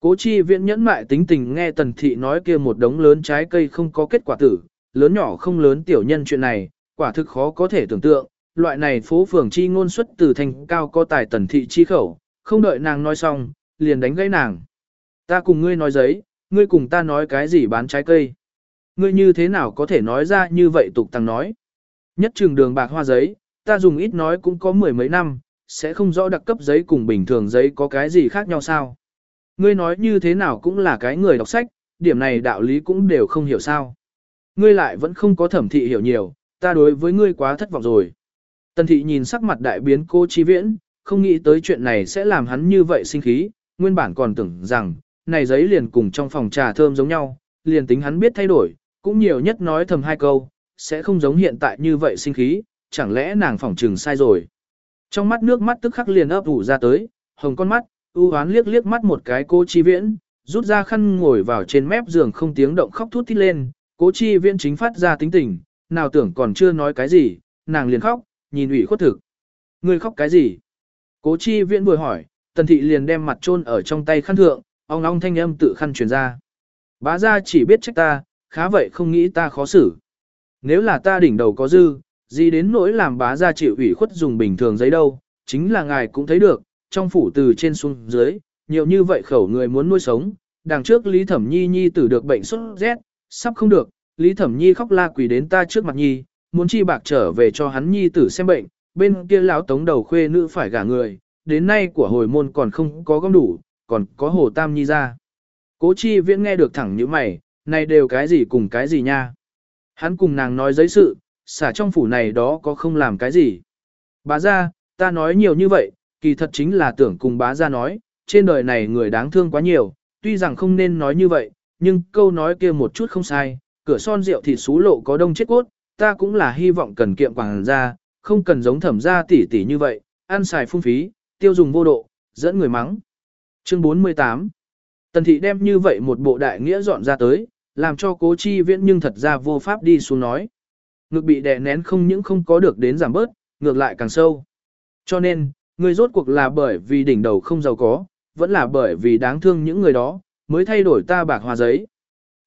Cố chi viễn nhẫn mại tính tình nghe tần thị nói kia một đống lớn trái cây không có kết quả tử, lớn nhỏ không lớn tiểu nhân chuyện này, quả thực khó có thể tưởng tượng, loại này phố phường chi ngôn xuất từ thành cao có tài tần thị chi khẩu, không đợi nàng nói xong, liền đánh gãy nàng. Ta cùng ngươi nói giấy, ngươi cùng ta nói cái gì bán trái cây. Ngươi như thế nào có thể nói ra như vậy tục tăng nói. Nhất trường đường bạc hoa giấy, ta dùng ít nói cũng có mười mấy năm, sẽ không rõ đặc cấp giấy cùng bình thường giấy có cái gì khác nhau sao. Ngươi nói như thế nào cũng là cái người đọc sách, điểm này đạo lý cũng đều không hiểu sao. Ngươi lại vẫn không có thẩm thị hiểu nhiều, ta đối với ngươi quá thất vọng rồi. Tần thị nhìn sắc mặt đại biến cô chi viễn, không nghĩ tới chuyện này sẽ làm hắn như vậy sinh khí, nguyên bản còn tưởng rằng, này giấy liền cùng trong phòng trà thơm giống nhau, liền tính hắn biết thay đổi, cũng nhiều nhất nói thầm hai câu, sẽ không giống hiện tại như vậy sinh khí, chẳng lẽ nàng phỏng trừng sai rồi. Trong mắt nước mắt tức khắc liền ấp ủ ra tới, hồng con mắt, u hoán liếc liếc mắt một cái cô chi viễn, rút ra khăn ngồi vào trên mép giường không tiếng động khóc thút thít lên, cố chi viễn chính phát ra tính tình, nào tưởng còn chưa nói cái gì, nàng liền khóc, nhìn ủy khuất thực. Người khóc cái gì? Cố chi viễn vừa hỏi, tần thị liền đem mặt chôn ở trong tay khăn thượng, ong ong thanh âm tự khăn truyền ra. Bá ra chỉ biết trách ta, khá vậy không nghĩ ta khó xử. Nếu là ta đỉnh đầu có dư, gì đến nỗi làm bá ra chịu ủy khuất dùng bình thường giấy đâu, chính là ngài cũng thấy được, trong phủ từ trên xuống dưới, nhiều như vậy khẩu người muốn nuôi sống, đằng trước Lý Thẩm Nhi Nhi tử được bệnh sốt rét, sắp không được, Lý Thẩm Nhi khóc la quỳ đến ta trước mặt Nhi, muốn chi bạc trở về cho hắn Nhi tử xem bệnh, bên kia lão tống đầu khuê nữ phải gả người, đến nay của hồi môn còn không có gom đủ, còn có hồ tam Nhi ra. Cố chi viễn nghe được thẳng như mày, này đều cái gì cùng cái gì nha. Hắn cùng nàng nói giấy sự, xả trong phủ này đó có không làm cái gì. bà ra, ta nói nhiều như vậy, kỳ thật chính là tưởng cùng bá ra nói, trên đời này người đáng thương quá nhiều, tuy rằng không nên nói như vậy, nhưng câu nói kia một chút không sai, cửa son rượu thịt xú lộ có đông chết cốt, ta cũng là hy vọng cần kiệm quảng ra, không cần giống thẩm ra tỉ tỉ như vậy, ăn xài phung phí, tiêu dùng vô độ, dẫn người mắng. Chương 48 Tần thị đem như vậy một bộ đại nghĩa dọn ra tới, làm cho cố chi viễn nhưng thật ra vô pháp đi xuống nói. Ngực bị đè nén không những không có được đến giảm bớt, ngược lại càng sâu. Cho nên, người rốt cuộc là bởi vì đỉnh đầu không giàu có, vẫn là bởi vì đáng thương những người đó, mới thay đổi ta bạc hòa giấy.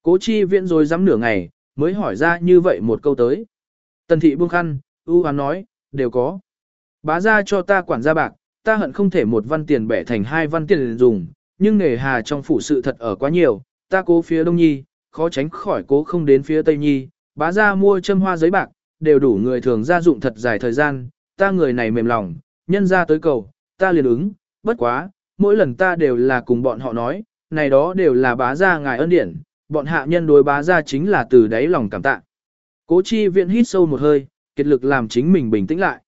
Cố chi viện rồi dám nửa ngày, mới hỏi ra như vậy một câu tới. Tần thị buông khăn, ưu hoán nói, đều có. Bá ra cho ta quản gia bạc, ta hận không thể một văn tiền bẻ thành hai văn tiền dùng, nhưng nghề hà trong phủ sự thật ở quá nhiều, ta cố phía đông nhi, khó tránh khỏi cố không đến phía tây nhi, bá ra mua châm hoa giấy bạc, đều đủ người thường gia dụng thật dài thời gian, ta người này mềm lòng, nhân ra tới cầu, ta liền ứng, bất quá, mỗi lần ta đều là cùng bọn họ nói, này đó đều là bá gia ngài ân điển, bọn hạ nhân đối bá gia chính là từ đáy lòng cảm tạ. Cố chi viện hít sâu một hơi, kiệt lực làm chính mình bình tĩnh lại.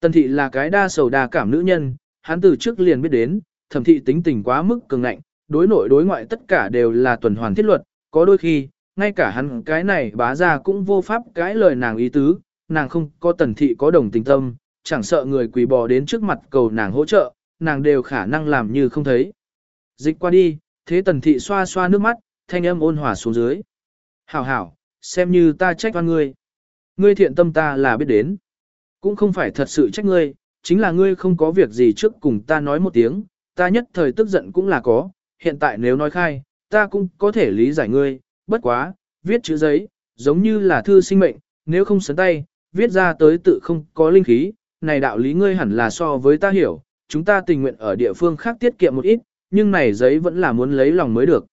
Tần thị là cái đa sầu đa cảm nữ nhân, hắn từ trước liền biết đến, thẩm thị tính tình quá mức cường ngạnh, đối nội đối ngoại tất cả đều là tuần hoàn thiết luật, có đôi khi, ngay cả hắn cái này bá gia cũng vô pháp cái lời nàng ý tứ, nàng không có tần thị có đồng tình tâm, chẳng sợ người quỳ bò đến trước mặt cầu nàng hỗ trợ, nàng đều khả năng làm như không thấy. Dịch qua đi, thế tần thị xoa xoa nước mắt, thanh âm ôn hòa xuống dưới. Hảo hảo, xem như ta trách oan ngươi. Ngươi thiện tâm ta là biết đến. Cũng không phải thật sự trách ngươi, chính là ngươi không có việc gì trước cùng ta nói một tiếng, ta nhất thời tức giận cũng là có, hiện tại nếu nói khai, ta cũng có thể lý giải ngươi, bất quá, viết chữ giấy, giống như là thư sinh mệnh, nếu không sấn tay, viết ra tới tự không có linh khí, này đạo lý ngươi hẳn là so với ta hiểu, chúng ta tình nguyện ở địa phương khác tiết kiệm một ít, nhưng này giấy vẫn là muốn lấy lòng mới được.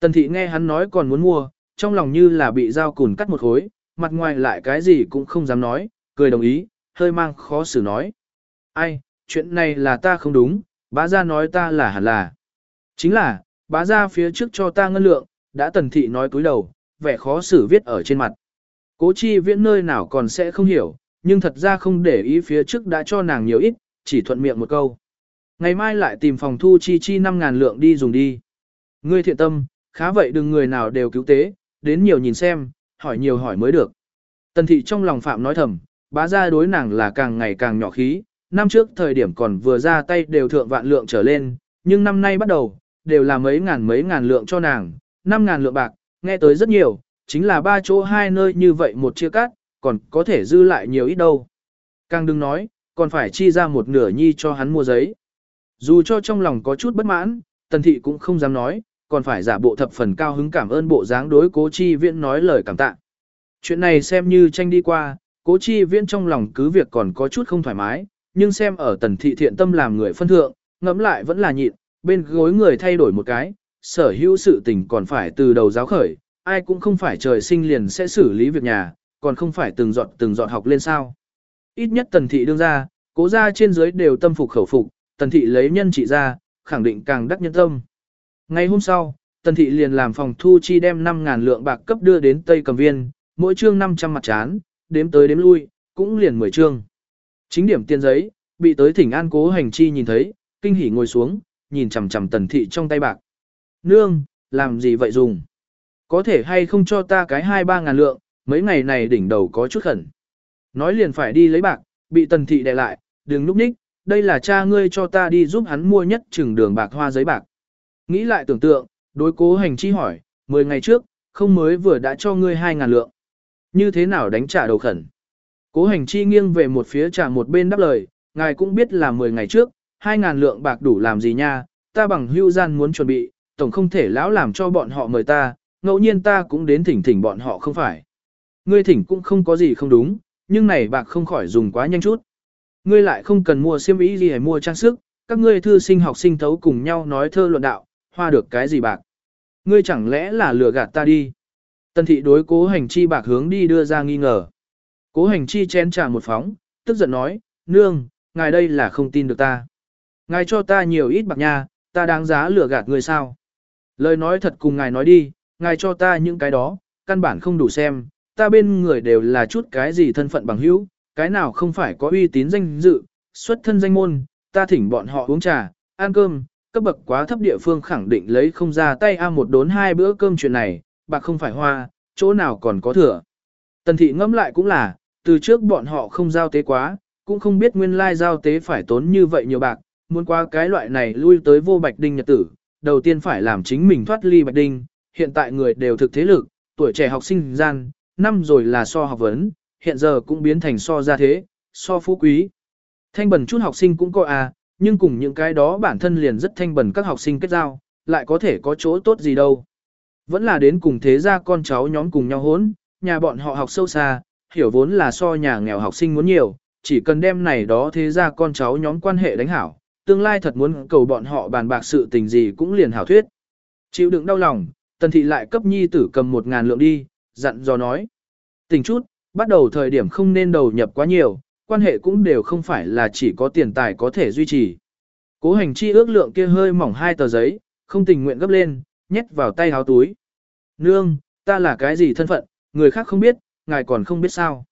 Tần thị nghe hắn nói còn muốn mua, trong lòng như là bị dao cùn cắt một khối, mặt ngoài lại cái gì cũng không dám nói, cười đồng ý, hơi mang khó xử nói. Ai, chuyện này là ta không đúng, bá gia nói ta là hẳn là. Chính là, bá gia phía trước cho ta ngân lượng, đã tần thị nói cúi đầu, vẻ khó xử viết ở trên mặt. Cố chi viễn nơi nào còn sẽ không hiểu, nhưng thật ra không để ý phía trước đã cho nàng nhiều ít, chỉ thuận miệng một câu. Ngày mai lại tìm phòng thu chi chi 5.000 lượng đi dùng đi. Ngươi thiện tâm, khá vậy đừng người nào đều cứu tế, đến nhiều nhìn xem, hỏi nhiều hỏi mới được. Tần thị trong lòng phạm nói thầm, bá ra đối nàng là càng ngày càng nhỏ khí, năm trước thời điểm còn vừa ra tay đều thượng vạn lượng trở lên, nhưng năm nay bắt đầu, đều là mấy ngàn mấy ngàn lượng cho nàng, năm ngàn lượng bạc, nghe tới rất nhiều, chính là ba chỗ hai nơi như vậy một chia cắt, còn có thể dư lại nhiều ít đâu. Càng đừng nói, còn phải chi ra một nửa nhi cho hắn mua giấy. Dù cho trong lòng có chút bất mãn, tần thị cũng không dám nói, còn phải giả bộ thập phần cao hứng cảm ơn bộ dáng đối cố chi viễn nói lời cảm tạ. Chuyện này xem như tranh đi qua, cố chi viễn trong lòng cứ việc còn có chút không thoải mái, nhưng xem ở tần thị thiện tâm làm người phân thượng, ngẫm lại vẫn là nhịn, bên gối người thay đổi một cái, sở hữu sự tình còn phải từ đầu giáo khởi, ai cũng không phải trời sinh liền sẽ xử lý việc nhà, còn không phải từng dọn từng dọn học lên sao. Ít nhất tần thị đương ra, cố ra trên dưới đều tâm phục khẩu phục, tần thị lấy nhân trị ra, khẳng định càng đắc nhân tâm. Ngày hôm sau, tần thị liền làm phòng thu chi đem 5.000 lượng bạc cấp đưa đến Tây Cầm Viên, mỗi chương 500 mặt chán, đếm tới đếm lui, cũng liền 10 chương. Chính điểm tiền giấy, bị tới thỉnh an cố hành chi nhìn thấy, kinh hỉ ngồi xuống, nhìn chằm chằm tần thị trong tay bạc. Nương, làm gì vậy dùng? Có thể hay không cho ta cái hai ba ngàn lượng, mấy ngày này đỉnh đầu có chút khẩn. Nói liền phải đi lấy bạc, bị tần thị đè lại, đừng núp ních, đây là cha ngươi cho ta đi giúp hắn mua nhất chừng đường bạc hoa giấy bạc. Nghĩ lại tưởng tượng, đối cố hành chi hỏi, 10 ngày trước, không mới vừa đã cho ngươi hai ngàn lượng. Như thế nào đánh trả đầu khẩn? Cố hành chi nghiêng về một phía trả một bên đáp lời, ngài cũng biết là 10 ngày trước, hai ngàn lượng bạc đủ làm gì nha, ta bằng hưu gian muốn chuẩn bị, tổng không thể lão làm cho bọn họ mời ta, ngẫu nhiên ta cũng đến thỉnh thỉnh bọn họ không phải. Ngươi thỉnh cũng không có gì không đúng, nhưng này bạc không khỏi dùng quá nhanh chút. Ngươi lại không cần mua xiêm y gì hay mua trang sức, các ngươi thư sinh học sinh thấu cùng nhau nói thơ luận đạo, hoa được cái gì bạc. Ngươi chẳng lẽ là lừa gạt ta đi. Tần thị đối cố hành chi bạc hướng đi đưa ra nghi ngờ. Cố hành chi chén trà một phóng, tức giận nói, nương, ngài đây là không tin được ta. Ngài cho ta nhiều ít bạc nha, ta đáng giá lừa gạt người sao. Lời nói thật cùng ngài nói đi, ngài cho ta những cái đó, căn bản không đủ xem, ta bên người đều là chút cái gì thân phận bằng hữu, cái nào không phải có uy tín danh dự, xuất thân danh môn, ta thỉnh bọn họ uống trà, ăn cơm, cấp bậc quá thấp địa phương khẳng định lấy không ra tay a một đốn hai bữa cơm chuyện này, bạc không phải hoa, chỗ nào còn có thừa. Tần thị ngẫm lại cũng là, từ trước bọn họ không giao tế quá, cũng không biết nguyên lai giao tế phải tốn như vậy nhiều bạc, muốn qua cái loại này lui tới vô bạch đinh nhật tử, đầu tiên phải làm chính mình thoát ly bạch đinh, hiện tại người đều thực thế lực, tuổi trẻ học sinh gian, năm rồi là so học vấn, hiện giờ cũng biến thành so gia thế, so phú quý. Thanh bẩn chút học sinh cũng có à, nhưng cùng những cái đó bản thân liền rất thanh bẩn các học sinh kết giao, lại có thể có chỗ tốt gì đâu. Vẫn là đến cùng thế gia con cháu nhóm cùng nhau hốn, nhà bọn họ học sâu xa, hiểu vốn là so nhà nghèo học sinh muốn nhiều, chỉ cần đem này đó thế gia con cháu nhóm quan hệ đánh hảo, tương lai thật muốn cầu bọn họ bàn bạc sự tình gì cũng liền hảo thuyết. Chịu đựng đau lòng, tần thị lại cấp nhi tử cầm một ngàn lượng đi, dặn dò nói. Tình chút, bắt đầu thời điểm không nên đầu nhập quá nhiều, quan hệ cũng đều không phải là chỉ có tiền tài có thể duy trì. Cố hành chi ước lượng kia hơi mỏng hai tờ giấy, không tình nguyện gấp lên, nhét vào tay háo túi. Nương, ta là cái gì thân phận, người khác không biết, ngài còn không biết sao.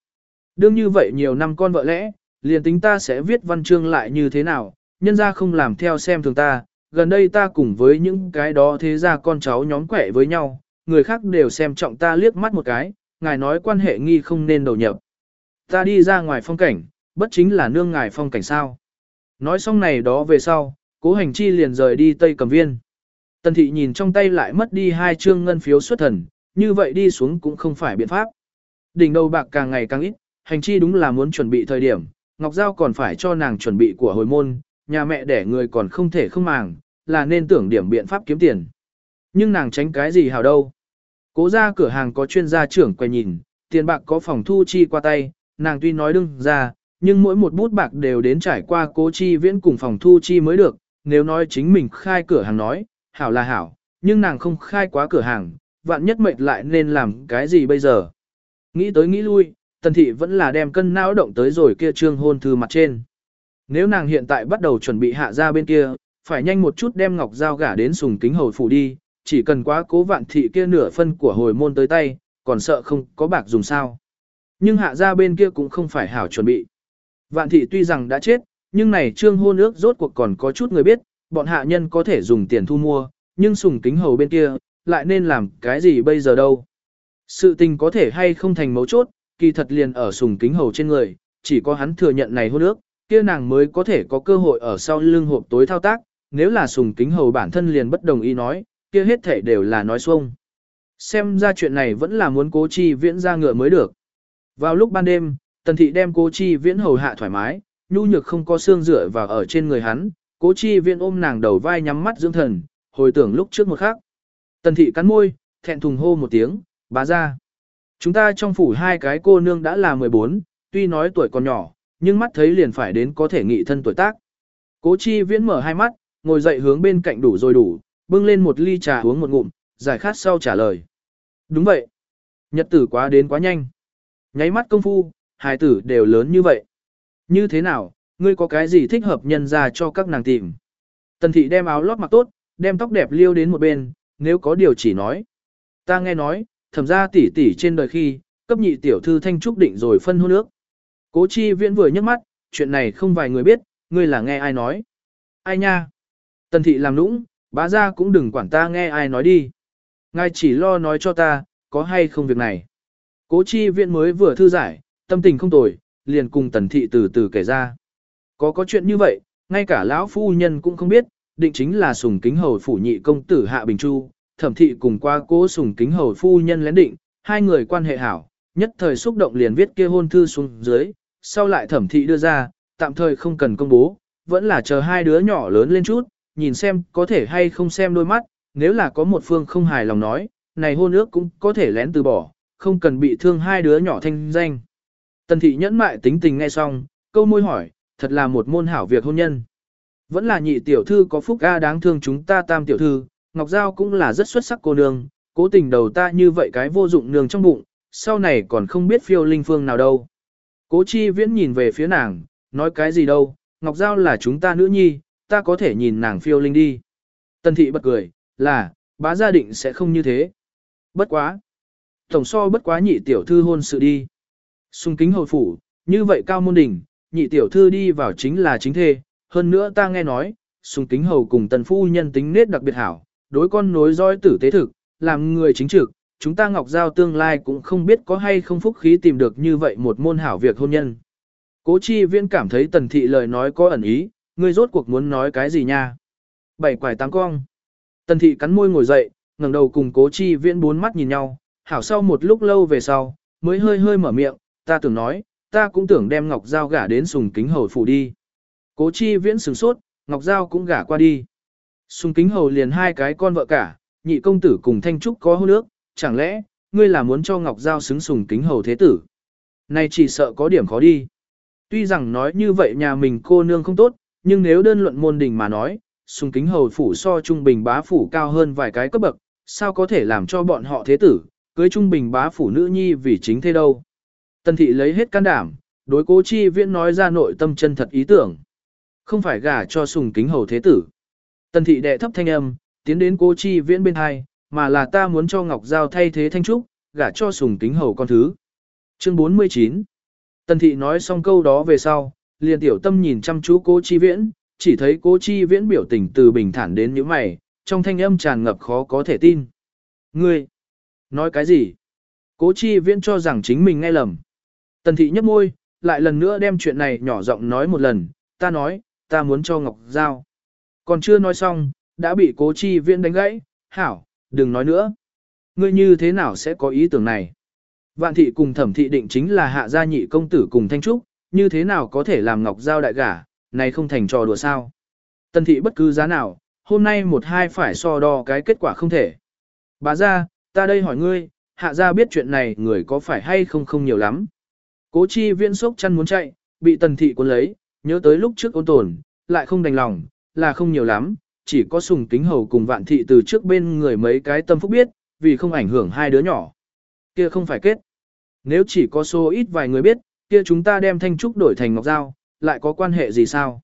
Đương như vậy nhiều năm con vợ lẽ, liền tính ta sẽ viết văn chương lại như thế nào, nhân ra không làm theo xem thường ta, gần đây ta cùng với những cái đó thế ra con cháu nhóm quẻ với nhau, người khác đều xem trọng ta liếc mắt một cái, ngài nói quan hệ nghi không nên đầu nhập. Ta đi ra ngoài phong cảnh, bất chính là nương ngài phong cảnh sao. Nói xong này đó về sau, cố hành chi liền rời đi Tây Cầm Viên. Tần thị nhìn trong tay lại mất đi hai trương ngân phiếu xuất thần, như vậy đi xuống cũng không phải biện pháp. Đỉnh đầu bạc càng ngày càng ít, hành chi đúng là muốn chuẩn bị thời điểm, Ngọc Giao còn phải cho nàng chuẩn bị của hồi môn, nhà mẹ đẻ người còn không thể không màng, là nên tưởng điểm biện pháp kiếm tiền. Nhưng nàng tránh cái gì hào đâu. Cố ra cửa hàng có chuyên gia trưởng quay nhìn, tiền bạc có phòng thu chi qua tay, nàng tuy nói đừng ra, nhưng mỗi một bút bạc đều đến trải qua cố chi viễn cùng phòng thu chi mới được, nếu nói chính mình khai cửa hàng nói, hảo là hảo, nhưng nàng không khai quá cửa hàng, vạn nhất mệnh lại nên làm cái gì bây giờ. Nghĩ tới nghĩ lui, tần thị vẫn là đem cân não động tới rồi kia trương hôn thư mặt trên. Nếu nàng hiện tại bắt đầu chuẩn bị hạ ra bên kia, phải nhanh một chút đem ngọc dao gả đến sùng kính hầu phủ đi, chỉ cần quá cố vạn thị kia nửa phân của hồi môn tới tay, còn sợ không có bạc dùng sao. Nhưng hạ ra bên kia cũng không phải hảo chuẩn bị. Vạn thị tuy rằng đã chết, nhưng này trương hôn ước rốt cuộc còn có chút người biết, bọn hạ nhân có thể dùng tiền thu mua, nhưng sùng kính hầu bên kia, lại nên làm cái gì bây giờ đâu. Sự tình có thể hay không thành mấu chốt, kỳ thật liền ở sùng kính hầu trên người, chỉ có hắn thừa nhận này hôn ước, kia nàng mới có thể có cơ hội ở sau lưng hộp tối thao tác, nếu là sùng kính hầu bản thân liền bất đồng ý nói, kia hết thể đều là nói xuông. Xem ra chuyện này vẫn là muốn cố chi viễn ra ngựa mới được. Vào lúc ban đêm, tần thị đem cố chi viễn hầu hạ thoải mái, nhu nhược không có xương rửa và ở trên người hắn, cố chi viễn ôm nàng đầu vai nhắm mắt dưỡng thần, hồi tưởng lúc trước một khắc. Tần thị cắn môi, thẹn thùng hô một tiếng, bá ra. Chúng ta trong phủ hai cái cô nương đã là 14, tuy nói tuổi còn nhỏ, nhưng mắt thấy liền phải đến có thể nghị thân tuổi tác. Cố chi viễn mở hai mắt, ngồi dậy hướng bên cạnh đủ rồi đủ, bưng lên một ly trà uống một ngụm, giải khát sau trả lời. Đúng vậy. Nhật tử quá đến quá nhanh. Nháy mắt công phu, hài tử đều lớn như vậy. Như thế nào, ngươi có cái gì thích hợp nhân ra cho các nàng tìm. Tần thị đem áo lót mặc tốt, đem tóc đẹp liêu đến một bên, nếu có điều chỉ nói. Ta nghe nói, thẩm ra tỷ tỷ trên đời khi, cấp nhị tiểu thư thanh trúc định rồi phân hôn nước. Cố chi viễn vừa nhấc mắt, chuyện này không vài người biết, ngươi là nghe ai nói. Ai nha? Tần thị làm nũng, bá ra cũng đừng quản ta nghe ai nói đi. Ngài chỉ lo nói cho ta, có hay không việc này. Cố chi viện mới vừa thư giải, tâm tình không tồi, liền cùng tần thị từ từ kể ra. Có có chuyện như vậy, ngay cả lão phu nhân cũng không biết, định chính là sùng kính hầu phủ nhị công tử Hạ Bình Chu, thẩm thị cùng qua cố sùng kính hầu phu nhân lén định, hai người quan hệ hảo, nhất thời xúc động liền viết kia hôn thư xuống dưới, sau lại thẩm thị đưa ra, tạm thời không cần công bố, vẫn là chờ hai đứa nhỏ lớn lên chút, nhìn xem có thể hay không xem đôi mắt, nếu là có một phương không hài lòng nói, này hôn ước cũng có thể lén từ bỏ, không cần bị thương hai đứa nhỏ thanh danh. Tần thị nhẫn mại tính tình nghe xong, câu môi hỏi, thật là một môn hảo việc hôn nhân. Vẫn là nhị tiểu thư có phúc A đáng thương chúng ta tam tiểu thư, Ngọc Giao cũng là rất xuất sắc cô nương, cố tình đầu ta như vậy cái vô dụng nương trong bụng, sau này còn không biết phiêu linh phương nào đâu. Cố chi viễn nhìn về phía nàng, nói cái gì đâu, Ngọc Giao là chúng ta nữ nhi, ta có thể nhìn nàng phiêu linh đi. Tần thị bật cười, là, bá gia định sẽ không như thế. Bất quá. Tổng so bất quá nhị tiểu thư hôn sự đi. Xung kính hồi phủ, như vậy cao môn đỉnh, nhị tiểu thư đi vào chính là chính thê, hơn nữa ta nghe nói, xung kính hầu cùng tần phu nhân tính nết đặc biệt hảo, đối con nối dõi tử tế thực, làm người chính trực, chúng ta ngọc giao tương lai cũng không biết có hay không phúc khí tìm được như vậy một môn hảo việc hôn nhân. Cố chi viễn cảm thấy tần thị lời nói có ẩn ý, ngươi rốt cuộc muốn nói cái gì nha? Bảy quải tám cong. Tần thị cắn môi ngồi dậy, ngẩng đầu cùng cố chi viễn bốn mắt nhìn nhau, hảo sau một lúc lâu về sau, mới hơi hơi mở miệng, ta tưởng nói, ta cũng tưởng đem Ngọc Giao gả đến sùng kính hầu phủ đi. Cố chi viễn sửng sốt, Ngọc Giao cũng gả qua đi. Sùng kính hầu liền hai cái con vợ cả, nhị công tử cùng thanh trúc có hôn nước, chẳng lẽ, ngươi là muốn cho Ngọc Giao xứng sùng kính hầu thế tử. Này chỉ sợ có điểm khó đi. Tuy rằng nói như vậy nhà mình cô nương không tốt, nhưng nếu đơn luận môn đình mà nói, sùng kính hầu phủ so trung bình bá phủ cao hơn vài cái cấp bậc, sao có thể làm cho bọn họ thế tử, cưới trung bình bá phủ nữ nhi vì chính thế đâu. Tần thị lấy hết can đảm, đối cố chi viễn nói ra nội tâm chân thật ý tưởng. Không phải gả cho sùng kính hầu thế tử. Tần thị đệ thấp thanh âm, tiến đến cố chi viễn bên hai, mà là ta muốn cho Ngọc Giao thay thế thanh trúc, gả cho sùng kính hầu con thứ. Chương 49 Tần thị nói xong câu đó về sau, liền tiểu tâm nhìn chăm chú cố chi viễn, chỉ thấy cố chi viễn biểu tình từ bình thản đến những mày, trong thanh âm tràn ngập khó có thể tin. Ngươi! Nói cái gì? Cố chi viễn cho rằng chính mình nghe lầm. Tần thị nhấp môi, lại lần nữa đem chuyện này nhỏ giọng nói một lần, ta nói, ta muốn cho Ngọc Giao. Còn chưa nói xong, đã bị cố chi viễn đánh gãy, hảo, đừng nói nữa. Ngươi như thế nào sẽ có ý tưởng này? Vạn thị cùng thẩm thị định chính là hạ gia nhị công tử cùng thanh trúc, như thế nào có thể làm Ngọc Giao đại gả, này không thành trò đùa sao? Tần thị bất cứ giá nào, hôm nay một hai phải so đo cái kết quả không thể. Bà ra, ta đây hỏi ngươi, hạ gia biết chuyện này người có phải hay không không nhiều lắm. Cố chi viễn sốc chăn muốn chạy, bị tần thị cuốn lấy, nhớ tới lúc trước ôn tồn, lại không đành lòng, là không nhiều lắm, chỉ có sùng kính hầu cùng vạn thị từ trước bên người mấy cái tâm phúc biết, vì không ảnh hưởng hai đứa nhỏ. Kia không phải kết. Nếu chỉ có số ít vài người biết, kia chúng ta đem thanh trúc đổi thành ngọc dao, lại có quan hệ gì sao?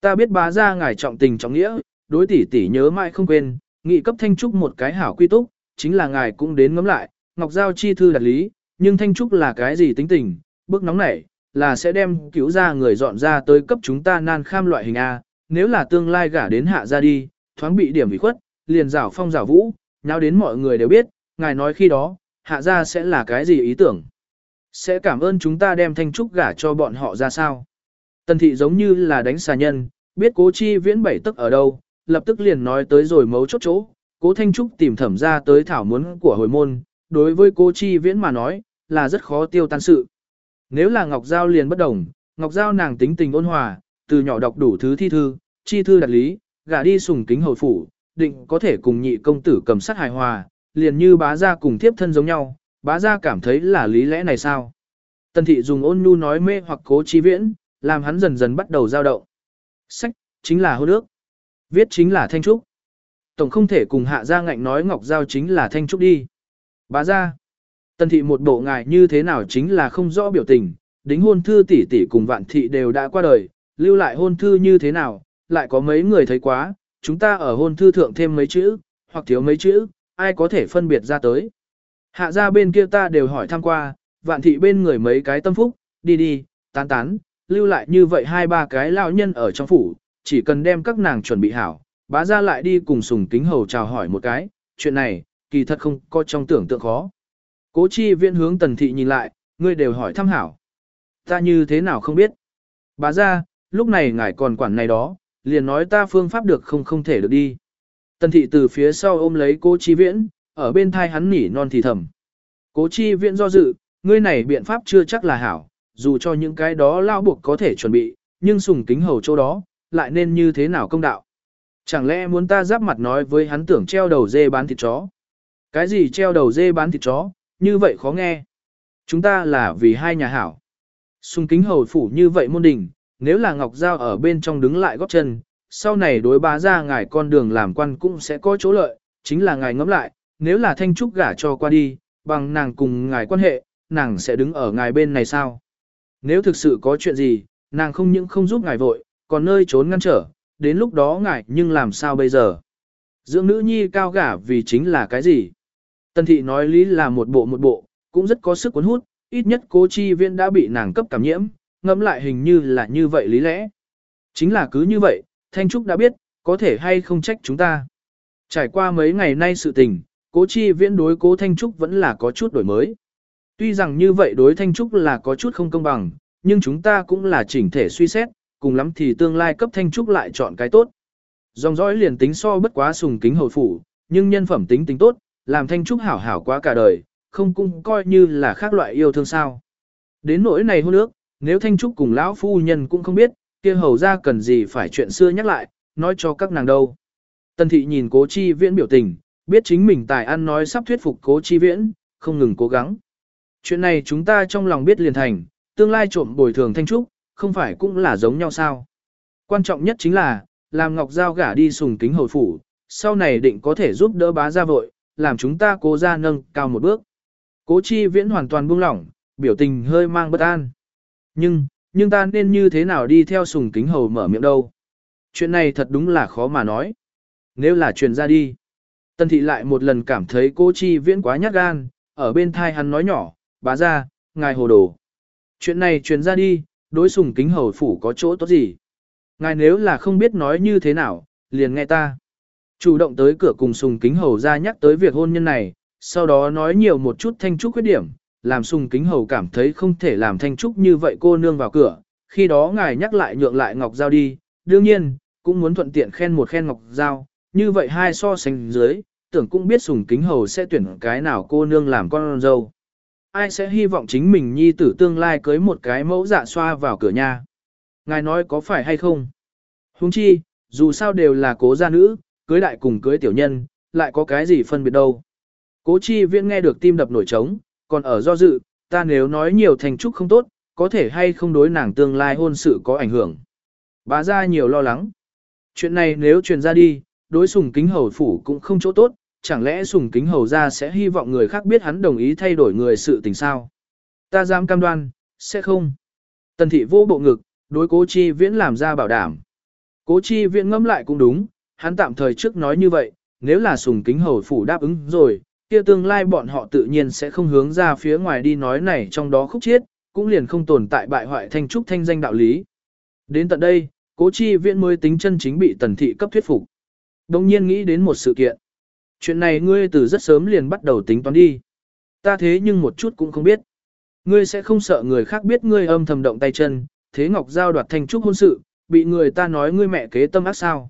Ta biết bá ra ngài trọng tình trọng nghĩa, đối tỷ tỷ nhớ mãi không quên, nghị cấp thanh trúc một cái hảo quy túc, chính là ngài cũng đến ngắm lại, ngọc giao chi thư đặt lý, nhưng thanh trúc là cái gì tính tình, bước nóng nảy, là sẽ đem cứu ra người dọn ra tới cấp chúng ta nan kham loại hình A, nếu là tương lai gả đến hạ ra đi, thoáng bị điểm bị khuất, liền rảo phong rảo vũ, nhau đến mọi người đều biết, ngài nói khi đó, hạ ra sẽ là cái gì ý tưởng. Sẽ cảm ơn chúng ta đem thanh trúc gả cho bọn họ ra sao. Tần thị giống như là đánh xà nhân, biết cố chi viễn bảy tức ở đâu, lập tức liền nói tới rồi mấu chốt chỗ, cố thanh trúc tìm thẩm ra tới thảo muốn của hồi môn, đối với cố chi viễn mà nói, là rất khó tiêu tan sự. Nếu là Ngọc Giao liền bất đồng, Ngọc Giao nàng tính tình ôn hòa, từ nhỏ đọc đủ thứ thi thư, chi thư đặt lý, gả đi sùng kính hồi phủ, định có thể cùng nhị công tử cầm sát hài hòa, liền như bá gia cùng thiếp thân giống nhau, bá gia cảm thấy là lý lẽ này sao? Tần thị dùng ôn nhu nói mê hoặc cố chi viễn, làm hắn dần dần bắt đầu dao động. Sách, chính là hôn ước. Viết chính là thanh trúc. Tổng không thể cùng hạ gia ngạnh nói ngọc giao chính là thanh trúc đi. Bá gia. Tần thị một bộ ngài như thế nào chính là không rõ biểu tình, đính hôn thư tỷ tỷ cùng vạn thị đều đã qua đời, lưu lại hôn thư như thế nào, lại có mấy người thấy quá, chúng ta ở hôn thư thượng thêm mấy chữ, hoặc thiếu mấy chữ, ai có thể phân biệt ra tới. Hạ gia bên kia ta đều hỏi thăm qua, vạn thị bên người mấy cái tâm phúc, đi đi, tán tán, lưu lại như vậy hai ba cái lão nhân ở trong phủ, chỉ cần đem các nàng chuẩn bị hảo, bá ra lại đi cùng sùng kính hầu chào hỏi một cái, chuyện này, kỳ thật không có trong tưởng tượng khó. Cố chi viện hướng tần thị nhìn lại, ngươi đều hỏi thăm hảo. Ta như thế nào không biết. Bá ra, lúc này ngài còn quản này đó, liền nói ta phương pháp được không không thể được đi. Tần thị từ phía sau ôm lấy cố chi viễn, ở bên thai hắn nỉ non thì thầm. Cố chi viện do dự, ngươi này biện pháp chưa chắc là hảo, dù cho những cái đó lao buộc có thể chuẩn bị, nhưng sùng kính hầu chỗ đó, lại nên như thế nào công đạo. Chẳng lẽ muốn ta giáp mặt nói với hắn tưởng treo đầu dê bán thịt chó? Cái gì treo đầu dê bán thịt chó, như vậy khó nghe. Chúng ta là vì hai nhà hảo. Sùng kính hầu phủ như vậy môn đình, nếu là Ngọc Giao ở bên trong đứng lại góp chân, sau này đối bá ra ngài con đường làm quan cũng sẽ có chỗ lợi, chính là ngài ngẫm lại, nếu là Thanh Trúc gả cho qua đi, bằng nàng cùng ngài quan hệ, nàng sẽ đứng ở ngài bên này sao? Nếu thực sự có chuyện gì, nàng không những không giúp ngài vội, còn nơi trốn ngăn trở, đến lúc đó ngài nhưng làm sao bây giờ? Dưỡng nữ nhi cao gả vì chính là cái gì? Tần thị nói lý là một bộ một bộ, cũng rất có sức cuốn hút, ít nhất cố chi viên đã bị nàng cấp cảm nhiễm, ngẫm lại hình như là như vậy lý lẽ. Chính là cứ như vậy, Thanh Trúc đã biết, có thể hay không trách chúng ta. Trải qua mấy ngày nay sự tình, cố chi viễn đối cố Thanh Trúc vẫn là có chút đổi mới. Tuy rằng như vậy đối Thanh Trúc là có chút không công bằng, nhưng chúng ta cũng là chỉnh thể suy xét, cùng lắm thì tương lai cấp Thanh Trúc lại chọn cái tốt. Dòng dõi liền tính so bất quá sùng kính hồi phủ, nhưng nhân phẩm tính tính tốt, làm Thanh Trúc hảo hảo quá cả đời, không cũng coi như là khác loại yêu thương sao. Đến nỗi này hôn ước, nếu Thanh Trúc cùng lão phu nhân cũng không biết, kia hầu ra cần gì phải chuyện xưa nhắc lại, nói cho các nàng đâu. Tần thị nhìn cố chi viễn biểu tình, biết chính mình tài ăn nói sắp thuyết phục cố chi viễn, không ngừng cố gắng. Chuyện này chúng ta trong lòng biết liền thành, tương lai trộm bồi thường Thanh Trúc, không phải cũng là giống nhau sao. Quan trọng nhất chính là, làm Ngọc Giao gả đi sùng kính hồi phủ, sau này định có thể giúp đỡ bá ra vội, làm chúng ta cố ra nâng cao một bước. Cố chi viễn hoàn toàn buông lỏng, biểu tình hơi mang bất an. Nhưng, nhưng ta nên như thế nào đi theo sùng kính hầu mở miệng đâu. Chuyện này thật đúng là khó mà nói. Nếu là truyền ra đi. Tân thị lại một lần cảm thấy cô chi viễn quá nhát gan, ở bên thai hắn nói nhỏ, bá ra, ngài hồ đồ. Chuyện này truyền ra đi, đối sùng kính hầu phủ có chỗ tốt gì. Ngài nếu là không biết nói như thế nào, liền nghe ta. Chủ động tới cửa cùng sùng kính hầu ra nhắc tới việc hôn nhân này, sau đó nói nhiều một chút thanh trúc khuyết điểm, làm sùng kính hầu cảm thấy không thể làm thanh trúc như vậy cô nương vào cửa, khi đó ngài nhắc lại nhượng lại Ngọc Giao đi, đương nhiên, cũng muốn thuận tiện khen một khen Ngọc Giao, như vậy hai so sánh dưới, tưởng cũng biết sùng kính hầu sẽ tuyển cái nào cô nương làm con dâu. Ai sẽ hy vọng chính mình nhi tử tương lai cưới một cái mẫu dạ xoa vào cửa nhà. Ngài nói có phải hay không? Huống chi, dù sao đều là cố gia nữ, cưới đại cùng cưới tiểu nhân, lại có cái gì phân biệt đâu. Cố chi viễn nghe được tim đập nổi trống, còn ở do dự, ta nếu nói nhiều thành trúc không tốt, có thể hay không đối nàng tương lai hôn sự có ảnh hưởng. bà ra nhiều lo lắng. Chuyện này nếu truyền ra đi, đối sùng kính hầu phủ cũng không chỗ tốt, chẳng lẽ sùng kính hầu ra sẽ hy vọng người khác biết hắn đồng ý thay đổi người sự tình sao? Ta dám cam đoan, sẽ không. Tần thị vô bộ ngực, đối cố chi viễn làm ra bảo đảm. Cố chi viễn ngẫm lại cũng đúng, hắn tạm thời trước nói như vậy, nếu là sùng kính hầu phủ đáp ứng rồi, kia tương lai bọn họ tự nhiên sẽ không hướng ra phía ngoài đi nói này trong đó khúc chiết, cũng liền không tồn tại bại hoại thanh trúc thanh danh đạo lý. Đến tận đây, cố chi viễn mới tính chân chính bị tần thị cấp thuyết phục. Đồng nhiên nghĩ đến một sự kiện. Chuyện này ngươi từ rất sớm liền bắt đầu tính toán đi. Ta thế nhưng một chút cũng không biết. Ngươi sẽ không sợ người khác biết ngươi âm thầm động tay chân, thế ngọc giao đoạt thanh trúc hôn sự, bị người ta nói ngươi mẹ kế tâm ác sao.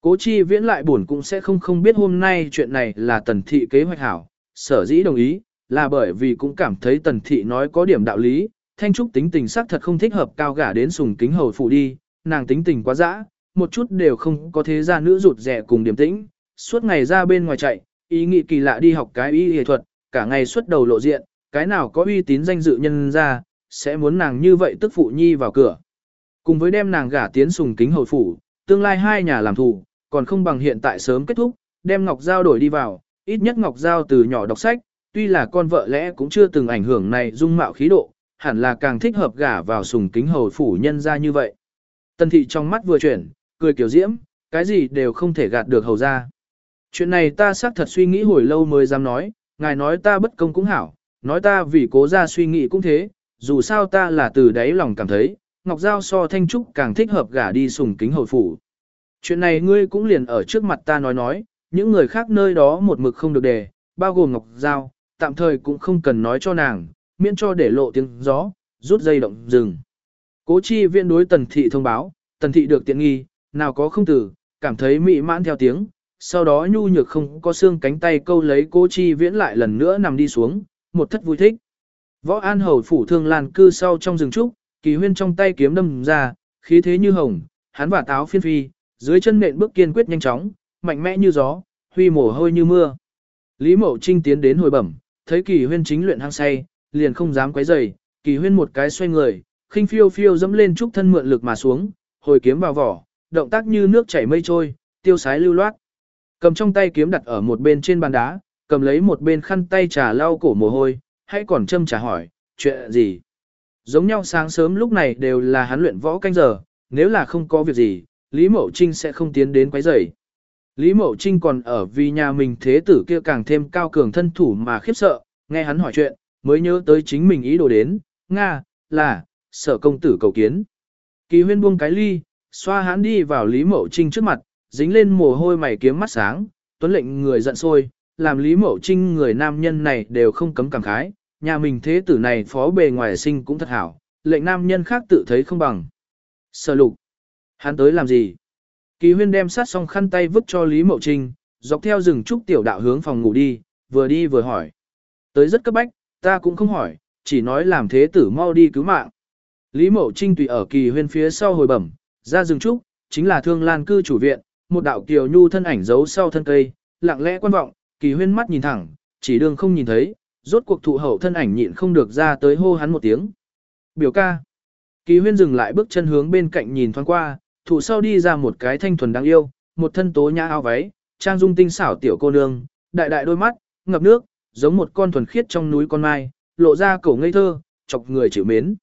Cố chi viễn lại buồn cũng sẽ không không biết hôm nay chuyện này là tần thị kế hoạch hảo, sở dĩ đồng ý, là bởi vì cũng cảm thấy tần thị nói có điểm đạo lý, thanh trúc tính tình sắc thật không thích hợp cao gả đến sùng kính hầu phụ đi, nàng tính tình quá dã, một chút đều không có thế gia nữ rụt rẻ cùng điểm tĩnh, suốt ngày ra bên ngoài chạy, ý nghĩ kỳ lạ đi học cái y y thuật, cả ngày suốt đầu lộ diện, cái nào có uy tín danh dự nhân ra, sẽ muốn nàng như vậy tức phụ nhi vào cửa. Cùng với đem nàng gả tiến sùng kính hồi phủ, tương lai hai nhà làm thù, còn không bằng hiện tại sớm kết thúc, đem Ngọc Giao đổi đi vào, ít nhất Ngọc Giao từ nhỏ đọc sách, tuy là con vợ lẽ cũng chưa từng ảnh hưởng này dung mạo khí độ, hẳn là càng thích hợp gả vào sùng kính hầu phủ nhân ra như vậy. Tân thị trong mắt vừa chuyển, cười kiểu diễm, cái gì đều không thể gạt được hầu ra. Chuyện này ta xác thật suy nghĩ hồi lâu mới dám nói, ngài nói ta bất công cũng hảo, nói ta vì cố ra suy nghĩ cũng thế, dù sao ta là từ đáy lòng cảm thấy, Ngọc Giao so Thanh Trúc càng thích hợp gả đi sùng kính hồi phủ. Chuyện này ngươi cũng liền ở trước mặt ta nói nói, những người khác nơi đó một mực không được đề, bao gồm Ngọc Giao, tạm thời cũng không cần nói cho nàng, miễn cho để lộ tiếng gió, rút dây động rừng. Cố chi viên đối tần thị thông báo, tần thị được tiện nghi, nào có không tử, cảm thấy mị mãn theo tiếng, sau đó nhu nhược không có xương cánh tay câu lấy cô chi viễn lại lần nữa nằm đi xuống, một thất vui thích. Võ An Hầu phủ thương lan cư sau trong rừng trúc, kỳ huyên trong tay kiếm đâm ra, khí thế như hồng, hắn và táo phiên phi, dưới chân nện bước kiên quyết nhanh chóng, mạnh mẽ như gió, huy mồ hôi như mưa. Lý Mậu Trinh tiến đến hồi bẩm, thấy kỳ huyên chính luyện hăng say, liền không dám quấy rầy, kỳ huyên một cái xoay người, khinh phiêu phiêu dẫm lên trúc thân mượn lực mà xuống, hồi kiếm vào vỏ, động tác như nước chảy mây trôi, tiêu sái lưu loát. Cầm trong tay kiếm đặt ở một bên trên bàn đá, cầm lấy một bên khăn tay trà lau cổ mồ hôi, hãy còn châm trà hỏi, chuyện gì? Giống nhau sáng sớm lúc này đều là hắn luyện võ canh giờ, nếu là không có việc gì, Lý Mậu Trinh sẽ không tiến đến quấy rầy. Lý Mậu Trinh còn ở vì nhà mình thế tử kia càng thêm cao cường thân thủ mà khiếp sợ, nghe hắn hỏi chuyện, mới nhớ tới chính mình ý đồ đến, Nga, là, sở công tử cầu kiến. Kỳ huyên buông cái ly, xoa hắn đi vào Lý Mậu Trinh trước mặt, dính lên mồ hôi mày kiếm mắt sáng, tuấn lệnh người giận sôi, làm Lý Mậu Trinh người nam nhân này đều không cấm cảm khái, nhà mình thế tử này phó bề ngoài sinh cũng thật hảo, lệnh nam nhân khác tự thấy không bằng. Sở lục, hắn tới làm gì? Kỳ huyên đem sát xong khăn tay vứt cho Lý Mậu Trinh, dọc theo rừng trúc tiểu đạo hướng phòng ngủ đi, vừa đi vừa hỏi. Tới rất cấp bách, ta cũng không hỏi, chỉ nói làm thế tử mau đi cứu mạng. Lý Mậu Trinh tùy ở kỳ huyên phía sau hồi bẩm, ra rừng trúc, chính là thương lan cư chủ viện, một đạo kiều nhu thân ảnh giấu sau thân cây, lặng lẽ quan vọng, kỳ huyên mắt nhìn thẳng, chỉ đường không nhìn thấy, rốt cuộc thụ hậu thân ảnh nhịn không được ra tới hô hắn một tiếng. Biểu ca. Kỳ huyên dừng lại bước chân hướng bên cạnh nhìn thoáng qua, thụ sau đi ra một cái thanh thuần đáng yêu, một thân tố nhã áo váy, trang dung tinh xảo tiểu cô nương, đại đại đôi mắt, ngập nước, giống một con thuần khiết trong núi con mai, lộ ra cổ ngây thơ, chọc người chịu mến.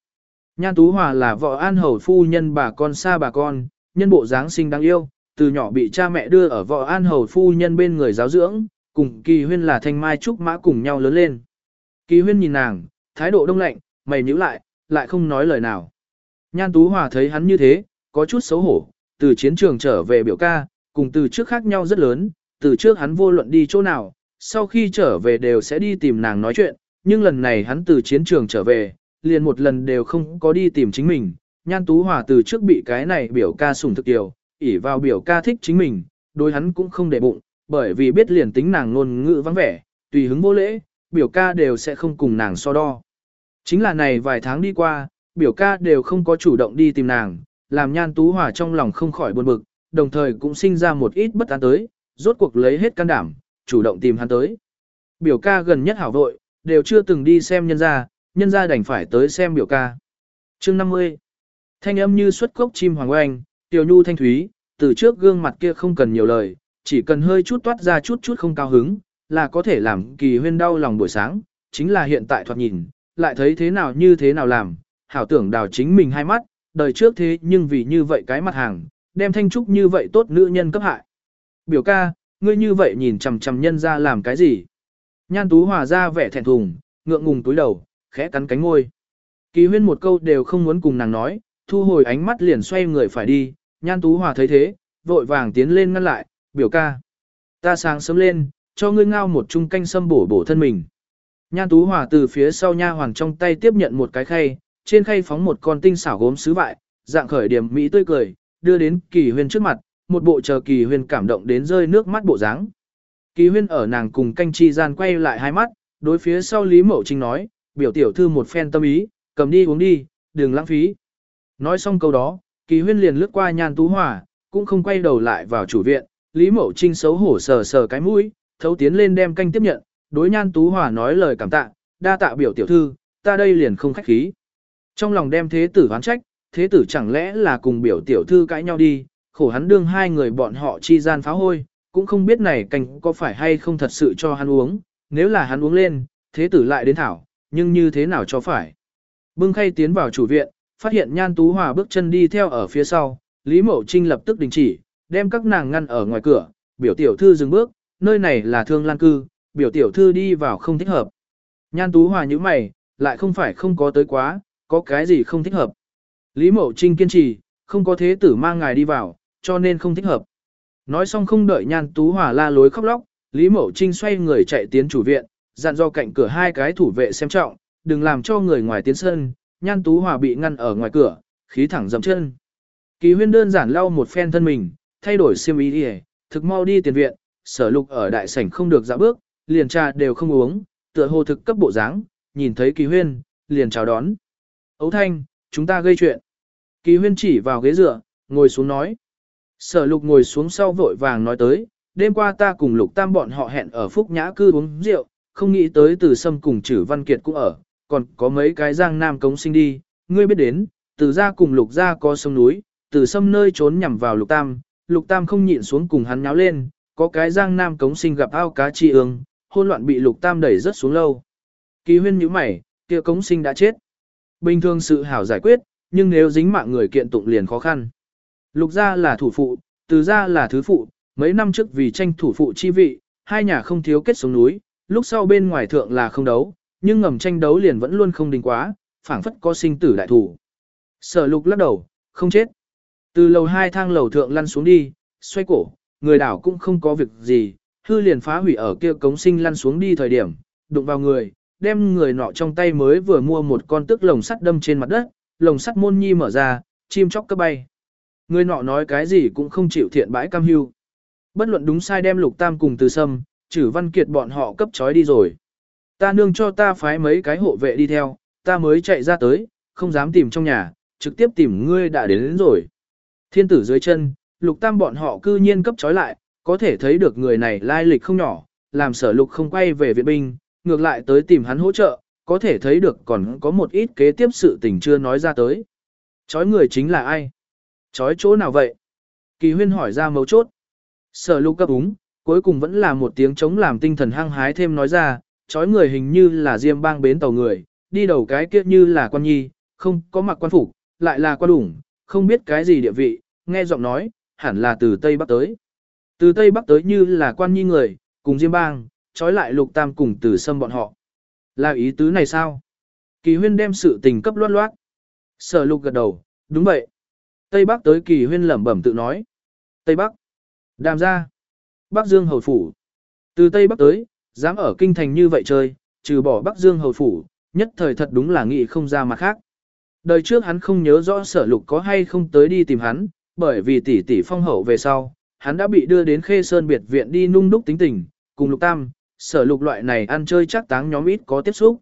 Nhan Tú Hòa là vợ an hầu phu nhân bà con xa bà con, nhân bộ dáng sinh đáng yêu, từ nhỏ bị cha mẹ đưa ở vợ an hầu phu nhân bên người giáo dưỡng, cùng kỳ huyên là thanh mai trúc mã cùng nhau lớn lên. Kỳ huyên nhìn nàng, thái độ đông lạnh, mày nhíu lại, lại không nói lời nào. Nhan Tú Hòa thấy hắn như thế, có chút xấu hổ, từ chiến trường trở về biểu ca, cùng từ trước khác nhau rất lớn, từ trước hắn vô luận đi chỗ nào, sau khi trở về đều sẽ đi tìm nàng nói chuyện, nhưng lần này hắn từ chiến trường trở về, liền một lần đều không có đi tìm chính mình. Nhan Tú Hòa từ trước bị cái này biểu ca sủng thực tiểu, ỉ vào biểu ca thích chính mình, đối hắn cũng không để bụng, bởi vì biết liền tính nàng ngôn ngữ vắng vẻ, tùy hứng vô lễ, biểu ca đều sẽ không cùng nàng so đo. Chính là này vài tháng đi qua, biểu ca đều không có chủ động đi tìm nàng, làm nhan tú hòa trong lòng không khỏi buồn bực, đồng thời cũng sinh ra một ít bất an tới, rốt cuộc lấy hết can đảm, chủ động tìm hắn tới. Biểu ca gần nhất hảo vội, đều chưa từng đi xem nhân gia, nhân gia đành phải tới xem biểu ca. chương 50 Thanh âm như xuất cốc chim hoàng oanh, tiểu nhu thanh thúy, từ trước gương mặt kia không cần nhiều lời, chỉ cần hơi chút toát ra chút chút không cao hứng, là có thể làm kỳ huyên đau lòng buổi sáng, chính là hiện tại thoạt nhìn, lại thấy thế nào như thế nào làm, hảo tưởng đào chính mình hai mắt, đời trước thế nhưng vì như vậy cái mặt hàng, đem thanh trúc như vậy tốt nữ nhân cấp hại. Biểu ca, ngươi như vậy nhìn chằm chằm nhân ra làm cái gì? Nhan tú hòa ra vẻ thẹn thùng, ngượng ngùng túi đầu, khẽ cắn cánh ngôi. Kỳ huyên một câu đều không muốn cùng nàng nói, thu hồi ánh mắt liền xoay người phải đi, nhan tú hòa thấy thế, vội vàng tiến lên ngăn lại, biểu ca. Ta sáng sớm lên, cho ngươi ngao một chung canh sâm bổ bổ thân mình. Nhan tú hòa từ phía sau nha hoàng trong tay tiếp nhận một cái khay, trên khay phóng một con tinh xảo gốm sứ vại, dạng khởi điểm mỹ tươi cười, đưa đến kỳ huyên trước mặt, một bộ chờ kỳ huyên cảm động đến rơi nước mắt bộ dáng. Kỳ huyên ở nàng cùng canh chi gian quay lại hai mắt, đối phía sau Lý Mậu Trinh nói, biểu tiểu thư một phen tâm ý, cầm đi uống đi, đừng lãng phí. Nói xong câu đó, kỳ huyên liền lướt qua nhan tú hỏa, cũng không quay đầu lại vào chủ viện, Lý Mậu Trinh xấu hổ sờ sờ cái mũi, thấu tiến lên đem canh tiếp nhận, đối Nhan Tú hỏa nói lời cảm tạ, đa tạ biểu tiểu thư, ta đây liền không khách khí. Trong lòng đem thế tử oán trách, thế tử chẳng lẽ là cùng biểu tiểu thư cãi nhau đi, khổ hắn đương hai người bọn họ chi gian phá hôi, cũng không biết này canh có phải hay không thật sự cho hắn uống, nếu là hắn uống lên, thế tử lại đến thảo, nhưng như thế nào cho phải. Bưng khay tiến vào chủ viện, phát hiện Nhan Tú Hòa bước chân đi theo ở phía sau, Lý Mậu Trinh lập tức đình chỉ, đem các nàng ngăn ở ngoài cửa, biểu tiểu thư dừng bước, nơi này là thương lan cư, biểu tiểu thư đi vào không thích hợp. Nhan Tú Hòa như mày, lại không phải không có tới quá, có cái gì không thích hợp. Lý Mậu Trinh kiên trì, không có thế tử mang ngài đi vào, cho nên không thích hợp. Nói xong không đợi Nhan Tú Hòa la lối khóc lóc, Lý Mậu Trinh xoay người chạy tiến chủ viện, dặn do cạnh cửa hai cái thủ vệ xem trọng, đừng làm cho người ngoài tiến sân, Nhan Tú Hòa bị ngăn ở ngoài cửa, khí thẳng dầm chân. Kỳ huyên đơn giản lau một phen thân mình, thay đổi xiêm y đi thực mau đi tiền viện, sở lục ở đại sảnh không được dã bước, liền trà đều không uống, tựa hồ thực cấp bộ dáng, nhìn thấy kỳ huyên, liền chào đón. Ấu thanh, chúng ta gây chuyện. Kỳ huyên chỉ vào ghế dựa, ngồi xuống nói. Sở lục ngồi xuống sau vội vàng nói tới, đêm qua ta cùng lục tam bọn họ hẹn ở Phúc Nhã Cư uống rượu, không nghĩ tới từ sâm cùng chử văn kiệt cũng ở, còn có mấy cái giang nam cống sinh đi, ngươi biết đến, từ ra cùng lục ra có sông núi, từ sâm nơi trốn nhằm vào lục tam, lục tam không nhịn xuống cùng hắn nháo lên, có cái giang nam cống sinh gặp ao cá chi ương, hôn loạn bị lục tam đẩy rất xuống lâu. Kỳ huyên nhíu mày, kia cống sinh đã chết. Bình thường sự hảo giải quyết, nhưng nếu dính mạng người kiện tụng liền khó khăn. Lục gia là thủ phụ, từ gia là thứ phụ, mấy năm trước vì tranh thủ phụ chi vị, hai nhà không thiếu kết xuống núi, lúc sau bên ngoài thượng là không đấu, nhưng ngầm tranh đấu liền vẫn luôn không đình quá, phảng phất có sinh tử đại thủ. Sở lục lắc đầu, không chết. Từ lầu hai thang lầu thượng lăn xuống đi, xoay cổ, người đảo cũng không có việc gì, hư liền phá hủy ở kia cống sinh lăn xuống đi thời điểm, đụng vào người, đem người nọ trong tay mới vừa mua một con tức lồng sắt đâm trên mặt đất, lồng sắt môn nhi mở ra, chim chóc cấp bay. Người nọ nói cái gì cũng không chịu thiện bãi cam hưu. Bất luận đúng sai đem lục tam cùng từ sâm, chử văn kiệt bọn họ cấp trói đi rồi. Ta nương cho ta phái mấy cái hộ vệ đi theo, ta mới chạy ra tới, không dám tìm trong nhà, trực tiếp tìm ngươi đã đến, đến rồi. Thiên tử dưới chân, lục tam bọn họ cư nhiên cấp trói lại, có thể thấy được người này lai lịch không nhỏ, làm sở lục không quay về viện binh, ngược lại tới tìm hắn hỗ trợ, có thể thấy được còn có một ít kế tiếp sự tình chưa nói ra tới. Chói người chính là ai? Chói chỗ nào vậy? Kỳ huyên hỏi ra mấu chốt. Sở lục cấp úng, cuối cùng vẫn là một tiếng chống làm tinh thần hăng hái thêm nói ra, chói người hình như là diêm bang bến tàu người, đi đầu cái kia như là quan nhi, không có mặc quan phục, lại là quan đủng, không biết cái gì địa vị, nghe giọng nói, hẳn là từ Tây Bắc tới. Từ Tây Bắc tới như là quan nhi người, cùng diêm bang, trói lại lục tam cùng từ sâm bọn họ. Là ý tứ này sao? Kỳ huyên đem sự tình cấp loát loát. Sở lục gật đầu, đúng vậy. Tây Bắc tới kỳ huyên lẩm bẩm tự nói. Tây Bắc. Đàm ra. Bắc Dương Hầu Phủ. Từ Tây Bắc tới, dám ở kinh thành như vậy chơi, trừ bỏ Bắc Dương Hầu Phủ, nhất thời thật đúng là nghị không ra mặt khác. Đời trước hắn không nhớ rõ sở lục có hay không tới đi tìm hắn, bởi vì tỷ tỷ phong hậu về sau, hắn đã bị đưa đến khê sơn biệt viện đi nung đúc tính tình, cùng lục tam, sở lục loại này ăn chơi chắc táng nhóm ít có tiếp xúc.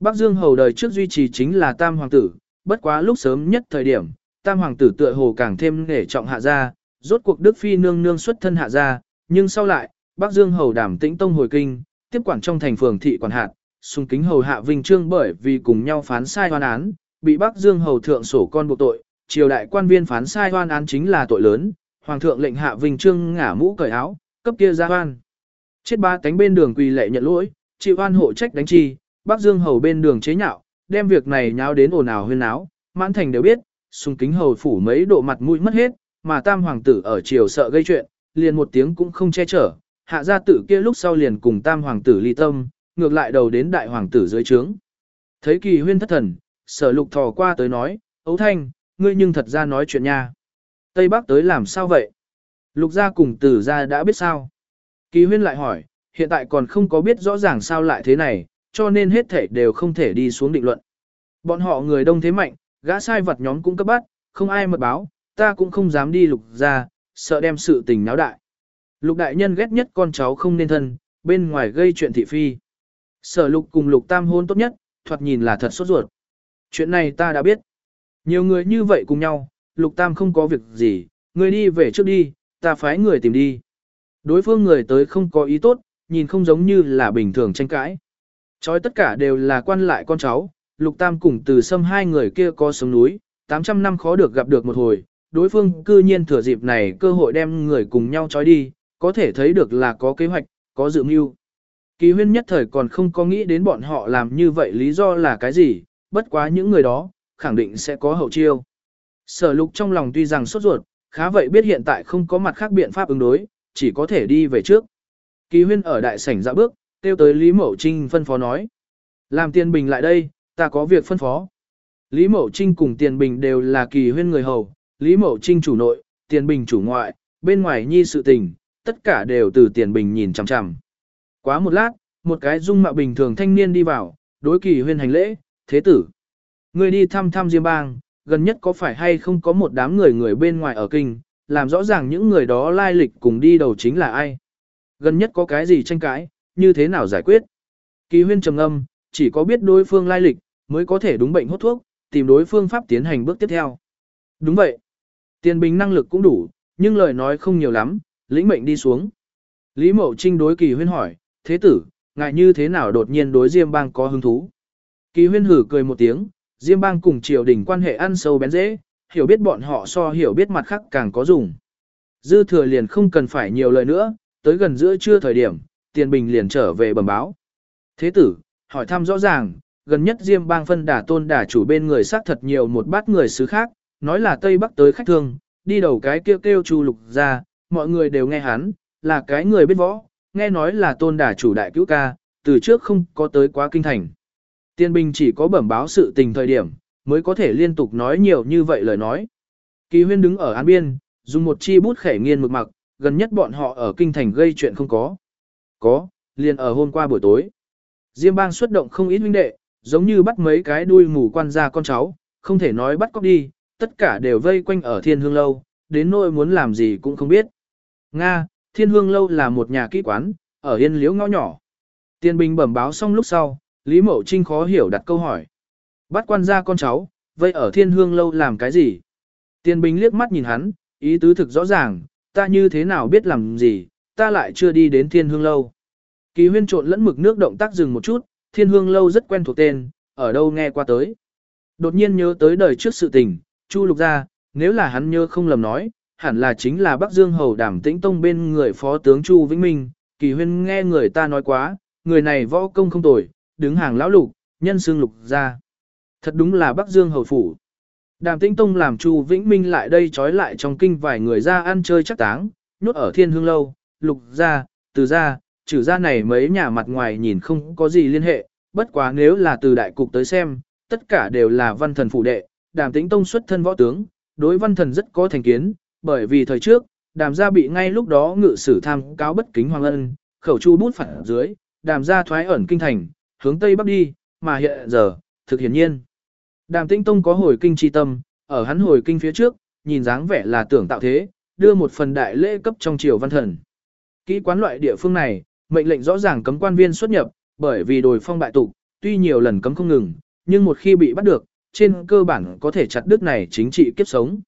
Bắc Dương hầu đời trước duy trì chính là tam hoàng tử, bất quá lúc sớm nhất thời điểm, tam hoàng tử tựa hồ càng thêm nể trọng hạ gia, rốt cuộc Đức Phi nương nương xuất thân hạ gia, nhưng sau lại, Bắc Dương hầu đảm tĩnh tông hồi kinh, tiếp quản trong thành phường thị quản hạt, xung kính hầu hạ vinh trương bởi vì cùng nhau phán sai hoan án, bị Bắc Dương hầu thượng sổ con buộc tội, triều đại quan viên phán sai hoan án chính là tội lớn, hoàng thượng lệnh hạ vinh trương ngả mũ cởi áo, cấp kia ra hoan. Chết ba cánh bên đường quỳ lệ nhận lỗi, chịu hoan hộ trách đánh chi, Bắc Dương hầu bên đường chế nhạo, đem việc này nháo đến ồn ào huyên náo, mãn thành đều biết, xung kính hầu phủ mấy độ mặt mũi mất hết, mà tam hoàng tử ở triều sợ gây chuyện, liền một tiếng cũng không che chở, hạ gia tử kia lúc sau liền cùng tam hoàng tử ly tâm, ngược lại đầu đến đại hoàng tử dưới trướng. Thấy kỳ huyên thất thần, sở lục thò qua tới nói, ấu thanh, ngươi nhưng thật ra nói chuyện nha. Tây Bắc tới làm sao vậy? Lục gia cùng tử gia đã biết sao? Kỳ huyên lại hỏi, hiện tại còn không có biết rõ ràng sao lại thế này, cho nên hết thể đều không thể đi xuống định luận. Bọn họ người đông thế mạnh, gã sai vật nhóm cũng cấp bắt, không ai mật báo, ta cũng không dám đi lục gia sợ đem sự tình náo đại. Lục đại nhân ghét nhất con cháu không nên thân, bên ngoài gây chuyện thị phi. Sở lục cùng lục tam hôn tốt nhất, thoạt nhìn là thật sốt ruột. Chuyện này ta đã biết. Nhiều người như vậy cùng nhau, lục tam không có việc gì, người đi về trước đi, ta phái người tìm đi. Đối phương người tới không có ý tốt, nhìn không giống như là bình thường tranh cãi. Chói tất cả đều là quan lại con cháu, lục tam cùng từ sâm hai người kia có sống núi, 800 năm khó được gặp được một hồi, đối phương cư nhiên thừa dịp này cơ hội đem người cùng nhau trói đi, có thể thấy được là có kế hoạch, có dự mưu. Kỳ huyên nhất thời còn không có nghĩ đến bọn họ làm như vậy lý do là cái gì, bất quá những người đó, khẳng định sẽ có hậu chiêu. Sở lục trong lòng tuy rằng sốt ruột, khá vậy biết hiện tại không có mặt khác biện pháp ứng đối, chỉ có thể đi về trước. Kỳ huyên ở đại sảnh dạ bước, tiêu tới Lý Mậu Trinh phân phó nói. Làm tiền bình lại đây, ta có việc phân phó. Lý Mậu Trinh cùng tiền bình đều là kỳ huyên người hầu, Lý Mậu Trinh chủ nội, tiền bình chủ ngoại, bên ngoài nhi sự tình, tất cả đều từ tiền bình nhìn chằm chằm. Quá một lát, một cái dung mạo bình thường thanh niên đi vào, đối kỳ huyên hành lễ, thế tử. Người đi thăm thăm Diêm Bang, gần nhất có phải hay không có một đám người người bên ngoài ở kinh, làm rõ ràng những người đó lai lịch cùng đi đầu chính là ai. Gần nhất có cái gì tranh cãi, như thế nào giải quyết. Kỳ huyên trầm âm, chỉ có biết đối phương lai lịch, mới có thể đúng bệnh hốt thuốc, tìm đối phương pháp tiến hành bước tiếp theo. Đúng vậy. Tiền bình năng lực cũng đủ, nhưng lời nói không nhiều lắm, lĩnh mệnh đi xuống. Lý Mậu Trinh đối kỳ huyên hỏi, thế tử, ngại như thế nào đột nhiên đối Diêm Bang có hứng thú. Kỳ huyên hử cười một tiếng, Diêm Bang cùng triều đình quan hệ ăn sâu bén dễ, hiểu biết bọn họ so hiểu biết mặt khác càng có dùng. Dư thừa liền không cần phải nhiều lời nữa, tới gần giữa trưa thời điểm, tiền bình liền trở về bẩm báo. Thế tử, hỏi thăm rõ ràng, gần nhất Diêm Bang phân đà tôn đà chủ bên người xác thật nhiều một bát người xứ khác, nói là Tây Bắc tới khách thương, đi đầu cái kêu kêu chu lục ra, mọi người đều nghe hắn, là cái người biết võ, nghe nói là tôn đà chủ đại cứu ca, từ trước không có tới quá kinh thành. Tiên binh chỉ có bẩm báo sự tình thời điểm, mới có thể liên tục nói nhiều như vậy lời nói. Kỳ huyên đứng ở án biên, dùng một chi bút khẻ nghiên mực mặc, gần nhất bọn họ ở kinh thành gây chuyện không có. Có, liền ở hôm qua buổi tối. Diêm bang xuất động không ít huynh đệ, giống như bắt mấy cái đuôi mù quan ra con cháu, không thể nói bắt cóc đi, tất cả đều vây quanh ở thiên hương lâu, đến nỗi muốn làm gì cũng không biết. Nga, thiên hương lâu là một nhà kỹ quán, ở yên liễu ngõ nhỏ. Tiên bình bẩm báo xong lúc sau, Lý Mậu Trinh khó hiểu đặt câu hỏi. Bắt quan gia con cháu, vây ở thiên hương lâu làm cái gì? Tiên bình liếc mắt nhìn hắn, ý tứ thực rõ ràng, ta như thế nào biết làm gì, ta lại chưa đi đến thiên hương lâu. Kỳ huyên trộn lẫn mực nước động tác dừng một chút, thiên hương lâu rất quen thuộc tên, ở đâu nghe qua tới. Đột nhiên nhớ tới đời trước sự tình, Chu lục gia, nếu là hắn nhớ không lầm nói, hẳn là chính là Bắc Dương Hầu Đàm Tĩnh Tông bên người phó tướng Chu Vĩnh Minh, kỳ huyên nghe người ta nói quá, người này võ công không tồi, đứng hàng lão lục, nhân xương lục gia, Thật đúng là Bắc Dương Hầu Phủ. Đàm Tĩnh Tông làm Chu Vĩnh Minh lại đây trói lại trong kinh vài người ra ăn chơi chắc táng, nhốt ở thiên hương lâu, lục gia, từ gia, trừ gia này mấy nhà mặt ngoài nhìn không có gì liên hệ, bất quá nếu là từ đại cục tới xem, tất cả đều là văn thần phụ đệ, đàm tĩnh tông xuất thân võ tướng, đối văn thần rất có thành kiến, bởi vì thời trước, đàm gia bị ngay lúc đó ngự sử tham cáo bất kính hoàng ân, khẩu chu bút phản dưới, đàm gia thoái ẩn kinh thành, hướng tây bắc đi, mà hiện giờ, thực hiển nhiên. Đàm tĩnh tông có hồi kinh chi tâm, ở hắn hồi kinh phía trước, nhìn dáng vẻ là tưởng tạo thế, đưa một phần đại lễ cấp trong triều văn thần. Kỹ quán loại địa phương này, mệnh lệnh rõ ràng cấm quan viên xuất nhập, bởi vì đồi phong bại tục, tuy nhiều lần cấm không ngừng, nhưng một khi bị bắt được, trên cơ bản có thể chặt đứt này chính trị kiếp sống.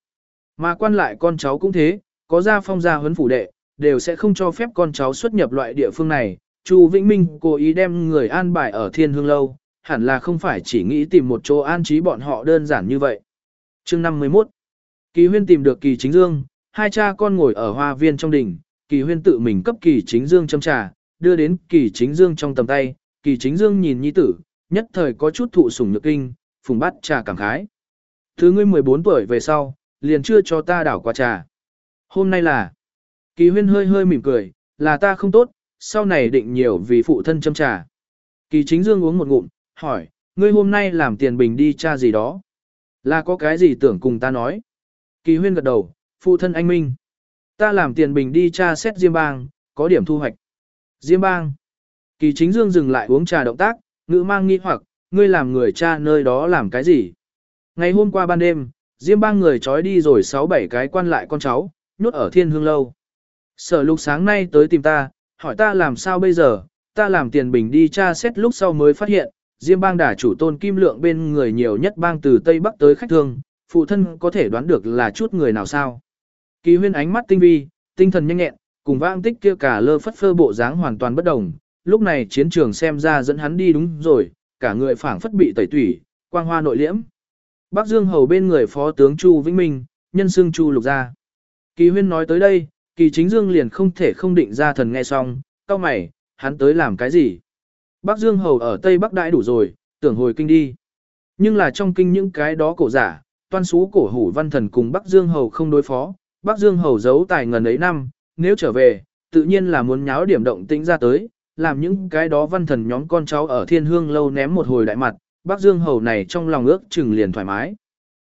Mà quan lại con cháu cũng thế, có gia phong gia huấn phủ đệ, đều sẽ không cho phép con cháu xuất nhập loại địa phương này. Chu Vĩnh Minh cố ý đem người an bài ở thiên hương lâu, hẳn là không phải chỉ nghĩ tìm một chỗ an trí bọn họ đơn giản như vậy. chương 51 Kỳ huyên tìm được kỳ chính dương, hai cha con ngồi ở hoa viên trong đỉnh, kỳ huyên tự mình cấp kỳ chính dương châm trà, đưa đến kỳ chính dương trong tầm tay, kỳ chính dương nhìn nhi tử, nhất thời có chút thụ sủng nhược kinh, phùng bát trà cảm khái. Thứ ngươi 14 tuổi về sau, liền chưa cho ta đảo qua trà. Hôm nay là, kỳ huyên hơi hơi mỉm cười, là ta không tốt, sau này định nhiều vì phụ thân châm trà. Kỳ chính dương uống một ngụm, hỏi, ngươi hôm nay làm tiền bình đi cha gì đó. Là có cái gì tưởng cùng ta nói. Kỳ huyên gật đầu, phụ thân anh Minh. Ta làm tiền bình đi cha xét Diêm Bang, có điểm thu hoạch. Diêm Bang. Kỳ chính dương dừng lại uống trà động tác, ngữ mang nghi hoặc, ngươi làm người cha nơi đó làm cái gì? Ngày hôm qua ban đêm, Diêm bang người trói đi rồi 6-7 cái quan lại con cháu, nhốt ở thiên hương lâu. Sở lục sáng nay tới tìm ta, hỏi ta làm sao bây giờ, ta làm tiền bình đi tra xét lúc sau mới phát hiện, Diêm bang đả chủ tôn kim lượng bên người nhiều nhất bang từ Tây Bắc tới khách thương, phụ thân có thể đoán được là chút người nào sao. Kỳ huyên ánh mắt tinh vi, tinh thần nhanh nhẹn, Cùng vãng tích kia cả lơ phất phơ bộ dáng hoàn toàn bất đồng, lúc này chiến trường xem ra dẫn hắn đi đúng rồi, cả người phảng phất bị tẩy tủy, quang hoa nội liễm. Bắc Dương hầu bên người phó tướng Chu Vĩnh Minh, nhân xương Chu Lục gia. Kỳ huyên nói tới đây, kỳ chính dương liền không thể không định ra thần nghe xong, cao mày, hắn tới làm cái gì? Bắc Dương hầu ở Tây Bắc đại đủ rồi, tưởng hồi kinh đi. Nhưng là trong kinh những cái đó cổ giả, toan xú cổ hủ văn thần cùng Bắc Dương hầu không đối phó, Bắc Dương hầu giấu tài ngần ấy năm, nếu trở về, tự nhiên là muốn nháo điểm động tĩnh ra tới, làm những cái đó văn thần nhóm con cháu ở thiên hương lâu ném một hồi đại mặt, Bắc Dương hầu này trong lòng ước chừng liền thoải mái.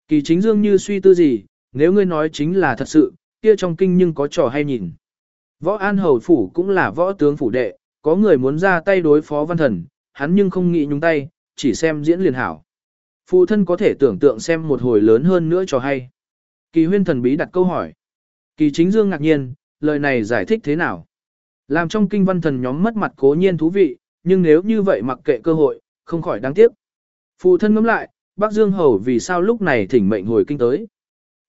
Kỳ chính dương như suy tư gì, nếu ngươi nói chính là thật sự, kia trong kinh nhưng có trò hay nhìn. Võ An hầu phủ cũng là võ tướng phủ đệ, có người muốn ra tay đối phó văn thần, hắn nhưng không nghĩ nhúng tay, chỉ xem diễn liền hảo. Phụ thân có thể tưởng tượng xem một hồi lớn hơn nữa trò hay. Kỳ huyên thần bí đặt câu hỏi. Kỳ chính dương ngạc nhiên, lời này giải thích thế nào? Làm trong kinh văn thần nhóm mất mặt cố nhiên thú vị, nhưng nếu như vậy mặc kệ cơ hội, không khỏi đáng tiếc. Phụ thân ngẫm lại, Bắc Dương Hầu vì sao lúc này thỉnh mệnh hồi kinh tới.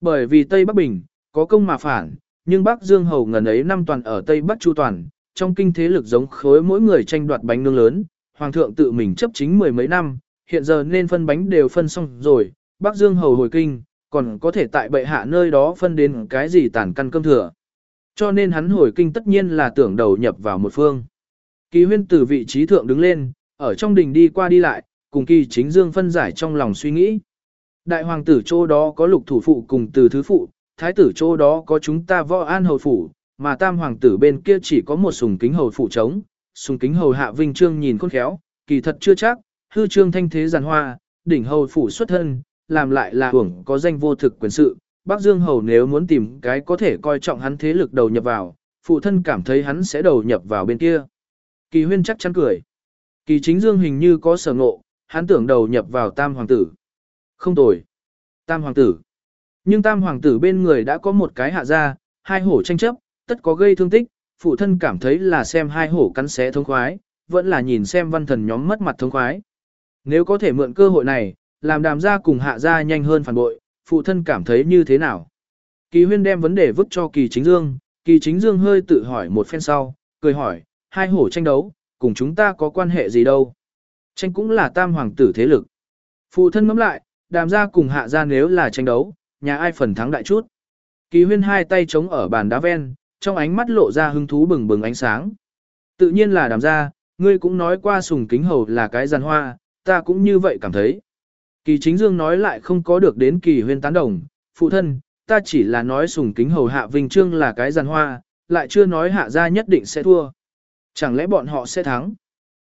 Bởi vì Tây Bắc Bình, có công mà phản, nhưng Bắc Dương Hầu ngần ấy năm toàn ở Tây Bắc Chu Toàn, trong kinh thế lực giống khối mỗi người tranh đoạt bánh nương lớn, Hoàng thượng tự mình chấp chính mười mấy năm, hiện giờ nên phân bánh đều phân xong rồi, Bắc Dương Hầu hồi kinh, còn có thể tại bệ hạ nơi đó phân đến cái gì tàn căn cơm thừa. Cho nên hắn hồi kinh tất nhiên là tưởng đầu nhập vào một phương. Kỳ huyên từ vị trí thượng đứng lên, ở trong đình đi qua đi lại, cùng kỳ chính dương phân giải trong lòng suy nghĩ. Đại hoàng tử chỗ đó có lục thủ phụ cùng từ thứ phụ, thái tử chỗ đó có chúng ta võ an hầu phủ, mà tam hoàng tử bên kia chỉ có một sùng kính hầu phụ trống, sùng kính hầu hạ vinh trương nhìn khôn khéo, kỳ thật chưa chắc, hư trương thanh thế giàn hoa, đỉnh hầu phủ xuất thân, làm lại là hưởng có danh vô thực quyền sự, Bắc Dương Hầu nếu muốn tìm cái có thể coi trọng hắn thế lực đầu nhập vào, phụ thân cảm thấy hắn sẽ đầu nhập vào bên kia. Kỳ huyên chắc chắn cười. Kỳ chính Dương hình như có sở ngộ, hắn tưởng đầu nhập vào tam hoàng tử. Không tồi. Tam hoàng tử. Nhưng tam hoàng tử bên người đã có một cái hạ gia, hai hổ tranh chấp, tất có gây thương tích, phụ thân cảm thấy là xem hai hổ cắn xé thông khoái, vẫn là nhìn xem văn thần nhóm mất mặt thông khoái. Nếu có thể mượn cơ hội này, làm đàm gia cùng hạ gia nhanh hơn phản bội, phụ thân cảm thấy như thế nào? Kỳ huyên đem vấn đề vứt cho kỳ chính dương, kỳ chính dương hơi tự hỏi một phen sau, cười hỏi, hai hổ tranh đấu, cùng chúng ta có quan hệ gì đâu? Tranh cũng là tam hoàng tử thế lực. Phụ thân ngẫm lại, đàm gia cùng hạ gia nếu là tranh đấu, nhà ai phần thắng đại chút. Kỳ huyên hai tay chống ở bàn đá ven, trong ánh mắt lộ ra hứng thú bừng bừng ánh sáng. Tự nhiên là đàm gia, ngươi cũng nói qua sùng kính hầu là cái giàn hoa, ta cũng như vậy cảm thấy. Kỳ chính dương nói lại không có được đến kỳ huyên tán đồng, phụ thân, ta chỉ là nói sùng kính hầu hạ vinh trương là cái giàn hoa, lại chưa nói hạ gia nhất định sẽ thua. Chẳng lẽ bọn họ sẽ thắng?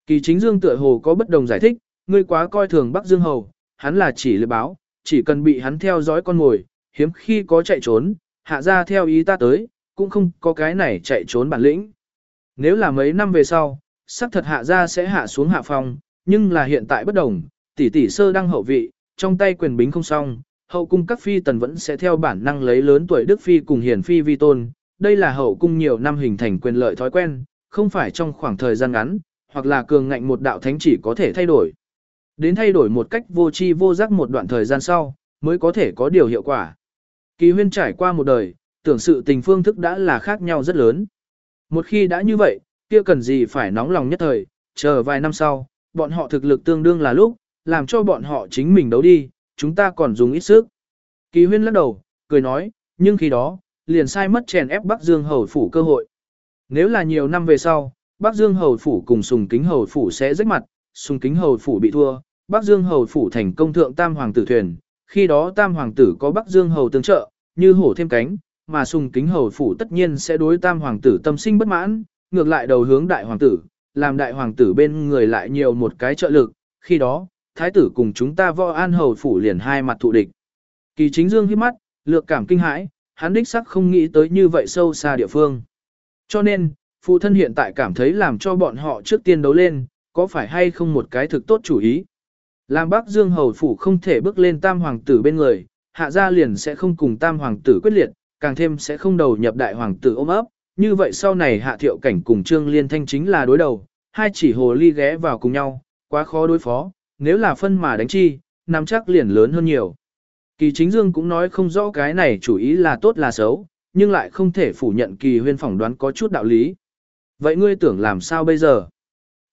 Kỳ chính dương tựa hồ có bất đồng giải thích, ngươi quá coi thường Bắc Dương hầu, hắn là chỉ lừa báo, chỉ cần bị hắn theo dõi con mồi, hiếm khi có chạy trốn, hạ gia theo ý ta tới, cũng không có cái này chạy trốn bản lĩnh. Nếu là mấy năm về sau, sắc thật hạ gia sẽ hạ xuống hạ phong, nhưng là hiện tại bất đồng, tỷ tỷ sơ đăng hậu vị, trong tay quyền bính không xong, hậu cung các phi tần vẫn sẽ theo bản năng lấy lớn tuổi đức phi cùng hiển phi vi tôn. Đây là hậu cung nhiều năm hình thành quyền lợi thói quen, không phải trong khoảng thời gian ngắn, hoặc là cường ngạnh một đạo thánh chỉ có thể thay đổi. Đến thay đổi một cách vô tri vô giác một đoạn thời gian sau, mới có thể có điều hiệu quả. Kỳ huyên trải qua một đời, tưởng sự tình phương thức đã là khác nhau rất lớn. Một khi đã như vậy, kia cần gì phải nóng lòng nhất thời, chờ vài năm sau, bọn họ thực lực tương đương là lúc, làm cho bọn họ chính mình đấu đi, chúng ta còn dùng ít sức. Kỳ huyên lắc đầu, cười nói, nhưng khi đó, liền sai mất chèn ép Bắc Dương Hầu Phủ cơ hội. Nếu là nhiều năm về sau, Bắc Dương Hầu Phủ cùng Sùng Kính Hầu Phủ sẽ rách mặt, Sùng Kính Hầu Phủ bị thua, Bắc Dương Hầu Phủ thành công thượng Tam Hoàng tử thuyền, khi đó Tam Hoàng tử có Bắc Dương Hầu tương trợ, như hổ thêm cánh, mà Sùng Kính Hầu Phủ tất nhiên sẽ đối Tam Hoàng tử tâm sinh bất mãn, ngược lại đầu hướng Đại Hoàng tử, làm Đại Hoàng tử bên người lại nhiều một cái trợ lực, khi đó, thái tử cùng chúng ta võ an hầu phủ liền hai mặt thụ địch. Kỳ chính dương hiếp mắt, lược cảm kinh hãi, hắn đích sắc không nghĩ tới như vậy sâu xa địa phương. Cho nên, phụ thân hiện tại cảm thấy làm cho bọn họ trước tiên đấu lên, có phải hay không một cái thực tốt chủ ý. Làm bác dương hầu phủ không thể bước lên tam hoàng tử bên người, hạ gia liền sẽ không cùng tam hoàng tử quyết liệt, càng thêm sẽ không đầu nhập đại hoàng tử ôm ấp. Như vậy sau này hạ thiệu cảnh cùng trương liên thanh chính là đối đầu, hai chỉ hồ ly ghé vào cùng nhau, quá khó đối phó, nếu là phân mà đánh chi, nắm chắc liền lớn hơn nhiều. Kỳ chính dương cũng nói không rõ cái này chủ ý là tốt là xấu, nhưng lại không thể phủ nhận kỳ huyên phỏng đoán có chút đạo lý. Vậy ngươi tưởng làm sao bây giờ?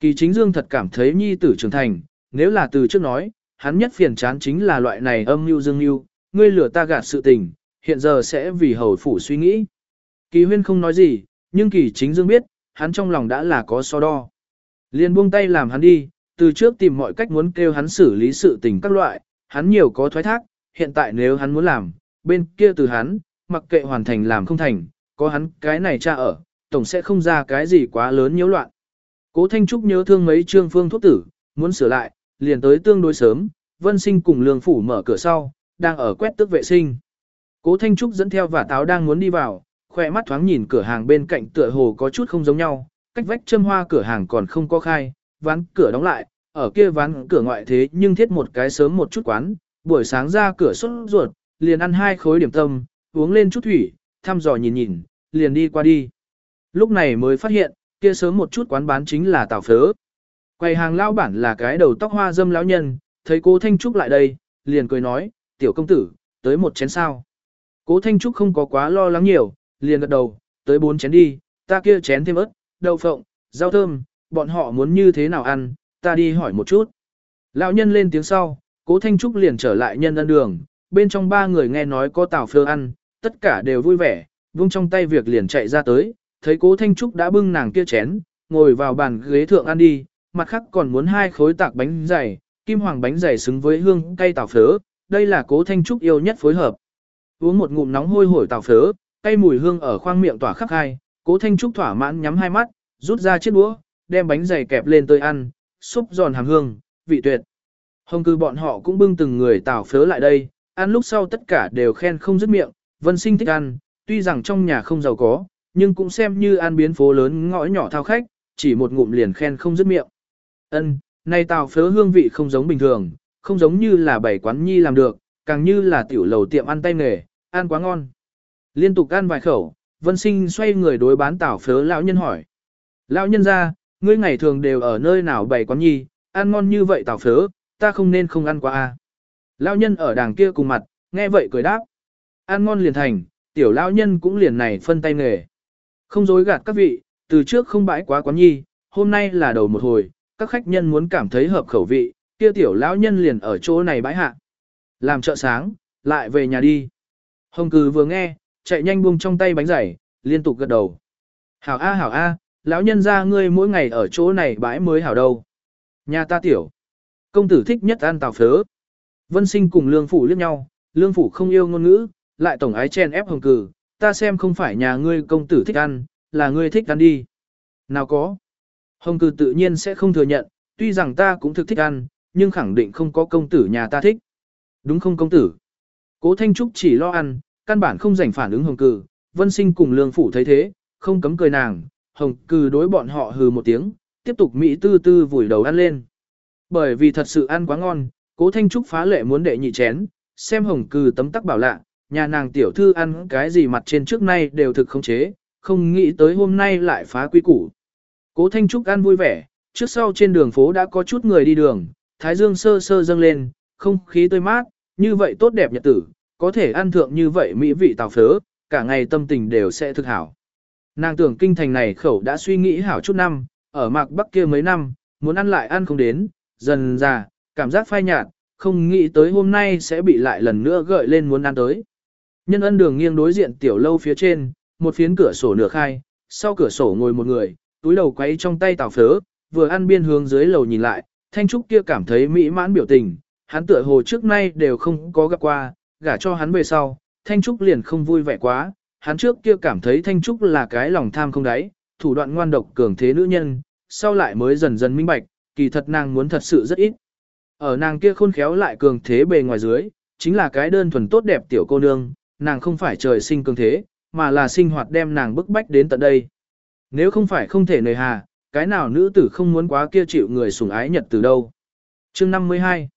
Kỳ chính dương thật cảm thấy nhi tử trưởng thành, nếu là từ trước nói, hắn nhất phiền chán chính là loại này âm mưu dương mưu, ngươi lừa ta gạt sự tình, hiện giờ sẽ vì hầu phủ suy nghĩ. Kỳ huyên không nói gì, nhưng kỳ chính dương biết, hắn trong lòng đã là có so đo. Liền buông tay làm hắn đi, từ trước tìm mọi cách muốn kêu hắn xử lý sự tình các loại, hắn nhiều có thoái thác, hiện tại nếu hắn muốn làm, bên kia từ hắn, mặc kệ hoàn thành làm không thành, có hắn cái này cha ở, tổng sẽ không ra cái gì quá lớn nhiễu loạn. Cố Thanh Trúc nhớ thương mấy trương phương thuốc tử, muốn sửa lại, liền tới tương đối sớm, Vân Sinh cùng Lương Phủ mở cửa sau, đang ở quét tước vệ sinh. Cố Thanh Trúc dẫn theo và táo đang muốn đi vào, khỏe mắt thoáng nhìn cửa hàng bên cạnh tựa hồ có chút không giống nhau, cách vách châm hoa cửa hàng còn không có khai, ván cửa đóng lại, ở kia ván cửa ngoại thế nhưng thiết một cái sớm một chút quán, buổi sáng ra cửa xuất ruột, liền ăn hai khối điểm tâm, uống lên chút thủy, thăm dò nhìn nhìn, liền đi qua đi. Lúc này mới phát hiện, kia sớm một chút quán bán chính là tảo phớ. Quầy hàng lao bản là cái đầu tóc hoa dâm lão nhân, thấy cô Thanh Trúc lại đây, liền cười nói, tiểu công tử, tới một chén sao. Cố Thanh Trúc không có quá lo lắng nhiều, liền gật đầu, tới bốn chén đi, ta kia chén thêm ớt, đậu phộng, rau thơm, bọn họ muốn như thế nào ăn, ta đi hỏi một chút. Lão nhân lên tiếng sau, cố Thanh Trúc liền trở lại nhân ân đường, bên trong ba người nghe nói có tảo phơ ăn, tất cả đều vui vẻ, vung trong tay việc liền chạy ra tới, thấy cố Thanh Trúc đã bưng nàng kia chén, ngồi vào bàn ghế thượng ăn đi, mặt khác còn muốn hai khối tạc bánh dày, kim hoàng bánh dày xứng với hương cây tảo phớ, đây là cố Thanh Trúc yêu nhất phối hợp. Uống một ngụm nóng hôi hổi tảo phớ, cây mùi hương ở khoang miệng tỏa khắp hai, cố Thanh Trúc thỏa mãn nhắm hai mắt, rút ra chiếc đũa, đem bánh dày kẹp lên tới ăn, súp giòn hàm hương, vị tuyệt. Hồng cư bọn họ cũng bưng từng người tảo phớ lại đây, ăn lúc sau tất cả đều khen không dứt miệng, vân sinh thích ăn, tuy rằng trong nhà không giàu có, nhưng cũng xem như ăn biến phố lớn ngõ nhỏ thao khách, chỉ một ngụm liền khen không dứt miệng. Ân, nay tảo phớ hương vị không giống bình thường, không giống như là bảy quán nhi làm được, càng như là tiểu lầu tiệm ăn tay nghề, ăn quá ngon. Liên tục ăn vài khẩu, vân sinh xoay người đối bán tảo phớ lão nhân hỏi. Lão nhân ra, ngươi ngày thường đều ở nơi nào bày quán nhi, ăn ngon như vậy tào phớ, ta không nên không ăn qua a. Lão nhân ở đàng kia cùng mặt, nghe vậy cười đáp. Ăn ngon liền thành, tiểu lão nhân cũng liền này phân tay nghề. Không dối gạt các vị, từ trước không bãi quá quán nhi, hôm nay là đầu một hồi, các khách nhân muốn cảm thấy hợp khẩu vị, kia tiểu lão nhân liền ở chỗ này bãi hạ. Làm chợ sáng, lại về nhà đi. Hồng cừ vừa nghe, chạy nhanh buông trong tay bánh giày, liên tục gật đầu. Hảo A hảo A, lão nhân ra ngươi mỗi ngày ở chỗ này bãi mới hảo đâu. Nhà ta tiểu. Công tử thích nhất ăn tàu phớ. Vân sinh cùng lương phủ liếc nhau, lương phủ không yêu ngôn ngữ, lại tổng ái chen ép hồng cử. ta xem không phải nhà ngươi công tử thích ăn, là ngươi thích ăn đi. Nào có. Hồng cử tự nhiên sẽ không thừa nhận, tuy rằng ta cũng thực thích ăn, nhưng khẳng định không có công tử nhà ta thích. Đúng không công tử? Cố Thanh Trúc chỉ lo ăn, căn bản không rảnh phản ứng hồng cử. vân sinh cùng lương phủ thấy thế, không cấm cười nàng, hồng cừ đối bọn họ hừ một tiếng, tiếp tục Mỹ tư tư vùi đầu ăn lên. Bởi vì thật sự ăn quá ngon, cố Thanh Trúc phá lệ muốn đệ nhị chén, xem hồng cừ tấm tắc bảo lạ, nhà nàng tiểu thư ăn cái gì mặt trên trước nay đều thực không chế, không nghĩ tới hôm nay lại phá quy củ. Cố Thanh Trúc ăn vui vẻ, trước sau trên đường phố đã có chút người đi đường, thái dương sơ sơ dâng lên, không khí tươi mát, như vậy tốt đẹp nhật tử, có thể ăn thượng như vậy mỹ vị tào phớ, cả ngày tâm tình đều sẽ thực hảo. Nàng tưởng kinh thành này khẩu đã suy nghĩ hảo chút năm, ở mạc bắc kia mấy năm, muốn ăn lại ăn không đến, dần già, cảm giác phai nhạt, không nghĩ tới hôm nay sẽ bị lại lần nữa gợi lên muốn ăn tới. Nhân ân đường nghiêng đối diện tiểu lâu phía trên, một phiến cửa sổ nửa khai, sau cửa sổ ngồi một người, túi đầu quấy trong tay tàu phớ, vừa ăn biên hướng dưới lầu nhìn lại, thanh trúc kia cảm thấy mỹ mãn biểu tình, hắn tựa hồ trước nay đều không có gặp qua, gả cho hắn về sau, thanh trúc liền không vui vẻ quá, hắn trước kia cảm thấy thanh trúc là cái lòng tham không đáy, thủ đoạn ngoan độc cường thế nữ nhân, sau lại mới dần dần minh bạch, kỳ thật nàng muốn thật sự rất ít. Ở nàng kia khôn khéo lại cường thế bề ngoài dưới, chính là cái đơn thuần tốt đẹp tiểu cô nương, nàng không phải trời sinh cường thế, mà là sinh hoạt đem nàng bức bách đến tận đây. Nếu không phải không thể nề hà, cái nào nữ tử không muốn quá kia chịu người sủng ái nhật từ đâu. chương 52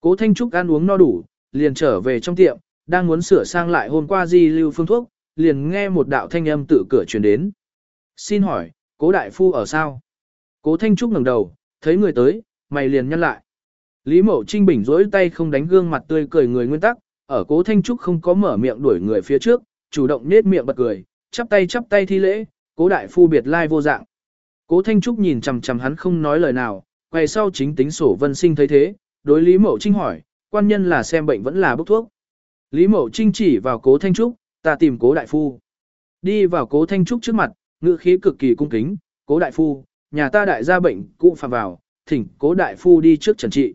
Cố Thanh Trúc ăn uống no đủ, liền trở về trong tiệm, đang muốn sửa sang lại hôm qua di lưu phương thuốc, liền nghe một đạo thanh âm tự cửa truyền đến. Xin hỏi, cố đại phu ở sao? Cố Thanh Trúc ngẩng đầu, thấy người tới, mày liền nhăn lại. Lý Mậu Trinh Bình rỗi tay không đánh gương mặt tươi cười người nguyên tắc, ở cố Thanh Trúc không có mở miệng đuổi người phía trước, chủ động nết miệng bật cười, chắp tay chắp tay thi lễ, cố đại phu biệt lai vô dạng. Cố Thanh Trúc nhìn chằm chằm hắn không nói lời nào, quay sau chính tính sổ vân sinh thấy thế, đối Lý Mậu Trinh hỏi, quan nhân là xem bệnh vẫn là bốc thuốc. Lý Mậu Trinh chỉ vào cố Thanh Trúc, ta tìm cố đại phu. Đi vào cố Thanh Trúc trước mặt, ngữ khí cực kỳ cung kính, cố đại phu, nhà ta đại gia bệnh cụ phạm vào, thỉnh cố đại phu đi trước trần trị.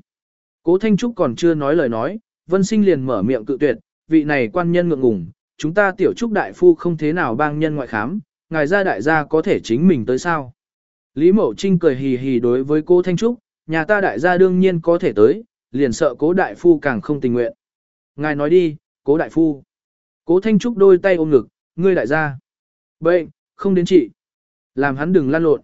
Cố Thanh Trúc còn chưa nói lời nói, vân sinh liền mở miệng cự tuyệt, vị này quan nhân ngượng ngùng, chúng ta tiểu trúc đại phu không thế nào bang nhân ngoại khám, ngài gia đại gia có thể chính mình tới sao. Lý Mậu Trinh cười hì hì đối với cô Thanh Trúc, nhà ta đại gia đương nhiên có thể tới, liền sợ cố đại phu càng không tình nguyện. Ngài nói đi, cố đại phu. Cố Thanh Trúc đôi tay ôm ngực, ngươi đại gia. Bệnh, không đến chị. Làm hắn đừng lan lộn.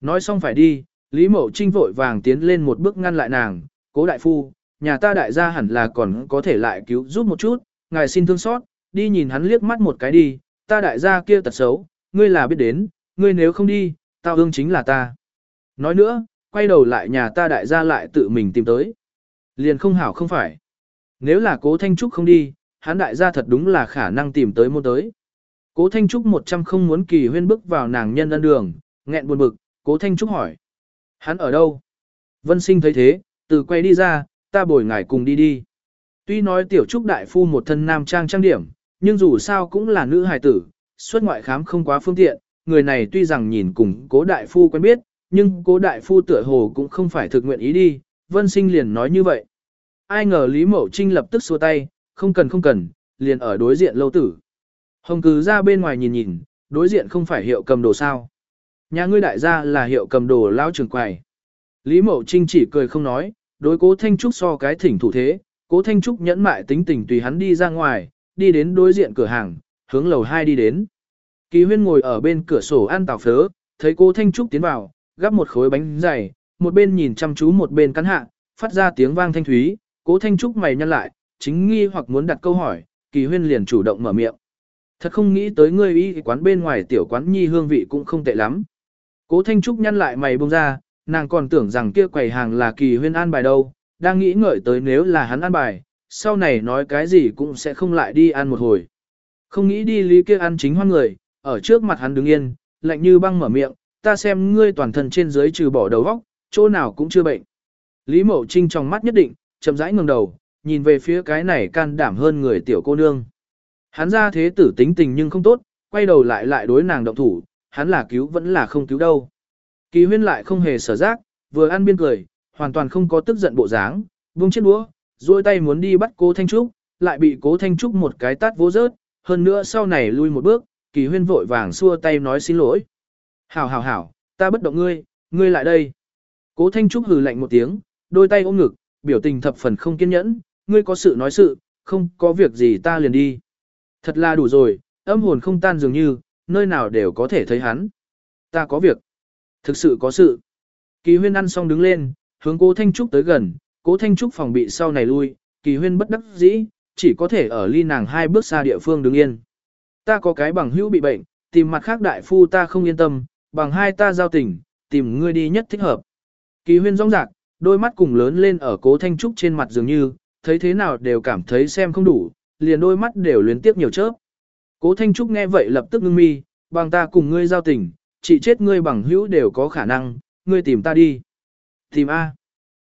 Nói xong phải đi, Lý Mậu Trinh vội vàng tiến lên một bước ngăn lại nàng, cố đại phu, nhà ta đại gia hẳn là còn có thể lại cứu giúp một chút, ngài xin thương xót, đi nhìn hắn liếc mắt một cái đi, ta đại gia kia tật xấu, ngươi là biết đến, ngươi nếu không đi, tao ương chính là ta. Nói nữa, quay đầu lại nhà ta đại gia lại tự mình tìm tới. Liền không hảo không phải. Nếu là cố Thanh Trúc không đi, hắn đại gia thật đúng là khả năng tìm tới môn tới. Cố Thanh Trúc một trăm không muốn kỳ huyên bước vào nàng nhân ân đường, nghẹn buồn bực, cố Thanh Trúc hỏi. Hắn ở đâu? Vân sinh thấy thế, từ quay đi ra, ta bồi ngài cùng đi đi. Tuy nói tiểu trúc đại phu một thân nam trang trang điểm, nhưng dù sao cũng là nữ hài tử, xuất ngoại khám không quá phương tiện, người này tuy rằng nhìn cùng cố đại phu quen biết, nhưng cố đại phu tựa hồ cũng không phải thực nguyện ý đi, vân sinh liền nói như vậy. Ai ngờ Lý Mậu Trinh lập tức xua tay, không cần không cần, liền ở đối diện lâu tử. Hồng cứ ra bên ngoài nhìn nhìn, đối diện không phải hiệu cầm đồ sao. Nhà ngươi đại gia là hiệu cầm đồ lao trường quầy. Lý Mậu Trinh chỉ cười không nói, đối cố Thanh Trúc so cái thỉnh thủ thế, cố Thanh Trúc nhẫn mại tính tình tùy hắn đi ra ngoài, đi đến đối diện cửa hàng, hướng lầu 2 đi đến. Kỳ huyên ngồi ở bên cửa sổ ăn tàu phớ, thấy cố Thanh Trúc tiến vào, gắp một khối bánh dày, một bên nhìn chăm chú một bên cắn hạ, phát ra tiếng vang thanh thúy, cố Thanh Trúc mày nhăn lại, chính nghi hoặc muốn đặt câu hỏi, kỳ huyên liền chủ động mở miệng. Thật không nghĩ tới ngươi y quán bên ngoài tiểu quán nhi hương vị cũng không tệ lắm. Cố Thanh Trúc nhăn lại mày bông ra, nàng còn tưởng rằng kia quầy hàng là kỳ huyên an bài đâu, đang nghĩ ngợi tới nếu là hắn an bài, sau này nói cái gì cũng sẽ không lại đi ăn một hồi. Không nghĩ đi lý kia ăn chính hoan người, ở trước mặt hắn đứng yên, lạnh như băng mở miệng, ta xem ngươi toàn thân trên dưới trừ bỏ đầu góc, chỗ nào cũng chưa bệnh. Lý Mậu Trinh trong mắt nhất định, chậm rãi ngẩng đầu, nhìn về phía cái này can đảm hơn người tiểu cô nương. Hắn ra thế tử tính tình nhưng không tốt, quay đầu lại lại đối nàng động thủ, hắn là cứu vẫn là không cứu đâu. Kỳ huyên lại không hề sở giác, vừa ăn biên cười, hoàn toàn không có tức giận bộ dáng, buông chiếc đũa, duỗi tay muốn đi bắt cố Thanh Trúc, lại bị cố Thanh Trúc một cái tát vỗ rớt, hơn nữa sau này lui một bước, kỳ huyên vội vàng xua tay nói xin lỗi. Hảo hảo hảo, ta bất động ngươi, ngươi lại đây. Cố Thanh Trúc hừ lạnh một tiếng, đôi tay ôm ngực, biểu tình thập phần không kiên nhẫn, ngươi có sự nói sự, không có việc gì ta liền đi. Thật là đủ rồi, âm hồn không tan dường như, nơi nào đều có thể thấy hắn. Ta có việc. Thực sự có sự. Kỳ huyên ăn xong đứng lên, hướng cố Thanh Trúc tới gần, cố Thanh Trúc phòng bị sau này lui, kỳ huyên bất đắc dĩ, chỉ có thể ở ly nàng hai bước xa địa phương đứng yên. Ta có cái bằng hữu bị bệnh, tìm mặt khác đại phu ta không yên tâm, bằng hai ta giao tình, tìm ngươi đi nhất thích hợp. Kỳ huyên rong rạc, đôi mắt cùng lớn lên ở cố Thanh Trúc trên mặt dường như, thấy thế nào đều cảm thấy xem không đủ, liền đôi mắt đều luyến tiếp nhiều chớp. Cố Thanh Trúc nghe vậy lập tức ngưng mi, bằng ta cùng ngươi giao tình, chỉ chết ngươi bằng hữu đều có khả năng, ngươi tìm ta đi. Tìm A.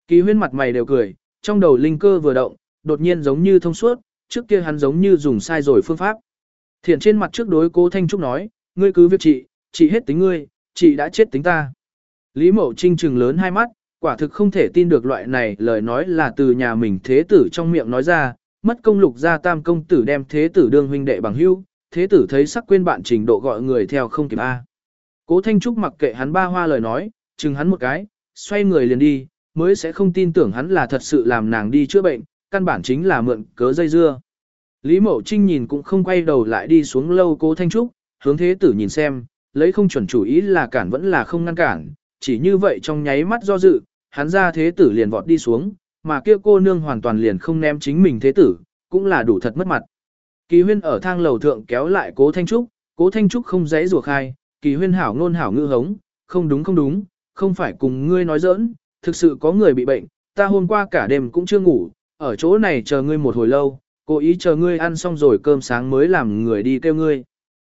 Kỳ huyên mặt mày đều cười, trong đầu linh cơ vừa động, đột nhiên giống như thông suốt, trước kia hắn giống như dùng sai rồi phương pháp. Thiện trên mặt trước đối cố Thanh Trúc nói, ngươi cứ việc chị, chị hết tính ngươi, chị đã chết tính ta. Lý Mậu Trinh trừng lớn hai mắt, quả thực không thể tin được loại này lời nói là từ nhà mình thế tử trong miệng nói ra, mất công lục gia tam công tử đem thế tử đương huynh đệ bằng hữu, thế tử thấy sắc quên bạn trình độ gọi người theo không kịp A. Cố Thanh Trúc mặc kệ hắn ba hoa lời nói, chừng hắn một cái, xoay người liền đi, mới sẽ không tin tưởng hắn là thật sự làm nàng đi chữa bệnh, căn bản chính là mượn cớ dây dưa. Lý Mậu Trinh nhìn cũng không quay đầu lại đi xuống lâu Cố Thanh Trúc, hướng thế tử nhìn xem, lấy không chuẩn chủ ý là cản vẫn là không ngăn cản, chỉ như vậy trong nháy mắt do dự, hắn ra thế tử liền vọt đi xuống, mà kia cô nương hoàn toàn liền không ném chính mình thế tử, cũng là đủ thật mất mặt. Kỳ huyên ở thang lầu thượng kéo lại cố Thanh Trúc, cố Thanh Trúc không dãy rùa khai, kỳ huyên hảo ngôn hảo ngữ hống, không đúng không đúng, không phải cùng ngươi nói giỡn, thực sự có người bị bệnh, ta hôm qua cả đêm cũng chưa ngủ, ở chỗ này chờ ngươi một hồi lâu, Cố ý chờ ngươi ăn xong rồi cơm sáng mới làm người đi kêu ngươi.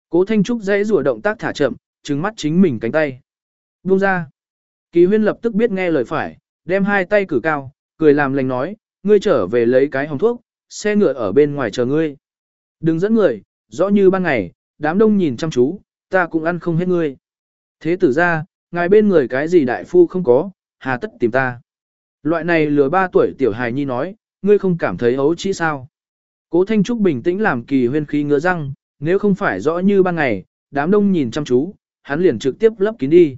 Cố Thanh Trúc dãy rùa động tác thả chậm, trừng mắt chính mình cánh tay. Buông ra. Kỳ huyên lập tức biết nghe lời phải, đem hai tay cử cao, cười làm lành nói, ngươi trở về lấy cái hồng thuốc, xe ngựa ở bên ngoài chờ ngươi. Đừng dẫn người, rõ như ban ngày, đám đông nhìn chăm chú, ta cũng ăn không hết ngươi. Thế tử ra, ngài bên người cái gì đại phu không có, hà tất tìm ta. Loại này lừa ba tuổi tiểu hài nhi nói, ngươi không cảm thấy ấu trí sao. Cố Thanh Trúc bình tĩnh làm kỳ huyên khí ngứa răng, nếu không phải rõ như ban ngày, đám đông nhìn chăm chú, hắn liền trực tiếp lấp kín đi.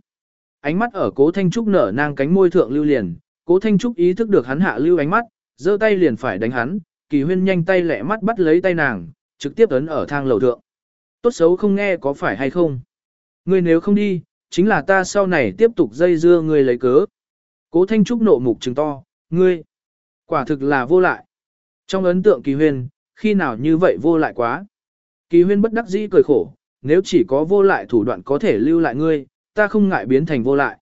Ánh mắt ở cố Thanh Trúc nở nang cánh môi thượng lưu liền, cố Thanh Trúc ý thức được hắn hạ lưu ánh mắt, giơ tay liền phải đánh hắn, kỳ huyên nhanh tay lẹ mắt bắt lấy tay nàng, trực tiếp ấn ở thang lầu thượng. Tốt xấu không nghe có phải hay không. Ngươi nếu không đi, chính là ta sau này tiếp tục dây dưa ngươi lấy cớ. Cố Thanh Trúc nộ mục trừng to, ngươi, quả thực là vô lại. Trong ấn tượng kỳ huyên, khi nào như vậy vô lại quá. Kỳ huyên bất đắc dĩ cười khổ, nếu chỉ có vô lại thủ đoạn có thể lưu lại ngươi, ta không ngại biến thành vô lại.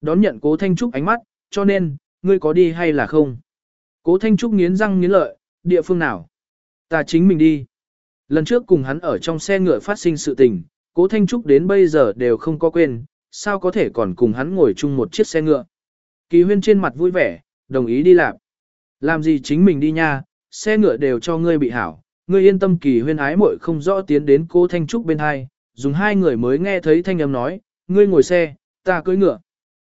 Đón nhận cố Thanh Trúc ánh mắt, cho nên, ngươi có đi hay là không? Cố Thanh Trúc nghiến răng nghiến lợi, địa phương nào? Ta chính mình đi. Lần trước cùng hắn ở trong xe ngựa phát sinh sự tình, cố Thanh Trúc đến bây giờ đều không có quên, sao có thể còn cùng hắn ngồi chung một chiếc xe ngựa. Kỳ huyên trên mặt vui vẻ, đồng ý đi làm. Làm gì chính mình đi nha, xe ngựa đều cho ngươi bị hảo, ngươi yên tâm kỳ huyên ái muội không rõ tiến đến cố Thanh Trúc bên hai, dùng hai người mới nghe thấy thanh âm nói, ngươi ngồi xe, ta cưỡi ngựa.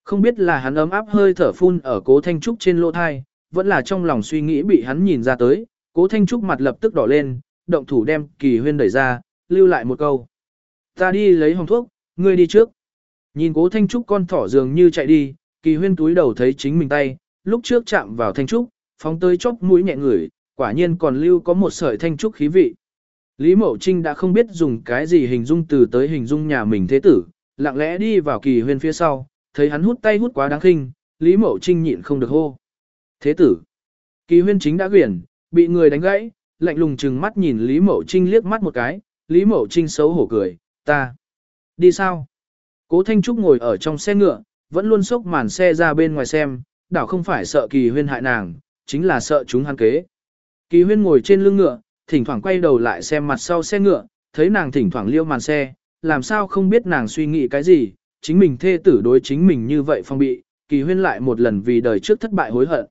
Không biết là hắn ấm áp hơi thở phun ở cố Thanh Trúc trên lỗ thai, vẫn là trong lòng suy nghĩ bị hắn nhìn ra tới, cố Thanh Trúc mặt lập tức đỏ lên, động thủ đem kỳ huyên đẩy ra, lưu lại một câu. Ta đi lấy hồng thuốc, ngươi đi trước. Nhìn cố Thanh Trúc con thỏ dường như chạy đi, kỳ huyên túi đầu thấy chính mình tay, lúc trước chạm vào Thanh Trúc, phóng tới chóp mũi nhẹ ngửi, quả nhiên còn lưu có một sợi Thanh Trúc khí vị. Lý Mậu Trinh đã không biết dùng cái gì hình dung từ tới hình dung nhà mình thế tử, lặng lẽ đi vào kỳ huyên phía sau, thấy hắn hút tay hút quá đáng khinh, Lý Mậu Trinh nhịn không được hô. Thế tử, kỳ huyên chính đã quyển, bị người đánh gãy, lạnh lùng chừng mắt nhìn Lý Mậu Trinh liếc mắt một cái, Lý Mậu Trinh xấu hổ cười, ta. Đi sao? Cố Thanh Trúc ngồi ở trong xe ngựa, vẫn luôn sốc màn xe ra bên ngoài xem, đảo không phải sợ kỳ huyên hại nàng, chính là sợ chúng hắn kế. Kỳ huyên ngồi trên lưng ngựa, thỉnh thoảng quay đầu lại xem mặt sau xe ngựa, thấy nàng thỉnh thoảng liêu màn xe, làm sao không biết nàng suy nghĩ cái gì, chính mình thê tử đối chính mình như vậy phong bị, kỳ huyên lại một lần vì đời trước thất bại hối hận.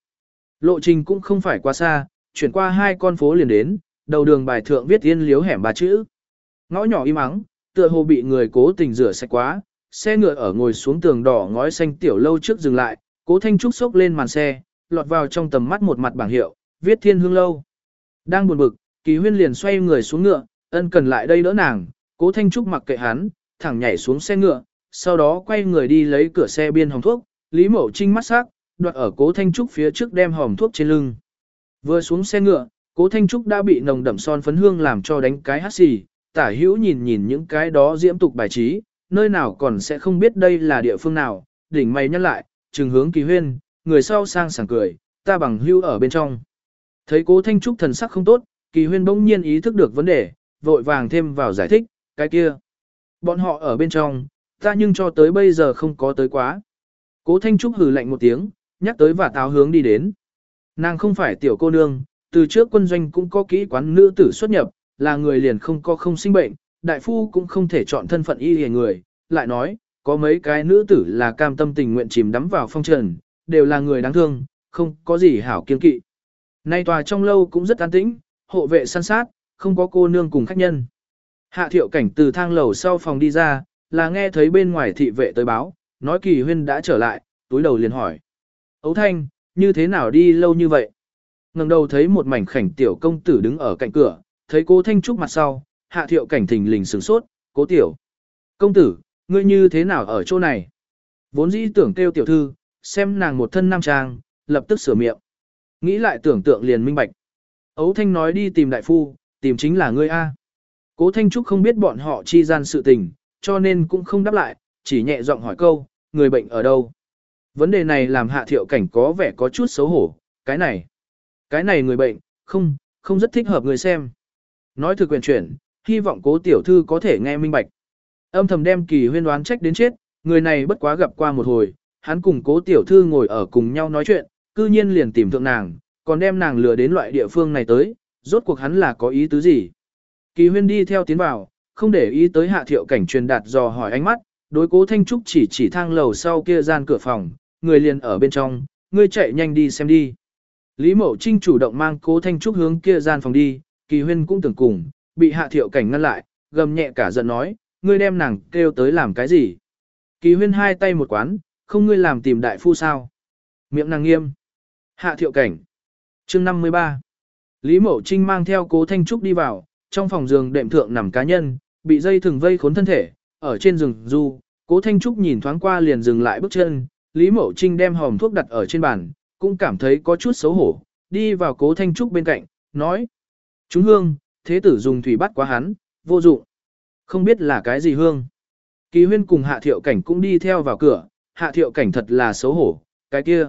Lộ trình cũng không phải quá xa, chuyển qua hai con phố liền đến, đầu đường bài thượng viết yên liếu hẻm ba chữ. Ngõ nhỏ im ắng, tựa hồ bị người cố tình rửa sạch quá, xe ngựa ở ngồi xuống tường đỏ ngói xanh tiểu lâu trước dừng lại, cố thanh trúc sốc lên màn xe, lọt vào trong tầm mắt một mặt bảng hiệu, viết thiên hương lâu. Đang buồn bực, kỳ huyên liền xoay người xuống ngựa, ân cần lại đây đỡ nàng, cố thanh trúc mặc kệ hắn, thẳng nhảy xuống xe ngựa, sau đó quay người đi lấy cửa xe biên hồng thuốc, Lý Mậu Trinh mắt sắc, đoạt ở cố thanh trúc phía trước đem hòm thuốc trên lưng. Vừa xuống xe ngựa, cố thanh trúc đã bị nồng đậm son phấn hương làm cho đánh cái hắt xì, tả hữu nhìn nhìn những cái đó diễm tục bài trí, nơi nào còn sẽ không biết đây là địa phương nào, đỉnh mày nhăn lại, trừng hướng kỳ huyên, người sau sang sảng cười, ta bằng hưu ở bên trong. Thấy cố thanh trúc thần sắc không tốt, kỳ huyên bỗng nhiên ý thức được vấn đề, vội vàng thêm vào giải thích, cái kia. Bọn họ ở bên trong, ta nhưng cho tới bây giờ không có tới quá. Cố thanh trúc hừ lạnh một tiếng, nhắc tới và táo hướng đi đến. Nàng không phải tiểu cô nương, từ trước quân doanh cũng có kỹ quán nữ tử xuất nhập, là người liền không có không sinh bệnh, đại phu cũng không thể chọn thân phận y hề người, lại nói, có mấy cái nữ tử là cam tâm tình nguyện chìm đắm vào phong trần, đều là người đáng thương, không có gì hảo kiên kỵ. Nay tòa trong lâu cũng rất an tĩnh, hộ vệ săn sát, không có cô nương cùng khách nhân. Hạ thiệu cảnh từ thang lầu sau phòng đi ra, là nghe thấy bên ngoài thị vệ tới báo, nói kỳ huyên đã trở lại, túi đầu liền hỏi. Ấu thanh, như thế nào đi lâu như vậy? ngẩng đầu thấy một mảnh khảnh tiểu công tử đứng ở cạnh cửa, thấy cô thanh trúc mặt sau, hạ thiệu cảnh thình lình sửng sốt, cố tiểu. Công tử, ngươi như thế nào ở chỗ này? Vốn dĩ tưởng kêu tiểu thư, xem nàng một thân nam trang, lập tức sửa miệng. Nghĩ lại tưởng tượng liền minh bạch. Ấu thanh nói đi tìm đại phu, tìm chính là ngươi A. Cố thanh trúc không biết bọn họ chi gian sự tình, cho nên cũng không đáp lại, chỉ nhẹ giọng hỏi câu, người bệnh ở đâu? Vấn đề này làm hạ thiệu cảnh có vẻ có chút xấu hổ, cái này, cái này người bệnh, không, không rất thích hợp người xem. Nói thực quyền chuyển, hy vọng cố tiểu thư có thể nghe minh bạch. Âm thầm đem kỳ huyên đoán trách đến chết, người này bất quá gặp qua một hồi, hắn cùng cố tiểu thư ngồi ở cùng nhau nói chuyện, cư nhiên liền tìm thượng nàng, còn đem nàng lừa đến loại địa phương này tới, rốt cuộc hắn là có ý tứ gì. Kỳ huyên đi theo tiến vào, không để ý tới hạ thiệu cảnh truyền đạt dò hỏi ánh mắt, đối cố Thanh Trúc chỉ chỉ thang lầu sau kia gian cửa phòng, người liền ở bên trong, ngươi chạy nhanh đi xem đi. Lý Mậu Trinh chủ động mang cố Thanh Trúc hướng kia gian phòng đi, kỳ huyên cũng tưởng cùng, bị hạ thiệu cảnh ngăn lại, gầm nhẹ cả giận nói, ngươi đem nàng kêu tới làm cái gì. Kỳ huyên hai tay một quán, không ngươi làm tìm đại phu sao. Miệng nàng nghiêm. Hạ thiệu cảnh. chương 53. Lý Mậu Trinh mang theo cố Thanh Trúc đi vào, trong phòng giường đệm thượng nằm cá nhân, bị dây thừng vây khốn thân thể, ở trên giường du, cố Thanh Trúc nhìn thoáng qua liền dừng lại bước chân, Lý Mậu Trinh đem hòm thuốc đặt ở trên bàn, cũng cảm thấy có chút xấu hổ, đi vào cố Thanh Trúc bên cạnh, nói. Chúng hương, thế tử dùng thủy bắt quá hắn, vô dụng. Không biết là cái gì hương. Kỳ huyên cùng hạ thiệu cảnh cũng đi theo vào cửa, hạ thiệu cảnh thật là xấu hổ, cái kia.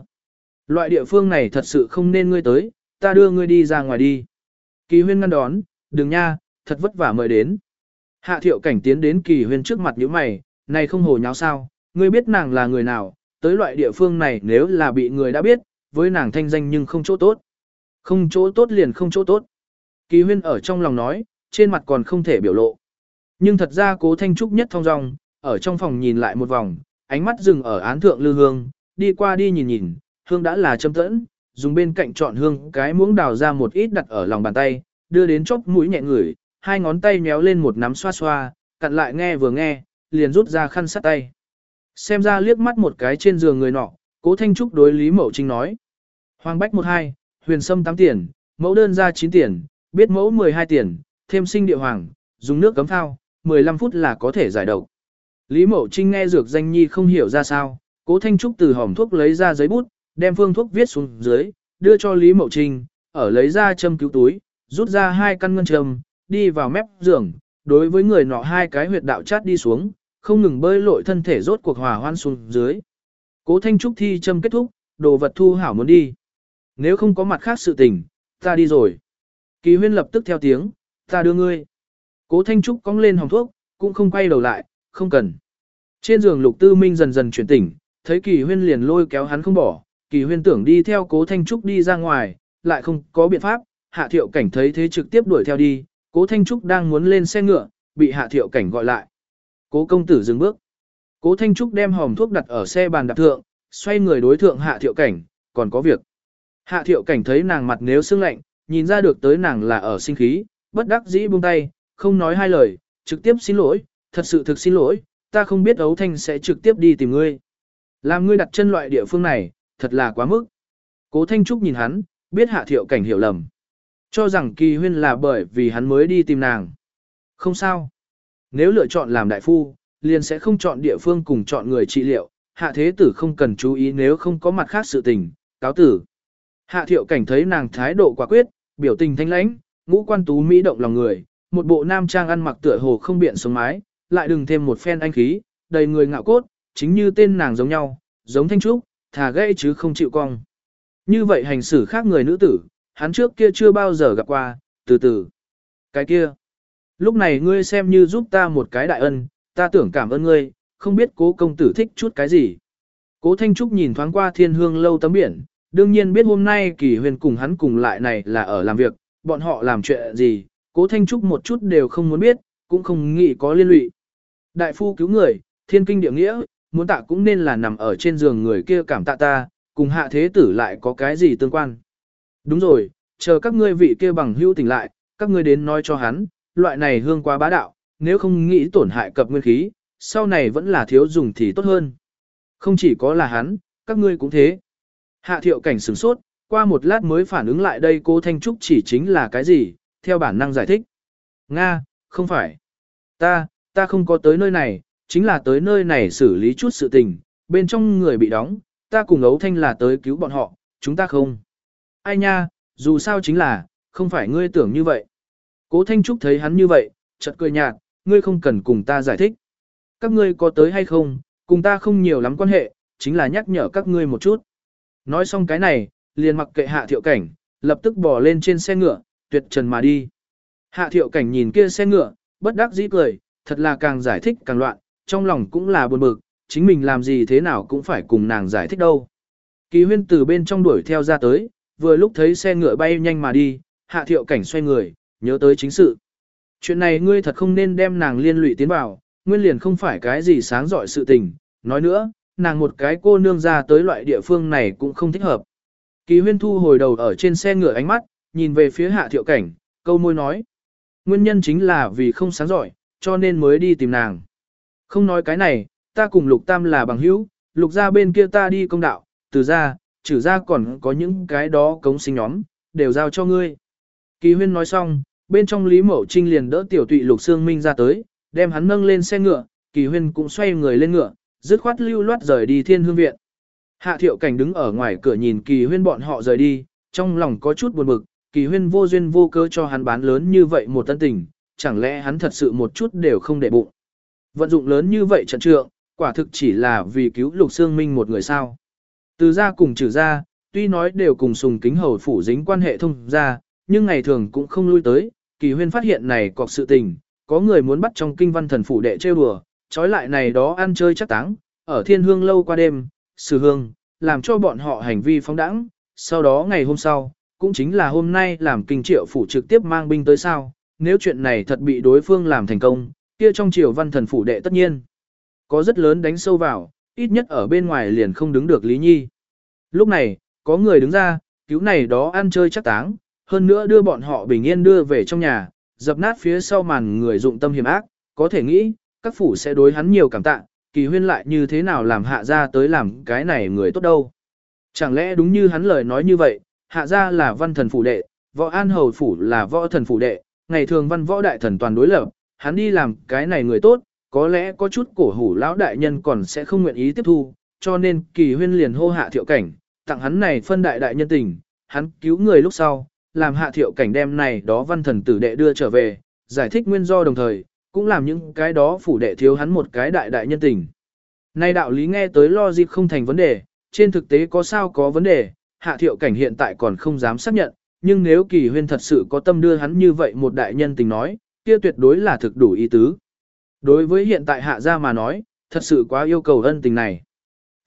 Loại địa phương này thật sự không nên ngươi tới, ta đưa ngươi đi ra ngoài đi. Kỳ huyên ngăn đón, đừng nha, thật vất vả mời đến. Hạ thiệu cảnh tiến đến kỳ huyên trước mặt những mày, này không hồ nháo sao, ngươi biết nàng là người nào, tới loại địa phương này nếu là bị người đã biết, với nàng thanh danh nhưng không chỗ tốt. Không chỗ tốt liền không chỗ tốt. Kỳ huyên ở trong lòng nói, trên mặt còn không thể biểu lộ. Nhưng thật ra cố thanh trúc nhất thong dong, ở trong phòng nhìn lại một vòng, ánh mắt dừng ở án thượng lư hương, đi qua đi nhìn nhìn, hương đã là châm tẫn, dùng bên cạnh chọn hương cái muỗng đào ra một ít đặt ở lòng bàn tay, đưa đến chốc mũi nhẹ ngửi, hai ngón tay méo lên một nắm xoa xoa, cặn lại nghe vừa nghe, liền rút ra khăn sát tay. Xem ra liếc mắt một cái trên giường người nọ, cố thanh trúc đối Lý Mậu Trinh nói. Hoàng Bách một hai, huyền sâm 8 tiền, mẫu đơn ra 9 tiền, biết mẫu 12 tiền, thêm sinh địa hoàng, dùng nước cấm thao, 15 phút là có thể giải độc. Lý Mậu Trinh nghe dược danh nhi không hiểu ra sao, cố thanh trúc từ hòm thuốc lấy ra giấy bút, đem phương thuốc viết xuống dưới, đưa cho Lý Mậu Trinh, ở lấy ra châm cứu túi, rút ra hai căn ngân trầm đi vào mép giường, đối với người nọ hai cái huyệt đạo chát đi xuống, không ngừng bơi lội thân thể rốt cuộc hòa hoan xuống dưới. Cố Thanh Trúc thi châm kết thúc, đồ vật thu hảo muốn đi. Nếu không có mặt khác sự tình, ta đi rồi. Kỳ huyên lập tức theo tiếng, ta đưa ngươi. Cố Thanh Trúc cong lên hồng thuốc, cũng không quay đầu lại, không cần. Trên giường lục tư minh dần dần chuyển tỉnh, thấy kỳ huyên liền lôi kéo hắn không bỏ, kỳ huyên tưởng đi theo cố Thanh Trúc đi ra ngoài, lại không có biện pháp, hạ thiệu cảnh thấy thế trực tiếp đuổi theo đi, cố Thanh Trúc đang muốn lên xe ngựa, bị hạ thiệu cảnh gọi lại. Cố công tử dừng bước. Cố Thanh Trúc đem hòm thuốc đặt ở xe bàn đạp thượng, xoay người đối thượng hạ thiệu cảnh, còn có việc. Hạ thiệu cảnh thấy nàng mặt nếu sưng lạnh, nhìn ra được tới nàng là ở sinh khí, bất đắc dĩ buông tay, không nói hai lời, trực tiếp xin lỗi, thật sự thực xin lỗi, ta không biết ấu thanh sẽ trực tiếp đi tìm ngươi. Làm ngươi đặt chân loại địa phương này, thật là quá mức. Cố Thanh Trúc nhìn hắn, biết hạ thiệu cảnh hiểu lầm. Cho rằng kỳ huyên là bởi vì hắn mới đi tìm nàng. Không sao. Nếu lựa chọn làm đại phu, liền sẽ không chọn địa phương cùng chọn người trị liệu, hạ thế tử không cần chú ý nếu không có mặt khác sự tình, cáo tử. Hạ thiệu cảnh thấy nàng thái độ quả quyết, biểu tình thanh lãnh, ngũ quan tú mỹ động lòng người, một bộ nam trang ăn mặc tựa hồ không biện sống mái, lại đừng thêm một phen anh khí, đầy người ngạo cốt, chính như tên nàng giống nhau, giống thanh trúc, thà gây chứ không chịu cong. Như vậy hành xử khác người nữ tử, hắn trước kia chưa bao giờ gặp qua, từ từ. Cái kia, lúc này ngươi xem như giúp ta một cái đại ân, ta tưởng cảm ơn ngươi, không biết cố công tử thích chút cái gì. Cố Thanh Trúc nhìn thoáng qua thiên hương lâu tấm biển, đương nhiên biết hôm nay kỳ huyền cùng hắn cùng lại này là ở làm việc, bọn họ làm chuyện gì, cố Thanh Trúc một chút đều không muốn biết, cũng không nghĩ có liên lụy. Đại phu cứu người, thiên kinh địa nghĩa, muốn tạ cũng nên là nằm ở trên giường người kia cảm tạ ta, cùng hạ thế tử lại có cái gì tương quan. Đúng rồi, chờ các ngươi vị kia bằng hữu tỉnh lại, các ngươi đến nói cho hắn, loại này hương quá bá đạo, nếu không nghĩ tổn hại cập nguyên khí, sau này vẫn là thiếu dùng thì tốt hơn. Không chỉ có là hắn, các ngươi cũng thế. Hạ thiệu cảnh sửng sốt, qua một lát mới phản ứng lại đây cô Thanh Trúc chỉ chính là cái gì, theo bản năng giải thích. Nga, không phải. Ta, ta không có tới nơi này, chính là tới nơi này xử lý chút sự tình, bên trong người bị đóng, ta cùng ấu thanh là tới cứu bọn họ, chúng ta không. Ai nha, dù sao chính là, không phải ngươi tưởng như vậy. Cố Thanh Trúc thấy hắn như vậy, chợt cười nhạt, ngươi không cần cùng ta giải thích. Các ngươi có tới hay không, cùng ta không nhiều lắm quan hệ, chính là nhắc nhở các ngươi một chút. Nói xong cái này, liền mặc kệ hạ thiệu cảnh, lập tức bỏ lên trên xe ngựa, tuyệt trần mà đi. Hạ thiệu cảnh nhìn kia xe ngựa, bất đắc dĩ cười, thật là càng giải thích càng loạn, trong lòng cũng là buồn bực, chính mình làm gì thế nào cũng phải cùng nàng giải thích đâu. Kỳ huyên từ bên trong đuổi theo ra tới, vừa lúc thấy xe ngựa bay nhanh mà đi, hạ thiệu cảnh xoay người, nhớ tới chính sự. Chuyện này ngươi thật không nên đem nàng liên lụy tiến vào, nguyên liền không phải cái gì sáng giỏi sự tình. Nói nữa, nàng một cái cô nương ra tới loại địa phương này cũng không thích hợp. Kỳ huyên thu hồi đầu ở trên xe ngựa ánh mắt, nhìn về phía hạ thiệu cảnh, câu môi nói. Nguyên nhân chính là vì không sáng giỏi, cho nên mới đi tìm nàng. Không nói cái này, ta cùng lục tam là bằng hữu, lục ra bên kia ta đi công đạo, từ ra, trừ ra còn có những cái đó cống sinh nhóm, đều giao cho ngươi. Kỳ huyên nói xong, bên trong Lý Mậu Trinh liền đỡ tiểu tụy lục xương minh ra tới, đem hắn nâng lên xe ngựa, kỳ huyên cũng xoay người lên ngựa, dứt khoát lưu loát rời đi thiên hương viện. Hạ thiệu cảnh đứng ở ngoài cửa nhìn kỳ huyên bọn họ rời đi, trong lòng có chút buồn bực, kỳ huyên vô duyên vô cớ cho hắn bán lớn như vậy một tân tình, chẳng lẽ hắn thật sự một chút đều không để bụng. Vận dụng lớn như vậy trận trượng, quả thực chỉ là vì cứu lục xương minh một người sao. Từ ra cùng trừ ra, tuy nói đều cùng sùng kính hầu phủ dính quan hệ thông ra, nhưng ngày thường cũng không lui tới, kỳ huyên phát hiện này cọc sự tình, có người muốn bắt trong kinh văn thần phủ đệ trêu đùa, trói lại này đó ăn chơi chắc táng, ở thiên hương lâu qua đêm, sử hương, làm cho bọn họ hành vi phóng đẳng, sau đó ngày hôm sau, cũng chính là hôm nay làm kinh triệu phủ trực tiếp mang binh tới sao, nếu chuyện này thật bị đối phương làm thành công, kia trong triều văn thần phủ đệ tất nhiên, có rất lớn đánh sâu vào, ít nhất ở bên ngoài liền không đứng được Lý Nhi. Lúc này, có người đứng ra, cứu này đó ăn chơi chắc táng, hơn nữa đưa bọn họ bình yên đưa về trong nhà, dập nát phía sau màn người dụng tâm hiểm ác, có thể nghĩ, các phủ sẽ đối hắn nhiều cảm tạ, kỳ huyên lại như thế nào làm hạ ra tới làm cái này người tốt đâu. Chẳng lẽ đúng như hắn lời nói như vậy, hạ ra là văn thần phủ đệ, võ an hầu phủ là võ thần phủ đệ, ngày thường văn võ đại thần toàn đối lập, hắn đi làm cái này người tốt, có lẽ có chút cổ hủ lão đại nhân còn sẽ không nguyện ý tiếp thu, cho nên kỳ huyên liền hô hạ thiệu cảnh, tặng hắn này phân đại đại nhân tình, hắn cứu người lúc sau, làm hạ thiệu cảnh đem này đó văn thần tử đệ đưa trở về, giải thích nguyên do đồng thời, cũng làm những cái đó phủ đệ thiếu hắn một cái đại đại nhân tình. Nay đạo lý nghe tới lo dịp không thành vấn đề, trên thực tế có sao có vấn đề, hạ thiệu cảnh hiện tại còn không dám xác nhận, nhưng nếu kỳ huyên thật sự có tâm đưa hắn như vậy một đại nhân tình nói, kia tuyệt đối là thực đủ ý tứ. Đối với hiện tại hạ gia mà nói, thật sự quá yêu cầu ân tình này.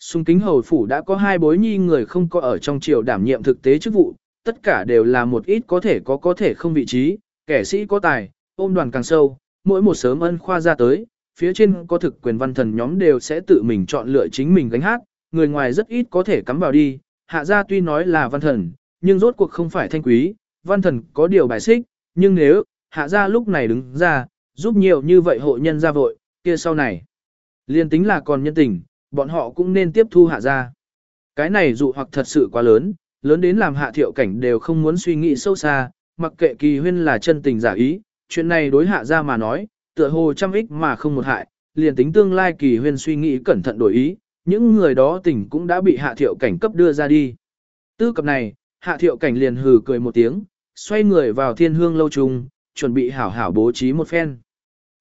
Xung kính hầu phủ đã có hai bối nhi người không có ở trong triều đảm nhiệm thực tế chức vụ, tất cả đều là một ít có thể có có thể không vị trí, kẻ sĩ có tài, ôm đoàn càng sâu, mỗi một sớm ân khoa ra tới, phía trên có thực quyền văn thần nhóm đều sẽ tự mình chọn lựa chính mình gánh hát, người ngoài rất ít có thể cắm vào đi, hạ gia tuy nói là văn thần, nhưng rốt cuộc không phải thanh quý, văn thần có điều bài xích, nhưng nếu, hạ gia lúc này đứng ra, giúp nhiều như vậy hộ nhân ra vội, kia sau này. Liên tính là còn nhân tình, bọn họ cũng nên tiếp thu hạ gia. Cái này dụ hoặc thật sự quá lớn, lớn đến làm hạ thiệu cảnh đều không muốn suy nghĩ sâu xa, mặc kệ kỳ huyên là chân tình giả ý, chuyện này đối hạ gia mà nói, tựa hồ trăm ích mà không một hại, liền tính tương lai kỳ huyên suy nghĩ cẩn thận đổi ý, những người đó tình cũng đã bị hạ thiệu cảnh cấp đưa ra đi. Tư cập này, hạ thiệu cảnh liền hừ cười một tiếng, xoay người vào thiên hương lâu trùng, chuẩn bị hảo hảo bố trí một phen.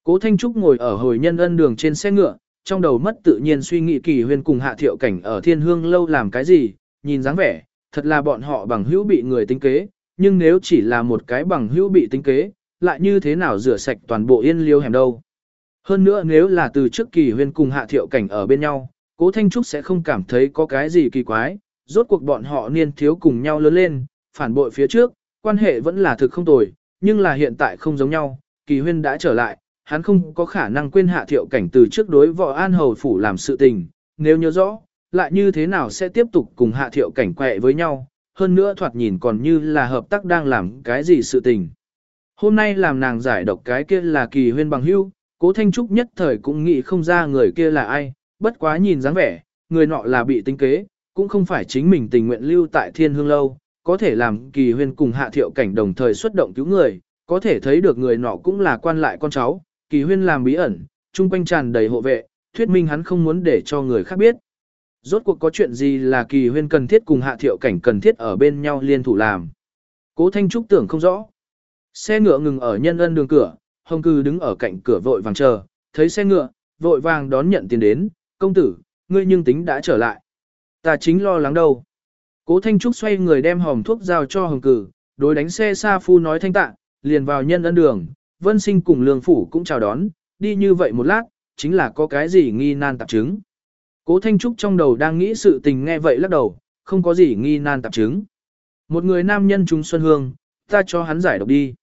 Cố Thanh Trúc ngồi ở hồi nhân ân đường trên xe ngựa, trong đầu mất tự nhiên suy nghĩ kỳ huyền cùng hạ thiệu cảnh ở thiên hương lâu làm cái gì, nhìn dáng vẻ, thật là bọn họ bằng hữu bị người tính kế, nhưng nếu chỉ là một cái bằng hữu bị tính kế, lại như thế nào rửa sạch toàn bộ yên liêu hẻm đâu. Hơn nữa nếu là từ trước kỳ huyền cùng hạ thiệu cảnh ở bên nhau, cố Thanh Trúc sẽ không cảm thấy có cái gì kỳ quái, rốt cuộc bọn họ niên thiếu cùng nhau lớn lên, phản bội phía trước, quan hệ vẫn là thực không tồi, nhưng là hiện tại không giống nhau, kỳ huyên đã trở lại, hắn không có khả năng quên hạ thiệu cảnh từ trước đối võ an hầu phủ làm sự tình, nếu nhớ rõ, lại như thế nào sẽ tiếp tục cùng hạ thiệu cảnh quẹ với nhau, hơn nữa thoạt nhìn còn như là hợp tác đang làm cái gì sự tình. Hôm nay làm nàng giải độc cái kia là kỳ huyên bằng hưu, cố thanh trúc nhất thời cũng nghĩ không ra người kia là ai, bất quá nhìn dáng vẻ, người nọ là bị tính kế, cũng không phải chính mình tình nguyện lưu tại thiên hương lâu, có thể làm kỳ huyên cùng hạ thiệu cảnh đồng thời xuất động cứu người, có thể thấy được người nọ cũng là quan lại con cháu, kỳ huyên làm bí ẩn, chung quanh tràn đầy hộ vệ, thuyết minh hắn không muốn để cho người khác biết. Rốt cuộc có chuyện gì là kỳ huyên cần thiết cùng hạ thiệu cảnh cần thiết ở bên nhau liên thủ làm. Cố Thanh Trúc tưởng không rõ. Xe ngựa ngừng ở nhân ân đường cửa, hồng cư đứng ở cạnh cửa vội vàng chờ, thấy xe ngựa, vội vàng đón nhận tiền đến, công tử, ngươi nhưng tính đã trở lại. Ta chính lo lắng đâu. Cố Thanh Trúc xoay người đem hòm thuốc giao cho hồng cử, đối đánh xe xa phu nói thanh tạ, liền vào nhân ân đường, vân sinh cùng lương phủ cũng chào đón, đi như vậy một lát, chính là có cái gì nghi nan tạp chứng. Cố Thanh Trúc trong đầu đang nghĩ sự tình nghe vậy lắc đầu, không có gì nghi nan tạp chứng. Một người nam nhân trung xuân hương, ta cho hắn giải độc đi.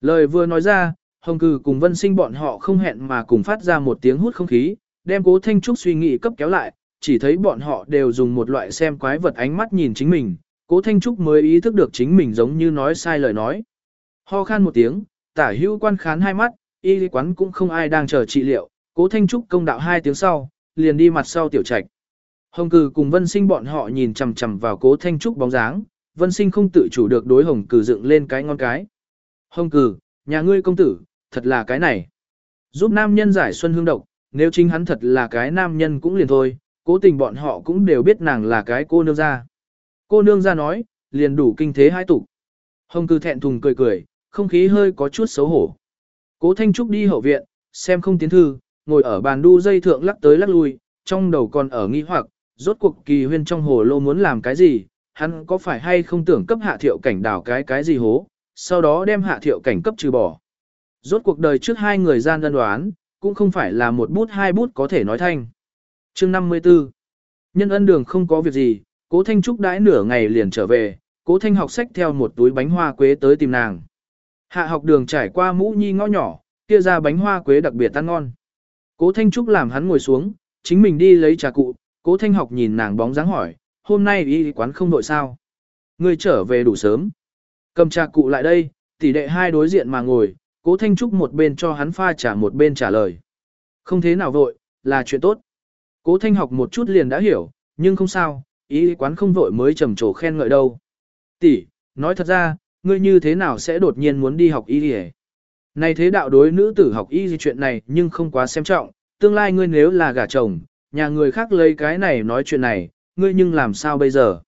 Lời vừa nói ra, Hồng Cử cùng Vân Sinh bọn họ không hẹn mà cùng phát ra một tiếng hút không khí, đem Cố Thanh Trúc suy nghĩ cấp kéo lại, chỉ thấy bọn họ đều dùng một loại xem quái vật ánh mắt nhìn chính mình, Cố Thanh Trúc mới ý thức được chính mình giống như nói sai lời nói. Ho khan một tiếng, tả hữu quan khán hai mắt, y quán cũng không ai đang chờ trị liệu, Cố Thanh Trúc công đạo hai tiếng sau, liền đi mặt sau tiểu trạch. Hồng Cử cùng Vân Sinh bọn họ nhìn chằm chằm vào Cố Thanh Trúc bóng dáng, Vân Sinh không tự chủ được đối Hồng Cử dựng lên cái ngon cái. Hồng Cử, nhà ngươi công tử, thật là cái này. Giúp nam nhân giải xuân hương độc, nếu chính hắn thật là cái nam nhân cũng liền thôi, cố tình bọn họ cũng đều biết nàng là cái cô nương gia. Cô nương gia nói, liền đủ kinh thế hai tục. Hồng cư thẹn thùng cười cười, không khí hơi có chút xấu hổ. Cố Thanh Trúc đi hậu viện, xem không tiến thư, ngồi ở bàn đu dây thượng lắc tới lắc lui, trong đầu còn ở nghi hoặc, rốt cuộc kỳ huyên trong hồ lô muốn làm cái gì, hắn có phải hay không tưởng cấp hạ thiệu cảnh đảo cái cái gì hố, sau đó đem hạ thiệu cảnh cấp trừ bỏ. Rốt cuộc đời trước hai người gian đơn đoán, cũng không phải là một bút hai bút có thể nói thanh. chương 54 Nhân ân đường không có việc gì, cố Thanh Trúc đãi nửa ngày liền trở về, cố Thanh học sách theo một túi bánh hoa quế tới tìm nàng. Hạ học đường trải qua mũ nhi ngõ nhỏ, kia ra bánh hoa quế đặc biệt ăn ngon. Cố Thanh Trúc làm hắn ngồi xuống, chính mình đi lấy trà cụ, cố Thanh học nhìn nàng bóng dáng hỏi, hôm nay y quán không đội sao. Người trở về đủ sớm. Cầm trà cụ lại đây, tỷ đệ hai đối diện mà ngồi, cố Thanh Trúc một bên cho hắn pha trà một bên trả lời. Không thế nào vội, là chuyện tốt. Cố Thanh học một chút liền đã hiểu, nhưng không sao, ý quán không vội mới trầm trồ khen ngợi đâu. Tỷ, nói thật ra, ngươi như thế nào sẽ đột nhiên muốn đi học y gì Này thế đạo đối nữ tử học y gì chuyện này nhưng không quá xem trọng, tương lai ngươi nếu là gả chồng, nhà người khác lấy cái này nói chuyện này, ngươi nhưng làm sao bây giờ?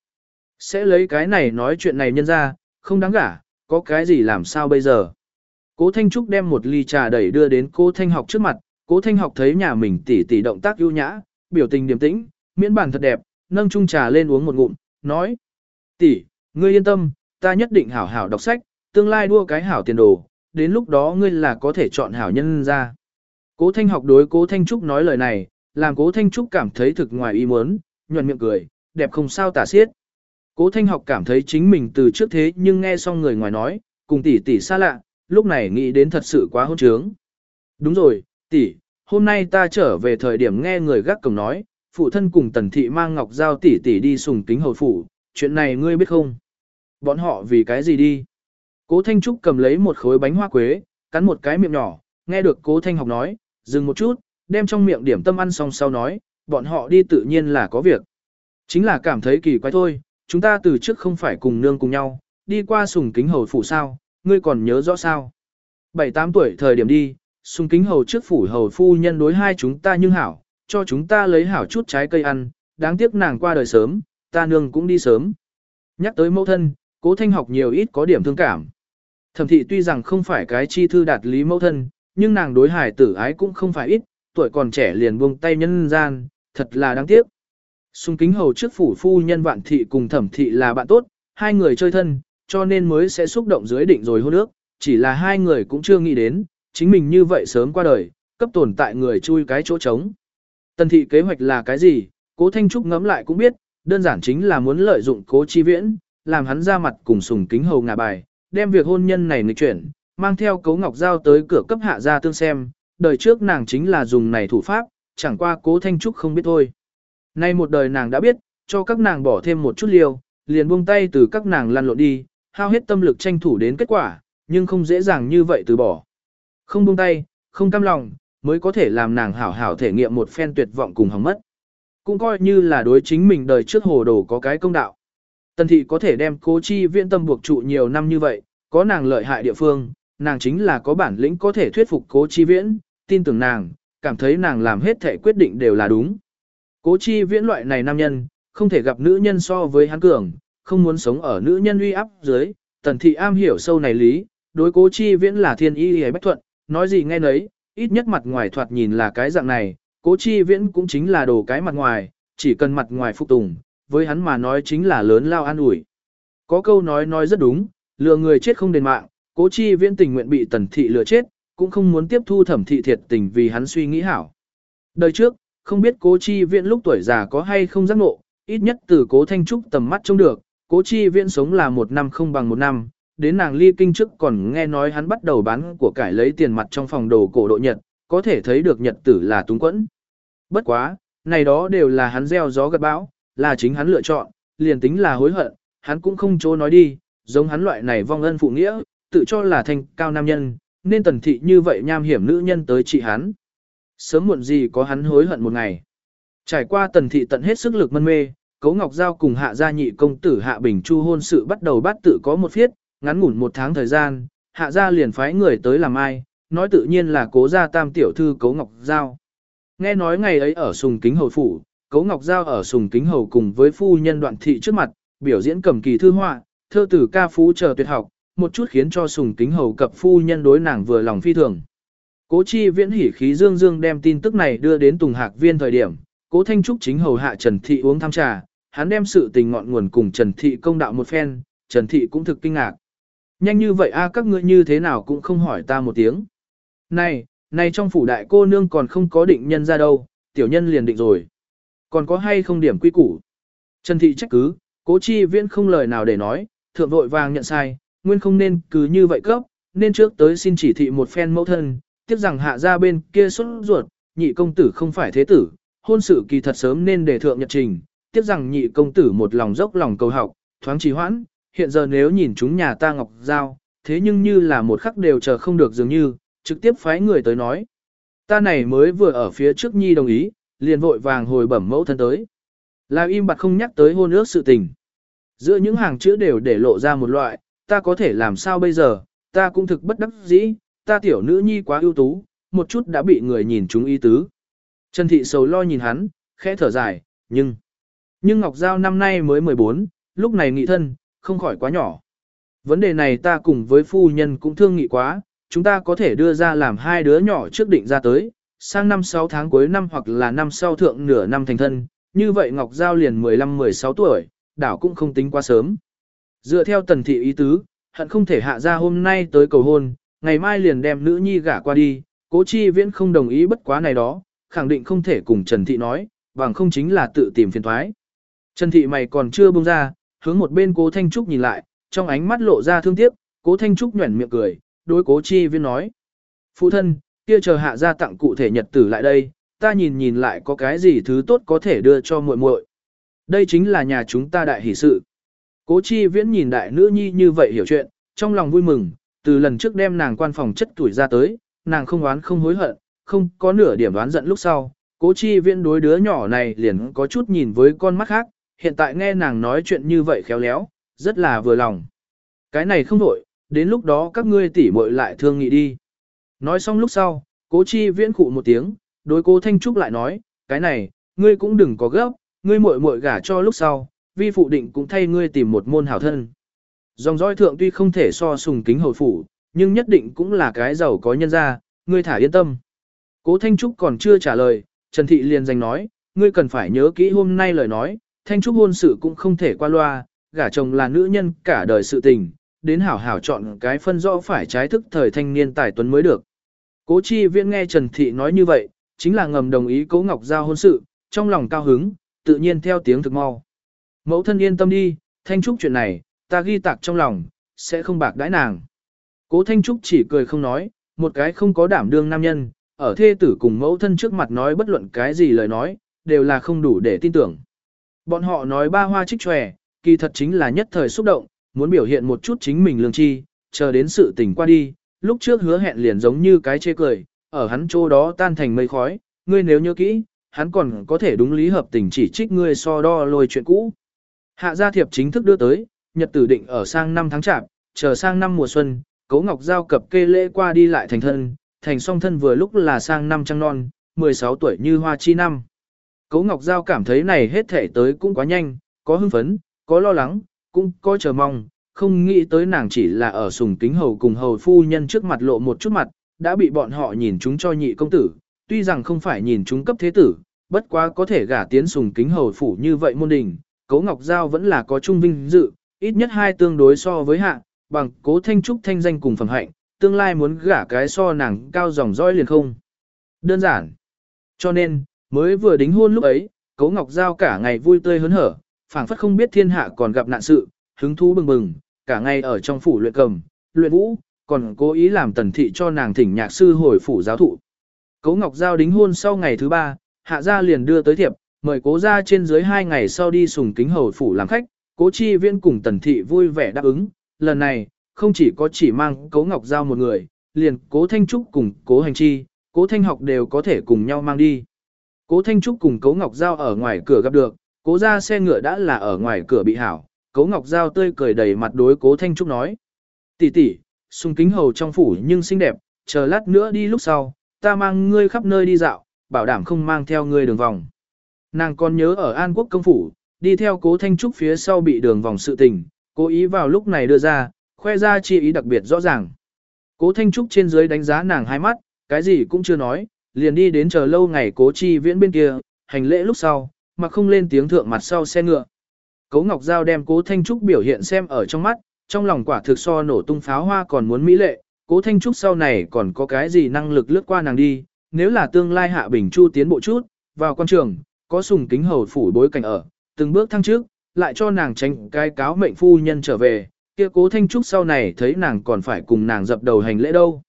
Sẽ lấy cái này nói chuyện này nhân ra, không đáng gả, có cái gì làm sao bây giờ? Cố Thanh Trúc đem một ly trà đẩy đưa đến cố Thanh học trước mặt, cố Thanh học thấy nhà mình tỉ tỉ động tác ưu nhã, biểu tình điềm tĩnh, miễn bản thật đẹp, nâng chung trà lên uống một ngụm, nói. Tỷ, ngươi yên tâm, ta nhất định hảo hảo đọc sách, tương lai đua cái hảo tiền đồ, đến lúc đó ngươi là có thể chọn hảo nhân ra. Cố Thanh học đối cố Thanh Trúc nói lời này, làm cố Thanh Trúc cảm thấy thực ngoài ý muốn, nhuận miệng cười, đẹp không sao tả xiết. Cố Thanh học cảm thấy chính mình từ trước thế nhưng nghe xong người ngoài nói, cùng tỷ tỷ xa lạ, lúc này nghĩ đến thật sự quá hôn trướng. Đúng rồi, tỷ, hôm nay ta trở về thời điểm nghe người gác cổng nói, phụ thân cùng tần thị mang ngọc giao tỷ tỷ đi sùng kính hầu phủ, chuyện này ngươi biết không? Bọn họ vì cái gì đi? Cố Thanh Trúc cầm lấy một khối bánh hoa quế, cắn một cái miệng nhỏ, nghe được Cố Thanh học nói, dừng một chút, đem trong miệng điểm tâm ăn xong sau nói, bọn họ đi tự nhiên là có việc. Chính là cảm thấy kỳ quái thôi, chúng ta từ trước không phải cùng nương cùng nhau, đi qua sùng kính hầu phủ sao, ngươi còn nhớ rõ sao? Bảy tám tuổi thời điểm đi, sùng kính hầu trước phủ hầu phu nhân đối hai chúng ta nhưng hảo, cho chúng ta lấy hảo chút trái cây ăn, đáng tiếc nàng qua đời sớm, ta nương cũng đi sớm. Nhắc tới mẫu thân, cố thanh học nhiều ít có điểm thương cảm. Thẩm thị tuy rằng không phải cái chi thư đạt lý mẫu thân, nhưng nàng đối hải tử ái cũng không phải ít, tuổi còn trẻ liền buông tay nhân gian, thật là đáng tiếc. Xung kính hầu trước phủ phu nhân vạn thị cùng thẩm thị là bạn tốt, hai người chơi thân, cho nên mới sẽ xúc động dưới định rồi hôn ước, chỉ là hai người cũng chưa nghĩ đến, chính mình như vậy sớm qua đời, cấp tồn tại người chui cái chỗ trống. Tần thị kế hoạch là cái gì, cố Thanh Trúc ngẫm lại cũng biết, đơn giản chính là muốn lợi dụng cố chi viễn, làm hắn ra mặt cùng sùng kính hầu ngả bài, đem việc hôn nhân này nghịch chuyển, mang theo cấu ngọc giao tới cửa cấp hạ ra tương xem, đời trước nàng chính là dùng này thủ pháp, chẳng qua cố Thanh Trúc không biết thôi. Nay một đời nàng đã biết, cho các nàng bỏ thêm một chút liều, liền buông tay từ các nàng lăn lộn đi, hao hết tâm lực tranh thủ đến kết quả, nhưng không dễ dàng như vậy từ bỏ. Không buông tay, không cam lòng, mới có thể làm nàng hảo hảo thể nghiệm một phen tuyệt vọng cùng hỏng mất. Cũng coi như là đối chính mình đời trước hồ đồ có cái công đạo. Tần thị có thể đem cố chi viễn tâm buộc trụ nhiều năm như vậy, có nàng lợi hại địa phương, nàng chính là có bản lĩnh có thể thuyết phục cố chi viễn, tin tưởng nàng, cảm thấy nàng làm hết thể quyết định đều là đúng. Cố chi viễn loại này nam nhân, không thể gặp nữ nhân so với hắn cường, không muốn sống ở nữ nhân uy áp dưới, tần thị am hiểu sâu này lý, đối cố chi viễn là thiên y hề bách thuận, nói gì nghe nấy, ít nhất mặt ngoài thoạt nhìn là cái dạng này, cố chi viễn cũng chính là đồ cái mặt ngoài, chỉ cần mặt ngoài phục tùng, với hắn mà nói chính là lớn lao an ủi. Có câu nói nói rất đúng, lừa người chết không đền mạng, cố chi viễn tình nguyện bị tần thị lừa chết, cũng không muốn tiếp thu thẩm thị thiệt tình vì hắn suy nghĩ hảo. Đời trước, không biết cố chi viễn lúc tuổi già có hay không giác ngộ, ít nhất từ cố thanh trúc tầm mắt trông được, cố chi viễn sống là một năm không bằng một năm, đến nàng ly kinh trước còn nghe nói hắn bắt đầu bán của cải lấy tiền mặt trong phòng đồ cổ độ nhật, có thể thấy được nhật tử là túng quẫn. Bất quá, này đó đều là hắn gieo gió gặt bão, là chính hắn lựa chọn, liền tính là hối hận, hắn cũng không chỗ nói đi, giống hắn loại này vong ân phụ nghĩa, tự cho là thành cao nam nhân, nên tần thị như vậy nham hiểm nữ nhân tới trị hắn. Sớm muộn gì có hắn hối hận một ngày. Trải qua tần thị tận hết sức lực mân mê, Cố Ngọc Giao cùng hạ gia nhị công tử Hạ Bình Chu hôn sự bắt đầu bắt tự có một phiết, ngắn ngủn một tháng thời gian, hạ gia liền phái người tới làm ai, nói tự nhiên là cố gia tam tiểu thư Cố Ngọc Giao. Nghe nói ngày ấy ở Sùng Kính hồi Phủ, Cố Ngọc Giao ở Sùng Kính Hầu cùng với phu nhân đoạn thị trước mặt, biểu diễn cầm kỳ thư họa, thơ tử ca phú chờ tuyệt học, một chút khiến cho Sùng Kính Hầu cập phu nhân đối nàng vừa lòng phi thường. Cố chi viễn hỉ khí dương dương đem tin tức này đưa đến Tùng Hạc Viên thời điểm, Cố Thanh Trúc chính hầu hạ Trần Thị uống tham trà, hắn đem sự tình ngọn nguồn cùng Trần Thị công đạo một phen, Trần Thị cũng thực kinh ngạc. Nhanh như vậy a các ngươi như thế nào cũng không hỏi ta một tiếng. Này, này trong phủ đại cô nương còn không có định nhân ra đâu, tiểu nhân liền định rồi. Còn có hay không điểm quy củ? Trần Thị trách cứ, cố chi viễn không lời nào để nói, thượng vội vàng nhận sai, nguyên không nên cứ như vậy cấp, nên trước tới xin chỉ thị một phen mẫu thân, tiếc rằng hạ ra bên kia xuất ruột, nhị công tử không phải thế tử, hôn sự kỳ thật sớm nên để thượng nhật trình, tiếc rằng nhị công tử một lòng dốc lòng cầu học, thoáng trì hoãn, hiện giờ nếu nhìn chúng nhà ta ngọc giao, thế nhưng như là một khắc đều chờ không được dường như, trực tiếp phái người tới nói. Ta này mới vừa ở phía trước nhi đồng ý, liền vội vàng hồi bẩm mẫu thân tới. Là im bặt không nhắc tới hôn ước sự tình. Giữa những hàng chữ đều để lộ ra một loại, ta có thể làm sao bây giờ, ta cũng thực bất đắc dĩ, ta tiểu nữ nhi quá ưu tú, một chút đã bị người nhìn chúng ý tứ. Trần Thị sầu lo nhìn hắn, khẽ thở dài, nhưng... Nhưng Ngọc Giao năm nay mới 14, lúc này nghị thân, không khỏi quá nhỏ. Vấn đề này ta cùng với phu nhân cũng thương nghị quá, chúng ta có thể đưa ra làm hai đứa nhỏ trước định ra tới, sang năm 6 tháng cuối năm hoặc là năm sau thượng nửa năm thành thân, như vậy Ngọc Giao liền 15-16 tuổi, đảo cũng không tính quá sớm. Dựa theo tần thị ý tứ, hận không thể hạ ra hôm nay tới cầu hôn, ngày mai liền đem nữ nhi gả qua đi, cố chi viễn không đồng ý bất quá này đó, khẳng định không thể cùng Trần Thị nói, bằng không chính là tự tìm phiền thoái. Trần Thị mày còn chưa buông ra, hướng một bên cố Thanh Trúc nhìn lại, trong ánh mắt lộ ra thương tiếc, cố Thanh Trúc nhuẩn miệng cười, đối cố chi Viễn nói. Phụ thân, kia chờ hạ ra tặng cụ thể nhật tử lại đây, ta nhìn nhìn lại có cái gì thứ tốt có thể đưa cho muội muội. Đây chính là nhà chúng ta đại hỷ sự. Cố chi viễn nhìn đại nữ nhi như vậy hiểu chuyện, trong lòng vui mừng, từ lần trước đem nàng quan phòng chất tuổi ra tới, nàng không oán không hối hận, không có nửa điểm đoán giận lúc sau. Cố chi viễn đối đứa nhỏ này liền có chút nhìn với con mắt khác, hiện tại nghe nàng nói chuyện như vậy khéo léo, rất là vừa lòng. Cái này không đổi, đến lúc đó các ngươi tỉ muội lại thương nghị đi. Nói xong lúc sau, cố chi viễn khụ một tiếng, đối cố Thanh Trúc lại nói, cái này, ngươi cũng đừng có gấp, ngươi muội muội gả cho lúc sau, vi phụ định cũng thay ngươi tìm một môn hảo thân. Dòng dõi thượng tuy không thể so sùng kính hồi phủ, nhưng nhất định cũng là cái giàu có nhân gia, ngươi thả yên tâm. Cố Thanh Trúc còn chưa trả lời, Trần Thị liền giành nói, ngươi cần phải nhớ kỹ hôm nay lời nói, Thanh Trúc hôn sự cũng không thể qua loa, gả chồng là nữ nhân cả đời sự tình, đến hảo hảo chọn cái phân rõ phải trái thức thời thanh niên tài tuấn mới được. Cố chi viễn nghe Trần Thị nói như vậy, chính là ngầm đồng ý Cố Ngọc Giao hôn sự, trong lòng cao hứng, tự nhiên theo tiếng thực mau. Mẫu thân yên tâm đi, Thanh Trúc chuyện này, ta ghi tạc trong lòng, sẽ không bạc đãi nàng. Cố Thanh Trúc chỉ cười không nói, một cái không có đảm đương nam nhân, ở thê tử cùng mẫu thân trước mặt nói bất luận cái gì lời nói, đều là không đủ để tin tưởng. Bọn họ nói ba hoa trích tròe, kỳ thật chính là nhất thời xúc động, muốn biểu hiện một chút chính mình lương chi, chờ đến sự tình qua đi, lúc trước hứa hẹn liền giống như cái chê cười, ở hắn chỗ đó tan thành mây khói, ngươi nếu nhớ kỹ, hắn còn có thể đúng lý hợp tình chỉ trích ngươi so đo lôi chuyện cũ. Hạ gia thiệp chính thức đưa tới, nhật tử định ở sang năm tháng chạp, chờ sang năm mùa xuân, Cố Ngọc Giao cập kê lễ qua đi lại thành thân, thành song thân vừa lúc là sang năm trăng non, 16 tuổi như hoa chi năm. Cố Ngọc Giao cảm thấy này hết thể tới cũng quá nhanh, có hưng phấn, có lo lắng, cũng có chờ mong, không nghĩ tới nàng chỉ là ở sùng kính hầu cùng hầu phu nhân trước mặt lộ một chút mặt, đã bị bọn họ nhìn chúng cho nhị công tử, tuy rằng không phải nhìn chúng cấp thế tử, bất quá có thể gả tiến sùng kính hầu phủ như vậy môn đình, Cố Ngọc Giao vẫn là có trung vinh dự, ít nhất hai tương đối so với hạ, bằng cố thanh trúc thanh danh cùng phẩm hạnh, tương lai muốn gả cái so nàng cao dòng dõi liền không. Đơn giản. Cho nên, mới vừa đính hôn lúc ấy, Cố Ngọc Giao cả ngày vui tươi hớn hở, phảng phất không biết thiên hạ còn gặp nạn sự, hứng thú bừng bừng, cả ngày ở trong phủ luyện cầm, luyện vũ, còn cố ý làm tần thị cho nàng thỉnh nhạc sư hồi phủ giáo thụ. Cố Ngọc Giao đính hôn sau ngày thứ ba, hạ gia liền đưa tới thiệp, mời cố ra trên dưới hai ngày sau đi sùng kính hầu phủ làm khách, cố chi viên cùng tần thị vui vẻ đáp ứng, lần này, không chỉ có chỉ mang cố Ngọc Giao một người, liền cố Thanh Trúc cùng cố Hành Chi, cố Thanh Học đều có thể cùng nhau mang đi. Cố Thanh Trúc cùng cố Ngọc Giao ở ngoài cửa gặp được, cố ra xe ngựa đã là ở ngoài cửa bị hảo, cố Ngọc Giao tươi cười đầy mặt đối cố Thanh Trúc nói. tỷ tỷ, xung kính hầu trong phủ nhưng xinh đẹp, chờ lát nữa đi lúc sau, ta mang ngươi khắp nơi đi dạo, bảo đảm không mang theo ngươi đường vòng. Nàng còn nhớ ở An Quốc công phủ, đi theo cố Thanh Trúc phía sau bị đường vòng sự tình, cố ý vào lúc này đưa ra, khoe ra chi ý đặc biệt rõ ràng. Cố Thanh Trúc trên dưới đánh giá nàng hai mắt, cái gì cũng chưa nói, liền đi đến chờ lâu ngày cố chi viễn bên kia, hành lễ lúc sau, mà không lên tiếng thượng mặt sau xe ngựa. Cố Ngọc Giao đem cố Thanh Trúc biểu hiện xem ở trong mắt, trong lòng quả thực so nổ tung pháo hoa còn muốn mỹ lệ, cố Thanh Trúc sau này còn có cái gì năng lực lướt qua nàng đi, nếu là tương lai hạ bình chu tiến bộ chút, vào quan trường, có sùng kính hầu phủ bối cảnh ở, từng bước thăng trước, lại cho nàng tránh cái cáo mệnh phu nhân trở về, kia cố Thanh Trúc sau này thấy nàng còn phải cùng nàng dập đầu hành lễ đâu.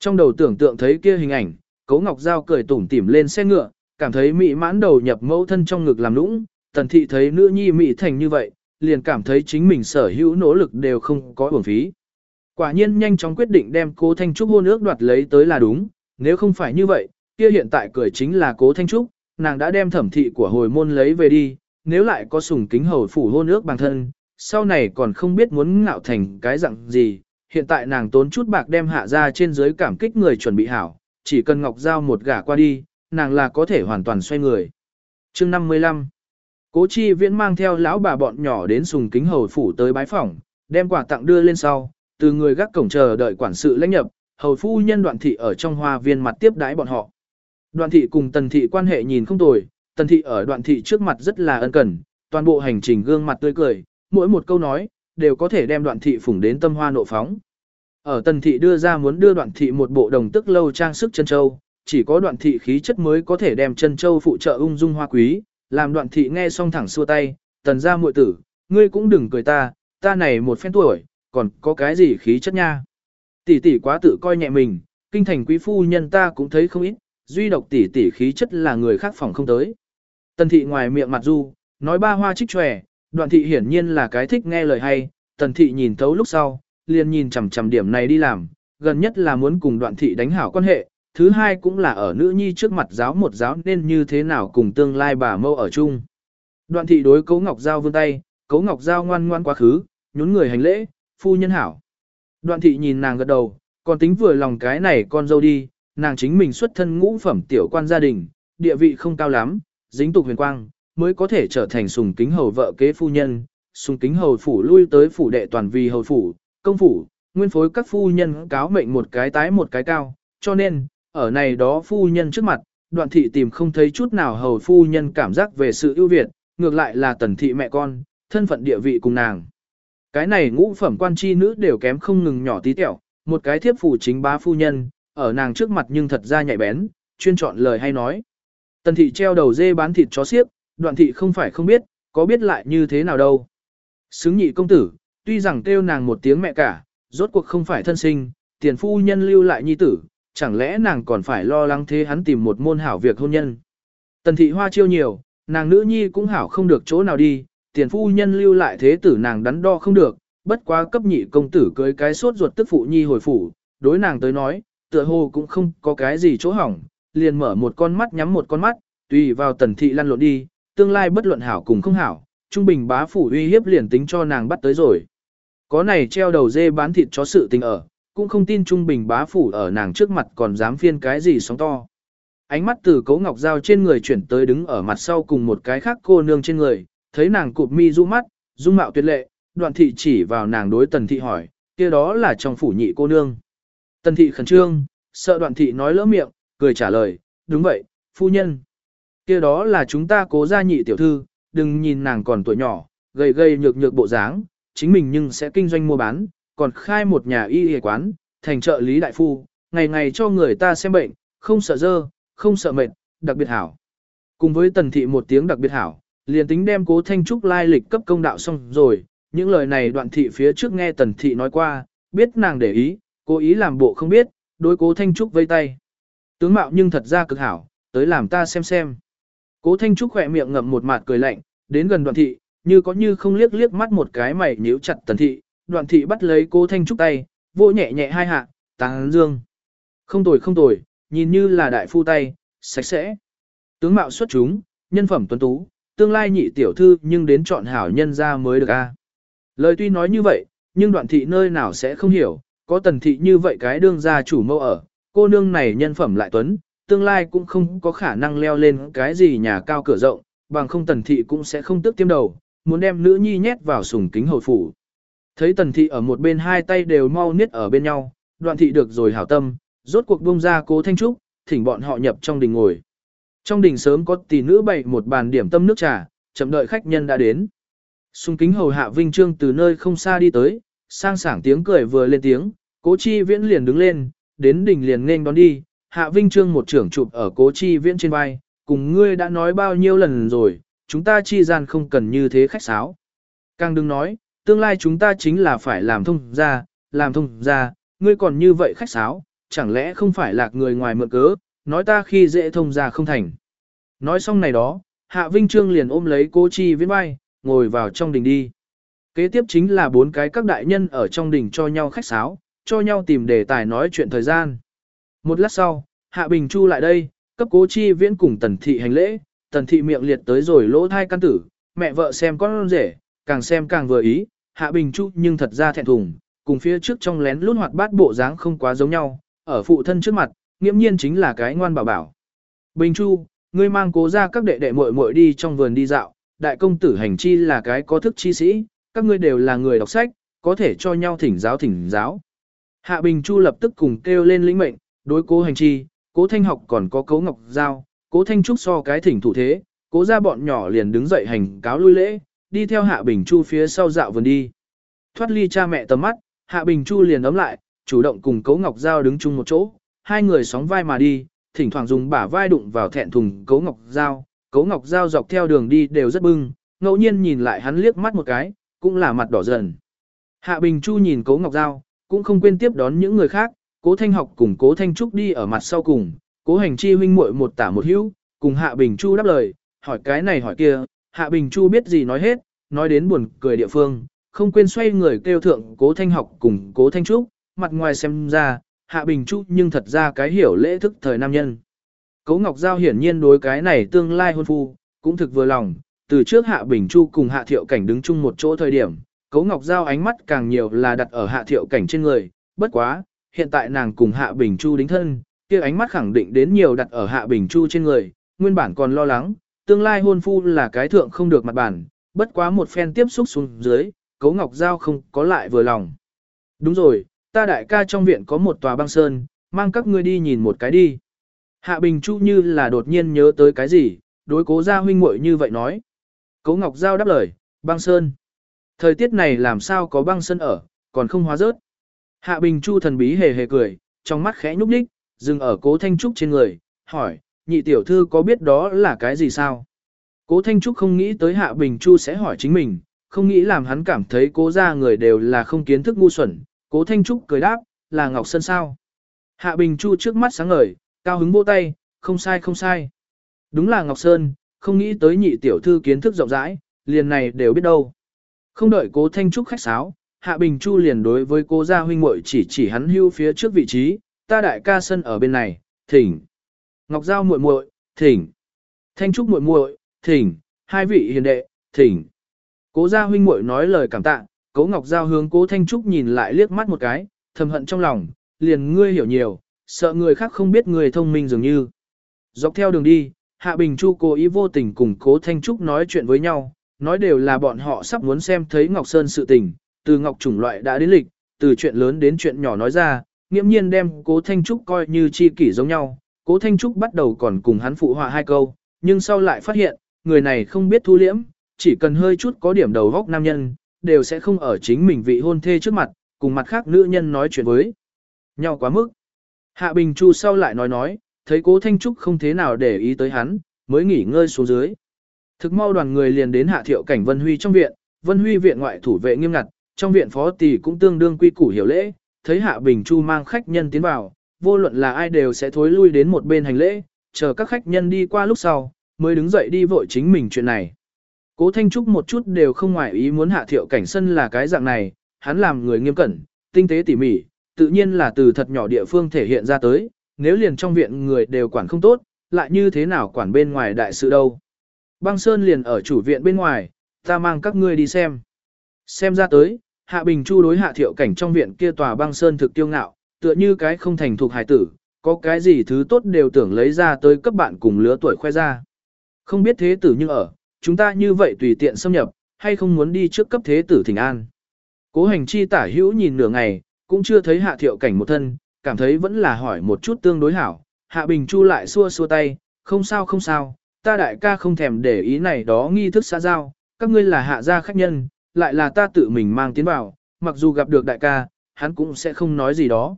Trong đầu tưởng tượng thấy kia hình ảnh, cố Ngọc Giao cười tủm tỉm lên xe ngựa, cảm thấy mỹ mãn đầu nhập mẫu thân trong ngực làm lũng, tần thị thấy nữ nhi mị thành như vậy, liền cảm thấy chính mình sở hữu nỗ lực đều không có uổng phí. Quả nhiên nhanh chóng quyết định đem cố Thanh Trúc hôn ước đoạt lấy tới là đúng, nếu không phải như vậy, kia hiện tại cười chính là cố Thanh Trúc, nàng đã đem thẩm thị của hồi môn lấy về đi, nếu lại có sùng kính hầu phủ hôn ước bằng thân, sau này còn không biết muốn ngạo thành cái dạng gì, hiện tại nàng tốn chút bạc đem hạ ra trên dưới cảm kích người chuẩn bị hảo, chỉ cần ngọc giao một gả qua đi, nàng là có thể hoàn toàn xoay người. chương 55 Cố chi viễn mang theo lão bà bọn nhỏ đến sùng kính hầu phủ tới bái phỏng, đem quà tặng đưa lên sau, từ người gác cổng chờ đợi quản sự lãnh nhập, hầu phu nhân đoạn thị ở trong hoa viên mặt tiếp đái bọn họ. Đoạn thị cùng tần thị quan hệ nhìn không tồi, tần thị ở đoạn thị trước mặt rất là ân cần, toàn bộ hành trình gương mặt tươi cười, mỗi một câu nói, đều có thể đem đoạn thị phủng đến tâm hoa nộ phóng. Ở tần thị đưa ra muốn đưa đoạn thị một bộ đồng tức lâu trang sức chân châu, chỉ có đoạn thị khí chất mới có thể đem chân châu phụ trợ ung dung hoa quý, làm đoạn thị nghe xong thẳng xua tay, tần ra muội tử, ngươi cũng đừng cười ta, ta này một phen tuổi, còn có cái gì khí chất nha. Tỷ tỷ quá tự coi nhẹ mình, kinh thành quý phu nhân ta cũng thấy không ít, duy độc tỷ tỷ khí chất là người khác phòng không tới. Tần thị ngoài miệng mặt du, nói ba hoa trích tròe, đoạn thị hiển nhiên là cái thích nghe lời hay, tần thị nhìn thấu lúc sau, liền nhìn chằm chằm điểm này đi làm, gần nhất là muốn cùng đoạn thị đánh hảo quan hệ, thứ hai cũng là ở nữ nhi trước mặt giáo một giáo nên như thế nào cùng tương lai bà mâu ở chung. Đoạn thị đối cấu ngọc giao vươn tay, cấu ngọc giao ngoan ngoan quá khứ, nhún người hành lễ, phu nhân hảo. Đoạn thị nhìn nàng gật đầu, còn tính vừa lòng cái này con dâu đi, nàng chính mình xuất thân ngũ phẩm tiểu quan gia đình, địa vị không cao lắm, dính tục huyền quang, mới có thể trở thành sùng kính hầu vợ kế phu nhân, sùng kính hầu phủ lui tới phủ đệ toàn vì hầu phủ, công phủ, nguyên phối các phu nhân cáo mệnh một cái tái một cái cao, cho nên, ở này đó phu nhân trước mặt, đoạn thị tìm không thấy chút nào hầu phu nhân cảm giác về sự ưu việt, ngược lại là tần thị mẹ con, thân phận địa vị cùng nàng. Cái này ngũ phẩm quan chi nữ đều kém không ngừng nhỏ tí tẹo, một cái thiếp phủ chính bá phu nhân, ở nàng trước mặt nhưng thật ra nhạy bén, chuyên chọn lời hay nói. Tần thị treo đầu dê bán thịt chó xiếc, đoạn thị không phải không biết, có biết lại như thế nào đâu. Xứng nhị công tử, tuy rằng kêu nàng một tiếng mẹ cả, rốt cuộc không phải thân sinh, tiền phu nhân lưu lại nhi tử, chẳng lẽ nàng còn phải lo lắng thế hắn tìm một môn hảo việc hôn nhân. Tần thị hoa chiêu nhiều, nàng nữ nhi cũng hảo không được chỗ nào đi, tiền phu nhân lưu lại thế tử nàng đắn đo không được, bất quá cấp nhị công tử cưới cái sốt ruột tức phụ nhi hồi phủ, đối nàng tới nói, tựa hồ cũng không có cái gì chỗ hỏng, liền mở một con mắt nhắm một con mắt, tùy vào tần thị lăn lộn đi, tương lai bất luận hảo cùng không hảo, trung bình bá phủ uy hiếp liền tính cho nàng bắt tới rồi. Có này treo đầu dê bán thịt chó sự tình ở, cũng không tin trung bình bá phủ ở nàng trước mặt còn dám phiên cái gì sóng to. Ánh mắt từ cấu ngọc dao trên người chuyển tới đứng ở mặt sau cùng một cái khác cô nương trên người, thấy nàng cụp mi du mắt, dung mạo tuyệt lệ, đoạn thị chỉ vào nàng đối tần thị hỏi, kia đó là trong phủ nhị cô nương. Tần thị khẩn trương, sợ đoạn thị nói lỡ miệng, cười trả lời, đúng vậy, phu nhân. kia đó là chúng ta cố gia nhị tiểu thư, đừng nhìn nàng còn tuổi nhỏ, gầy gầy nhược nhược bộ dáng, chính mình nhưng sẽ kinh doanh mua bán, còn khai một nhà y y quán, thành trợ lý đại phu, ngày ngày cho người ta xem bệnh, không sợ dơ, không sợ mệt, đặc biệt hảo. Cùng với tần thị một tiếng đặc biệt hảo, liền tính đem cố thanh trúc lai lịch cấp công đạo xong rồi, những lời này đoạn thị phía trước nghe tần thị nói qua, biết nàng để ý, cố ý làm bộ không biết, đối cố Thanh Trúc vây tay. Tướng mạo nhưng thật ra cực hảo, tới làm ta xem xem. Cố Thanh Trúc khỏe miệng ngậm một mặt cười lạnh, đến gần đoạn thị, như có như không liếc liếc mắt một cái mày nhíu chặt tần thị, đoạn thị bắt lấy cố Thanh Trúc tay, vỗ nhẹ nhẹ hai hạ, tàng dương. Không tồi không tồi, nhìn như là đại phu tay, sạch sẽ. Tướng mạo xuất chúng, nhân phẩm tuấn tú, tương lai nhị tiểu thư nhưng đến chọn hảo nhân ra mới được a. Lời tuy nói như vậy, nhưng đoạn thị nơi nào sẽ không hiểu, có tần thị như vậy cái đương gia chủ mâu ở, cô nương này nhân phẩm lại tuấn, tương lai cũng không có khả năng leo lên cái gì nhà cao cửa rộng, bằng không tần thị cũng sẽ không tức tiêm đầu, muốn đem nữ nhi nhét vào sùng kính hồi phủ. Thấy tần thị ở một bên hai tay đều mau niết ở bên nhau, đoạn thị được rồi hảo tâm, rốt cuộc buông ra cố thanh trúc, thỉnh bọn họ nhập trong đình ngồi. Trong đình sớm có tỷ nữ bày một bàn điểm tâm nước trà, chậm đợi khách nhân đã đến. Xung kính hầu hạ Vinh Trương từ nơi không xa đi tới, sang sảng tiếng cười vừa lên tiếng, cố chi viễn liền đứng lên, đến đỉnh liền nên đón đi, hạ Vinh Trương một trưởng chụp ở cố chi viễn trên vai, cùng ngươi đã nói bao nhiêu lần rồi, chúng ta chi gian không cần như thế khách sáo. Càng đừng nói, tương lai chúng ta chính là phải làm thông ra, làm thông ra, ngươi còn như vậy khách sáo, chẳng lẽ không phải lạc người ngoài mượn cớ, nói ta khi dễ thông ra không thành. Nói xong này đó, Hạ Vinh Trương liền ôm lấy cố chi viễn vai, ngồi vào trong đình đi. Kế tiếp chính là bốn cái các đại nhân ở trong đình cho nhau khách sáo, cho nhau tìm đề tài nói chuyện thời gian. Một lát sau, Hạ Bình Chu lại đây, cấp cố chi viễn cùng tần thị hành lễ, tần thị miệng liệt tới rồi lỗ thai căn tử, mẹ vợ xem con rể, càng xem càng vừa ý, Hạ Bình Chu nhưng thật ra thẹn thùng, cùng phía trước trong lén lút hoạt bát bộ dáng không quá giống nhau, ở phụ thân trước mặt, nghiễm nhiên chính là cái ngoan bảo bảo. Bình Chu, ngươi mang cố ra các đệ đệ muội muội đi trong vườn đi dạo, đại công tử hành chi là cái có thức chi sĩ, các ngươi đều là người đọc sách, có thể cho nhau thỉnh giáo thỉnh giáo. Hạ Bình Chu lập tức cùng kêu lên lĩnh mệnh, đối cố hành chi, cố thanh học còn có cố ngọc giao, cố thanh trúc so cái thỉnh thủ thế, cố ra bọn nhỏ liền đứng dậy hành cáo lui lễ, đi theo Hạ Bình Chu phía sau dạo vườn đi. Thoát ly cha mẹ tầm mắt, Hạ Bình Chu liền ấm lại, chủ động cùng cố ngọc giao đứng chung một chỗ, hai người sóng vai mà đi, thỉnh thoảng dùng bả vai đụng vào thẹn thùng cố ngọc giao, cố ngọc giao dọc theo đường đi đều rất bưng, ngẫu nhiên nhìn lại hắn liếc mắt một cái, cũng là mặt đỏ dần. Hạ Bình Chu nhìn cố ngọc giao, cũng không quên tiếp đón những người khác, cố thanh học cùng cố thanh trúc đi ở mặt sau cùng, cố hành chi huynh muội một tả một hữu, cùng Hạ Bình Chu đáp lời, hỏi cái này hỏi kia, Hạ Bình Chu biết gì nói hết, nói đến buồn cười địa phương, không quên xoay người kêu thượng cố thanh học cùng cố thanh trúc, mặt ngoài xem ra, Hạ Bình Chu nhưng thật ra cái hiểu lễ thức thời nam nhân. Cố Ngọc Giao hiển nhiên đối cái này tương lai hôn phu, cũng thực vừa lòng, từ trước Hạ Bình Chu cùng Hạ Thiệu Cảnh đứng chung một chỗ thời điểm, Cố Ngọc Giao ánh mắt càng nhiều là đặt ở Hạ Thiệu Cảnh trên người, bất quá, hiện tại nàng cùng Hạ Bình Chu đính thân, kia ánh mắt khẳng định đến nhiều đặt ở Hạ Bình Chu trên người, nguyên bản còn lo lắng, tương lai hôn phu là cái thượng không được mặt bản, bất quá một phen tiếp xúc xuống dưới, Cố Ngọc Giao không có lại vừa lòng. Đúng rồi, ta đại ca trong viện có một tòa băng sơn, mang các ngươi đi nhìn một cái đi. Hạ Bình Chu như là đột nhiên nhớ tới cái gì, đối cố gia huynh muội như vậy nói. Cố Ngọc Giao đáp lời, băng sơn. Thời tiết này làm sao có băng sơn ở, còn không hóa rớt. Hạ Bình Chu thần bí hề hề cười, trong mắt khẽ nhúc nhích, dừng ở cố Thanh Trúc trên người, hỏi, nhị tiểu thư có biết đó là cái gì sao? Cố Thanh Trúc không nghĩ tới Hạ Bình Chu sẽ hỏi chính mình, không nghĩ làm hắn cảm thấy cố gia người đều là không kiến thức ngu xuẩn. Cố Thanh Trúc cười đáp, là Ngọc Sơn sao? Hạ Bình Chu trước mắt sáng ngời, cao hứng vỗ tay, không sai không sai. Đúng là Ngọc Sơn, không nghĩ tới nhị tiểu thư kiến thức rộng rãi, liền này đều biết đâu. Không đợi cố Thanh Trúc khách sáo, Hạ Bình Chu liền đối với cô gia huynh muội chỉ chỉ hắn hưu phía trước vị trí, ta đại ca sân ở bên này, thỉnh. Ngọc Giao muội muội, thỉnh. Thanh Trúc muội muội, thỉnh. Hai vị hiền đệ, thỉnh. Cố gia huynh muội nói lời cảm tạ, Cố Ngọc Giao hướng Cố Thanh Trúc nhìn lại liếc mắt một cái, thầm hận trong lòng, liền ngươi hiểu nhiều, sợ người khác không biết người thông minh dường như. Dọc theo đường đi, Hạ Bình Chu cố ý vô tình cùng Cố Thanh Trúc nói chuyện với nhau, nói đều là bọn họ sắp muốn xem thấy Ngọc Sơn sự tình, từ Ngọc chủng loại đã đến lịch, từ chuyện lớn đến chuyện nhỏ nói ra, nghiễm nhiên đem Cố Thanh Trúc coi như chi kỷ giống nhau. Cố Thanh Trúc bắt đầu còn cùng hắn phụ họa hai câu, nhưng sau lại phát hiện, người này không biết thu liễm, chỉ cần hơi chút có điểm đầu góc nam nhân, đều sẽ không ở chính mình vị hôn thê trước mặt, cùng mặt khác nữ nhân nói chuyện với nhau quá mức. Hạ Bình Chu sau lại nói nói, thấy cố Thanh Trúc không thế nào để ý tới hắn, mới nghỉ ngơi xuống dưới. Thực mau đoàn người liền đến Hạ Thiệu Cảnh Vân Huy trong viện, Vân Huy viện ngoại thủ vệ nghiêm ngặt, trong viện phó tỷ cũng tương đương quy củ hiểu lễ, thấy Hạ Bình Chu mang khách nhân tiến vào, vô luận là ai đều sẽ thối lui đến một bên hành lễ, chờ các khách nhân đi qua lúc sau, mới đứng dậy đi vội chính mình chuyện này. Cố Thanh Trúc một chút đều không ngoại ý muốn hạ thiệu cảnh sân là cái dạng này, hắn làm người nghiêm cẩn, tinh tế tỉ mỉ, tự nhiên là từ thật nhỏ địa phương thể hiện ra tới, nếu liền trong viện người đều quản không tốt, lại như thế nào quản bên ngoài đại sự đâu. Băng Sơn liền ở chủ viện bên ngoài, ta mang các ngươi đi xem. Xem ra tới, Hạ Bình Chu đối hạ thiệu cảnh trong viện kia tòa băng Sơn thực tiêu ngạo, tựa như cái không thành thuộc hài tử, có cái gì thứ tốt đều tưởng lấy ra tới cấp bạn cùng lứa tuổi khoe ra. Không biết thế tử nhưng ở, chúng ta như vậy tùy tiện xâm nhập, hay không muốn đi trước cấp thế tử thỉnh an. Cố hành chi tả hữu nhìn nửa ngày, cũng chưa thấy hạ thiệu cảnh một thân, cảm thấy vẫn là hỏi một chút tương đối hảo. Hạ Bình Chu lại xua xua tay, không sao không sao, ta đại ca không thèm để ý này đó nghi thức xã giao, các ngươi là hạ gia khách nhân, lại là ta tự mình mang tiến vào, mặc dù gặp được đại ca, hắn cũng sẽ không nói gì đó.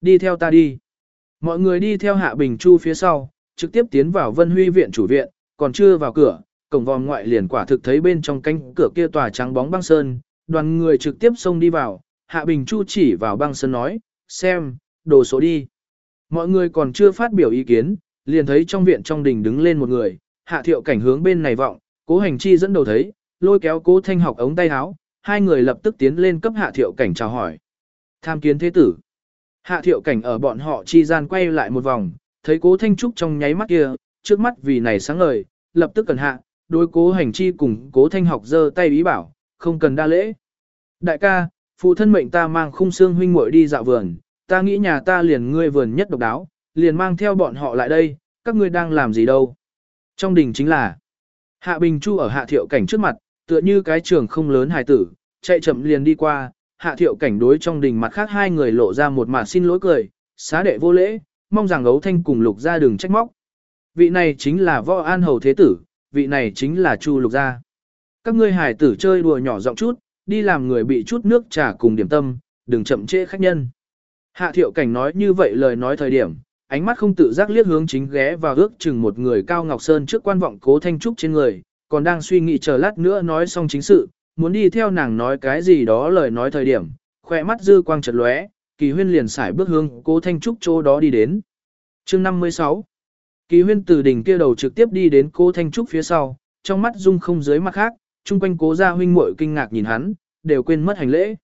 Đi theo ta đi. Mọi người đi theo Hạ Bình Chu phía sau, trực tiếp tiến vào Vân Huy viện chủ viện, còn chưa vào cửa, cổng vòm ngoại liền quả thực thấy bên trong cánh cửa kia tòa trắng bóng băng sơn, đoàn người trực tiếp xông đi vào, Hạ Bình Chu chỉ vào băng sơn nói, xem, đồ số đi. Mọi người còn chưa phát biểu ý kiến, liền thấy trong viện trong đình đứng lên một người, Hạ Thiệu cảnh hướng bên này vọng, cố hành chi dẫn đầu thấy, lôi kéo cố thanh học ống tay áo, hai người lập tức tiến lên cấp Hạ Thiệu cảnh chào hỏi. Tham kiến thế tử. Hạ Thiệu cảnh ở bọn họ chi gian quay lại một vòng, thấy cố thanh trúc trong nháy mắt kia, trước mắt vì này sáng ngời, lập tức cần hạ, đối cố hành chi cùng cố thanh học giơ tay ý bảo, không cần đa lễ. Đại ca, phụ thân mệnh ta mang khung xương huynh muội đi dạo vườn, ta nghĩ nhà ta liền ngươi vườn nhất độc đáo, liền mang theo bọn họ lại đây, các ngươi đang làm gì đâu. Trong đình chính là, Hạ Bình Chu ở Hạ Thiệu Cảnh trước mặt, tựa như cái trường không lớn hài tử, chạy chậm liền đi qua, Hạ Thiệu Cảnh đối trong đình mặt khác hai người lộ ra một mặt xin lỗi cười, xá đệ vô lễ, mong rằng ấu thanh cùng lục ra đường trách móc. Vị này chính là võ an hầu thế tử, vị này chính là Chu lục gia. Các ngươi hải tử chơi đùa nhỏ giọng chút, đi làm người bị chút nước trà cùng điểm tâm, đừng chậm trễ khách nhân. Hạ thiệu cảnh nói như vậy lời nói thời điểm, ánh mắt không tự giác liếc hướng chính ghé vào ước chừng một người cao ngọc sơn trước quan vọng cố thanh trúc trên người, còn đang suy nghĩ chờ lát nữa nói xong chính sự, muốn đi theo nàng nói cái gì đó lời nói thời điểm, khỏe mắt dư quang chật lóe, kỳ huyên liền xài bước hướng cố thanh trúc chỗ đó đi đến. chương 56 Kỳ huyên từ đỉnh kia đầu trực tiếp đi đến cố Thanh Trúc phía sau, trong mắt dung không dưới mặt khác, chung quanh cố gia huynh muội kinh ngạc nhìn hắn, đều quên mất hành lễ.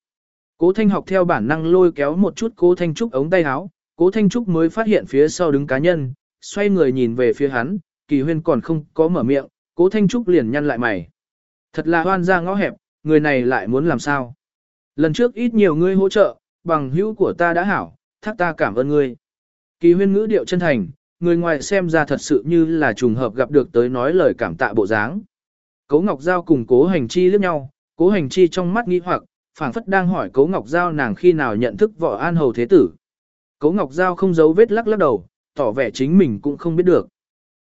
Cố Thanh học theo bản năng lôi kéo một chút cố Thanh Trúc ống tay áo, cố Thanh Trúc mới phát hiện phía sau đứng cá nhân, xoay người nhìn về phía hắn, kỳ huyên còn không có mở miệng, cố Thanh Trúc liền nhăn lại mày. Thật là hoan ra ngõ hẹp, người này lại muốn làm sao? Lần trước ít nhiều ngươi hỗ trợ, bằng hữu của ta đã hảo, thác ta cảm ơn ngươi. Kỳ huyên ngữ điệu chân thành, người ngoài xem ra thật sự như là trùng hợp gặp được tới nói lời cảm tạ bộ dáng. Cố Ngọc Giao cùng Cố Hành Chi liếc nhau, Cố Hành Chi trong mắt nghi hoặc, phảng phất đang hỏi Cố Ngọc Giao nàng khi nào nhận thức võ an hầu thế tử. Cố Ngọc Giao không giấu vết lắc lắc đầu, tỏ vẻ chính mình cũng không biết được.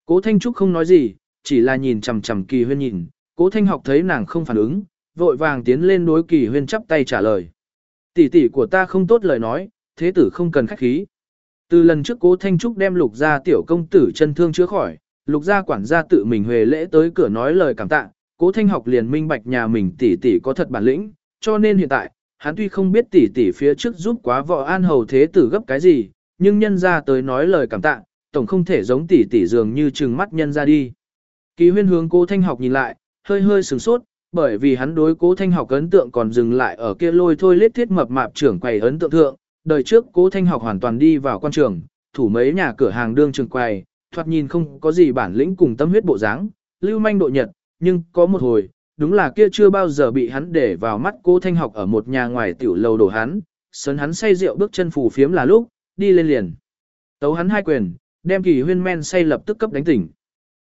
Cố Thanh Trúc không nói gì, chỉ là nhìn chằm chằm Kỳ Huyên nhìn, Cố Thanh học thấy nàng không phản ứng, vội vàng tiến lên đối Kỳ Huyên chắp tay trả lời. Tỷ tỷ của ta không tốt lời nói, thế tử không cần khách khí. Từ lần trước cố Thanh Trúc đem lục gia tiểu công tử chân thương chữa khỏi, lục gia quản gia tự mình huề lễ tới cửa nói lời cảm tạ, cố Thanh học liền minh bạch nhà mình tỷ tỷ có thật bản lĩnh, cho nên hiện tại, hắn tuy không biết tỷ tỷ phía trước giúp quá vợ an hầu thế tử gấp cái gì, nhưng nhân ra tới nói lời cảm tạ, tổng không thể giống tỷ tỷ dường như trừng mắt nhân ra đi. Kỳ huyên hướng cố Thanh học nhìn lại, hơi hơi sửng sốt, bởi vì hắn đối cố Thanh học ấn tượng còn dừng lại ở kia lôi thôi lết thiết mập mạp trưởng quầy ấn tượng thượng, đời trước cố thanh học hoàn toàn đi vào quan trường, thủ mấy nhà cửa hàng đương trường quầy, thoạt nhìn không có gì bản lĩnh cùng tâm huyết bộ dáng, lưu manh độ nhật, nhưng có một hồi, đúng là kia chưa bao giờ bị hắn để vào mắt cố thanh học ở một nhà ngoài tiểu lầu đổ hắn, sấn hắn say rượu bước chân phù phiếm là lúc, đi lên liền. Tấu hắn hai quyền, đem kỳ huyên men say lập tức cấp đánh tỉnh.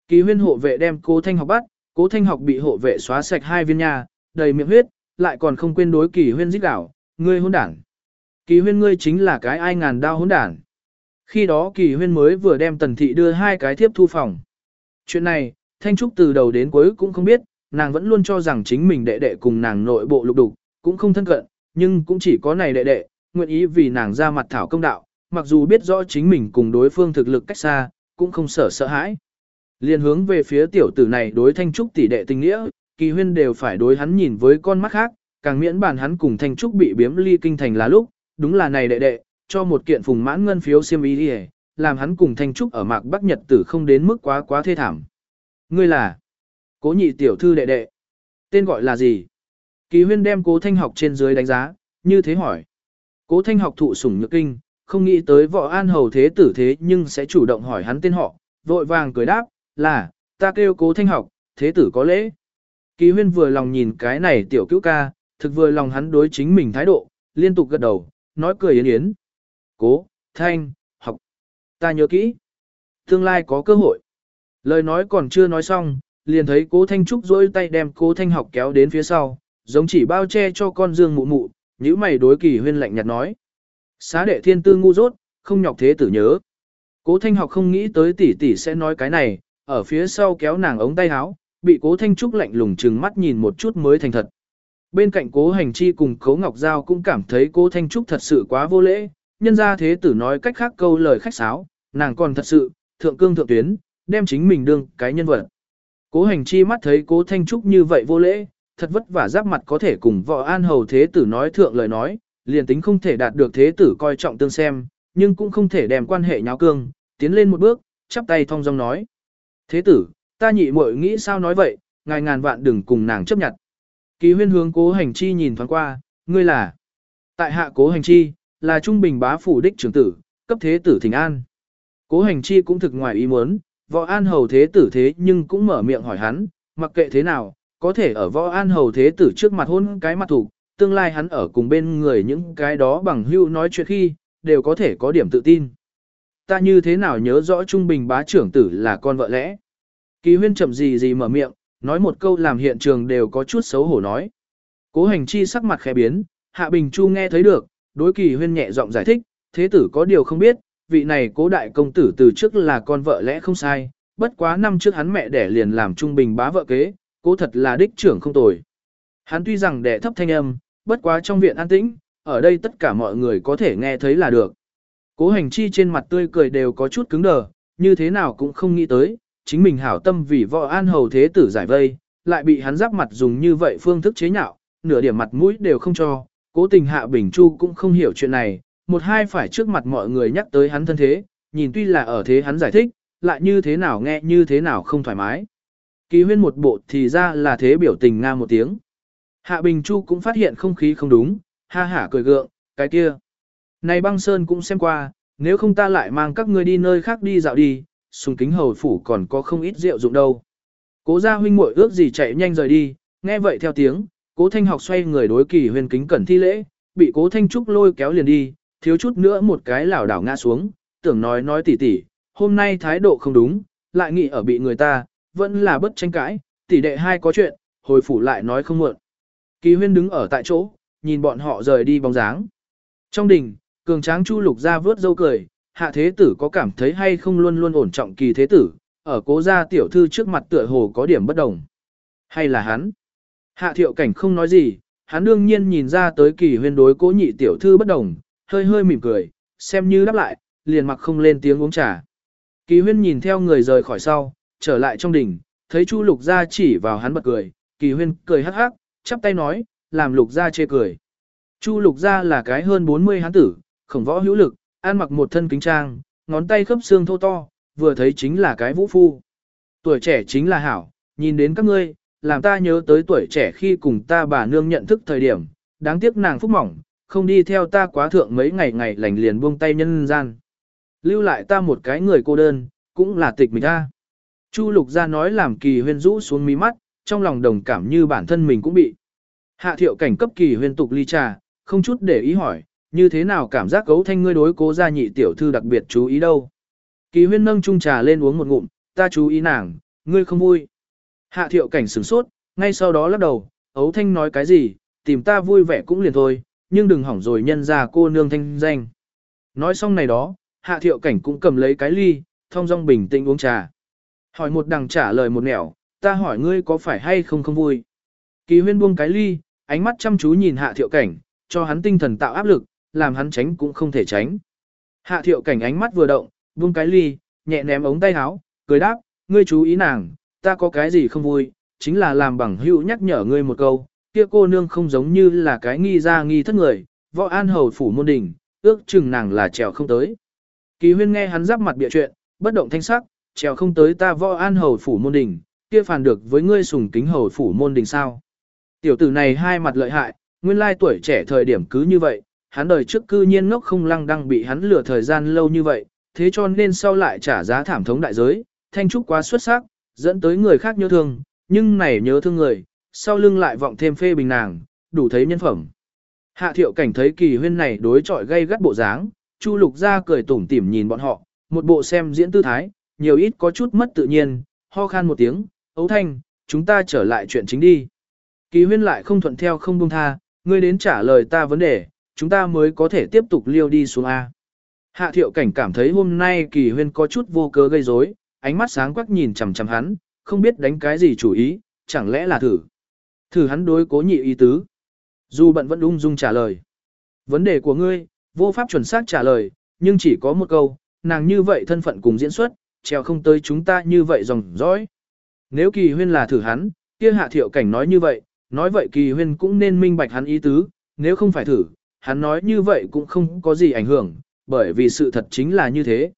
Kỳ huyên hộ vệ đem cố thanh học bắt, cố thanh học bị hộ vệ xóa sạch hai viên nha, đầy miệng huyết, lại còn không quên đối kỳ huyên giết đảo, ngươi hôn đảng. Kỳ huyên ngươi chính là cái ai ngàn đao hỗn đản. Khi đó kỳ huyên mới vừa đem tần thị đưa hai cái thiếp thu phòng. Chuyện này, Thanh Trúc từ đầu đến cuối cũng không biết, nàng vẫn luôn cho rằng chính mình đệ đệ cùng nàng nội bộ lục đục, cũng không thân cận, nhưng cũng chỉ có này đệ đệ, nguyện ý vì nàng ra mặt thảo công đạo, mặc dù biết rõ chính mình cùng đối phương thực lực cách xa, cũng không sợ sợ hãi. Liên hướng về phía tiểu tử này đối Thanh Trúc tỷ đệ tình nghĩa, kỳ huyên đều phải đối hắn nhìn với con mắt khác, càng miễn bàn hắn cùng Thanh Trúc bị biếm ly kinh thành là lúc, đúng là này đệ đệ, cho một kiện phùng mãn ngân phiếu xiêm ý đi làm hắn cùng Thanh Trúc ở mạc Bắc Nhật tử không đến mức quá quá thê thảm. Ngươi là cố nhị tiểu thư đệ đệ. Tên gọi là gì? Kỳ huyên đem cố thanh học trên dưới đánh giá, như thế hỏi. Cố thanh học thụ sủng nhược kinh, không nghĩ tới võ an hầu thế tử thế nhưng sẽ chủ động hỏi hắn tên họ, vội vàng cười đáp, là, ta kêu cố thanh học, thế tử có lễ. Kỳ huyên vừa lòng nhìn cái này tiểu cứu ca, thực vừa lòng hắn đối chính mình thái độ, liên tục gật đầu, nói cười yến yến. Cố, thanh, học. Ta nhớ kỹ. Tương lai có cơ hội. Lời nói còn chưa nói xong, liền thấy cố thanh trúc dỗi tay đem cố thanh học kéo đến phía sau, giống chỉ bao che cho con dương mụ mụ, nhữ mày đối kỳ huyên lạnh nhạt nói. Xá đệ thiên tư ngu dốt, không nhọc thế tử nhớ. Cố thanh học không nghĩ tới tỷ tỷ sẽ nói cái này, ở phía sau kéo nàng ống tay áo, bị cố thanh trúc lạnh lùng trừng mắt nhìn một chút mới thành thật. Bên cạnh cố hành chi cùng cố ngọc giao cũng cảm thấy cố thanh trúc thật sự quá vô lễ, nhân ra thế tử nói cách khác câu lời khách sáo, nàng còn thật sự, thượng cương thượng tuyến, đem chính mình đương cái nhân vật. Cố hành chi mắt thấy cố thanh trúc như vậy vô lễ, thật vất vả giáp mặt có thể cùng vợ an hầu thế tử nói thượng lời nói, liền tính không thể đạt được thế tử coi trọng tương xem, nhưng cũng không thể đem quan hệ nháo cương, tiến lên một bước, chắp tay thong dong nói. Thế tử, ta nhị muội nghĩ sao nói vậy, ngài ngàn vạn đừng cùng nàng chấp nhận. Kỳ huyên hướng cố hành chi nhìn thoáng qua, ngươi là. Tại hạ cố hành chi, là trung bình bá phủ đích trưởng tử, cấp thế tử thỉnh an. Cố hành chi cũng thực ngoài ý muốn, võ an hầu thế tử thế nhưng cũng mở miệng hỏi hắn, mặc kệ thế nào, có thể ở võ an hầu thế tử trước mặt hôn cái mặt thủ, tương lai hắn ở cùng bên người những cái đó bằng hưu nói chuyện khi, đều có thể có điểm tự tin. Ta như thế nào nhớ rõ trung bình bá trưởng tử là con vợ lẽ. Kỳ huyên chậm gì gì mở miệng, nói một câu làm hiện trường đều có chút xấu hổ nói. Cố hành chi sắc mặt khẽ biến, Hạ Bình Chu nghe thấy được, đối kỳ huyên nhẹ giọng giải thích, thế tử có điều không biết, vị này cố đại công tử từ trước là con vợ lẽ không sai, bất quá năm trước hắn mẹ đẻ liền làm trung bình bá vợ kế, cố thật là đích trưởng không tồi. Hắn tuy rằng đẻ thấp thanh âm, bất quá trong viện an tĩnh, ở đây tất cả mọi người có thể nghe thấy là được. Cố hành chi trên mặt tươi cười đều có chút cứng đờ, như thế nào cũng không nghĩ tới, chính mình hảo tâm vì võ an hầu thế tử giải vây, lại bị hắn giáp mặt dùng như vậy phương thức chế nhạo, nửa điểm mặt mũi đều không cho, cố tình hạ bình chu cũng không hiểu chuyện này, một hai phải trước mặt mọi người nhắc tới hắn thân thế, nhìn tuy là ở thế hắn giải thích, lại như thế nào nghe như thế nào không thoải mái. Kỳ huyên một bộ thì ra là thế biểu tình nga một tiếng. Hạ Bình Chu cũng phát hiện không khí không đúng, ha hả cười gượng, cái kia. Này băng sơn cũng xem qua, nếu không ta lại mang các ngươi đi nơi khác đi dạo đi, sùng kính hầu phủ còn có không ít rượu dụng đâu. Cố gia huynh muội ước gì chạy nhanh rời đi, nghe vậy theo tiếng, cố thanh học xoay người đối kỳ huyền kính cẩn thi lễ, bị cố thanh trúc lôi kéo liền đi, thiếu chút nữa một cái lảo đảo ngã xuống, tưởng nói nói tỉ tỉ, hôm nay thái độ không đúng, lại nghĩ ở bị người ta, vẫn là bất tranh cãi, tỷ đệ hai có chuyện, hồi phủ lại nói không muộn. Kỳ huyên đứng ở tại chỗ, nhìn bọn họ rời đi bóng dáng. Trong đình, cường tráng chu lục ra vớt dâu cười, hạ thế tử có cảm thấy hay không luôn luôn ổn trọng kỳ thế tử, ở cố gia tiểu thư trước mặt tựa hồ có điểm bất đồng. Hay là hắn? Hạ thiệu cảnh không nói gì, hắn đương nhiên nhìn ra tới kỳ huyên đối cố nhị tiểu thư bất đồng, hơi hơi mỉm cười, xem như đáp lại, liền mặc không lên tiếng uống trà. Kỳ huyên nhìn theo người rời khỏi sau, trở lại trong đỉnh, thấy chu lục gia chỉ vào hắn bật cười, kỳ huyên cười hắc hắc, chắp tay nói, làm lục gia chê cười. Chu lục gia là cái hơn 40 hán tử, khổng võ hữu lực, ăn mặc một thân kính trang, ngón tay khớp xương thô to, vừa thấy chính là cái vũ phu. Tuổi trẻ chính là hảo, nhìn đến các ngươi, làm ta nhớ tới tuổi trẻ khi cùng ta bà nương nhận thức thời điểm, đáng tiếc nàng phúc mỏng, không đi theo ta quá thượng mấy ngày ngày lành liền buông tay nhân gian. Lưu lại ta một cái người cô đơn, cũng là tịch mình ta. Chu lục gia nói làm kỳ huyên rũ xuống mí mắt, trong lòng đồng cảm như bản thân mình cũng bị. Hạ thiệu cảnh cấp kỳ huyên tục ly trà, không chút để ý hỏi, như thế nào cảm giác cấu thanh ngươi đối cố gia nhị tiểu thư đặc biệt chú ý đâu. Kỳ huyên nâng chung trà lên uống một ngụm, ta chú ý nàng, ngươi không vui. Hạ thiệu cảnh sửng sốt, ngay sau đó lắc đầu, ấu thanh nói cái gì, tìm ta vui vẻ cũng liền thôi, nhưng đừng hỏng rồi nhân ra cô nương thanh danh. Nói xong này đó, hạ thiệu cảnh cũng cầm lấy cái ly, thông dong bình tĩnh uống trà. Hỏi một đằng trả lời một nẻo, ta hỏi ngươi có phải hay không không vui. Kỳ huyên buông cái ly, ánh mắt chăm chú nhìn hạ thiệu cảnh, cho hắn tinh thần tạo áp lực, làm hắn tránh cũng không thể tránh. Hạ thiệu cảnh ánh mắt vừa động, buông cái ly, nhẹ ném ống tay áo, cười đáp, ngươi chú ý nàng, ta có cái gì không vui, chính là làm bằng hữu nhắc nhở ngươi một câu, kia cô nương không giống như là cái nghi ra nghi thất người, võ an hầu phủ môn đỉnh, ước chừng nàng là trèo không tới. Kỳ huyên nghe hắn giáp mặt bịa chuyện, bất động thanh sắc, trèo không tới ta võ an hầu phủ môn đỉnh, kia phản được với ngươi sùng kính hầu phủ môn đỉnh sao. Tiểu tử này hai mặt lợi hại, nguyên lai tuổi trẻ thời điểm cứ như vậy, hắn đời trước cư nhiên ngốc không lăng đăng bị hắn lừa thời gian lâu như vậy, thế cho nên sau lại trả giá thảm thống đại giới, thanh trúc quá xuất sắc, dẫn tới người khác nhớ thương, nhưng này nhớ thương người, sau lưng lại vọng thêm phê bình nàng, đủ thấy nhân phẩm. Hạ thiệu cảnh thấy kỳ huyên này đối chọi gây gắt bộ dáng, Chu lục ra cười tủm tỉm nhìn bọn họ, một bộ xem diễn tư thái, nhiều ít có chút mất tự nhiên, ho khan một tiếng, ấu thanh, chúng ta trở lại chuyện chính đi. Kỳ huyên lại không thuận theo không buông tha, ngươi đến trả lời ta vấn đề, chúng ta mới có thể tiếp tục liêu đi xuống A. Hạ thiệu cảnh cảm thấy hôm nay kỳ huyên có chút vô cớ gây rối, ánh mắt sáng quắc nhìn chằm chằm hắn, không biết đánh cái gì chủ ý, chẳng lẽ là thử. Thử hắn đối cố nhị ý tứ. Dù bận vẫn ung dung trả lời. Vấn đề của ngươi, vô pháp chuẩn xác trả lời, nhưng chỉ có một câu, nàng như vậy thân phận cùng diễn xuất, treo không tới chúng ta như vậy dòng dõi. Nếu kỳ huyên là thử hắn, kia hạ thiệu cảnh nói như vậy, nói vậy kỳ huyên cũng nên minh bạch hắn ý tứ, nếu không phải thử, hắn nói như vậy cũng không có gì ảnh hưởng, bởi vì sự thật chính là như thế.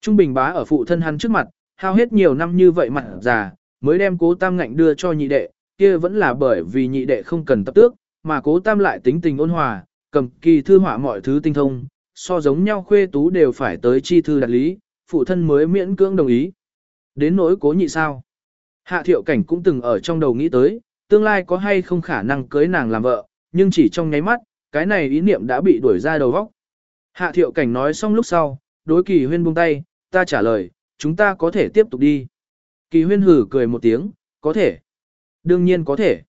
Trung Bình bá ở phụ thân hắn trước mặt, hao hết nhiều năm như vậy mặt già, mới đem cố tam ngạnh đưa cho nhị đệ, kia vẫn là bởi vì nhị đệ không cần tập tước, mà cố tam lại tính tình ôn hòa, cầm kỳ thư họa mọi thứ tinh thông, so giống nhau khuê tú đều phải tới chi thư đặt lý, phụ thân mới miễn cưỡng đồng ý. Đến nỗi cố nhị sao? Hạ thiệu cảnh cũng từng ở trong đầu nghĩ tới, tương lai có hay không khả năng cưới nàng làm vợ, nhưng chỉ trong nháy mắt, cái này ý niệm đã bị đuổi ra đầu vóc. Hạ thiệu cảnh nói xong lúc sau, đối kỳ huyên buông tay, ta trả lời, chúng ta có thể tiếp tục đi. Kỳ huyên hử cười một tiếng, có thể. Đương nhiên có thể.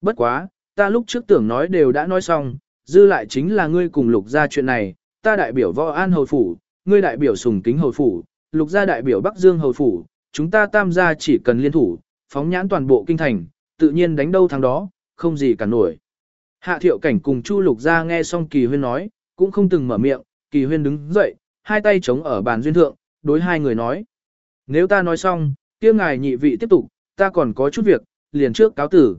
Bất quá, ta lúc trước tưởng nói đều đã nói xong, dư lại chính là ngươi cùng lục ra chuyện này, ta đại biểu võ an hầu phủ, ngươi đại biểu sùng kính hầu phủ, lục gia đại biểu bắc dương hầu phủ, chúng ta tam gia chỉ cần liên thủ, phóng nhãn toàn bộ kinh thành, tự nhiên đánh đâu thắng đó, không gì cả nổi. Hạ thiệu cảnh cùng Chu Lục Gia nghe xong Kỳ Huyên nói, cũng không từng mở miệng, Kỳ Huyên đứng dậy, hai tay chống ở bàn duyên thượng, đối hai người nói. Nếu ta nói xong, kia ngài nhị vị tiếp tục, ta còn có chút việc, liền trước cáo tử.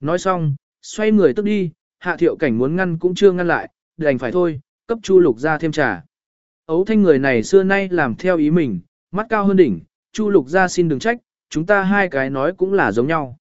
Nói xong, xoay người tức đi, hạ thiệu cảnh muốn ngăn cũng chưa ngăn lại, đành phải thôi, cấp Chu Lục Gia thêm trà. Ấu thanh người này xưa nay làm theo ý mình, mắt cao hơn đỉnh, Chu Lục Gia xin đừng trách, chúng ta hai cái nói cũng là giống nhau.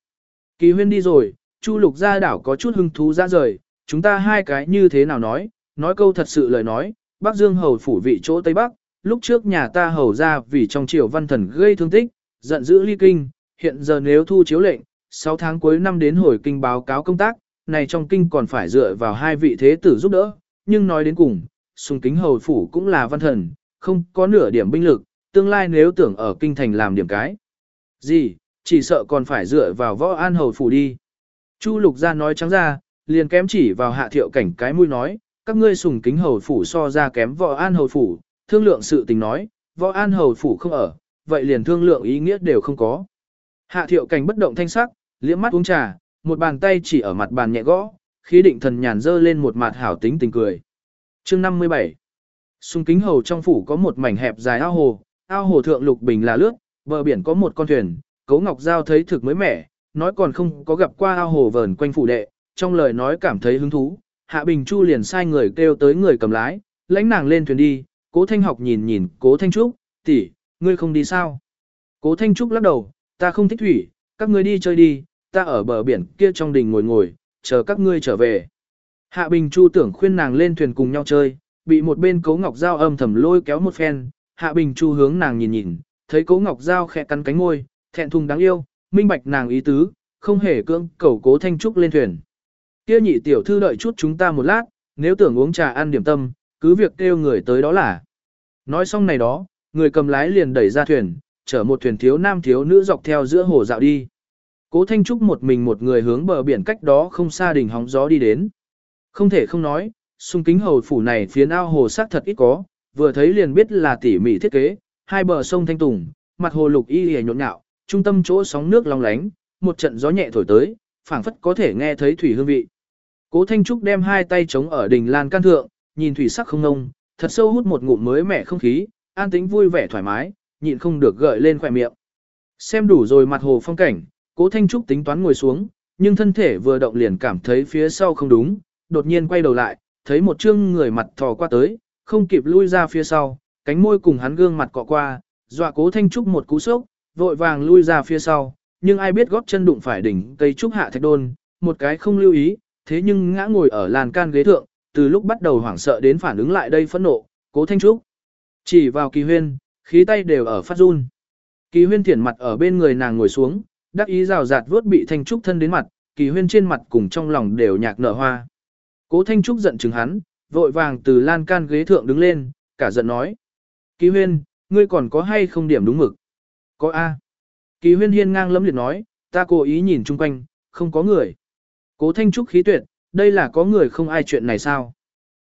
Kỳ huyên đi rồi, Chu lục gia đảo có chút hứng thú ra rời, chúng ta hai cái như thế nào nói, nói câu thật sự lời nói, Bắc Dương hầu phủ vị chỗ Tây Bắc, lúc trước nhà ta hầu ra vì trong triều văn thần gây thương tích, giận dữ ly kinh, hiện giờ nếu thu chiếu lệnh, 6 tháng cuối năm đến hồi kinh báo cáo công tác, này trong kinh còn phải dựa vào hai vị thế tử giúp đỡ, nhưng nói đến cùng, sùng kính hầu phủ cũng là văn thần, không có nửa điểm binh lực, tương lai nếu tưởng ở kinh thành làm điểm cái. Gì, chỉ sợ còn phải dựa vào võ an hầu phủ đi. Chu lục ra nói trắng ra, liền kém chỉ vào hạ thiệu cảnh cái mũi nói, các ngươi sùng kính hầu phủ so ra kém võ an hầu phủ, thương lượng sự tình nói, võ an hầu phủ không ở, vậy liền thương lượng ý nghĩa đều không có. Hạ thiệu cảnh bất động thanh sắc, liễm mắt uống trà, một bàn tay chỉ ở mặt bàn nhẹ gõ, khí định thần nhàn dơ lên một mặt hảo tính tình cười. chương 57 Sùng kính hầu trong phủ có một mảnh hẹp dài ao hồ, ao hồ thượng lục bình là lướt, bờ biển có một con thuyền, Cố Ngọc Giao thấy thực mới mẻ, nói còn không có gặp qua ao hồ vờn quanh phủ đệ, trong lời nói cảm thấy hứng thú. Hạ Bình Chu liền sai người kêu tới người cầm lái, lãnh nàng lên thuyền đi, Cố Thanh học nhìn nhìn Cố Thanh Trúc, tỷ, ngươi không đi sao? Cố Thanh Trúc lắc đầu, ta không thích thủy, các ngươi đi chơi đi, ta ở bờ biển kia trong đình ngồi ngồi, chờ các ngươi trở về. Hạ Bình Chu tưởng khuyên nàng lên thuyền cùng nhau chơi, bị một bên Cố Ngọc Giao âm thầm lôi kéo một phen, Hạ Bình Chu hướng nàng nhìn nhìn, thấy Cố Ngọc Giao khẽ cắn cánh môi, thẹn thùng đáng yêu, minh bạch nàng ý tứ, không hề cưỡng cầu cố thanh trúc lên thuyền. Kia nhị tiểu thư đợi chút chúng ta một lát, nếu tưởng uống trà ăn điểm tâm, cứ việc kêu người tới đó là. Nói xong này đó, người cầm lái liền đẩy ra thuyền, chở một thuyền thiếu nam thiếu nữ dọc theo giữa hồ dạo đi. Cố Thanh Trúc một mình một người hướng bờ biển cách đó không xa đỉnh hóng gió đi đến. Không thể không nói, xung kính hầu phủ này phía ao hồ sắc thật ít có, vừa thấy liền biết là tỉ mỉ thiết kế, hai bờ sông thanh tùng, mặt hồ lục y hề nhộn nhạo, trung tâm chỗ sóng nước long lánh, một trận gió nhẹ thổi tới, phảng phất có thể nghe thấy thủy hương vị. Cố Thanh Trúc đem hai tay chống ở đỉnh lan can thượng, nhìn thủy sắc không ngông, thật sâu hút một ngụm mới mẻ không khí, an tĩnh vui vẻ thoải mái, nhịn không được gợi lên khỏe miệng. Xem đủ rồi mặt hồ phong cảnh, Cố Thanh Trúc tính toán ngồi xuống, nhưng thân thể vừa động liền cảm thấy phía sau không đúng, đột nhiên quay đầu lại, thấy một trương người mặt thò qua tới, không kịp lui ra phía sau, cánh môi cùng hắn gương mặt cọ qua, dọa Cố Thanh Trúc một cú sốc, vội vàng lui ra phía sau, nhưng ai biết góp chân đụng phải đỉnh cây trúc hạ thạch đôn, một cái không lưu ý, thế nhưng ngã ngồi ở làn can ghế thượng, từ lúc bắt đầu hoảng sợ đến phản ứng lại đây phẫn nộ, Cố Thanh Trúc chỉ vào Kỳ Huyên, khí tay đều ở phát run. Kỳ Huyên thiển mặt ở bên người nàng ngồi xuống, đắc ý rào rạt vớt bị Thanh Trúc thân đến mặt, Kỳ Huyên trên mặt cùng trong lòng đều nhạc nở hoa. Cố Thanh Trúc giận chừng hắn, vội vàng từ lan can ghế thượng đứng lên, cả giận nói. Kỳ Huyên, ngươi còn có hay không điểm đúng mực? Có A. Kỳ Huyên hiên ngang lấm liệt nói, ta cố ý nhìn chung quanh, không có người. Cố Thanh Trúc khí tuyệt, đây là có người không ai chuyện này sao?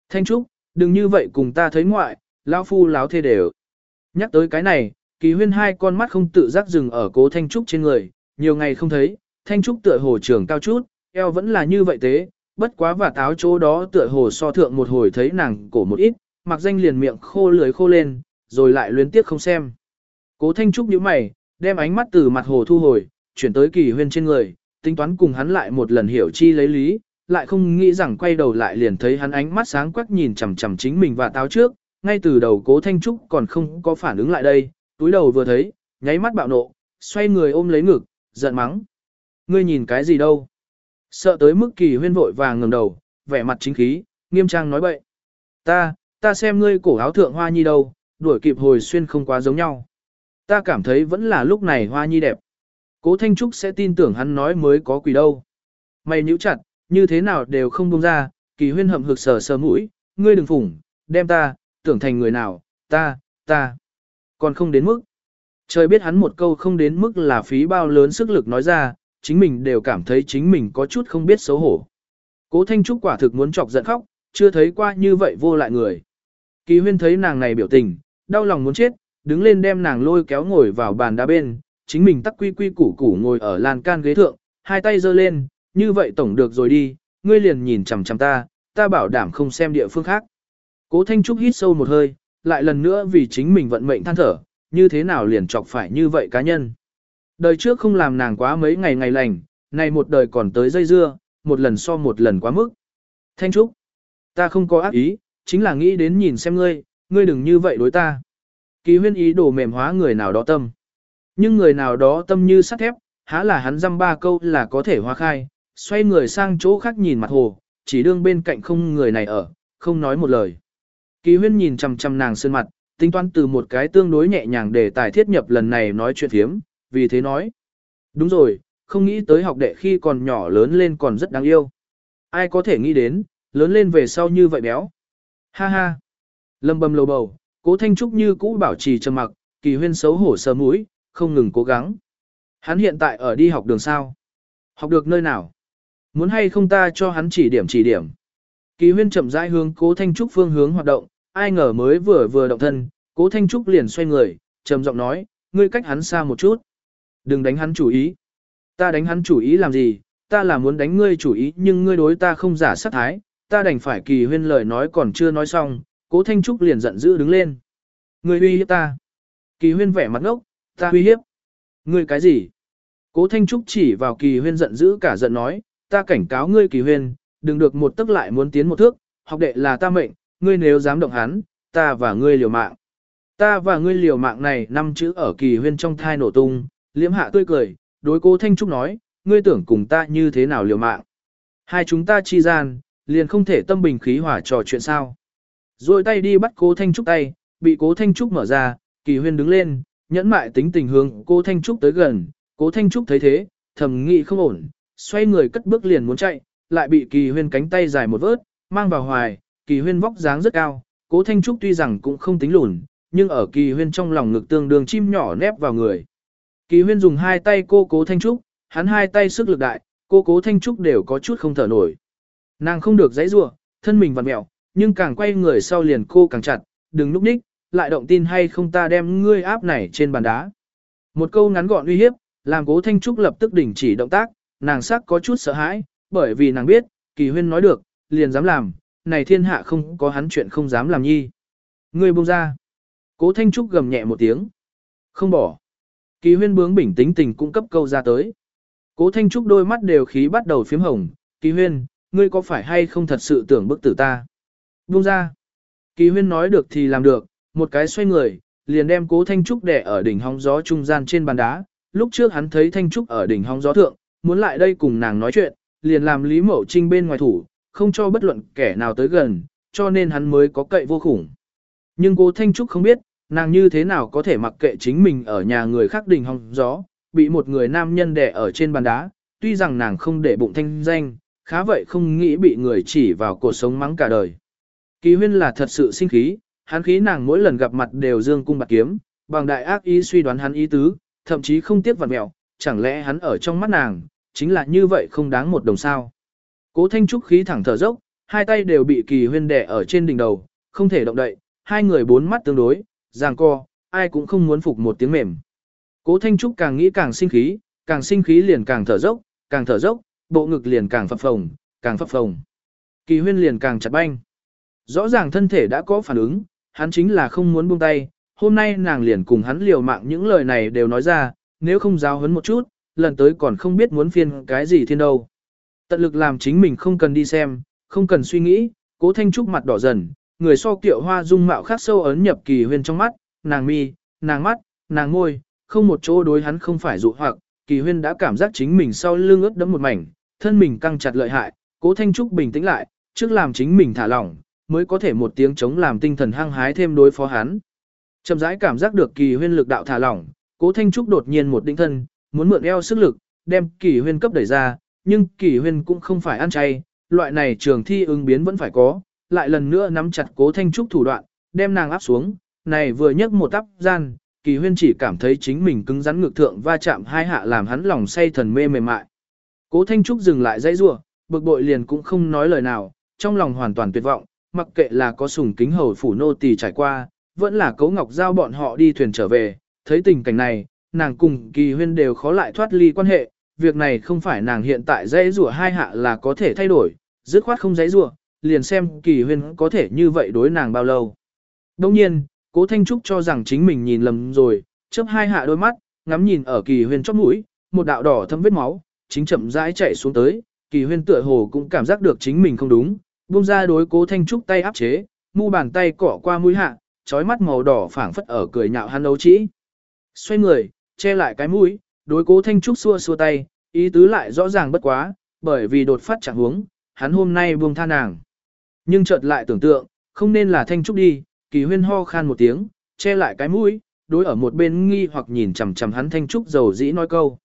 Thanh Trúc, đừng như vậy cùng ta thấy ngoại, lão phu láo thê đều. Nhắc tới cái này, kỳ huyên hai con mắt không tự giác dừng ở cố Thanh Trúc trên người, nhiều ngày không thấy, Thanh Trúc tựa hồ trưởng cao chút, eo vẫn là như vậy thế, bất quá và táo chỗ đó tựa hồ so thượng một hồi thấy nàng cổ một ít, mặc danh liền miệng khô lưới khô lên, rồi lại luyến tiếc không xem. Cố Thanh Trúc nhíu mày, đem ánh mắt từ mặt hồ thu hồi, chuyển tới kỳ huyên trên người, tính toán cùng hắn lại một lần hiểu chi lấy lý, lại không nghĩ rằng quay đầu lại liền thấy hắn ánh mắt sáng quắc nhìn chằm chằm chính mình và táo trước, ngay từ đầu cố Thanh Trúc còn không có phản ứng lại đây, túi đầu vừa thấy, nháy mắt bạo nộ, xoay người ôm lấy ngực, giận mắng. Ngươi nhìn cái gì đâu? Sợ tới mức kỳ huyên vội vàng ngẩng đầu, vẻ mặt chính khí, nghiêm trang nói bậy. Ta, ta xem ngươi cổ áo thượng hoa nhi đâu, đuổi kịp hồi xuyên không quá giống nhau. Ta cảm thấy vẫn là lúc này hoa nhi đẹp. Cố Thanh Trúc sẽ tin tưởng hắn nói mới có quỷ đâu. Mày nhíu chặt, như thế nào đều không buông ra, kỳ huyên hậm hực sờ sờ mũi, ngươi đừng phủng, đem ta, tưởng thành người nào, ta, ta. Còn không đến mức. Trời biết hắn một câu không đến mức là phí bao lớn sức lực nói ra, chính mình đều cảm thấy chính mình có chút không biết xấu hổ. Cố Thanh Trúc quả thực muốn chọc giận khóc, chưa thấy qua như vậy vô lại người. Kỳ huyên thấy nàng này biểu tình, đau lòng muốn chết, đứng lên đem nàng lôi kéo ngồi vào bàn đá bên, chính mình tắc quy quy củ củ ngồi ở lan can ghế thượng, hai tay giơ lên, như vậy tổng được rồi đi, ngươi liền nhìn chằm chằm ta, ta bảo đảm không xem địa phương khác. Cố Thanh Trúc hít sâu một hơi, lại lần nữa vì chính mình vận mệnh than thở, như thế nào liền chọc phải như vậy cá nhân. Đời trước không làm nàng quá mấy ngày ngày lành, này một đời còn tới dây dưa, một lần so một lần quá mức. Thanh Trúc, ta không có ác ý, chính là nghĩ đến nhìn xem ngươi, ngươi đừng như vậy đối ta. Kỳ huyên ý đồ mềm hóa người nào đó tâm. Nhưng người nào đó tâm như sắt thép, há là hắn dăm ba câu là có thể hóa khai, xoay người sang chỗ khác nhìn mặt hồ, chỉ đương bên cạnh không người này ở, không nói một lời. Kỳ huyên nhìn chằm chằm nàng sơn mặt, tính toán từ một cái tương đối nhẹ nhàng để tài thiết nhập lần này nói chuyện thiếm, vì thế nói. Đúng rồi, không nghĩ tới học đệ khi còn nhỏ lớn lên còn rất đáng yêu. Ai có thể nghĩ đến, lớn lên về sau như vậy béo. Ha ha. Lâm bầm lầu bầu, cố thanh trúc như cũ bảo trì trầm mặc, kỳ huyên xấu hổ sờ mũi, không ngừng cố gắng. Hắn hiện tại ở đi học đường sao? Học được nơi nào? Muốn hay không ta cho hắn chỉ điểm chỉ điểm. Kỳ huyên chậm rãi hướng cố thanh trúc phương hướng hoạt động, ai ngờ mới vừa vừa động thân, cố thanh trúc liền xoay người, trầm giọng nói, ngươi cách hắn xa một chút. Đừng đánh hắn chủ ý. Ta đánh hắn chủ ý làm gì, ta là muốn đánh ngươi chủ ý nhưng ngươi đối ta không giả sát thái, ta đành phải kỳ huyên lời nói còn chưa nói xong, cố thanh trúc liền giận dữ đứng lên. Ngươi uy hiếp ta. Kỳ huyên vẻ mặt ngốc, ta uy hiếp. Ngươi cái gì? Cố thanh trúc chỉ vào kỳ huyên giận dữ cả giận nói, ta cảnh cáo ngươi kỳ huyên, đừng được một tức lại muốn tiến một thước, học đệ là ta mệnh, ngươi nếu dám động hắn, ta và ngươi liều mạng. Ta và ngươi liều mạng này năm chữ ở kỳ huyên trong thai nổ tung, liễm hạ tươi cười, đối cố Thanh Trúc nói, ngươi tưởng cùng ta như thế nào liều mạng. Hai chúng ta chi gian, liền không thể tâm bình khí hòa trò chuyện sao. Rồi tay đi bắt cố Thanh Trúc tay, bị cố Thanh Trúc mở ra, kỳ huyên đứng lên, nhẫn mại tính tình hướng cố Thanh Trúc tới gần, cố Thanh Trúc thấy thế, thầm nghĩ không ổn, xoay người cất bước liền muốn chạy, lại bị kỳ huyên cánh tay dài một vớt, mang vào hoài, kỳ huyên vóc dáng rất cao, cố Thanh Trúc tuy rằng cũng không tính lùn, nhưng ở kỳ huyên trong lòng ngực tương đương chim nhỏ nép vào người. Kỳ huyên dùng hai tay cô cố Thanh Trúc, hắn hai tay sức lực đại, cô cố Thanh Trúc đều có chút không thở nổi. Nàng không được dãy rua, thân mình vặn mẹo, nhưng càng quay người sau liền cô càng chặt, đừng núp ních, lại động tin hay không ta đem ngươi áp này trên bàn đá. Một câu ngắn gọn uy hiếp, làm cố Thanh Trúc lập tức đình chỉ động tác, nàng sắc có chút sợ hãi, bởi vì nàng biết, kỳ huyên nói được, liền dám làm, này thiên hạ không có hắn chuyện không dám làm nhi. Ngươi buông ra. Cố Thanh Trúc gầm nhẹ một tiếng. Không bỏ. Kỳ huyên bướng bình tĩnh tình cũng cấp câu ra tới. Cố Thanh Trúc đôi mắt đều khí bắt đầu phím hồng, Kỳ Huyên, ngươi có phải hay không thật sự tưởng bức tử ta? Buông ra. Kỳ Huyên nói được thì làm được, một cái xoay người, liền đem Cố Thanh Trúc đẻ ở đỉnh hóng gió trung gian trên bàn đá. Lúc trước hắn thấy Thanh Trúc ở đỉnh hóng gió thượng, muốn lại đây cùng nàng nói chuyện, liền làm Lý Mậu Trinh bên ngoài thủ, không cho bất luận kẻ nào tới gần, cho nên hắn mới có cậy vô khủng. Nhưng Cố Thanh Trúc không biết, nàng như thế nào có thể mặc kệ chính mình ở nhà người khác đỉnh hóng gió, bị một người nam nhân đẻ ở trên bàn đá, tuy rằng nàng không để bụng thanh danh, khá vậy không nghĩ bị người chỉ vào cuộc sống mắng cả đời. Kỳ huyên là thật sự sinh khí, hắn khí nàng mỗi lần gặp mặt đều dương cung bạc kiếm, bằng đại ác ý suy đoán hắn ý tứ, thậm chí không tiếc vặt mẹo, chẳng lẽ hắn ở trong mắt nàng, chính là như vậy không đáng một đồng sao. Cố thanh trúc khí thẳng thở dốc, hai tay đều bị kỳ huyên đè ở trên đỉnh đầu, không thể động đậy, hai người bốn mắt tương đối, giằng co, ai cũng không muốn phục một tiếng mềm. Cố Thanh Trúc càng nghĩ càng sinh khí, càng sinh khí liền càng thở dốc, càng thở dốc, bộ ngực liền càng phập phồng, càng phập phồng. Kỳ huyên liền càng chặt banh. Rõ ràng thân thể đã có phản ứng, hắn chính là không muốn buông tay, hôm nay nàng liền cùng hắn liều mạng những lời này đều nói ra, nếu không giáo hấn một chút, lần tới còn không biết muốn phiên cái gì thiên đâu. Tận lực làm chính mình không cần đi xem, không cần suy nghĩ, cố thanh trúc mặt đỏ dần, người so kiệu hoa dung mạo khắc sâu ấn nhập kỳ huyên trong mắt, nàng mi, nàng mắt, nàng ngôi, không một chỗ đối hắn không phải dụ hoặc, kỳ huyên đã cảm giác chính mình sau lưng ướt đẫm một mảnh, thân mình căng chặt lợi hại, cố thanh trúc bình tĩnh lại, trước làm chính mình thả lỏng, mới có thể một tiếng chống làm tinh thần hăng hái thêm đối phó hắn. Chậm rãi cảm giác được kỳ huyên lực đạo thả lỏng, cố thanh trúc đột nhiên một định thân, muốn mượn eo sức lực, đem kỳ huyên cấp đẩy ra, nhưng kỳ huyên cũng không phải ăn chay, loại này trường thi ứng biến vẫn phải có, lại lần nữa nắm chặt cố thanh trúc thủ đoạn, đem nàng áp xuống, này vừa nhấc một áp gian, kỳ huyên chỉ cảm thấy chính mình cứng rắn ngược thượng va chạm hai hạ làm hắn lòng say thần mê mềm mại. Cố Thanh Trúc dừng lại dãy rủa, bực bội liền cũng không nói lời nào, trong lòng hoàn toàn tuyệt vọng, mặc kệ là có sùng kính hầu phủ nô tỳ trải qua, vẫn là cấu ngọc giao bọn họ đi thuyền trở về, thấy tình cảnh này, nàng cùng kỳ huyên đều khó lại thoát ly quan hệ, việc này không phải nàng hiện tại dãy rủa hai hạ là có thể thay đổi, dứt khoát không dãy rủa, liền xem kỳ huyên có thể như vậy đối nàng bao lâu. Đồng nhiên, Cố Thanh Trúc cho rằng chính mình nhìn lầm rồi, chớp hai hạ đôi mắt, ngắm nhìn ở kỳ huyên chóp mũi, một đạo đỏ thâm vết máu, chính chậm rãi chạy xuống tới, kỳ huyên tựa hồ cũng cảm giác được chính mình không đúng, buông ra đối Cố Thanh Trúc tay áp chế, mu bàn tay cọ qua mũi hạ, trói mắt màu đỏ phảng phất ở cười nhạo hắn đấu trĩ. Xoay người, che lại cái mũi, đối Cố Thanh Trúc xua xua tay, ý tứ lại rõ ràng bất quá, bởi vì đột phát chẳng huống, hắn hôm nay buông tha nàng. Nhưng chợt lại tưởng tượng, không nên là Thanh Trúc đi, kỳ huyên ho khan một tiếng, che lại cái mũi, đối ở một bên nghi hoặc nhìn chằm chằm hắn thanh trúc dầu dĩ nói câu.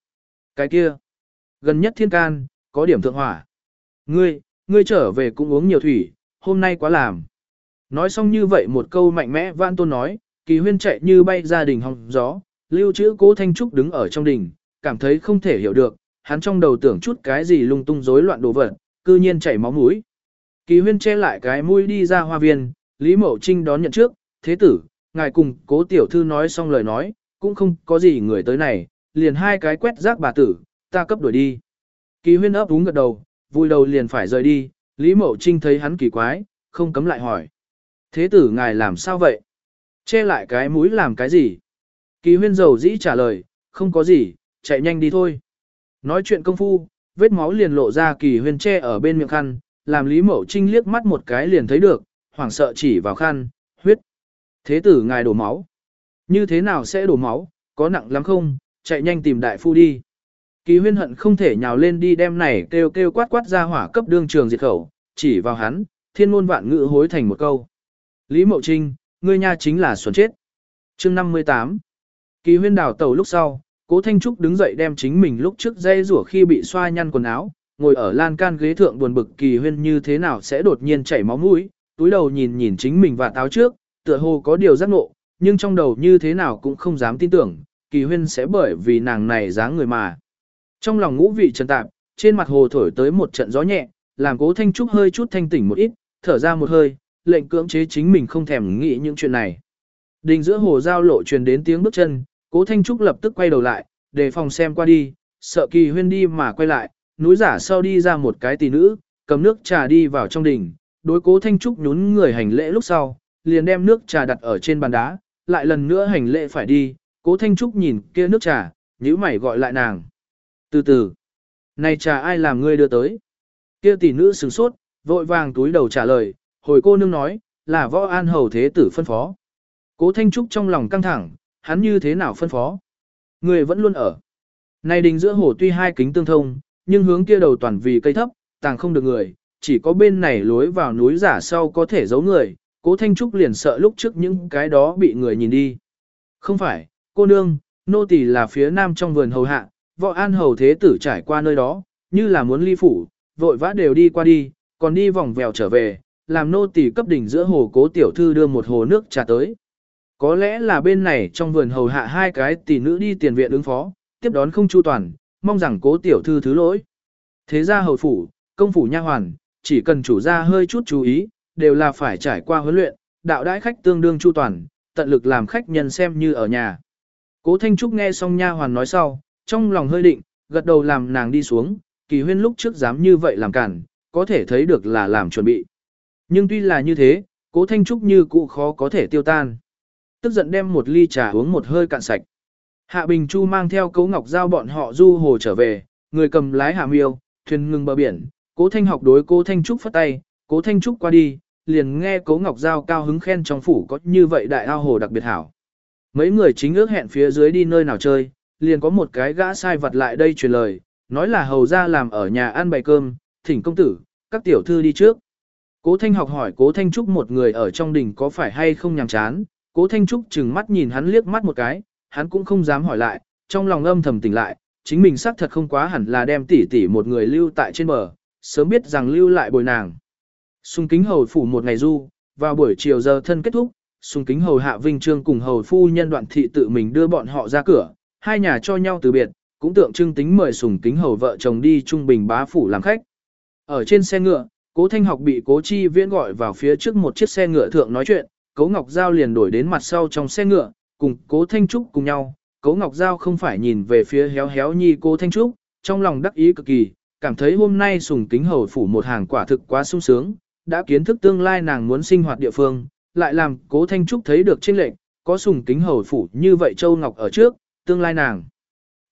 Cái kia, gần nhất thiên can, có điểm thượng hỏa. Ngươi, ngươi trở về cũng uống nhiều thủy, hôm nay quá làm. Nói xong như vậy một câu mạnh mẽ vãn tôn nói, kỳ huyên chạy như bay ra đình hòng gió, lưu trữ cố thanh trúc đứng ở trong đình, cảm thấy không thể hiểu được, hắn trong đầu tưởng chút cái gì lung tung rối loạn đồ vật, cư nhiên chảy máu mũi. Kỳ huyên che lại cái mũi đi ra hoa viên, Lý Mậu Trinh đón nhận trước, thế tử, ngài cùng cố tiểu thư nói xong lời nói, cũng không có gì người tới này, liền hai cái quét rác bà tử, ta cấp đuổi đi. Kỳ huyên ấp úng gật đầu, vui đầu liền phải rời đi, Lý Mậu Trinh thấy hắn kỳ quái, không cấm lại hỏi. Thế tử ngài làm sao vậy? Che lại cái mũi làm cái gì? Kỳ huyên dầu dĩ trả lời, không có gì, chạy nhanh đi thôi. Nói chuyện công phu, vết máu liền lộ ra kỳ huyên che ở bên miệng khăn, làm Lý Mậu Trinh liếc mắt một cái liền thấy được, hoảng sợ chỉ vào khăn, huyết. Thế tử ngài đổ máu. Như thế nào sẽ đổ máu, có nặng lắm không, chạy nhanh tìm đại phu đi. Kỳ huyên hận không thể nhào lên đi đem này kêu kêu quát quát ra hỏa cấp đương trường diệt khẩu, chỉ vào hắn, thiên ngôn vạn ngữ hối thành một câu. Lý Mậu Trinh, ngươi nha chính là xuẩn chết. chương 58 Kỳ huyên đào tàu lúc sau, cố Thanh Trúc đứng dậy đem chính mình lúc trước dây rủa khi bị xoa nhăn quần áo, ngồi ở lan can ghế thượng buồn bực kỳ huyên như thế nào sẽ đột nhiên chảy máu mũi, túi đầu nhìn nhìn chính mình và táo trước, tựa hồ có điều giác ngộ, nhưng trong đầu như thế nào cũng không dám tin tưởng, kỳ huyên sẽ bởi vì nàng này dáng người mà. Trong lòng ngũ vị trần tạp, trên mặt hồ thổi tới một trận gió nhẹ, làm cố thanh trúc hơi chút thanh tỉnh một ít, thở ra một hơi, lệnh cưỡng chế chính mình không thèm nghĩ những chuyện này. Đình giữa hồ giao lộ truyền đến tiếng bước chân, cố thanh trúc lập tức quay đầu lại, để phòng xem qua đi, sợ kỳ huyên đi mà quay lại, núi giả sau đi ra một cái tỷ nữ, cầm nước trà đi vào trong đình, đối cố Thanh Trúc nhún người hành lễ lúc sau, liền đem nước trà đặt ở trên bàn đá, lại lần nữa hành lễ phải đi, cố Thanh Trúc nhìn kia nước trà, nhíu mày gọi lại nàng. Từ từ, Này trà ai làm ngươi đưa tới? Kia tỷ nữ sửng sốt, vội vàng túi đầu trả lời, hồi cô nương nói, là võ an hầu thế tử phân phó. Cố Thanh Trúc trong lòng căng thẳng, hắn như thế nào phân phó? Người vẫn luôn ở. Này đình giữa hồ tuy hai kính tương thông, nhưng hướng kia đầu toàn vì cây thấp, tàng không được người, chỉ có bên này lối vào núi giả sau có thể giấu người, cố Thanh Trúc liền sợ lúc trước những cái đó bị người nhìn đi. Không phải, cô nương, nô tỳ là phía nam trong vườn hầu hạ, võ an hầu thế tử trải qua nơi đó, như là muốn ly phủ, vội vã đều đi qua đi, còn đi vòng vèo trở về, làm nô tỳ cấp đỉnh giữa hồ cố tiểu thư đưa một hồ nước trà tới. Có lẽ là bên này trong vườn hầu hạ hai cái tỷ nữ đi tiền viện ứng phó, tiếp đón không chu toàn, mong rằng cố tiểu thư thứ lỗi. Thế ra hầu phủ, công phủ nha hoàn, chỉ cần chủ gia hơi chút chú ý, đều là phải trải qua huấn luyện, đạo đãi khách tương đương chu toàn, tận lực làm khách nhân xem như ở nhà. Cố Thanh Trúc nghe xong nha hoàn nói sau, trong lòng hơi định, gật đầu làm nàng đi xuống, kỳ huyên lúc trước dám như vậy làm cản, có thể thấy được là làm chuẩn bị. Nhưng tuy là như thế, cố Thanh Trúc như cũ khó có thể tiêu tan. Tức giận đem một ly trà uống một hơi cạn sạch. Hạ Bình Chu mang theo cấu ngọc giao bọn họ du hồ trở về, người cầm lái hạ miêu, thuyền ngừng bờ biển, cố Thanh học đối cố Thanh Trúc phất tay, cố Thanh Trúc qua đi, liền nghe cố ngọc giao cao hứng khen trong phủ có như vậy đại ao hồ đặc biệt hảo. Mấy người chính ước hẹn phía dưới đi nơi nào chơi, liền có một cái gã sai vật lại đây truyền lời, nói là hầu ra làm ở nhà ăn bày cơm, thỉnh công tử, các tiểu thư đi trước. Cố Thanh học hỏi Cố Thanh Trúc một người ở trong đình có phải hay không nhàm chán, Cố Thanh Trúc chừng mắt nhìn hắn liếc mắt một cái, hắn cũng không dám hỏi lại, trong lòng âm thầm tỉnh lại, chính mình xác thật không quá hẳn là đem tỷ tỷ một người lưu tại trên bờ, sớm biết rằng lưu lại bồi nàng. Xung kính hầu phủ một ngày du, vào buổi chiều giờ thân kết thúc, xung kính hầu hạ vinh trương cùng hầu phu nhân đoạn thị tự mình đưa bọn họ ra cửa, hai nhà cho nhau từ biệt, cũng tượng trưng tính mời sùng kính hầu vợ chồng đi trung bình bá phủ làm khách. Ở trên xe ngựa, cố thanh học bị cố chi viễn gọi vào phía trước một chiếc xe ngựa thượng nói chuyện, cố ngọc giao liền đổi đến mặt sau trong xe ngựa, cùng cố thanh trúc cùng nhau. Cố Ngọc Giao không phải nhìn về phía héo héo nhi cố Thanh Trúc, trong lòng đắc ý cực kỳ, cảm thấy hôm nay sùng kính hầu phủ một hàng quả thực quá sung sướng, đã kiến thức tương lai nàng muốn sinh hoạt địa phương, lại làm cố Thanh Trúc thấy được trên lệnh, có sùng kính hầu phủ như vậy Châu Ngọc ở trước, tương lai nàng.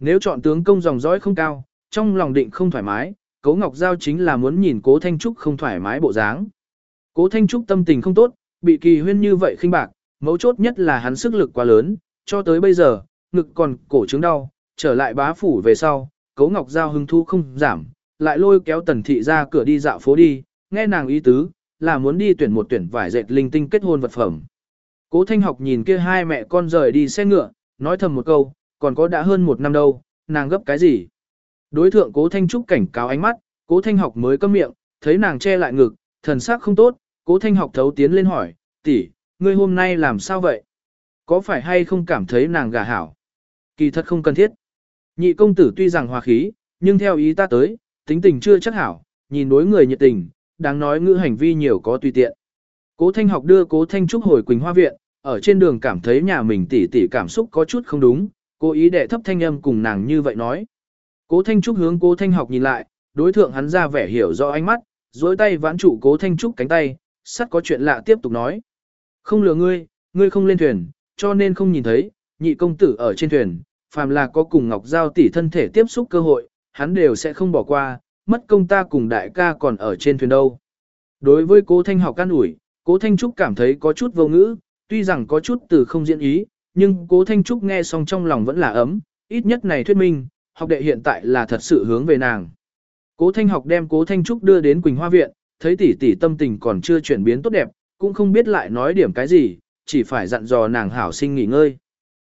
Nếu chọn tướng công dòng dõi không cao, trong lòng định không thoải mái, cố Ngọc Giao chính là muốn nhìn cố Thanh Trúc không thoải mái bộ dáng. Cố Thanh Trúc tâm tình không tốt, bị kỳ huyên như vậy khinh bạc, mấu chốt nhất là hắn sức lực quá lớn, cho tới bây giờ, ngực còn cổ chứng đau, trở lại bá phủ về sau, cố Ngọc Giao hứng thu không giảm, lại lôi kéo tần thị ra cửa đi dạo phố đi, nghe nàng ý tứ, là muốn đi tuyển một tuyển vải dệt linh tinh kết hôn vật phẩm. Cố Thanh học nhìn kia hai mẹ con rời đi xe ngựa, nói thầm một câu, còn có đã hơn một năm đâu, nàng gấp cái gì. Đối thượng Cố Thanh Trúc cảnh cáo ánh mắt, Cố Thanh học mới câm miệng, thấy nàng che lại ngực, thần sắc không tốt, Cố Thanh học thấu tiến lên hỏi, tỷ, ngươi hôm nay làm sao vậy? Có phải hay không cảm thấy nàng gà hảo? Kỳ thật không cần thiết. Nhị công tử tuy rằng hòa khí, nhưng theo ý ta tới, tính tình chưa chắc hảo, nhìn đối người nhiệt tình, đáng nói ngữ hành vi nhiều có tùy tiện. Cố Thanh học đưa Cố Thanh Trúc hồi Quỳnh Hoa Viện, ở trên đường cảm thấy nhà mình tỉ tỉ cảm xúc có chút không đúng, cố ý đệ thấp thanh âm cùng nàng như vậy nói. Cố Thanh Trúc hướng Cố Thanh học nhìn lại, đối thượng hắn ra vẻ hiểu rõ ánh mắt, duỗi tay vãn trụ Cố Thanh Trúc cánh tay, sắt có chuyện lạ tiếp tục nói. Không lừa ngươi, ngươi không lên thuyền, cho nên không nhìn thấy, nhị công tử ở trên thuyền, phàm là có cùng Ngọc Giao tỷ thân thể tiếp xúc cơ hội, hắn đều sẽ không bỏ qua, mất công ta cùng đại ca còn ở trên thuyền đâu. Đối với cố thanh học can ủi, cố thanh trúc cảm thấy có chút vô ngữ, tuy rằng có chút từ không diễn ý, nhưng cố thanh trúc nghe xong trong lòng vẫn là ấm, ít nhất này thuyết minh, học đệ hiện tại là thật sự hướng về nàng. Cố thanh học đem cố thanh trúc đưa đến Quỳnh Hoa Viện, thấy tỷ tỷ tâm tình còn chưa chuyển biến tốt đẹp, cũng không biết lại nói điểm cái gì, chỉ phải dặn dò nàng hảo sinh nghỉ ngơi.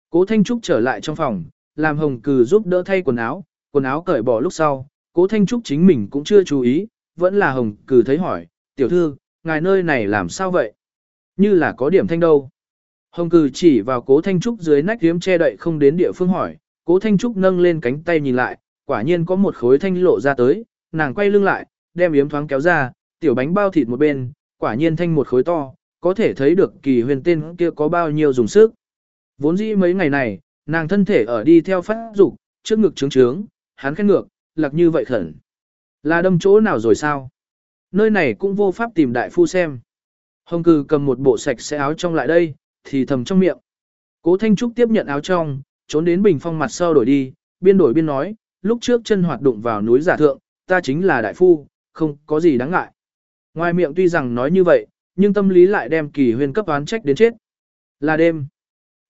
Cố thanh trúc trở lại trong phòng, làm hồng cừ giúp đỡ thay quần áo, quần áo cởi bỏ lúc sau, cố Thanh Trúc chính mình cũng chưa chú ý, vẫn là hồng cử thấy hỏi, tiểu thư, ngài nơi này làm sao vậy? Như là có điểm thanh đâu. Hồng cử chỉ vào cố Thanh Trúc dưới nách hiếm che đậy không đến địa phương hỏi, cố Thanh Trúc nâng lên cánh tay nhìn lại, quả nhiên có một khối thanh lộ ra tới, nàng quay lưng lại, đem yếm thoáng kéo ra, tiểu bánh bao thịt một bên, quả nhiên thanh một khối to, có thể thấy được kỳ huyền tên kia có bao nhiêu dùng sức. Vốn dĩ mấy ngày này, nàng thân thể ở đi theo phát dục, trước ngực trướng trướng, hắn khét ngược, lạc như vậy khẩn. Là đâm chỗ nào rồi sao? Nơi này cũng vô pháp tìm đại phu xem. Hồng cừ cầm một bộ sạch sẽ áo trong lại đây, thì thầm trong miệng. Cố Thanh Trúc tiếp nhận áo trong, trốn đến bình phong mặt sau đổi đi, biên đổi biên nói, lúc trước chân hoạt đụng vào núi giả thượng, ta chính là đại phu, không có gì đáng ngại. Ngoài miệng tuy rằng nói như vậy, nhưng tâm lý lại đem kỳ huyên cấp oán trách đến chết. Là đêm.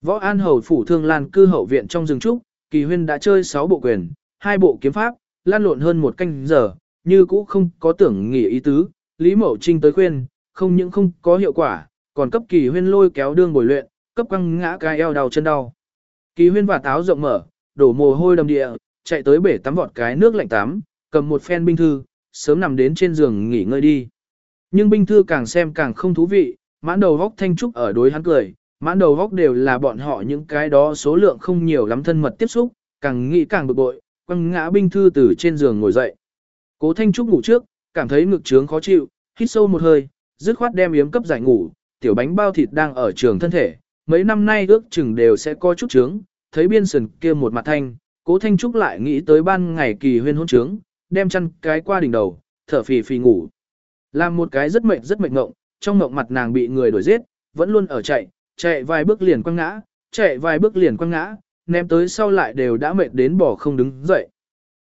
Võ An Hầu phủ thương lan cư hậu viện trong rừng trúc, kỳ huyên đã chơi 6 bộ quyền, hai bộ kiếm pháp, lan lộn hơn một canh giờ, như cũ không có tưởng nghỉ ý tứ, Lý Mậu Trinh tới khuyên, không những không có hiệu quả, còn cấp kỳ huyên lôi kéo đương bồi luyện, cấp quăng ngã cái eo đau chân đau. Kỳ huyên và táo rộng mở, đổ mồ hôi đầm địa, chạy tới bể tắm vọt cái nước lạnh tắm, cầm một phen binh thư, sớm nằm đến trên giường nghỉ ngơi đi. Nhưng binh thư càng xem càng không thú vị, mãn đầu góc thanh trúc ở đối hắn cười, mãn đầu góc đều là bọn họ những cái đó số lượng không nhiều lắm thân mật tiếp xúc, càng nghĩ càng bực bội, quăng ngã binh thư từ trên giường ngồi dậy. Cố thanh trúc ngủ trước, cảm thấy ngực trướng khó chịu, hít sâu một hơi, dứt khoát đem yếm cấp giải ngủ, tiểu bánh bao thịt đang ở trường thân thể, mấy năm nay ước chừng đều sẽ có chút trướng, thấy biên sườn kia một mặt thanh, cố thanh trúc lại nghĩ tới ban ngày kỳ huyên hôn trướng, đem chăn cái qua đỉnh đầu, thở phì phì ngủ. Làm một cái rất mệt rất mệt ngộng, trong ngộng mặt nàng bị người đuổi giết, vẫn luôn ở chạy, chạy vài bước liền quăng ngã, chạy vài bước liền quăng ngã, ném tới sau lại đều đã mệt đến bỏ không đứng dậy.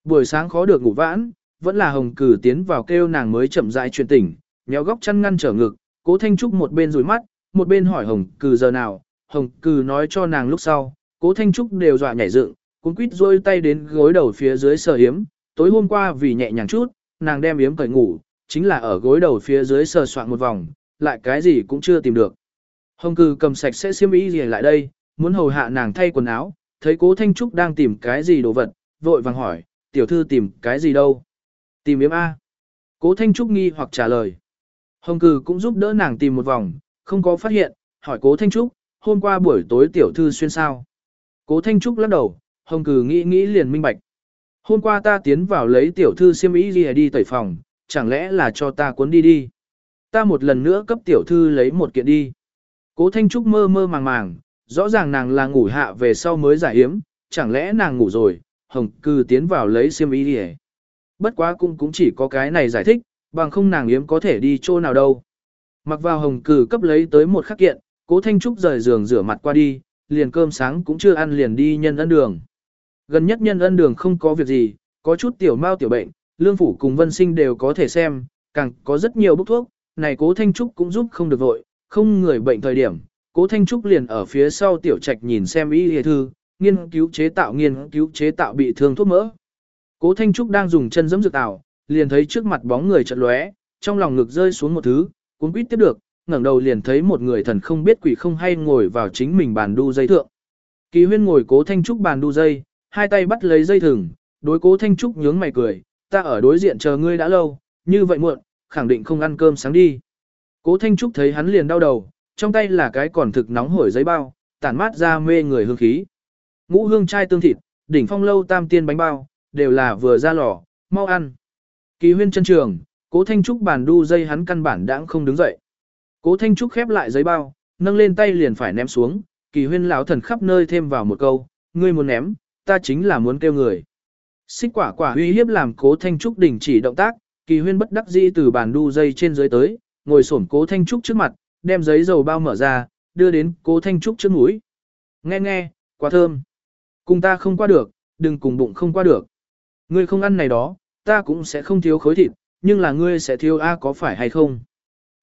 Buổi sáng khó được ngủ vãn, vẫn là hồng cử tiến vào kêu nàng mới chậm rãi truyền tỉnh, nhéo góc chăn ngăn trở ngực, cố thanh trúc một bên rủi mắt, một bên hỏi hồng Cừ giờ nào, hồng Cừ nói cho nàng lúc sau, cố thanh trúc đều dọa nhảy dựng, cuốn quýt rôi tay đến gối đầu phía dưới sờ hiếm, tối hôm qua vì nhẹ nhàng chút, nàng đem yếm cởi ngủ, chính là ở gối đầu phía dưới sờ soạn một vòng, lại cái gì cũng chưa tìm được. Hồng Cừ cầm sạch sẽ xiêm y gì lại đây, muốn hầu hạ nàng thay quần áo, thấy cố Thanh Trúc đang tìm cái gì đồ vật, vội vàng hỏi, tiểu thư tìm cái gì đâu? Tìm yếm A. Cố Thanh Trúc nghi hoặc trả lời. Hồng Cừ cũng giúp đỡ nàng tìm một vòng, không có phát hiện, hỏi cố Thanh Trúc, hôm qua buổi tối tiểu thư xuyên sao? Cố Thanh Trúc lắc đầu, Hồng Cừ nghĩ nghĩ liền minh bạch. Hôm qua ta tiến vào lấy tiểu thư xiêm y gì đi tẩy phòng, chẳng lẽ là cho ta cuốn đi đi. Ta một lần nữa cấp tiểu thư lấy một kiện đi. Cố Thanh Trúc mơ mơ màng màng, rõ ràng nàng là ngủ hạ về sau mới giải hiếm, chẳng lẽ nàng ngủ rồi, hồng Cừ tiến vào lấy xiêm y đi Bất quá cũng cũng chỉ có cái này giải thích, bằng không nàng yếm có thể đi chỗ nào đâu. Mặc vào hồng cử cấp lấy tới một khắc kiện, cố Thanh Trúc rời giường rửa mặt qua đi, liền cơm sáng cũng chưa ăn liền đi nhân ân đường. Gần nhất nhân ân đường không có việc gì, có chút tiểu mau tiểu bệnh, lương phủ cùng vân sinh đều có thể xem, càng có rất nhiều bốc thuốc, này cố Thanh Trúc cũng giúp không được vội, không người bệnh thời điểm, cố Thanh Trúc liền ở phía sau tiểu trạch nhìn xem y hề thư, nghiên cứu chế tạo nghiên cứu chế tạo bị thương thuốc mỡ. Cố Thanh Trúc đang dùng chân giẫm dược tạo, liền thấy trước mặt bóng người chợt lóe, trong lòng ngực rơi xuống một thứ, cuốn quýt tiếp được, ngẩng đầu liền thấy một người thần không biết quỷ không hay ngồi vào chính mình bàn đu dây thượng. Kỳ huyên ngồi cố Thanh Trúc bàn đu dây, hai tay bắt lấy dây thừng, đối cố Thanh Trúc nhướng mày cười, ta ở đối diện chờ ngươi đã lâu, như vậy muộn, khẳng định không ăn cơm sáng đi. Cố Thanh Trúc thấy hắn liền đau đầu, trong tay là cái còn thực nóng hổi giấy bao, tản mát ra mê người hương khí. Ngũ hương chai tương thịt, đỉnh phong lâu tam tiên bánh bao, đều là vừa ra lò, mau ăn. Kỳ huyên chân trường, cố Thanh Trúc bàn đu dây hắn căn bản đã không đứng dậy. Cố Thanh Trúc khép lại giấy bao, nâng lên tay liền phải ném xuống, kỳ huyên lão thần khắp nơi thêm vào một câu, ngươi muốn ném, ta chính là muốn kêu người. Xích quả quả uy hiếp làm cố Thanh Trúc đình chỉ động tác, kỳ huyên bất đắc dĩ từ bàn đu dây trên dưới tới, ngồi xổm cố Thanh Trúc trước mặt, đem giấy dầu bao mở ra, đưa đến cố Thanh Trúc trước mũi. Nghe nghe, quá thơm. Cùng ta không qua được, đừng cùng bụng không qua được. Ngươi không ăn này đó, ta cũng sẽ không thiếu khối thịt, nhưng là ngươi sẽ thiếu A có phải hay không?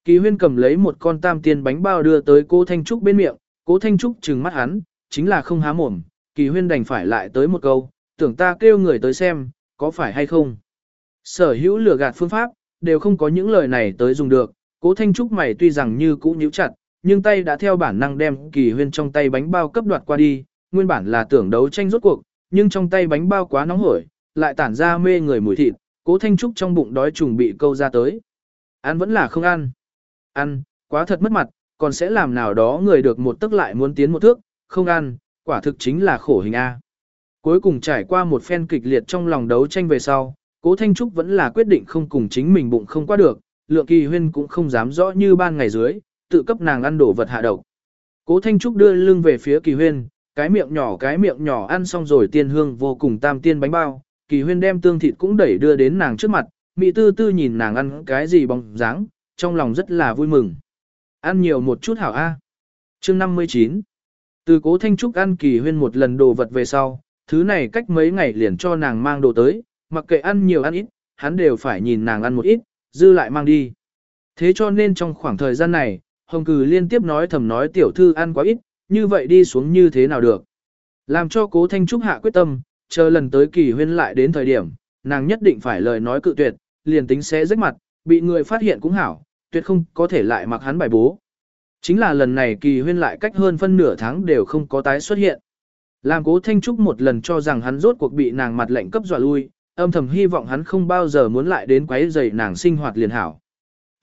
Kỳ huyên cầm lấy một con tam tiên bánh bao đưa tới cố Thanh Trúc bên miệng, cố Thanh Trúc trừng mắt hắn, chính là không há mồm, kỳ huyên đành phải lại tới một câu, tưởng ta kêu người tới xem, có phải hay không. Sở hữu lừa gạt phương pháp, đều không có những lời này tới dùng được, cố thanh trúc mày tuy rằng như cũ nhíu chặt, nhưng tay đã theo bản năng đem kỳ huyên trong tay bánh bao cấp đoạt qua đi, nguyên bản là tưởng đấu tranh rốt cuộc, nhưng trong tay bánh bao quá nóng hổi, lại tản ra mê người mùi thịt, cố thanh trúc trong bụng đói trùng bị câu ra tới. Ăn vẫn là không ăn. Ăn, quá thật mất mặt, còn sẽ làm nào đó người được một tức lại muốn tiến một thước, không ăn, quả thực chính là khổ hình A. Cuối cùng trải qua một phen kịch liệt trong lòng đấu tranh về sau, cố Thanh Trúc vẫn là quyết định không cùng chính mình bụng không qua được, lượng kỳ huyên cũng không dám rõ như ban ngày dưới, tự cấp nàng ăn đổ vật hạ độc. Cố Thanh Trúc đưa lưng về phía kỳ huyên, cái miệng nhỏ cái miệng nhỏ ăn xong rồi tiên hương vô cùng tam tiên bánh bao, kỳ huyên đem tương thịt cũng đẩy đưa đến nàng trước mặt, Mị tư tư nhìn nàng ăn cái gì bóng dáng, trong lòng rất là vui mừng. Ăn nhiều một chút hảo A. chương 59 Từ cố Thanh Trúc ăn kỳ huyên một lần đồ vật về sau, thứ này cách mấy ngày liền cho nàng mang đồ tới, mặc kệ ăn nhiều ăn ít, hắn đều phải nhìn nàng ăn một ít, dư lại mang đi. Thế cho nên trong khoảng thời gian này, Hồng Cừ liên tiếp nói thầm nói tiểu thư ăn quá ít, như vậy đi xuống như thế nào được. Làm cho cố Thanh Trúc hạ quyết tâm, chờ lần tới kỳ huyên lại đến thời điểm, nàng nhất định phải lời nói cự tuyệt, liền tính sẽ rách mặt, bị người phát hiện cũng hảo, tuyệt không có thể lại mặc hắn bài bố. Chính là lần này kỳ huyên lại cách hơn phân nửa tháng đều không có tái xuất hiện. Làm cố Thanh Trúc một lần cho rằng hắn rốt cuộc bị nàng mặt lệnh cấp dọa lui, âm thầm hy vọng hắn không bao giờ muốn lại đến quấy rầy nàng sinh hoạt liền hảo.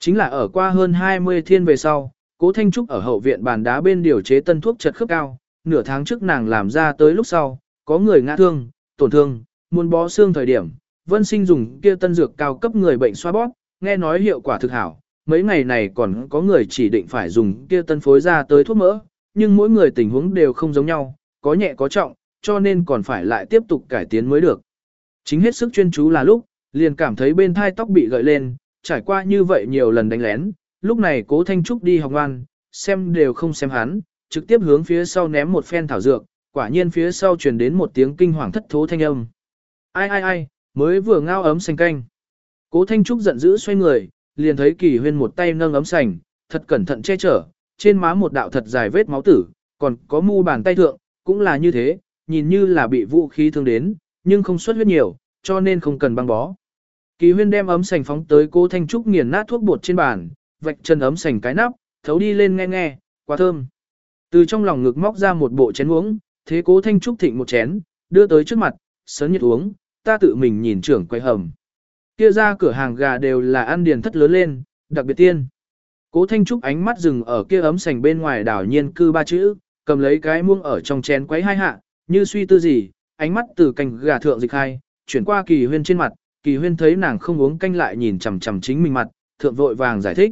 Chính là ở qua hơn 20 thiên về sau, cố Thanh Trúc ở hậu viện bàn đá bên điều chế tân thuốc chật khớp cao, nửa tháng trước nàng làm ra tới lúc sau, có người ngã thương, tổn thương, muốn bó xương thời điểm, vân sinh dùng kia tân dược cao cấp người bệnh xoa bóp, nghe nói hiệu quả thực hảo, mấy ngày này còn có người chỉ định phải dùng kia tân phối ra tới thuốc mỡ, nhưng mỗi người tình huống đều không giống nhau, có nhẹ có trọng, cho nên còn phải lại tiếp tục cải tiến mới được. Chính hết sức chuyên chú là lúc, liền cảm thấy bên thai tóc bị gợi lên, trải qua như vậy nhiều lần đánh lén, lúc này cố Thanh Trúc đi học ngoan, xem đều không xem hắn, trực tiếp hướng phía sau ném một phen thảo dược, quả nhiên phía sau truyền đến một tiếng kinh hoàng thất thố thanh âm. Ai ai ai, mới vừa ngao ấm sành canh. Cố Thanh Trúc giận dữ xoay người, liền thấy Kỳ Huyên một tay nâng ấm sành, thật cẩn thận che chở, trên má một đạo thật dài vết máu tử, còn có mu bàn tay thượng, cũng là như thế, nhìn như là bị vũ khí thương đến, nhưng không xuất huyết nhiều, cho nên không cần băng bó. Kỳ Huyên đem ấm sành phóng tới Cố Thanh Trúc nghiền nát thuốc bột trên bàn, vạch chân ấm sành cái nắp, thấu đi lên nghe nghe, quá thơm. Từ trong lòng ngực móc ra một bộ chén uống, thế Cố Thanh Trúc thịnh một chén, đưa tới trước mặt, sớm nhiệt uống, ta tự mình nhìn trưởng quay hầm. Kia ra cửa hàng gà đều là ăn điền thất lớn lên, đặc biệt tiên. Cố Thanh Trúc ánh mắt dừng ở kia ấm sành bên ngoài đảo nhiên cư ba chữ, cầm lấy cái muông ở trong chén quấy hai hạ, như suy tư gì, ánh mắt từ cành gà thượng dịch hai, chuyển qua kỳ huyên trên mặt, kỳ huyên thấy nàng không uống canh lại nhìn chằm chằm chính mình mặt, thượng vội vàng giải thích.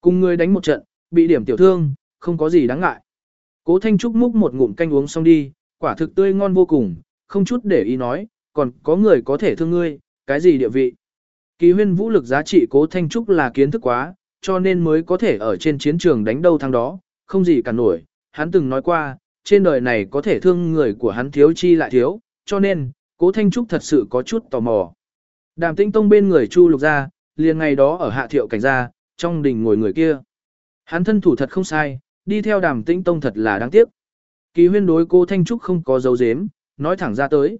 Cùng người đánh một trận, bị điểm tiểu thương, không có gì đáng ngại. Cố Thanh Trúc múc một ngụm canh uống xong đi, quả thực tươi ngon vô cùng, không chút để ý nói, còn có người có thể thương ngươi, cái gì địa vị. Kỳ huyên vũ lực giá trị cố thanh trúc là kiến thức quá, cho nên mới có thể ở trên chiến trường đánh đâu thắng đó, không gì cả nổi. Hắn từng nói qua, trên đời này có thể thương người của hắn thiếu chi lại thiếu, cho nên, cố thanh trúc thật sự có chút tò mò. Đàm tĩnh tông bên người chu lục ra, liền ngày đó ở hạ thiệu cảnh gia, trong đình ngồi người kia. Hắn thân thủ thật không sai, đi theo đàm tĩnh tông thật là đáng tiếc. Kỳ huyên đối cô Thanh Trúc không có dấu dếm, nói thẳng ra tới.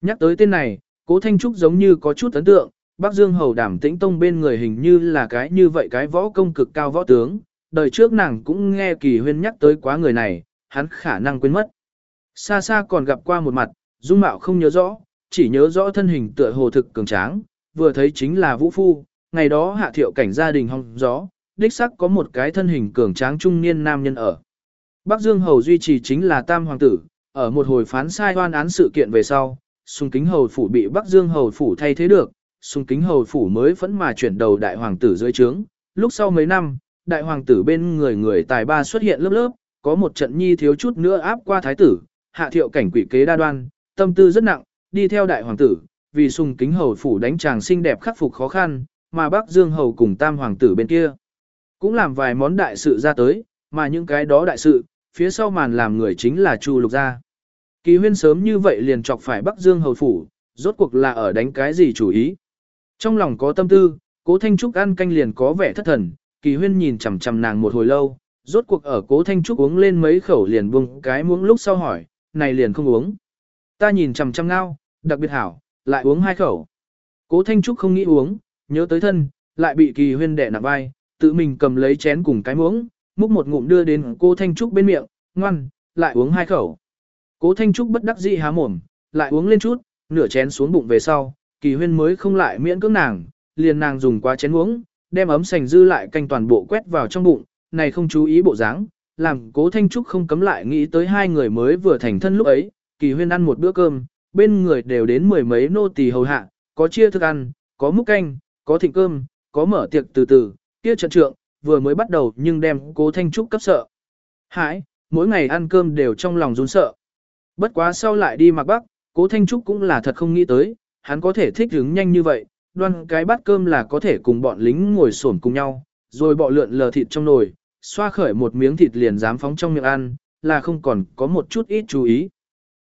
Nhắc tới tên này, cố Thanh Trúc giống như có chút ấn tượng, Bắc Dương Hầu Đàm Tĩnh Tông bên người hình như là cái như vậy cái võ công cực cao võ tướng, đời trước nàng cũng nghe Kỳ Huyên nhắc tới quá người này, hắn khả năng quên mất. Xa xa còn gặp qua một mặt, dung mạo không nhớ rõ, chỉ nhớ rõ thân hình tựa hồ thực cường tráng, vừa thấy chính là Vũ Phu, ngày đó hạ thiệu cảnh gia đình hong gió, đích sắc có một cái thân hình cường tráng trung niên nam nhân ở. Bắc Dương Hầu duy trì chính là Tam Hoàng tử, ở một hồi phán sai oan án sự kiện về sau, Sùng Kính Hầu phủ bị Bắc Dương Hầu phủ thay thế được, Sùng Kính Hầu phủ mới phẫn mà chuyển đầu đại hoàng tử dưới trướng. Lúc sau mấy năm, đại hoàng tử bên người người tài ba xuất hiện lớp lớp, có một trận nhi thiếu chút nữa áp qua thái tử, hạ thiệu cảnh quỷ kế đa đoan, tâm tư rất nặng, đi theo đại hoàng tử, vì Sùng Kính Hầu phủ đánh chàng xinh đẹp khắc phục khó khăn, mà Bắc Dương Hầu cùng Tam hoàng tử bên kia cũng làm vài món đại sự ra tới, mà những cái đó đại sự, phía sau màn làm người chính là Chu Lục gia. Kỳ huyên sớm như vậy liền chọc phải Bắc Dương hầu phủ, rốt cuộc là ở đánh cái gì chủ ý. Trong lòng có tâm tư, cố Thanh Trúc ăn canh liền có vẻ thất thần, kỳ huyên nhìn chằm chằm nàng một hồi lâu, rốt cuộc ở cố Thanh Trúc uống lên mấy khẩu liền buông cái muỗng lúc sau hỏi, này liền không uống. Ta nhìn chằm chằm ngao, đặc biệt hảo, lại uống hai khẩu. Cố Thanh Trúc không nghĩ uống, nhớ tới thân, lại bị kỳ huyên đẻ nặng vai, tự mình cầm lấy chén cùng cái muỗng, múc một ngụm đưa đến cô Thanh Trúc bên miệng, ngoan, lại uống hai khẩu. Cố Thanh Trúc bất đắc dĩ há mồm, lại uống lên chút, nửa chén xuống bụng về sau, kỳ huyên mới không lại miễn cưỡng nàng, liền nàng dùng qua chén uống, đem ấm sành dư lại canh toàn bộ quét vào trong bụng, này không chú ý bộ dáng, làm cố Thanh Trúc không cấm lại nghĩ tới hai người mới vừa thành thân lúc ấy, kỳ huyên ăn một bữa cơm, bên người đều đến mười mấy nô tỳ hầu hạ, có chia thức ăn, có múc canh, có thịnh cơm, có mở tiệc từ từ, kia trận trượng, vừa mới bắt đầu nhưng đem cố Thanh Trúc cấp sợ. Hãi, mỗi ngày ăn cơm đều trong lòng run sợ. Bất quá sau lại đi mặc bắc, cố Thanh Trúc cũng là thật không nghĩ tới, hắn có thể thích ứng nhanh như vậy, đoan cái bát cơm là có thể cùng bọn lính ngồi xổm cùng nhau, rồi bọ lượn lờ thịt trong nồi, xoa khởi một miếng thịt liền dám phóng trong miệng ăn, là không còn có một chút ít chú ý.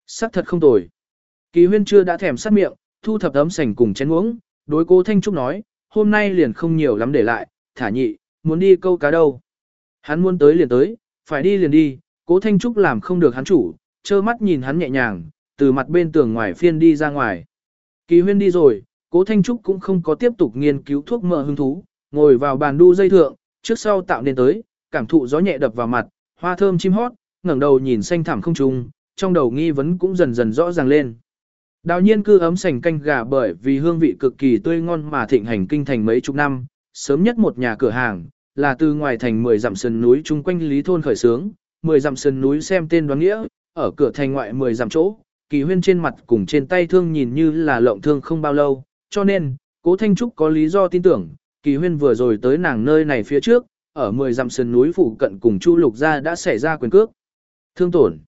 Sắc thật không tồi. Kỳ huyên chưa đã thèm sát miệng, thu thập ấm sành cùng chén uống, đối cố Thanh Trúc nói, hôm nay liền không nhiều lắm để lại, thả nhị, muốn đi câu cá đâu. Hắn muốn tới liền tới, phải đi liền đi, cố Thanh Trúc làm không được hắn chủ, trơ mắt nhìn hắn nhẹ nhàng, từ mặt bên tường ngoài phiên đi ra ngoài. Kỳ huyên đi rồi, cố Thanh Trúc cũng không có tiếp tục nghiên cứu thuốc mỡ hứng thú, ngồi vào bàn đu dây thượng, trước sau tạo nên tới, cảm thụ gió nhẹ đập vào mặt, hoa thơm chim hót, ngẩng đầu nhìn xanh thẳm không trung, trong đầu nghi vấn cũng dần dần rõ ràng lên. Đào nhiên cư ấm sành canh gà bởi vì hương vị cực kỳ tươi ngon mà thịnh hành kinh thành mấy chục năm, sớm nhất một nhà cửa hàng, là từ ngoài thành 10 dặm sườn núi chung quanh lý thôn khởi sướng, 10 dặm sườn núi xem tên đoán nghĩa, ở cửa thành ngoại 10 dặm chỗ, kỳ huyên trên mặt cùng trên tay thương nhìn như là lộng thương không bao lâu, cho nên, cố Thanh Trúc có lý do tin tưởng, kỳ huyên vừa rồi tới nàng nơi này phía trước, ở 10 dặm sườn núi phụ cận cùng Chu Lục gia đã xảy ra quyền cước. Thương tổn.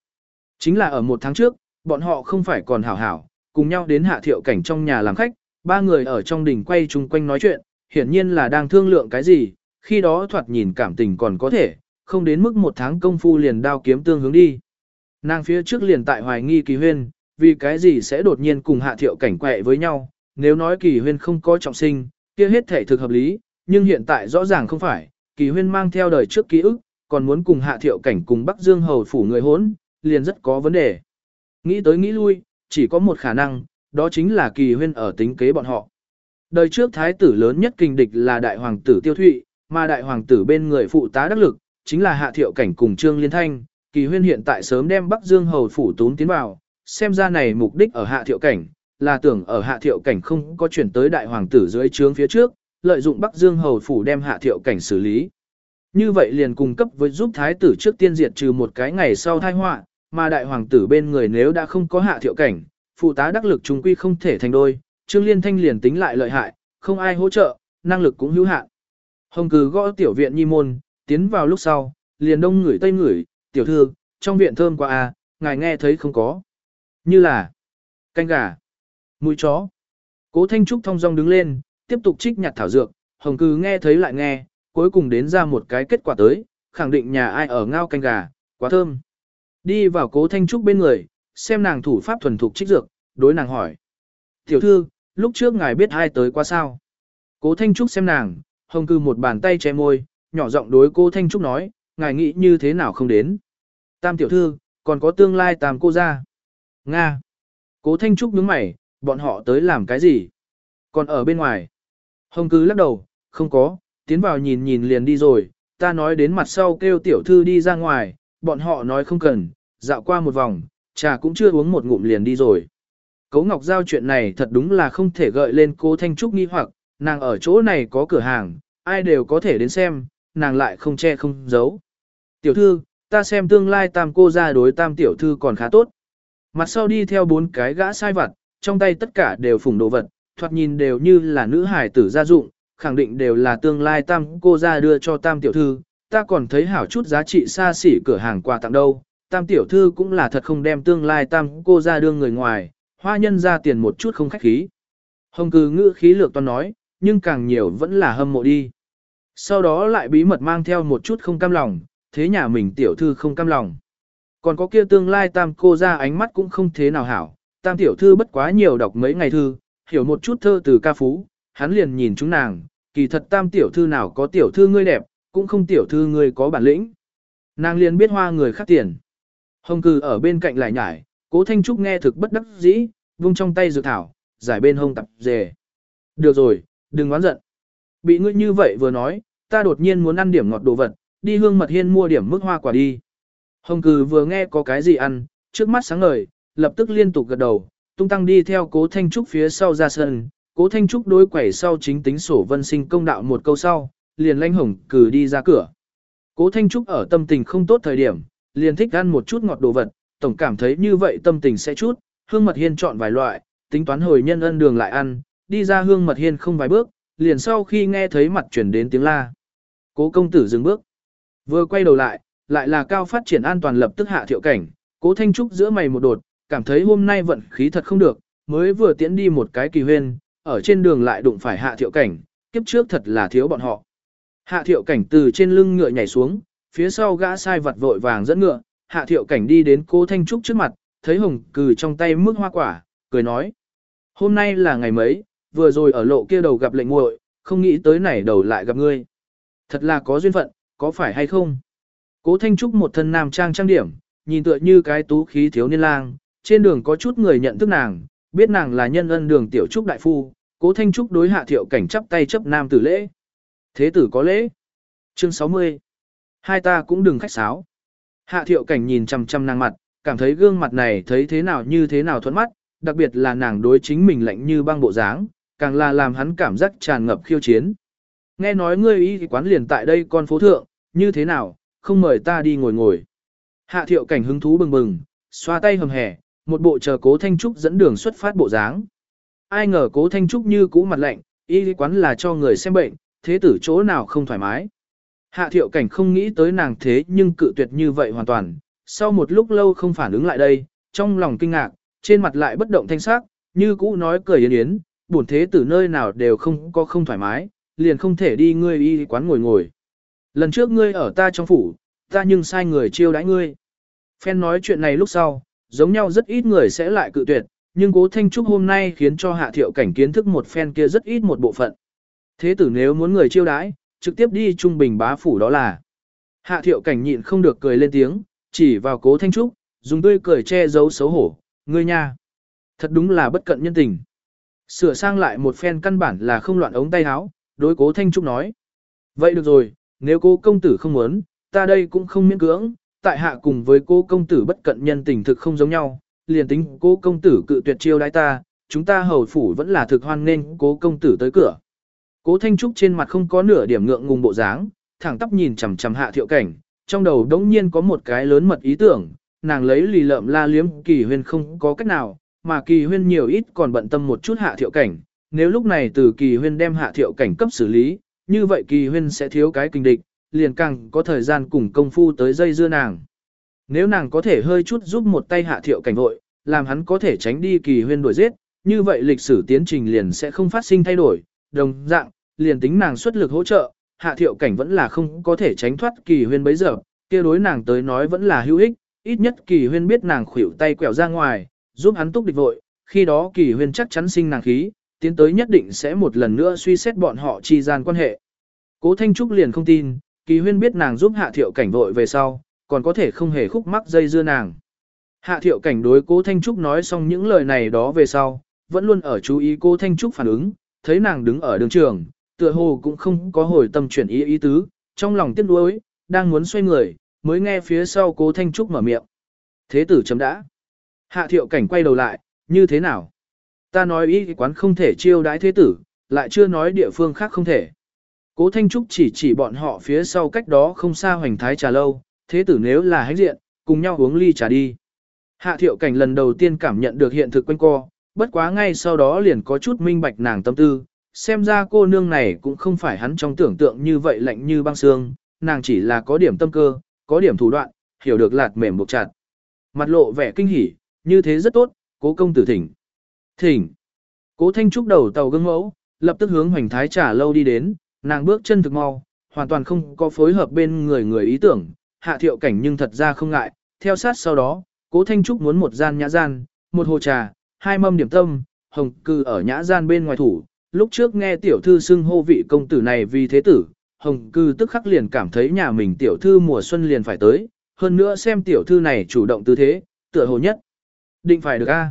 Chính là ở một tháng trước, bọn họ không phải còn hảo hảo, cùng nhau đến hạ thiệu cảnh trong nhà làm khách, ba người ở trong đình quay chung quanh nói chuyện, hiển nhiên là đang thương lượng cái gì, khi đó thoạt nhìn cảm tình còn có thể, không đến mức một tháng công phu liền đao kiếm tương hướng đi. Nàng phía trước liền tại hoài nghi kỳ huyên, vì cái gì sẽ đột nhiên cùng hạ thiệu cảnh quẹ với nhau, nếu nói kỳ huyên không có trọng sinh, kia hết thể thực hợp lý, nhưng hiện tại rõ ràng không phải, kỳ huyên mang theo đời trước ký ức, còn muốn cùng hạ thiệu cảnh cùng Bắc Dương hầu phủ người hốn, liền rất có vấn đề. Nghĩ tới nghĩ lui, chỉ có một khả năng, đó chính là kỳ huyên ở tính kế bọn họ. Đời trước thái tử lớn nhất kinh địch là đại hoàng tử tiêu thụy, mà đại hoàng tử bên người phụ tá đắc lực, chính là hạ thiệu cảnh cùng trương liên thanh, kỳ huyên hiện tại sớm đem Bắc Dương hầu phủ tún tiến vào, xem ra này mục đích ở hạ thiệu cảnh, là tưởng ở hạ thiệu cảnh không có chuyển tới đại hoàng tử dưới trướng phía trước, lợi dụng Bắc Dương hầu phủ đem hạ thiệu cảnh xử lý. Như vậy liền cung cấp với giúp thái tử trước tiên diệt trừ một cái ngày sau thai họa, mà đại hoàng tử bên người nếu đã không có hạ thiệu cảnh, phụ tá đắc lực trung quy không thể thành đôi, Trương Liên Thanh liền tính lại lợi hại, không ai hỗ trợ, năng lực cũng hữu hạn. Hồng cử gõ tiểu viện nhi môn, tiến vào lúc sau, liền đông ngửi tây ngửi, tiểu thư, trong viện thơm quá à, ngài nghe thấy không có. Như là canh gà, mũi chó. Cố Thanh Trúc thong dong đứng lên, tiếp tục trích nhặt thảo dược, Hồng cử nghe thấy lại nghe, cuối cùng đến ra một cái kết quả tới, khẳng định nhà ai ở ngao canh gà, quá thơm. Đi vào cố Thanh Trúc bên người, xem nàng thủ pháp thuần thục trích dược, đối nàng hỏi. Tiểu thư, lúc trước ngài biết ai tới qua sao? Cố Thanh Trúc xem nàng, hồng cư một bàn tay che môi, nhỏ giọng đối cô Thanh Trúc nói, ngài nghĩ như thế nào không đến. Tam tiểu thư, còn có tương lai tam cô ra. Nga. Cố Thanh Trúc nhướng mày, bọn họ tới làm cái gì? Còn ở bên ngoài. Hồng cư lắc đầu, không có, tiến vào nhìn nhìn liền đi rồi, ta nói đến mặt sau kêu tiểu thư đi ra ngoài, bọn họ nói không cần, dạo qua một vòng, trà cũng chưa uống một ngụm liền đi rồi. Cố Ngọc Giao chuyện này thật đúng là không thể gợi lên cô Thanh Trúc nghi hoặc, nàng ở chỗ này có cửa hàng, ai đều có thể đến xem, nàng lại không che không giấu. Tiểu thư, ta xem tương lai tam cô ra đối tam tiểu thư còn khá tốt. Mặt sau đi theo bốn cái gã sai vặt, trong tay tất cả đều phủng đồ vật, thoạt nhìn đều như là nữ hải tử gia dụng, khẳng định đều là tương lai tam cô ra đưa cho tam tiểu thư, ta còn thấy hảo chút giá trị xa xỉ cửa hàng quà tặng đâu, tam tiểu thư cũng là thật không đem tương lai tam cô ra đương người ngoài, hoa nhân ra tiền một chút không khách khí. Hồng cư ngữ khí lược toàn nói, nhưng càng nhiều vẫn là hâm mộ đi. Sau đó lại bí mật mang theo một chút không cam lòng, thế nhà mình tiểu thư không cam lòng. Còn có kia tương lai tam cô ra ánh mắt cũng không thế nào hảo, tam tiểu thư bất quá nhiều đọc mấy ngày thư, hiểu một chút thơ từ ca phú, hắn liền nhìn chúng nàng, kỳ thật tam tiểu thư nào có tiểu thư ngươi đẹp, cũng không tiểu thư ngươi có bản lĩnh. Nàng liền biết hoa người khác tiền. Hồng cừ ở bên cạnh lại nhải, cố Thanh Trúc nghe thực bất đắc dĩ, vung trong tay dược thảo, giải bên hông tập dề. Được rồi, đừng oán giận. Bị ngươi như vậy vừa nói, ta đột nhiên muốn ăn điểm ngọt đồ vật, đi hương mật hiên mua điểm mức hoa quả đi. Hồng cừ vừa nghe có cái gì ăn, trước mắt sáng ngời, lập tức liên tục gật đầu, tung tăng đi theo cố Thanh Trúc phía sau ra sân, cố Thanh Trúc đối quẩy sau chính tính sổ vân sinh công đạo một câu sau, liền lanh hồng cừ đi ra cửa. Cố Thanh Trúc ở tâm tình không tốt thời điểm, liền thích ăn một chút ngọt đồ vật, tổng cảm thấy như vậy tâm tình sẽ chút, hương mật hiên chọn vài loại, tính toán hồi nhân ân đường lại ăn, đi ra hương mật hiên không vài bước, liền sau khi nghe thấy mặt chuyển đến tiếng la. Cố công tử dừng bước, vừa quay đầu lại, lại là cao phát triển an toàn lập tức hạ thiệu cảnh, cố thanh trúc giữa mày một đột, cảm thấy hôm nay vận khí thật không được, mới vừa tiễn đi một cái kỳ huyên, ở trên đường lại đụng phải hạ thiệu cảnh, kiếp trước thật là thiếu bọn họ. Hạ thiệu cảnh từ trên lưng ngựa nhảy xuống, phía sau gã sai vật vội vàng dẫn ngựa, hạ thiệu cảnh đi đến cố Thanh Trúc trước mặt, thấy hồng cừ trong tay mức hoa quả, cười nói. Hôm nay là ngày mấy, vừa rồi ở lộ kia đầu gặp lệnh muội, không nghĩ tới này đầu lại gặp ngươi. Thật là có duyên phận, có phải hay không? Cố Thanh Trúc một thân nam trang trang điểm, nhìn tựa như cái tú khí thiếu niên lang, trên đường có chút người nhận thức nàng, biết nàng là nhân ân đường tiểu trúc đại phu, Cố Thanh Trúc đối hạ thiệu cảnh chắp tay chấp nam tử lễ. Thế tử có lễ. Chương 60. Hai ta cũng đừng khách sáo. Hạ thiệu cảnh nhìn chằm chằm nàng mặt, cảm thấy gương mặt này thấy thế nào như thế nào thuẫn mắt, đặc biệt là nàng đối chính mình lạnh như băng bộ dáng, càng là làm hắn cảm giác tràn ngập khiêu chiến. Nghe nói ngươi y quán liền tại đây con phố thượng, như thế nào, không mời ta đi ngồi ngồi. Hạ thiệu cảnh hứng thú bừng bừng, xoa tay hầm hẻ, một bộ chờ cố Thanh Trúc dẫn đường xuất phát bộ dáng. Ai ngờ cố Thanh Trúc như cũ mặt lạnh, y quán là cho người xem bệnh, thế tử chỗ nào không thoải mái. Hạ thiệu cảnh không nghĩ tới nàng thế nhưng cự tuyệt như vậy hoàn toàn, sau một lúc lâu không phản ứng lại đây, trong lòng kinh ngạc, trên mặt lại bất động thanh sắc, như cũ nói cười yến yến, buồn thế tử nơi nào đều không có không thoải mái, liền không thể đi ngươi y quán ngồi ngồi. Lần trước ngươi ở ta trong phủ, ta nhưng sai người chiêu đãi ngươi. Phen nói chuyện này lúc sau, giống nhau rất ít người sẽ lại cự tuyệt, nhưng cố Thanh Trúc hôm nay khiến cho hạ thiệu cảnh kiến thức một phen kia rất ít một bộ phận. Thế tử nếu muốn người chiêu đãi, trực tiếp đi trung bình bá phủ đó là. Hạ thiệu cảnh nhịn không được cười lên tiếng, chỉ vào cố Thanh Trúc, dùng tươi cười che giấu xấu hổ, ngươi nha. Thật đúng là bất cận nhân tình. Sửa sang lại một phen căn bản là không loạn ống tay áo, đối cố Thanh Trúc nói. Vậy được rồi, nếu cô công tử không muốn, ta đây cũng không miễn cưỡng, tại hạ cùng với cô công tử bất cận nhân tình thực không giống nhau, liền tính cô công tử cự tuyệt chiêu đái ta, chúng ta hầu phủ vẫn là thực hoan nên cố công tử tới cửa. Cố Thanh Trúc trên mặt không có nửa điểm ngượng ngùng bộ dáng, thẳng tắp nhìn chằm chằm hạ thiệu cảnh, trong đầu đống nhiên có một cái lớn mật ý tưởng, nàng lấy lì lợm la liếm kỳ huyên không có cách nào, mà kỳ huyên nhiều ít còn bận tâm một chút hạ thiệu cảnh, nếu lúc này từ kỳ huyên đem hạ thiệu cảnh cấp xử lý, như vậy kỳ huyên sẽ thiếu cái kinh địch, liền càng có thời gian cùng công phu tới dây dưa nàng. Nếu nàng có thể hơi chút giúp một tay hạ thiệu cảnh vội, làm hắn có thể tránh đi kỳ huyên đuổi giết, như vậy lịch sử tiến trình liền sẽ không phát sinh thay đổi, đồng dạng, liền tính nàng xuất lực hỗ trợ, hạ thiệu cảnh vẫn là không có thể tránh thoát kỳ huyên bấy giờ, kia đối nàng tới nói vẫn là hữu ích, ít nhất kỳ huyên biết nàng khuỷu tay quẹo ra ngoài, giúp hắn túc địch vội, khi đó kỳ huyên chắc chắn sinh nàng khí, tiến tới nhất định sẽ một lần nữa suy xét bọn họ chi gian quan hệ. Cố Thanh Trúc liền không tin, kỳ huyên biết nàng giúp hạ thiệu cảnh vội về sau, còn có thể không hề khúc mắc dây dưa nàng. Hạ thiệu cảnh đối cố Thanh Trúc nói xong những lời này đó về sau, vẫn luôn ở chú ý cố Thanh Trúc phản ứng, thấy nàng đứng ở đường trường, tựa hồ cũng không có hồi tâm chuyển ý ý tứ, trong lòng tiếc nuối, đang muốn xoay người, mới nghe phía sau cố Thanh Trúc mở miệng. Thế tử chấm đã. Hạ thiệu cảnh quay đầu lại, như thế nào? Ta nói ý quán không thể chiêu đãi thế tử, lại chưa nói địa phương khác không thể. Cố Thanh Trúc chỉ chỉ bọn họ phía sau cách đó không xa hoành thái trà lâu, thế tử nếu là hãnh diện, cùng nhau uống ly trà đi. Hạ thiệu cảnh lần đầu tiên cảm nhận được hiện thực quanh co, bất quá ngay sau đó liền có chút minh bạch nàng tâm tư, xem ra cô nương này cũng không phải hắn trong tưởng tượng như vậy lạnh như băng xương, nàng chỉ là có điểm tâm cơ, có điểm thủ đoạn, hiểu được lạt mềm buộc chặt. Mặt lộ vẻ kinh hỉ, như thế rất tốt, cố công tử thỉnh. Thỉnh. Cố thanh trúc đầu tàu gương mẫu, lập tức hướng hoành thái trà lâu đi đến, nàng bước chân thực mau, hoàn toàn không có phối hợp bên người người ý tưởng, hạ thiệu cảnh nhưng thật ra không ngại, theo sát sau đó, cố thanh trúc muốn một gian nhã gian, một hồ trà, hai mâm điểm tâm, hồng cư ở nhã gian bên ngoài thủ, lúc trước nghe tiểu thư xưng hô vị công tử này vì thế tử, hồng cư tức khắc liền cảm thấy nhà mình tiểu thư mùa xuân liền phải tới, hơn nữa xem tiểu thư này chủ động tư thế, tựa hồ nhất. Định phải được a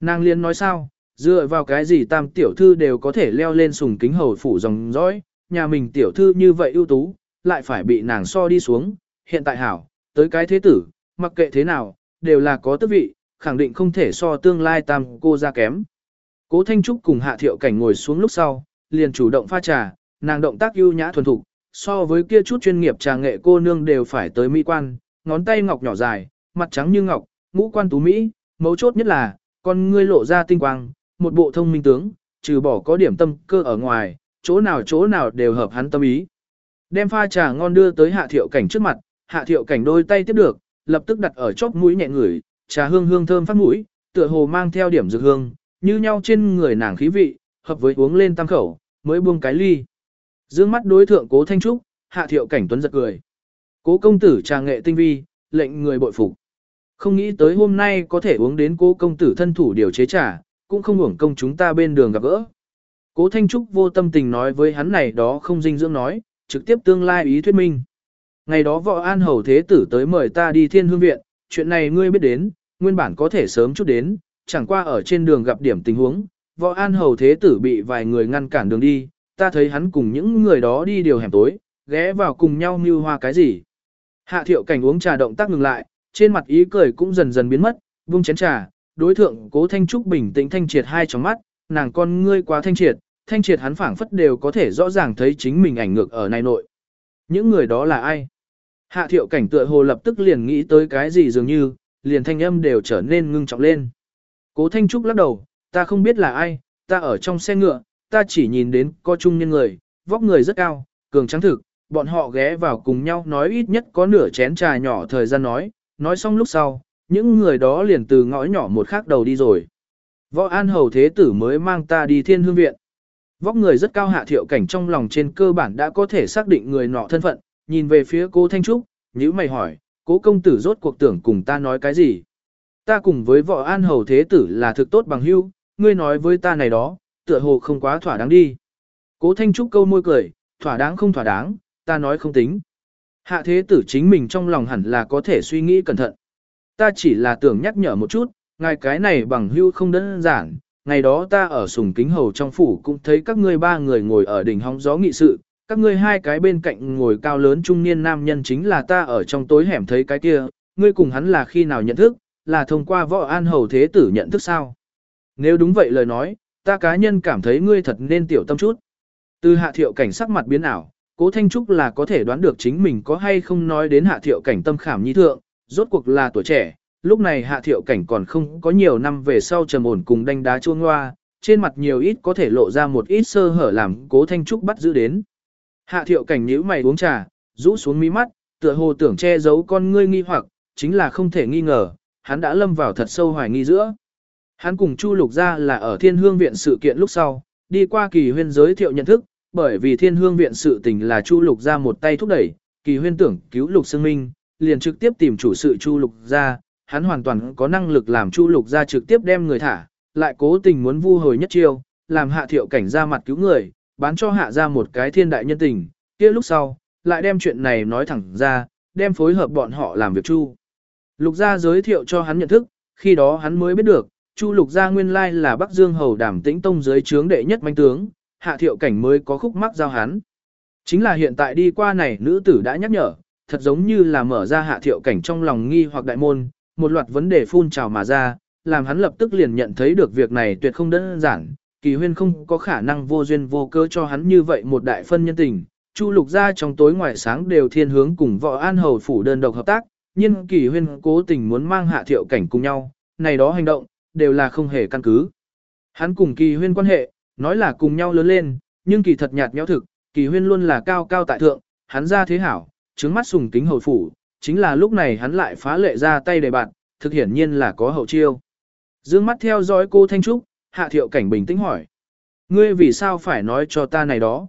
Nàng liên nói sao, dựa vào cái gì tam tiểu thư đều có thể leo lên sùng kính hầu phủ dòng dõi, nhà mình tiểu thư như vậy ưu tú, lại phải bị nàng so đi xuống, hiện tại hảo, tới cái thế tử, mặc kệ thế nào, đều là có tước vị, khẳng định không thể so tương lai tam cô ra kém. Cố Thanh Trúc cùng Hạ Thiệu Cảnh ngồi xuống lúc sau, liền chủ động pha trà, nàng động tác ưu nhã thuần thục, so với kia chút chuyên nghiệp trà nghệ cô nương đều phải tới mỹ quan, ngón tay ngọc nhỏ dài, mặt trắng như ngọc, ngũ quan tú mỹ, mấu chốt nhất là, con ngươi lộ ra tinh quang, một bộ thông minh tướng, trừ bỏ có điểm tâm cơ ở ngoài, chỗ nào chỗ nào đều hợp hắn tâm ý. Đem pha trà ngon đưa tới Hạ Thiệu Cảnh trước mặt, Hạ Thiệu Cảnh đôi tay tiếp được, lập tức đặt ở chóp mũi nhẹ ngửi, trà hương hương thơm phát mũi, tựa hồ mang theo điểm dược hương, như nhau trên người nàng khí vị, hợp với uống lên tam khẩu, mới buông cái ly. Dương mắt đối thượng Cố Thanh Trúc, Hạ Thiệu Cảnh tuấn giật cười. Cố công tử trà nghệ tinh vi, lệnh người bội phục. Không nghĩ tới hôm nay có thể uống đến cố công tử thân thủ điều chế trà, cũng không hưởng công chúng ta bên đường gặp gỡ. Cố Thanh Trúc vô tâm tình nói với hắn này đó không dinh dưỡng nói, trực tiếp tương lai ý thuyết minh. Ngày đó võ an hầu thế tử tới mời ta đi thiên hương viện, chuyện này ngươi biết đến, nguyên bản có thể sớm chút đến, chẳng qua ở trên đường gặp điểm tình huống, võ an hầu thế tử bị vài người ngăn cản đường đi, ta thấy hắn cùng những người đó đi điều hẻm tối, ghé vào cùng nhau như hoa cái gì. Hạ thiệu cảnh uống trà động tác ngừng lại, trên mặt ý cười cũng dần dần biến mất, vung chén trà, đối thượng cố thanh trúc bình tĩnh thanh triệt hai tròng mắt, nàng con ngươi quá thanh triệt, thanh triệt hắn phảng phất đều có thể rõ ràng thấy chính mình ảnh ngược ở này nội. Những người đó là ai? Hạ thiệu cảnh tựa hồ lập tức liền nghĩ tới cái gì dường như, liền thanh âm đều trở nên ngưng trọng lên. Cố Thanh Trúc lắc đầu, ta không biết là ai, ta ở trong xe ngựa, ta chỉ nhìn đến có trung nhân người, vóc người rất cao, cường trắng thực, bọn họ ghé vào cùng nhau nói ít nhất có nửa chén trà nhỏ thời gian nói, nói xong lúc sau, những người đó liền từ ngõ nhỏ một khác đầu đi rồi. Võ An Hầu Thế Tử mới mang ta đi thiên hương viện. Vóc người rất cao hạ thiệu cảnh trong lòng trên cơ bản đã có thể xác định người nọ thân phận, nhìn về phía cô Thanh Trúc, nhữ mày hỏi, cố công tử rốt cuộc tưởng cùng ta nói cái gì? Ta cùng với võ An Hầu Thế Tử là thực tốt bằng hữu, ngươi nói với ta này đó, tựa hồ không quá thỏa đáng đi. Cố Thanh Trúc câu môi cười, thỏa đáng không thỏa đáng, ta nói không tính. Hạ thế tử chính mình trong lòng hẳn là có thể suy nghĩ cẩn thận. Ta chỉ là tưởng nhắc nhở một chút, ngài cái này bằng hưu không đơn giản. Ngày đó ta ở sùng kính hầu trong phủ cũng thấy các ngươi ba người ngồi ở đỉnh hóng gió nghị sự, các ngươi hai cái bên cạnh ngồi cao lớn trung niên nam nhân chính là ta ở trong tối hẻm thấy cái kia, ngươi cùng hắn là khi nào nhận thức, là thông qua võ an hầu thế tử nhận thức sao? Nếu đúng vậy lời nói, ta cá nhân cảm thấy ngươi thật nên tiểu tâm chút. Từ hạ thiệu cảnh sắc mặt biến ảo, cố Thanh Trúc là có thể đoán được chính mình có hay không nói đến hạ thiệu cảnh tâm khảm nhi thượng, rốt cuộc là tuổi trẻ, lúc này hạ thiệu cảnh còn không có nhiều năm về sau trầm ổn cùng đánh đá chuông hoa, trên mặt nhiều ít có thể lộ ra một ít sơ hở làm cố Thanh Trúc bắt giữ đến. Hạ thiệu cảnh nhíu mày uống trà, rũ xuống mí mắt, tựa hồ tưởng che giấu con ngươi nghi hoặc, chính là không thể nghi ngờ, hắn đã lâm vào thật sâu hoài nghi giữa. Hắn cùng Chu Lục ra là ở Thiên Hương Viện sự kiện lúc sau, đi qua kỳ huyên giới thiệu nhận thức, bởi vì Thiên Hương Viện sự tình là Chu Lục ra một tay thúc đẩy, kỳ huyên tưởng cứu Lục Sương Minh, liền trực tiếp tìm chủ sự Chu Lục ra, hắn hoàn toàn có năng lực làm Chu Lục ra trực tiếp đem người thả, lại cố tình muốn vu hồi nhất chiêu, làm hạ thiệu cảnh ra mặt cứu người, bán cho hạ ra một cái thiên đại nhân tình, kia lúc sau, lại đem chuyện này nói thẳng ra, đem phối hợp bọn họ làm việc Chu. Lục gia giới thiệu cho hắn nhận thức, khi đó hắn mới biết được, Chu Lục gia nguyên lai là Bắc Dương hầu đảm Tĩnh Tông dưới trướng đệ nhất manh tướng, Hạ Thiệu Cảnh mới có khúc mắc giao hắn. Chính là hiện tại đi qua này nữ tử đã nhắc nhở, thật giống như là mở ra Hạ Thiệu Cảnh trong lòng nghi hoặc đại môn, một loạt vấn đề phun trào mà ra, làm hắn lập tức liền nhận thấy được việc này tuyệt không đơn giản, Kỳ Huyên không có khả năng vô duyên vô cớ cho hắn như vậy một đại phân nhân tình. Chu Lục gia trong tối ngoài sáng đều thiên hướng cùng Võ An hầu phủ đơn độc hợp tác, nhưng Kỳ Huyên cố tình muốn mang Hạ Thiệu Cảnh cùng nhau, này đó hành động đều là không hề căn cứ. Hắn cùng kỳ huyên quan hệ, nói là cùng nhau lớn lên, nhưng kỳ thật nhạt nhẽo thực, kỳ huyên luôn là cao cao tại thượng, hắn ra thế hảo, trứng mắt sùng kính hầu phủ, chính là lúc này hắn lại phá lệ ra tay đầy bạn, thực hiển nhiên là có hậu chiêu. Dương mắt theo dõi cô Thanh Trúc, hạ thiệu cảnh bình tĩnh hỏi. Ngươi vì sao phải nói cho ta này đó?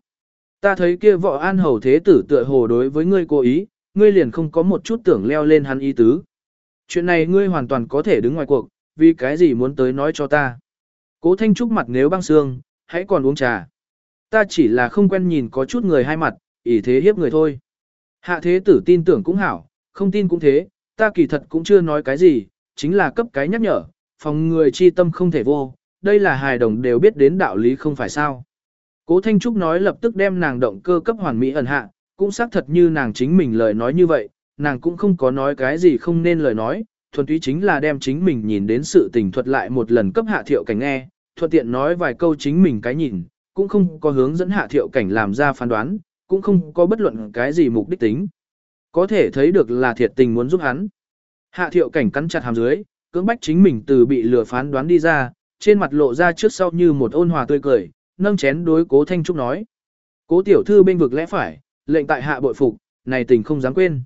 Ta thấy kia vợ an hầu thế tử tựa hồ đối với ngươi cố ý, ngươi liền không có một chút tưởng leo lên hắn ý tứ. Chuyện này ngươi hoàn toàn có thể đứng ngoài cuộc, vì cái gì muốn tới nói cho ta. Cố Thanh Trúc mặt nếu băng xương, hãy còn uống trà. Ta chỉ là không quen nhìn có chút người hai mặt, ỷ thế hiếp người thôi. Hạ thế tử tin tưởng cũng hảo, không tin cũng thế, ta kỳ thật cũng chưa nói cái gì, chính là cấp cái nhắc nhở, phòng người chi tâm không thể vô, đây là hài đồng đều biết đến đạo lý không phải sao. Cố Thanh Trúc nói lập tức đem nàng động cơ cấp hoàn mỹ ẩn hạ, cũng xác thật như nàng chính mình lời nói như vậy, nàng cũng không có nói cái gì không nên lời nói, thuần túy chính là đem chính mình nhìn đến sự tình thuật lại một lần cấp hạ thiệu cảnh nghe, thuận tiện nói vài câu chính mình cái nhìn, cũng không có hướng dẫn hạ thiệu cảnh làm ra phán đoán, cũng không có bất luận cái gì mục đích tính. Có thể thấy được là thiệt tình muốn giúp hắn. Hạ thiệu cảnh cắn chặt hàm dưới, cưỡng bách chính mình từ bị lừa phán đoán đi ra, trên mặt lộ ra trước sau như một ôn hòa tươi cười, nâng chén đối cố thanh trúc nói. Cố tiểu thư bên vực lẽ phải, lệnh tại hạ bội phục, này tình không dám quên.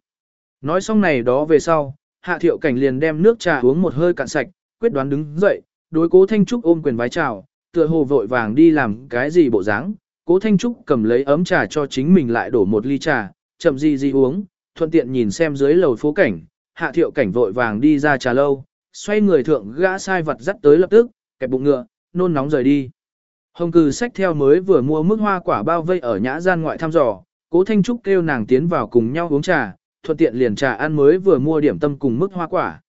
Nói xong này đó về sau, Hạ thiệu cảnh liền đem nước trà uống một hơi cạn sạch, quyết đoán đứng dậy, đối cố Thanh Trúc ôm quyền vái chào, tựa hồ vội vàng đi làm cái gì bộ dáng. Cố Thanh Trúc cầm lấy ấm trà cho chính mình lại đổ một ly trà, chậm gì gì uống, thuận tiện nhìn xem dưới lầu phố cảnh, hạ thiệu cảnh vội vàng đi ra trà lâu, xoay người thượng gã sai vật dắt tới lập tức, kẹp bụng ngựa, nôn nóng rời đi. Hồng cừ sách theo mới vừa mua mức hoa quả bao vây ở nhã gian ngoại thăm dò, cố Thanh Trúc kêu nàng tiến vào cùng nhau uống trà, thuận tiện liền trà ăn mới vừa mua điểm tâm cùng mức hoa quả.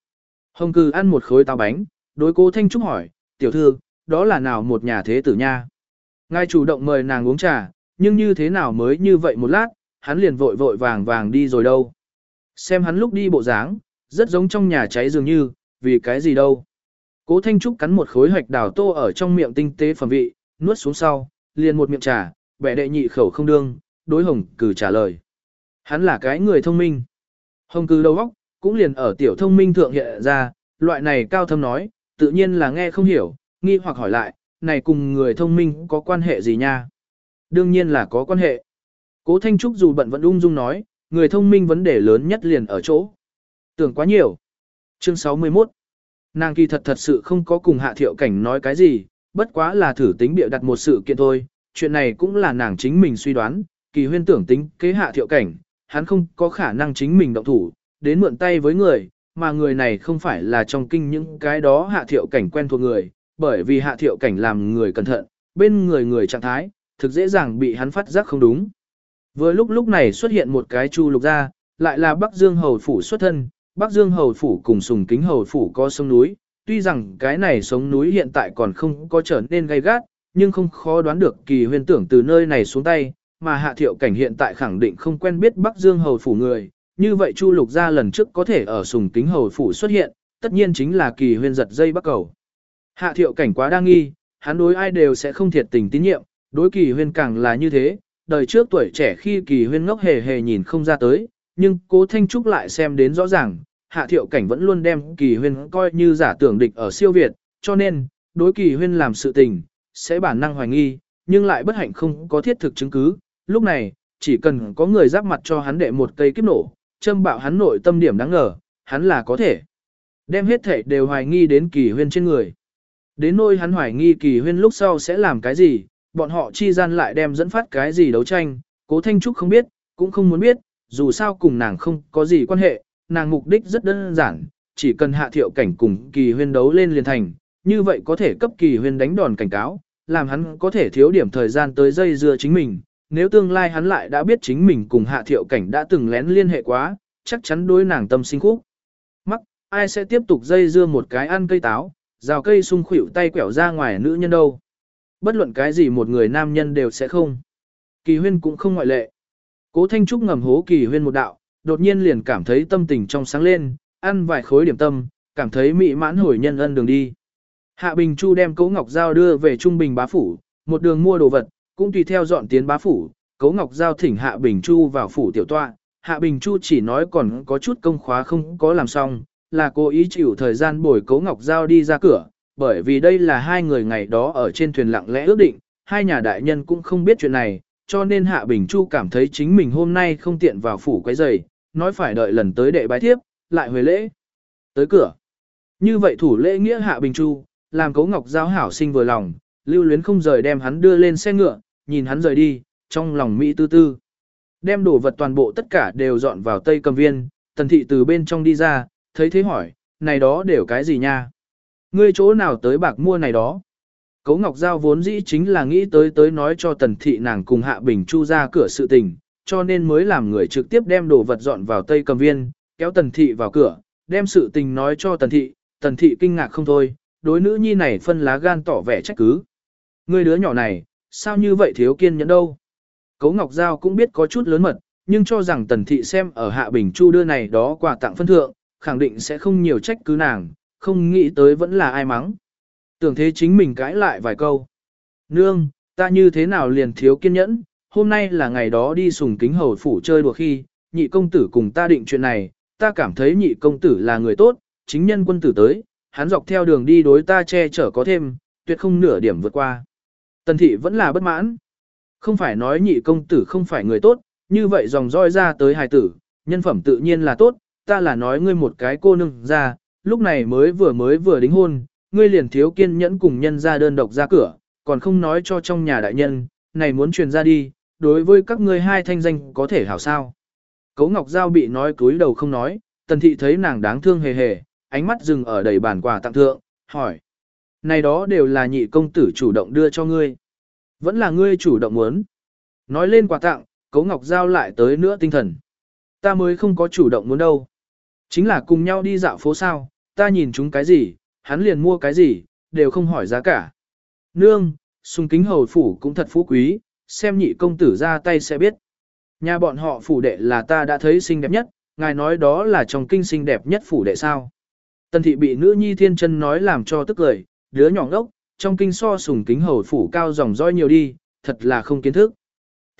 Hồng cừ ăn một khối táo bánh, đối cố Thanh Trúc hỏi, tiểu thư, đó là nào một nhà thế tử nha? Ngài chủ động mời nàng uống trà, nhưng như thế nào mới như vậy một lát, hắn liền vội vội vàng vàng đi rồi đâu. Xem hắn lúc đi bộ dáng, rất giống trong nhà cháy dường như, vì cái gì đâu. Cố Thanh Trúc cắn một khối hoạch đào tô ở trong miệng tinh tế phẩm vị, nuốt xuống sau, liền một miệng trà, vẻ đệ nhị khẩu không đương, đối hồng cử trả lời. Hắn là cái người thông minh. Hồng cử đầu óc, cũng liền ở tiểu thông minh thượng hiện ra, loại này cao thâm nói, tự nhiên là nghe không hiểu, nghi hoặc hỏi lại, này cùng người thông minh có quan hệ gì nha? Đương nhiên là có quan hệ. Cố Thanh Trúc dù bận vẫn ung dung nói, người thông minh vấn đề lớn nhất liền ở chỗ. Tưởng quá nhiều. Chương 61 Nàng kỳ thật thật sự không có cùng hạ thiệu cảnh nói cái gì, bất quá là thử tính bịa đặt một sự kiện thôi, chuyện này cũng là nàng chính mình suy đoán, kỳ huyên tưởng tính kế hạ thiệu cảnh, hắn không có khả năng chính mình động thủ, đến mượn tay với người, mà người này không phải là trong kinh những cái đó hạ thiệu cảnh quen thuộc người, bởi vì hạ thiệu cảnh làm người cẩn thận, bên người người trạng thái, thực dễ dàng bị hắn phát giác không đúng. Vừa lúc lúc này xuất hiện một cái chu lục ra, lại là Bắc Dương Hầu Phủ xuất thân, Bắc Dương Hầu Phủ cùng Sùng Kính Hầu Phủ có sông núi, tuy rằng cái này sống núi hiện tại còn không có trở nên gay gắt, nhưng không khó đoán được kỳ huyền tưởng từ nơi này xuống tay, mà hạ thiệu cảnh hiện tại khẳng định không quen biết Bắc Dương Hầu Phủ người, như vậy Chu Lục gia lần trước có thể ở Sùng Kính Hầu Phủ xuất hiện, tất nhiên chính là kỳ Huyên giật dây bắc cầu. Hạ thiệu cảnh quá đa nghi, hắn đối ai đều sẽ không thiệt tình tín nhiệm, đối kỳ huyên càng là như thế, đời trước tuổi trẻ khi kỳ huyên ngốc hề hề nhìn không ra tới, nhưng cố Thanh Trúc lại xem đến rõ ràng, hạ thiệu cảnh vẫn luôn đem kỳ huyên coi như giả tưởng địch ở siêu Việt, cho nên, đối kỳ huyên làm sự tình, sẽ bản năng hoài nghi, nhưng lại bất hạnh không có thiết thực chứng cứ, lúc này, chỉ cần có người giáp mặt cho hắn đệ một cây kiếp nổ, châm bạo hắn nội tâm điểm đáng ngờ, hắn là có thể đem hết thể đều hoài nghi đến kỳ huyên trên người. Đến nỗi hắn hoài nghi kỳ huyên lúc sau sẽ làm cái gì, bọn họ chi gian lại đem dẫn phát cái gì đấu tranh, cố Thanh Trúc không biết, cũng không muốn biết, dù sao cùng nàng không có gì quan hệ, nàng mục đích rất đơn giản, chỉ cần hạ thiệu cảnh cùng kỳ huyên đấu lên liền thành, như vậy có thể cấp kỳ huyên đánh đòn cảnh cáo, làm hắn có thể thiếu điểm thời gian tới dây dưa chính mình, nếu tương lai hắn lại đã biết chính mình cùng hạ thiệu cảnh đã từng lén liên hệ quá, chắc chắn đối nàng tâm sinh khúc. Mắc, ai sẽ tiếp tục dây dưa một cái ăn cây táo, rào cây sung khuỷu tay quẻo ra ngoài nữ nhân đâu. Bất luận cái gì một người nam nhân đều sẽ không. Kỳ huyên cũng không ngoại lệ. Cố Thanh Trúc ngầm hố kỳ huyên một đạo, đột nhiên liền cảm thấy tâm tình trong sáng lên, ăn vài khối điểm tâm, cảm thấy mị mãn hồi nhân ân đường đi. Hạ Bình Chu đem Cố Ngọc Giao đưa về Trung Bình bá phủ, một đường mua đồ vật, cũng tùy theo dọn tiến bá phủ, Cố Ngọc Giao thỉnh Hạ Bình Chu vào phủ tiểu tọa, Hạ Bình Chu chỉ nói còn có chút công khóa không có làm xong, là cố ý chịu thời gian bồi Cố Ngọc Giao đi ra cửa, bởi vì đây là hai người ngày đó ở trên thuyền lặng lẽ ước định, hai nhà đại nhân cũng không biết chuyện này, cho nên Hạ Bình Chu cảm thấy chính mình hôm nay không tiện vào phủ quấy giày, nói phải đợi lần tới đệ bái thiếp, lại huề lễ. Tới cửa. Như vậy thủ lễ nghĩa Hạ Bình Chu, làm cấu ngọc Giao hảo sinh vừa lòng, lưu luyến không rời đem hắn đưa lên xe ngựa, nhìn hắn rời đi, trong lòng Mỹ tư tư. Đem đồ vật toàn bộ tất cả đều dọn vào tây cầm viên, tần thị từ bên trong đi ra, thấy thế hỏi, này đó đều cái gì nha? Ngươi chỗ nào tới bạc mua này đó? Cấu Ngọc Giao vốn dĩ chính là nghĩ tới tới nói cho tần thị nàng cùng Hạ Bình Chu ra cửa sự tình, cho nên mới làm người trực tiếp đem đồ vật dọn vào Tây Cầm Viên, kéo tần thị vào cửa, đem sự tình nói cho tần thị, tần thị kinh ngạc không thôi, đối nữ nhi này phân lá gan tỏ vẻ trách cứ. Ngươi đứa nhỏ này, sao như vậy thiếu kiên nhẫn đâu? Cấu Ngọc Giao cũng biết có chút lớn mật, nhưng cho rằng tần thị xem ở Hạ Bình Chu đưa này đó quà tặng phân thượng, khẳng định sẽ không nhiều trách cứ nàng, không nghĩ tới vẫn là ai mắng. Tưởng thế chính mình cãi lại vài câu. Nương, ta như thế nào liền thiếu kiên nhẫn, hôm nay là ngày đó đi sùng kính hầu phủ chơi đùa khi, nhị công tử cùng ta định chuyện này, ta cảm thấy nhị công tử là người tốt, chính nhân quân tử tới, hắn dọc theo đường đi đối ta che chở có thêm, tuyệt không nửa điểm vượt qua. Tần thị vẫn là bất mãn. Không phải nói nhị công tử không phải người tốt, như vậy dòng roi ra tới hài tử, nhân phẩm tự nhiên là tốt, ta là nói ngươi một cái cô nương ra, lúc này mới vừa mới vừa đính hôn, ngươi liền thiếu kiên nhẫn cùng nhân ra đơn độc ra cửa, còn không nói cho trong nhà đại nhân, này muốn truyền ra đi, đối với các ngươi hai thanh danh có thể hảo sao. Cấu Ngọc Giao bị nói cúi đầu không nói, tần thị thấy nàng đáng thương hề hề, ánh mắt dừng ở đầy bản quà tặng thượng, hỏi. Này đó đều là nhị công tử chủ động đưa cho ngươi. Vẫn là ngươi chủ động muốn. Nói lên quà tặng, Cấu Ngọc Giao lại tới nữa tinh thần. Ta mới không có chủ động muốn đâu. Chính là cùng nhau đi dạo phố sao, ta nhìn chúng cái gì, hắn liền mua cái gì, đều không hỏi giá cả. Nương, sung kính hầu phủ cũng thật phú quý, xem nhị công tử ra tay sẽ biết. Nhà bọn họ phủ đệ là ta đã thấy xinh đẹp nhất, ngài nói đó là trong kinh xinh đẹp nhất phủ đệ sao. Tần thị bị nữ nhi thiên chân nói làm cho tức cười, đứa nhỏ ngốc, trong kinh so sùng kính hầu phủ cao dòng roi nhiều đi, thật là không kiến thức.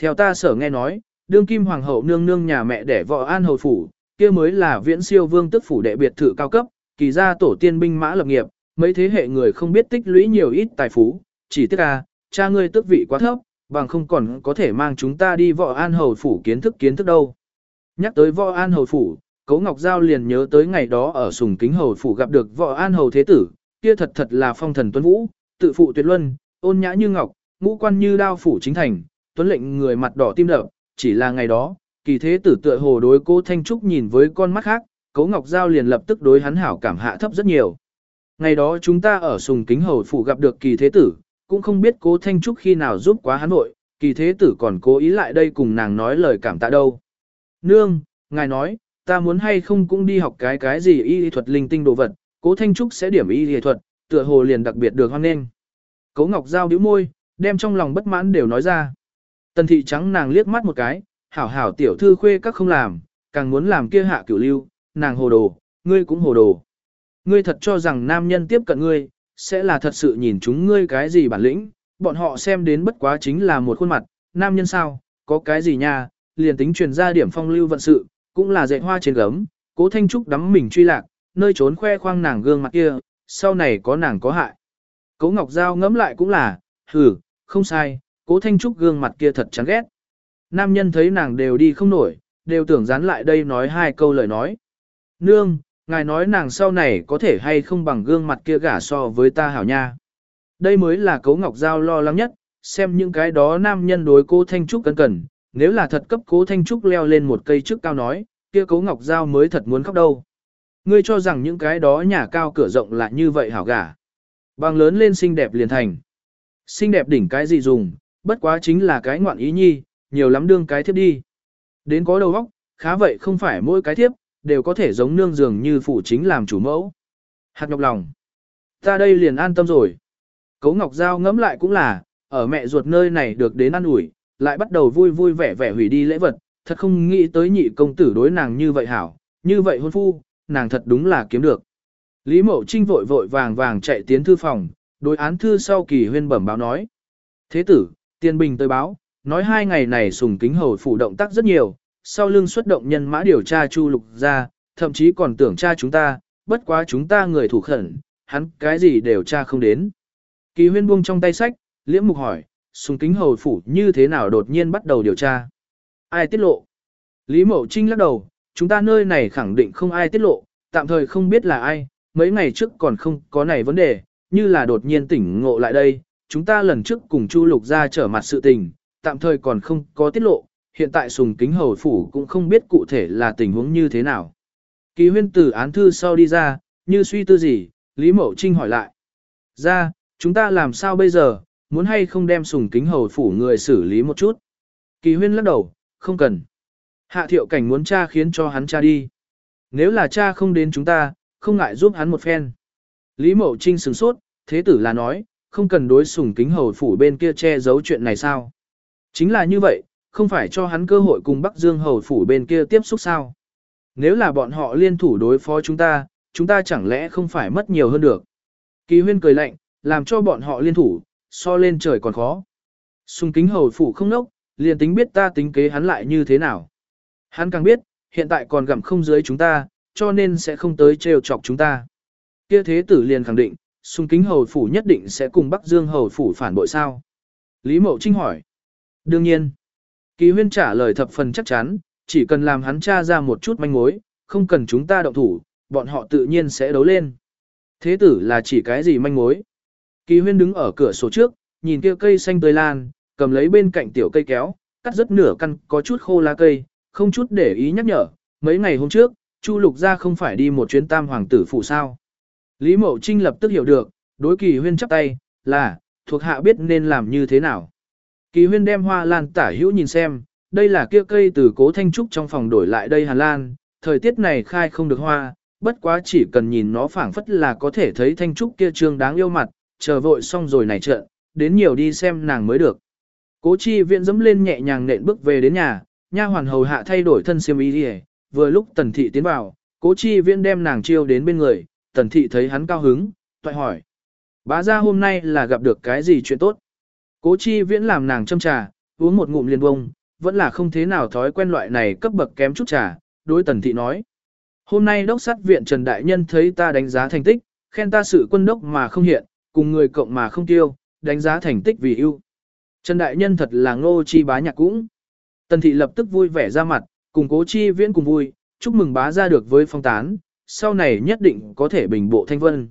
Theo ta sở nghe nói, đương kim hoàng hậu nương nương nhà mẹ đẻ vợ an hầu phủ, kia mới là viễn siêu vương tức phủ đệ biệt thự cao cấp, kỳ ra tổ tiên binh mã lập nghiệp, mấy thế hệ người không biết tích lũy nhiều ít tài phú, chỉ tiếc à, cha ngươi tức vị quá thấp, bằng không còn có thể mang chúng ta đi võ an hầu phủ kiến thức kiến thức đâu. Nhắc tới võ an hầu phủ, Cố Ngọc Giao liền nhớ tới ngày đó ở sùng kính hầu phủ gặp được võ an hầu thế tử, kia thật thật là phong thần tuấn vũ, tự phụ tuyệt luân, ôn nhã như ngọc, ngũ quan như đao phủ chính thành, tuấn lệnh người mặt đỏ tim đập, chỉ là ngày đó, kỳ thế tử tựa hồ đối cố Thanh Trúc nhìn với con mắt khác, Cố Ngọc Giao liền lập tức đối hắn hảo cảm hạ thấp rất nhiều. Ngày đó chúng ta ở sùng kính hầu phủ gặp được kỳ thế tử, cũng không biết cố Thanh Trúc khi nào giúp quá hắn nội, kỳ thế tử còn cố ý lại đây cùng nàng nói lời cảm tạ đâu. Nương, ngài nói, ta muốn hay không cũng đi học cái cái gì y thuật linh tinh đồ vật, cố Thanh Trúc sẽ điểm y y thuật, tựa hồ liền đặc biệt được hoan nghênh. Cố Ngọc Giao bĩu môi, đem trong lòng bất mãn đều nói ra. Tần thị trắng nàng liếc mắt một cái, hảo hảo tiểu thư khuê các không làm, càng muốn làm kia hạ cửu lưu, nàng hồ đồ, ngươi cũng hồ đồ. Ngươi thật cho rằng nam nhân tiếp cận ngươi, sẽ là thật sự nhìn chúng ngươi cái gì bản lĩnh, bọn họ xem đến bất quá chính là một khuôn mặt, nam nhân sao, có cái gì nha, liền tính truyền ra điểm phong lưu vận sự, cũng là dạy hoa trên gấm, cố thanh trúc đắm mình truy lạc, nơi trốn khoe khoang nàng gương mặt kia, sau này có nàng có hại. Cố Ngọc Giao ngẫm lại cũng là, hừ, không sai, cố thanh trúc gương mặt kia thật chán ghét. Nam nhân thấy nàng đều đi không nổi, đều tưởng dán lại đây nói hai câu lời nói. Nương, ngài nói nàng sau này có thể hay không bằng gương mặt kia gả so với ta hảo nha. Đây mới là Cố Ngọc Giao lo lắng nhất, xem những cái đó nam nhân đối cô Thanh Trúc cẩn cẩn, nếu là thật cấp cố Thanh Trúc leo lên một cây trước cao nói, kia Cố Ngọc Giao mới thật muốn khóc đâu. Ngươi cho rằng những cái đó nhà cao cửa rộng là như vậy hảo gả. Bằng lớn lên xinh đẹp liền thành. Xinh đẹp đỉnh cái gì dùng, bất quá chính là cái ngoạn ý nhi, nhiều lắm đương cái thiếp đi. Đến có đầu óc, khá vậy không phải mỗi cái thiếp, đều có thể giống nương dường như phụ chính làm chủ mẫu. Hạt nhọc lòng. Ta đây liền an tâm rồi. Cấu Ngọc Giao ngẫm lại cũng là, ở mẹ ruột nơi này được đến ăn ủi, lại bắt đầu vui vui vẻ vẻ hủy đi lễ vật, thật không nghĩ tới nhị công tử đối nàng như vậy hảo, như vậy hôn phu, nàng thật đúng là kiếm được. Lý Mậu Trinh vội vội vàng vàng chạy tiến thư phòng, đối án thư sau kỳ huyên bẩm báo nói. Thế tử, tiên bình tới báo, nói hai ngày này sùng kính hầu phủ động tác rất nhiều, sau lưng xuất động nhân mã điều tra chu lục ra, thậm chí còn tưởng tra chúng ta, bất quá chúng ta người thủ khẩn, hắn cái gì đều tra không đến. Kỳ huyên buông trong tay sách, liễm mục hỏi, sùng kính hầu phủ như thế nào đột nhiên bắt đầu điều tra. Ai tiết lộ? Lý Mậu Trinh lắc đầu, chúng ta nơi này khẳng định không ai tiết lộ, tạm thời không biết là ai, mấy ngày trước còn không có này vấn đề, như là đột nhiên tỉnh ngộ lại đây, chúng ta lần trước cùng Chu Lục ra trở mặt sự tình, tạm thời còn không có tiết lộ, hiện tại sùng kính hầu phủ cũng không biết cụ thể là tình huống như thế nào. Kỳ huyên từ án thư sau đi ra, như suy tư gì, Lý Mậu Trinh hỏi lại. Ra, chúng ta làm sao bây giờ, muốn hay không đem sùng kính hầu phủ người xử lý một chút. Kỳ huyên lắc đầu, không cần. Hạ thiệu cảnh muốn cha khiến cho hắn cha đi. Nếu là cha không đến chúng ta, không ngại giúp hắn một phen. Lý Mậu Trinh sửng sốt, thế tử là nói, không cần đối sùng kính hầu phủ bên kia che giấu chuyện này sao. Chính là như vậy, không phải cho hắn cơ hội cùng Bắc Dương hầu phủ bên kia tiếp xúc sao. Nếu là bọn họ liên thủ đối phó chúng ta, chúng ta chẳng lẽ không phải mất nhiều hơn được. Kỳ huyên cười lạnh, làm cho bọn họ liên thủ, so lên trời còn khó. Sùng kính hầu phủ không nốc, liền tính biết ta tính kế hắn lại như thế nào. Hắn càng biết, hiện tại còn gặm không dưới chúng ta, cho nên sẽ không tới trêu chọc chúng ta. Kia thế tử liền khẳng định, xung kính hầu phủ nhất định sẽ cùng Bắc Dương hầu phủ phản bội sao. Lý Mậu Trinh hỏi. Đương nhiên. Kỳ huyên trả lời thập phần chắc chắn, chỉ cần làm hắn tra ra một chút manh mối, không cần chúng ta động thủ, bọn họ tự nhiên sẽ đấu lên. Thế tử là chỉ cái gì manh mối? Kỳ huyên đứng ở cửa sổ trước, nhìn kia cây xanh tươi lan, cầm lấy bên cạnh tiểu cây kéo, cắt rất nửa căn có chút khô lá cây, không chút để ý nhắc nhở, mấy ngày hôm trước, Chu Lục gia không phải đi một chuyến tam hoàng tử phụ sao. Lý Mậu Trinh lập tức hiểu được, đối kỳ huyên chắp tay, là, thuộc hạ biết nên làm như thế nào. Kỳ huyên đem hoa lan tả hữu nhìn xem, đây là kia cây từ cố thanh trúc trong phòng đổi lại đây hà lan, thời tiết này khai không được hoa, bất quá chỉ cần nhìn nó phảng phất là có thể thấy thanh trúc kia trương đáng yêu mặt, chờ vội xong rồi này trợn, đến nhiều đi xem nàng mới được. Cố chi viện dẫm lên nhẹ nhàng nện bước về đến nhà, nha hoàn hầu hạ thay đổi thân xiêm y đi vừa lúc tần thị tiến vào, cố chi Viễn đem nàng chiêu đến bên người, tần thị thấy hắn cao hứng, toại hỏi. Bá ra hôm nay là gặp được cái gì chuyện tốt? Cố chi viễn làm nàng châm trà, uống một ngụm liền bông, vẫn là không thế nào thói quen loại này cấp bậc kém chút trà, đối tần thị nói. Hôm nay đốc sát viện Trần Đại Nhân thấy ta đánh giá thành tích, khen ta sự quân đốc mà không hiện, cùng người cộng mà không tiêu, đánh giá thành tích vì ưu. Trần Đại Nhân thật là ngô chi bá nhạc cũng. Tần thị lập tức vui vẻ ra mặt, cùng cố chi viễn cùng vui, chúc mừng bá ra được với phong tán, sau này nhất định có thể bình bộ thanh vân.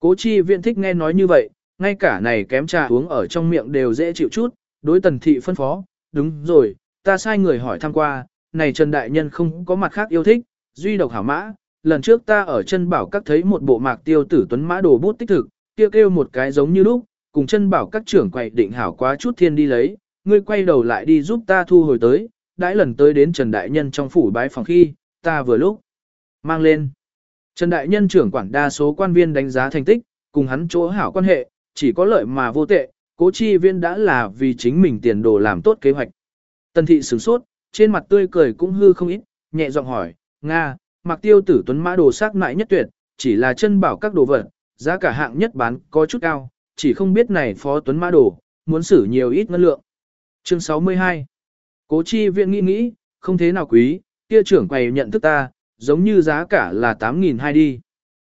Cố chi viễn thích nghe nói như vậy, ngay cả này kém trà uống ở trong miệng đều dễ chịu chút, đối tần thị phân phó, đúng rồi, ta sai người hỏi thăm qua, này Trần Đại Nhân không có mặt khác yêu thích, duy độc hảo mã, lần trước ta ở chân bảo các thấy một bộ mạc tiêu tử tuấn mã đồ bút tích thực, kia kêu, kêu một cái giống như lúc, cùng chân bảo các trưởng quậy định hảo quá chút thiên đi lấy, ngươi quay đầu lại đi giúp ta thu hồi tới, đãi lần tới đến Trần Đại Nhân trong phủ bái phòng khi, ta vừa lúc mang lên. Trần Đại Nhân trưởng quản đa số quan viên đánh giá thành tích, cùng hắn chỗ hảo quan hệ, chỉ có lợi mà vô tệ, cố chi viên đã là vì chính mình tiền đồ làm tốt kế hoạch. Tần thị sửng sốt, trên mặt tươi cười cũng hư không ít, nhẹ giọng hỏi, Nga, mặc tiêu tử tuấn mã đồ sắc nại nhất tuyệt, chỉ là chân bảo các đồ vật, giá cả hạng nhất bán có chút cao, chỉ không biết này phó tuấn mã đồ, muốn xử nhiều ít ngân lượng. Chương 62 Cố chi viện nghĩ nghĩ, không thế nào quý, kia trưởng quầy nhận thức ta, giống như giá cả là 8.200 đi.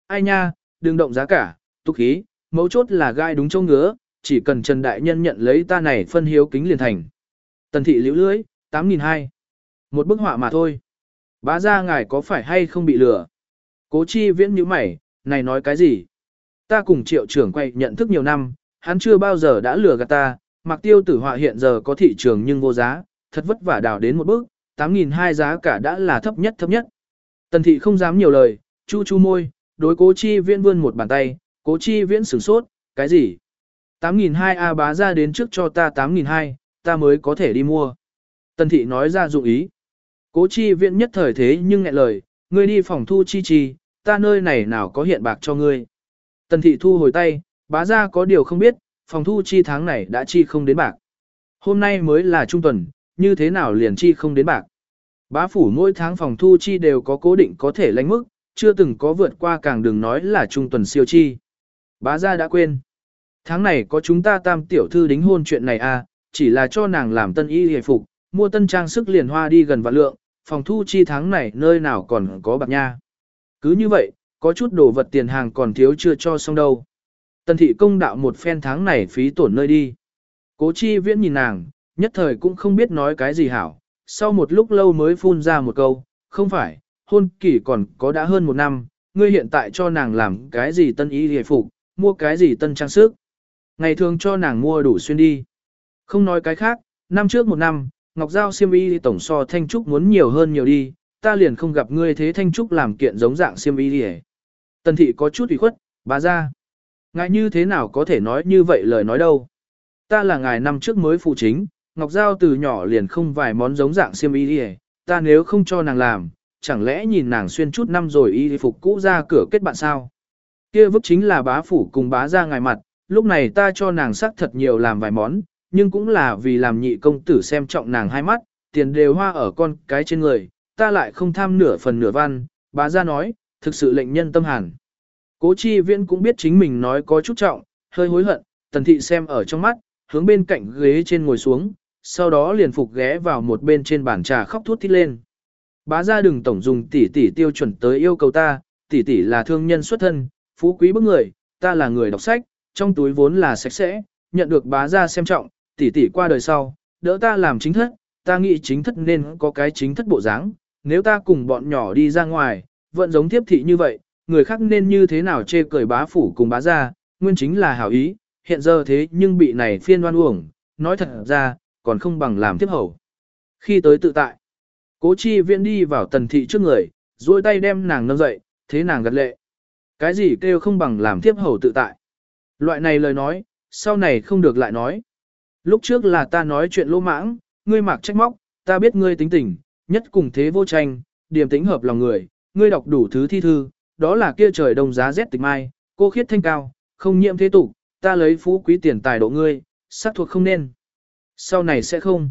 Ai nha, đừng động giá cả, tục khí, mấu chốt là gai đúng châu ngứa, chỉ cần Trần Đại Nhân nhận lấy ta này phân hiếu kính liền thành. Tần thị liễu lưới, 8.200. Một bức họa mà thôi. Bá ra ngài có phải hay không bị lừa? Cố chi viễn như mày, này nói cái gì? Ta cùng triệu trưởng quay nhận thức nhiều năm, hắn chưa bao giờ đã lừa gạt ta, mặc tiêu tử họa hiện giờ có thị trường nhưng vô giá, thật vất vả đào đến một bước, 8.200 giá cả đã là thấp nhất thấp nhất. Tần thị không dám nhiều lời, chu chu môi, đối cố chi viễn vươn một bàn tay, cố chi viễn sửng sốt, cái gì? 8.200 A bá ra đến trước cho ta 8.200, ta mới có thể đi mua. Tần thị nói ra dụng ý. Cố chi viễn nhất thời thế nhưng ngại lời, ngươi đi phòng thu chi chi, ta nơi này nào có hiện bạc cho ngươi. Tần thị thu hồi tay, bá ra có điều không biết, phòng thu chi tháng này đã chi không đến bạc. Hôm nay mới là trung tuần, như thế nào liền chi không đến bạc. Bá phủ mỗi tháng phòng thu chi đều có cố định có thể lãnh mức, chưa từng có vượt qua càng đừng nói là trung tuần siêu chi. Bá gia đã quên. Tháng này có chúng ta tam tiểu thư đính hôn chuyện này à, chỉ là cho nàng làm tân y hề phục, mua tân trang sức liền hoa đi gần vạn lượng, phòng thu chi tháng này nơi nào còn có bạc nha. Cứ như vậy, có chút đồ vật tiền hàng còn thiếu chưa cho xong đâu. Tần thị công đạo một phen tháng này phí tổn nơi đi. Cố chi viễn nhìn nàng, nhất thời cũng không biết nói cái gì hảo. Sau một lúc lâu mới phun ra một câu, không phải, hôn kỳ còn có đã hơn một năm, ngươi hiện tại cho nàng làm cái gì tân ý hề phục, mua cái gì tân trang sức. Ngày thường cho nàng mua đủ xuyên đi. Không nói cái khác, năm trước một năm, Ngọc Giao siêm y tổng so Thanh Trúc muốn nhiều hơn nhiều đi, ta liền không gặp ngươi thế Thanh Trúc làm kiện giống dạng siêm y đi Tần thị có chút ủy khuất, bà ra. Ngài như thế nào có thể nói như vậy lời nói đâu. Ta là ngài năm trước mới phụ chính, Ngọc Giao từ nhỏ liền không vài món giống dạng siêm y đi ta nếu không cho nàng làm, chẳng lẽ nhìn nàng xuyên chút năm rồi y phục cũ ra cửa kết bạn sao. Kia vức chính là bá phủ cùng bá ra ngài mặt, lúc này ta cho nàng sắc thật nhiều làm vài món, nhưng cũng là vì làm nhị công tử xem trọng nàng hai mắt, tiền đều hoa ở con cái trên người, ta lại không tham nửa phần nửa văn, bá ra nói, thực sự lệnh nhân tâm hàn. Cố chi viễn cũng biết chính mình nói có chút trọng, hơi hối hận, tần thị xem ở trong mắt, hướng bên cạnh ghế trên ngồi xuống, sau đó liền phục ghé vào một bên trên bàn trà khóc thút thít lên. Bá ra đừng tổng dùng tỷ tỷ tiêu chuẩn tới yêu cầu ta, tỷ tỷ là thương nhân xuất thân, phú quý bức người, ta là người đọc sách, trong túi vốn là sạch sẽ, nhận được bá ra xem trọng, tỷ tỷ qua đời sau, đỡ ta làm chính thất, ta nghĩ chính thất nên có cái chính thất bộ dáng, nếu ta cùng bọn nhỏ đi ra ngoài, vẫn giống Thiếp thị như vậy, người khác nên như thế nào chê cười bá phủ cùng bá gia, nguyên chính là hảo ý, hiện giờ thế nhưng bị này phiên đoan uổng, nói thật ra, còn không bằng làm tiếp hầu. Khi tới tự tại, cố chi viễn đi vào tần thị trước người, duỗi tay đem nàng nâng dậy, thế nàng gật lệ. Cái gì kêu không bằng làm tiếp hầu tự tại. Loại này lời nói, sau này không được lại nói. Lúc trước là ta nói chuyện lỗ mãng, ngươi mặc trách móc, ta biết ngươi tính tình, nhất cùng thế vô tranh, điềm tĩnh hợp lòng người, ngươi đọc đủ thứ thi thư, đó là kia trời đông giá rét tịch mai, cô khiết thanh cao, không nhiễm thế tục, ta lấy phú quý tiền tài độ ngươi, sắc thuộc không nên. Sau này sẽ không.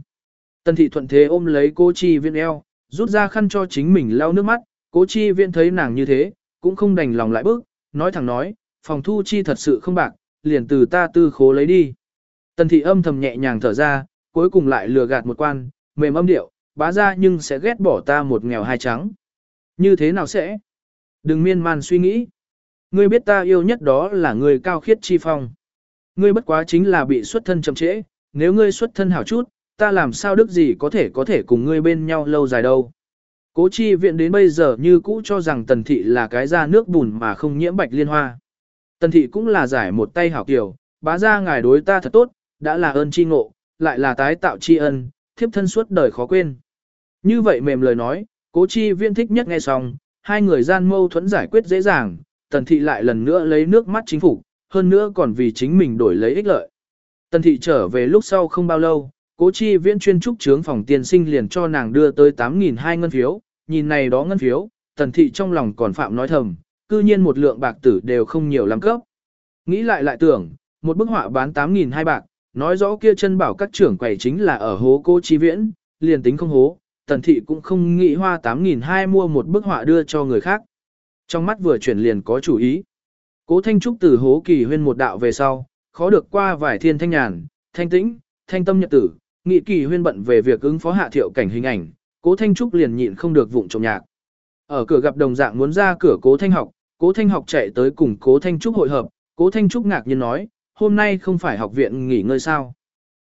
Tần thị thuận thế ôm lấy cô chi viên eo, rút ra khăn cho chính mình lau nước mắt, cố chi viên thấy nàng như thế, cũng không đành lòng lại bước, nói thẳng nói, phòng thu chi thật sự không bạc, liền từ ta tư khố lấy đi. Tần thị âm thầm nhẹ nhàng thở ra, cuối cùng lại lừa gạt một quan, mềm âm điệu, bá ra nhưng sẽ ghét bỏ ta một nghèo hai trắng. Như thế nào sẽ? Đừng miên man suy nghĩ. Ngươi biết ta yêu nhất đó là người cao khiết chi phong. Ngươi bất quá chính là bị xuất thân chậm trễ, nếu ngươi xuất thân hảo chút, ta làm sao đức gì có thể có thể cùng ngươi bên nhau lâu dài đâu. Cố chi viện đến bây giờ như cũ cho rằng tần thị là cái da nước bùn mà không nhiễm bạch liên hoa. Tần thị cũng là giải một tay hảo kiểu, bá ra ngài đối ta thật tốt, đã là ơn chi ngộ, lại là tái tạo tri ân, thiếp thân suốt đời khó quên. Như vậy mềm lời nói, cố chi viên thích nhất nghe xong, hai người gian mâu thuẫn giải quyết dễ dàng, tần thị lại lần nữa lấy nước mắt chính phủ, hơn nữa còn vì chính mình đổi lấy ích lợi. Tần thị trở về lúc sau không bao lâu, cố chi viễn chuyên trúc trướng phòng tiền sinh liền cho nàng đưa tới 8.200 ngân phiếu, nhìn này đó ngân phiếu, tần thị trong lòng còn phạm nói thầm, cư nhiên một lượng bạc tử đều không nhiều lắm cấp. Nghĩ lại lại tưởng, một bức họa bán 8.200 bạc, nói rõ kia chân bảo các trưởng quầy chính là ở hố cố chi viễn, liền tính không hố, tần thị cũng không nghĩ hoa 8.200 mua một bức họa đưa cho người khác. Trong mắt vừa chuyển liền có chủ ý. Cố Thanh Trúc từ hố kỳ huyên một đạo về sau, khó được qua vài thiên thanh nhàn, thanh tĩnh, thanh tâm nhật tử, nghị kỳ huyên bận về việc ứng phó hạ thiệu cảnh hình ảnh, cố Thanh Trúc liền nhịn không được vụng trộm nhạc. Ở cửa gặp đồng dạng muốn ra cửa cố Thanh học, cố Thanh học chạy tới cùng cố Thanh Trúc hội hợp, cố Thanh Trúc ngạc nhiên nói, hôm nay không phải học viện nghỉ ngơi sao?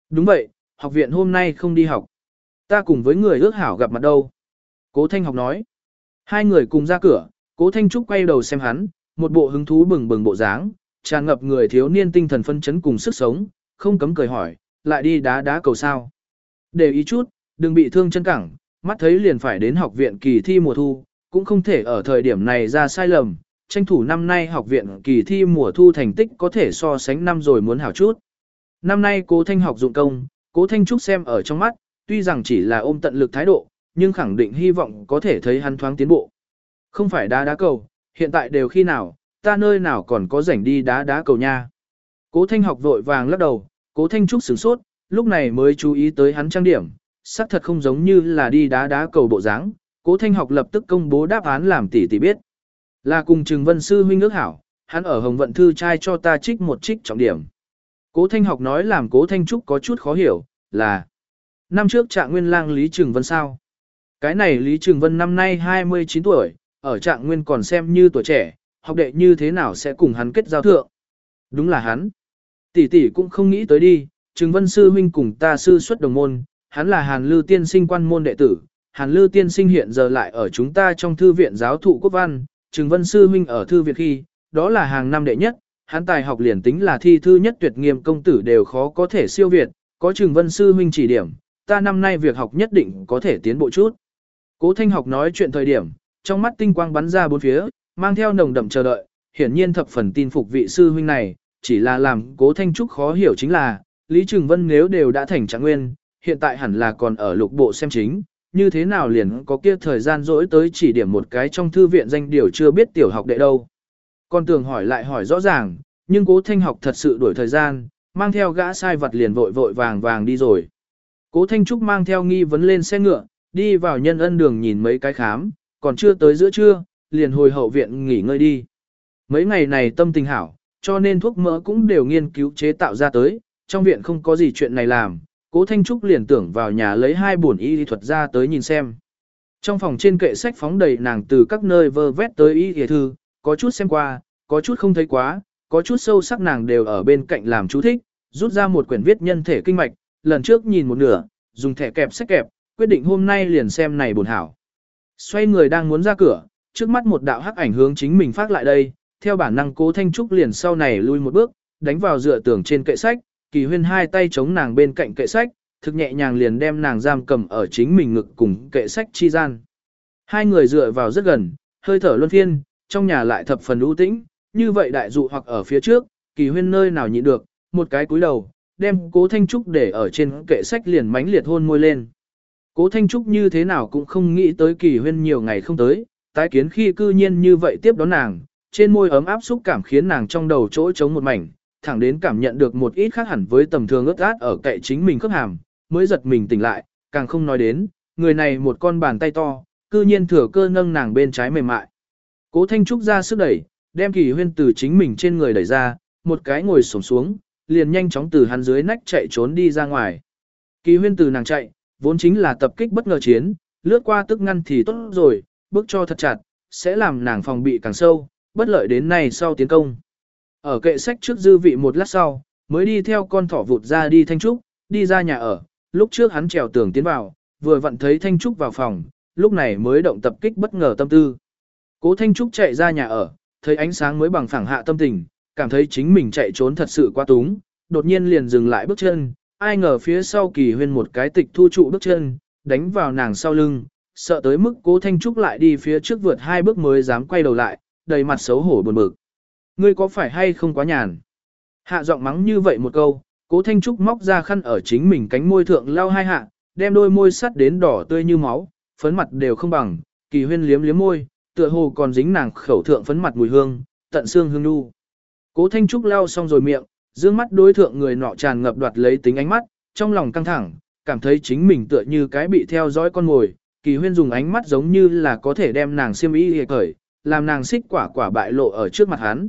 Đúng vậy, học viện hôm nay không đi học. Ta cùng với người ước hảo gặp mặt đâu. Cố Thanh học nói. Hai người cùng ra cửa, cố Thanh Trúc quay đầu xem hắn, một bộ hứng thú bừng bừng bộ dáng, tràn ngập người thiếu niên tinh thần phân chấn cùng sức sống, không cấm cười hỏi, lại đi đá đá cầu sao. Để ý chút, đừng bị thương chân cẳng, mắt thấy liền phải đến học viện kỳ thi mùa thu, cũng không thể ở thời điểm này ra sai lầm, tranh thủ năm nay học viện kỳ thi mùa thu thành tích có thể so sánh năm rồi muốn hảo chút. Năm nay cố thanh học dụng công, cố thanh trúc xem ở trong mắt, tuy rằng chỉ là ôm tận lực thái độ, nhưng khẳng định hy vọng có thể thấy hắn thoáng tiến bộ. Không phải đá đá cầu, hiện tại đều khi nào, ta nơi nào còn có rảnh đi đá đá cầu nha. Cố thanh học vội vàng lắc đầu, cố thanh trúc sửng sốt, lúc này mới chú ý tới hắn trang điểm, sắc thật không giống như là đi đá đá cầu bộ dáng. Cố thanh học lập tức công bố đáp án làm tỷ tỷ biết. Là cùng Trừng Vân Sư huynh ước hảo, hắn ở Hồng Vận Thư trai cho ta trích một trích trọng điểm. Cố Thanh học nói làm Cố Thanh Trúc có chút khó hiểu, là Năm trước trạng nguyên lang Lý Trường Vân sao? Cái này Lý Trường Vân năm nay 29 tuổi, ở trạng nguyên còn xem như tuổi trẻ, học đệ như thế nào sẽ cùng hắn kết giao thượng? Đúng là hắn. Tỷ tỷ cũng không nghĩ tới đi, Trường Vân Sư huynh cùng ta sư xuất đồng môn, hắn là Hàn Lư Tiên sinh quan môn đệ tử. Hàn Lư Tiên sinh hiện giờ lại ở chúng ta trong thư viện giáo thụ quốc văn, Trường Vân Sư huynh ở thư viện khi, đó là hàng năm đệ nhất, hắn tài học liền tính là thi thư nhất tuyệt nghiêm công tử đều khó có thể siêu việt, có Trường Vân Sư huynh chỉ điểm, ta năm nay việc học nhất định có thể tiến bộ chút. Cố Thanh học nói chuyện thời điểm, trong mắt tinh quang bắn ra bốn phía, mang theo nồng đậm chờ đợi, hiển nhiên thập phần tin phục vị sư huynh này, chỉ là làm Cố Thanh Trúc khó hiểu chính là, Lý Trường Vân nếu đều đã thành trạng nguyên, hiện tại hẳn là còn ở lục bộ xem chính, như thế nào liền có kia thời gian rỗi tới chỉ điểm một cái trong thư viện danh điều chưa biết tiểu học đệ đâu. Con tường hỏi lại hỏi rõ ràng, nhưng cố thanh học thật sự đuổi thời gian, mang theo gã sai vật liền vội vội vàng vàng đi rồi. Cố thanh trúc mang theo nghi vấn lên xe ngựa, đi vào nhân ân đường nhìn mấy cái khám, còn chưa tới giữa trưa, liền hồi hậu viện nghỉ ngơi đi. Mấy ngày này tâm tình hảo, cho nên thuốc mỡ cũng đều nghiên cứu chế tạo ra tới, trong viện không có gì chuyện này làm, Cố Thanh Trúc liền tưởng vào nhà lấy hai bổn y thuật ra tới nhìn xem. Trong phòng trên kệ sách phóng đầy nàng từ các nơi vơ vét tới y y thư, có chút xem qua, có chút không thấy quá, có chút sâu sắc nàng đều ở bên cạnh làm chú thích, rút ra một quyển viết nhân thể kinh mạch, lần trước nhìn một nửa, dùng thẻ kẹp sách kẹp, quyết định hôm nay liền xem này buồn hảo. Xoay người đang muốn ra cửa, trước mắt một đạo hắc ảnh hướng chính mình phát lại đây, theo bản năng cố thanh trúc liền sau này lui một bước, đánh vào dựa tường trên kệ sách, kỳ huyên hai tay chống nàng bên cạnh kệ sách, thực nhẹ nhàng liền đem nàng giam cầm ở chính mình ngực cùng kệ sách chi gian. Hai người dựa vào rất gần, hơi thở luân phiên, trong nhà lại thập phần ưu tĩnh, như vậy đại dụ hoặc ở phía trước, kỳ huyên nơi nào nhịn được, một cái cúi đầu, đem cố Thanh Trúc để ở trên kệ sách liền mánh liệt hôn môi lên. Cố Thanh Trúc như thế nào cũng không nghĩ tới kỳ huyên nhiều ngày không tới, tái kiến khi cư nhiên như vậy tiếp đón nàng, trên môi ấm áp xúc cảm khiến nàng trong đầu chỗ trống một mảnh, thẳng đến cảm nhận được một ít khác hẳn với tầm thường ướt át ở cậy chính mình khớp hàm, mới giật mình tỉnh lại, càng không nói đến, người này một con bàn tay to, cư nhiên thừa cơ nâng nàng bên trái mềm mại. Cố Thanh Trúc ra sức đẩy, đem kỳ huyên từ chính mình trên người đẩy ra, một cái ngồi xổm xuống, liền nhanh chóng từ hắn dưới nách chạy trốn đi ra ngoài. Kỳ huyên từ nàng chạy, vốn chính là tập kích bất ngờ chiến, lướt qua tức ngăn thì tốt rồi, bước cho thật chặt, sẽ làm nàng phòng bị càng sâu, bất lợi đến này sau tiến công. Ở kệ sách trước dư vị một lát sau, mới đi theo con thỏ vụt ra đi Thanh Trúc, đi ra nhà ở, lúc trước hắn trèo tường tiến vào, vừa vặn thấy Thanh Trúc vào phòng, lúc này mới động tập kích bất ngờ tâm tư. Cố Thanh Trúc chạy ra nhà ở, thấy ánh sáng mới bằng phẳng hạ tâm tình, cảm thấy chính mình chạy trốn thật sự quá túng, đột nhiên liền dừng lại bước chân, ai ngờ phía sau kỳ huyên một cái tịch thu trụ bước chân, đánh vào nàng sau lưng, sợ tới mức cố Thanh Trúc lại đi phía trước vượt hai bước mới dám quay đầu lại, đầy mặt xấu hổ buồn bực. Ngươi có phải hay không quá nhàn? Hạ giọng mắng như vậy một câu, cố Thanh Trúc móc ra khăn ở chính mình cánh môi thượng lau hai hạ, đem đôi môi sắt đến đỏ tươi như máu, phấn mặt đều không bằng, kỳ huyên liếm liếm môi, tựa hồ còn dính nàng khẩu thượng phấn mặt mùi hương, tận xương hương nu. Cố Thanh Trúc lau xong rồi miệng, dương mắt đối thượng người nọ tràn ngập đoạt lấy tính ánh mắt, trong lòng căng thẳng, cảm thấy chính mình tựa như cái bị theo dõi con mồi, kỳ huyên dùng ánh mắt giống như là có thể đem nàng xiêm y hề cởi, làm nàng xích quả quả bại lộ ở trước mặt hắn.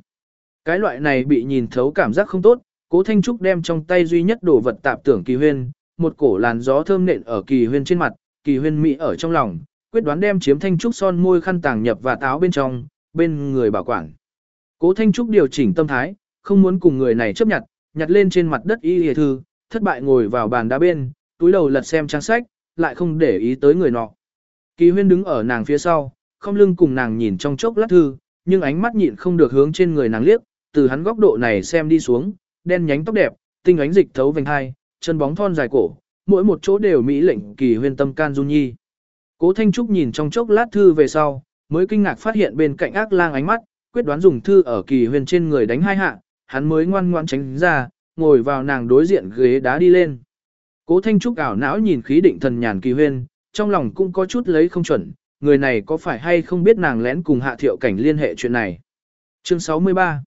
Cái loại này bị nhìn thấu cảm giác không tốt, cố Thanh Trúc đem trong tay duy nhất đồ vật tạp tưởng kỳ huyên, một cổ làn gió thơm nện ở kỳ huyên trên mặt, kỳ huyên mỹ ở trong lòng, quyết đoán đem chiếm Thanh Trúc son môi khăn tàng nhập và táo bên trong, bên người bảo quản. Cố Thanh Trúc điều chỉnh tâm thái, không muốn cùng người này chấp nhận, nhặt lên trên mặt đất y hề thư, thất bại ngồi vào bàn đá bên, túi đầu lật xem trang sách, lại không để ý tới người nọ. Kỳ huyên đứng ở nàng phía sau, không lưng cùng nàng nhìn trong chốc lát thư, nhưng ánh mắt nhịn không được hướng trên người nàng liếc, từ hắn góc độ này xem đi xuống, đen nhánh tóc đẹp, tinh ánh dịch thấu vành hai, chân bóng thon dài cổ, mỗi một chỗ đều mỹ lệnh kỳ huyên tâm can du nhi. Cố Thanh Trúc nhìn trong chốc lát thư về sau, mới kinh ngạc phát hiện bên cạnh ác lang ánh mắt, quyết đoán dùng thư ở kỳ huyên trên người đánh hai hạ, hắn mới ngoan ngoan tránh ra, ngồi vào nàng đối diện ghế đá đi lên. Cố Thanh Trúc ảo não nhìn khí định thần nhàn kỳ huyên, trong lòng cũng có chút lấy không chuẩn, người này có phải hay không biết nàng lén cùng hạ thiệu cảnh liên hệ chuyện này. Chương 63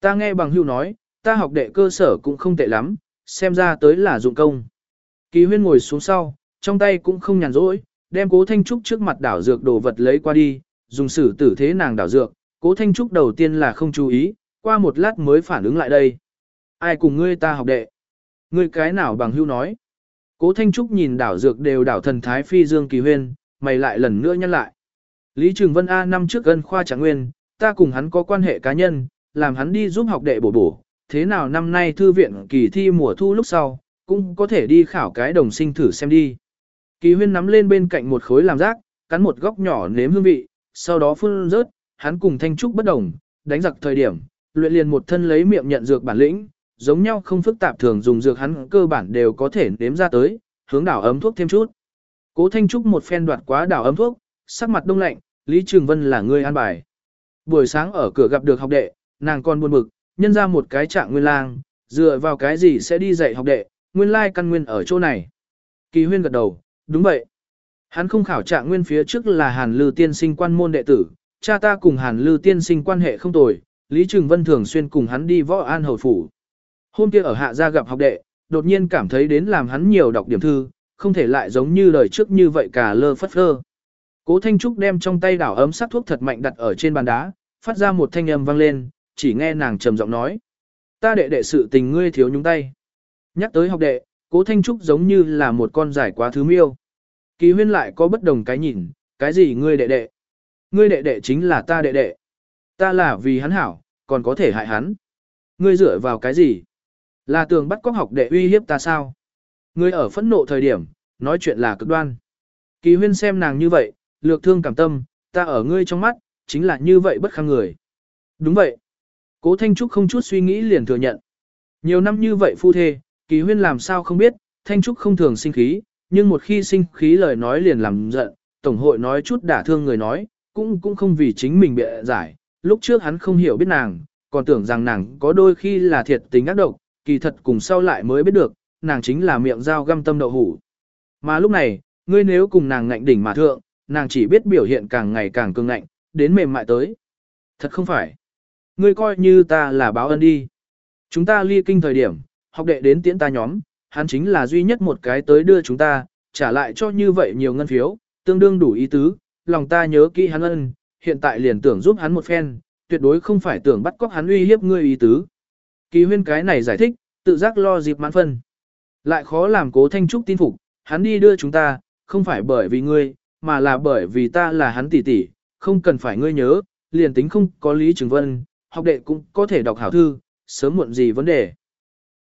Ta nghe bằng hưu nói, ta học đệ cơ sở cũng không tệ lắm, xem ra tới là dụng công. Kỳ huyên ngồi xuống sau, trong tay cũng không nhàn rỗi, đem cố thanh trúc trước mặt đảo dược đồ vật lấy qua đi, dùng sử tử thế nàng đảo dược, cố thanh trúc đầu tiên là không chú ý, qua một lát mới phản ứng lại đây. Ai cùng ngươi ta học đệ? Ngươi cái nào bằng hưu nói? Cố thanh trúc nhìn đảo dược đều đảo thần thái phi dương kỳ huyên, mày lại lần nữa nhắc lại. Lý Trường Vân A năm trước gần khoa trạng nguyên, ta cùng hắn có quan hệ cá nhân, làm hắn đi giúp học đệ bổ bổ, thế nào năm nay thư viện kỳ thi mùa thu lúc sau, cũng có thể đi khảo cái đồng sinh thử xem đi. Kỳ huyên nắm lên bên cạnh một khối làm rác, cắn một góc nhỏ nếm hương vị, sau đó phun rớt, hắn cùng thanh trúc bất đồng, đánh giặc thời điểm, luyện liền một thân lấy miệng nhận dược bản lĩnh, giống nhau không phức tạp thường dùng dược hắn cơ bản đều có thể nếm ra tới, hướng đảo ấm thuốc thêm chút. Cố Thanh Trúc một phen đoạt quá đảo ấm thuốc, sắc mặt đông lạnh, Lý Trường Vân là người an bài. Buổi sáng ở cửa gặp được học đệ, nàng còn buồn bực, nhân ra một cái trạng nguyên lang, dựa vào cái gì sẽ đi dạy học đệ, nguyên lai căn nguyên ở chỗ này. Kỳ huyên gật đầu, đúng vậy. Hắn không khảo trạng nguyên phía trước là Hàn Lư tiên sinh quan môn đệ tử, cha ta cùng Hàn Lư tiên sinh quan hệ không tồi, Lý Trường Vân thường xuyên cùng hắn đi võ an hầu phủ. Hôm kia ở hạ gia gặp học đệ, đột nhiên cảm thấy đến làm hắn nhiều đọc điểm thư, không thể lại giống như đời trước như vậy cả lơ phất lơ. Cố Thanh Trúc đem trong tay đảo ấm sắc thuốc thật mạnh đặt ở trên bàn đá, phát ra một thanh âm vang lên, chỉ nghe nàng trầm giọng nói. Ta đệ đệ sự tình ngươi thiếu nhúng tay. Nhắc tới học đệ, Cố Thanh Trúc giống như là một con giải quá thứ miêu. Kỳ huyên lại có bất đồng cái nhìn, cái gì ngươi đệ đệ? Ngươi đệ đệ chính là ta đệ đệ. Ta là vì hắn hảo, còn có thể hại hắn. Ngươi dựa vào cái gì? Là tường bắt cóc học đệ uy hiếp ta sao? Ngươi ở phẫn nộ thời điểm, nói chuyện là cực đoan. Kỳ huyên xem nàng như vậy, lược thương cảm tâm, ta ở ngươi trong mắt, chính là như vậy bất khăng người. Đúng vậy. Cố Thanh Trúc không chút suy nghĩ liền thừa nhận. Nhiều năm như vậy phu thê, kỳ huyên làm sao không biết, Thanh Trúc không thường sinh khí, nhưng một khi sinh khí lời nói liền làm giận, tổng hội nói chút đả thương người nói, cũng cũng không vì chính mình bị giải, lúc trước hắn không hiểu biết nàng, còn tưởng rằng nàng có đôi khi là thiệt tình ác độc, kỳ thật cùng sau lại mới biết được, nàng chính là miệng dao găm tâm đậu hủ. Mà lúc này, ngươi nếu cùng nàng ngạnh đỉnh mà thượng, nàng chỉ biết biểu hiện càng ngày càng cương ngạnh, đến mềm mại tới. Thật không phải. Ngươi coi như ta là báo ân đi. Chúng ta ly kinh thời điểm, học đệ đến tiễn ta nhóm, hắn chính là duy nhất một cái tới đưa chúng ta, trả lại cho như vậy nhiều ngân phiếu, tương đương đủ ý tứ, lòng ta nhớ kỹ hắn ân, hiện tại liền tưởng giúp hắn một phen, tuyệt đối không phải tưởng bắt cóc hắn uy hiếp ngươi ý tứ. Kỳ huyên cái này giải thích, tự giác lo dịp mãn phân. Lại khó làm cố thanh trúc tin phục, hắn đi đưa chúng ta, không phải bởi vì ngươi, mà là bởi vì ta là hắn tỷ tỷ, không cần phải ngươi nhớ, liền tính không có lý trường vân, học đệ cũng có thể đọc hảo thư, sớm muộn gì vấn đề.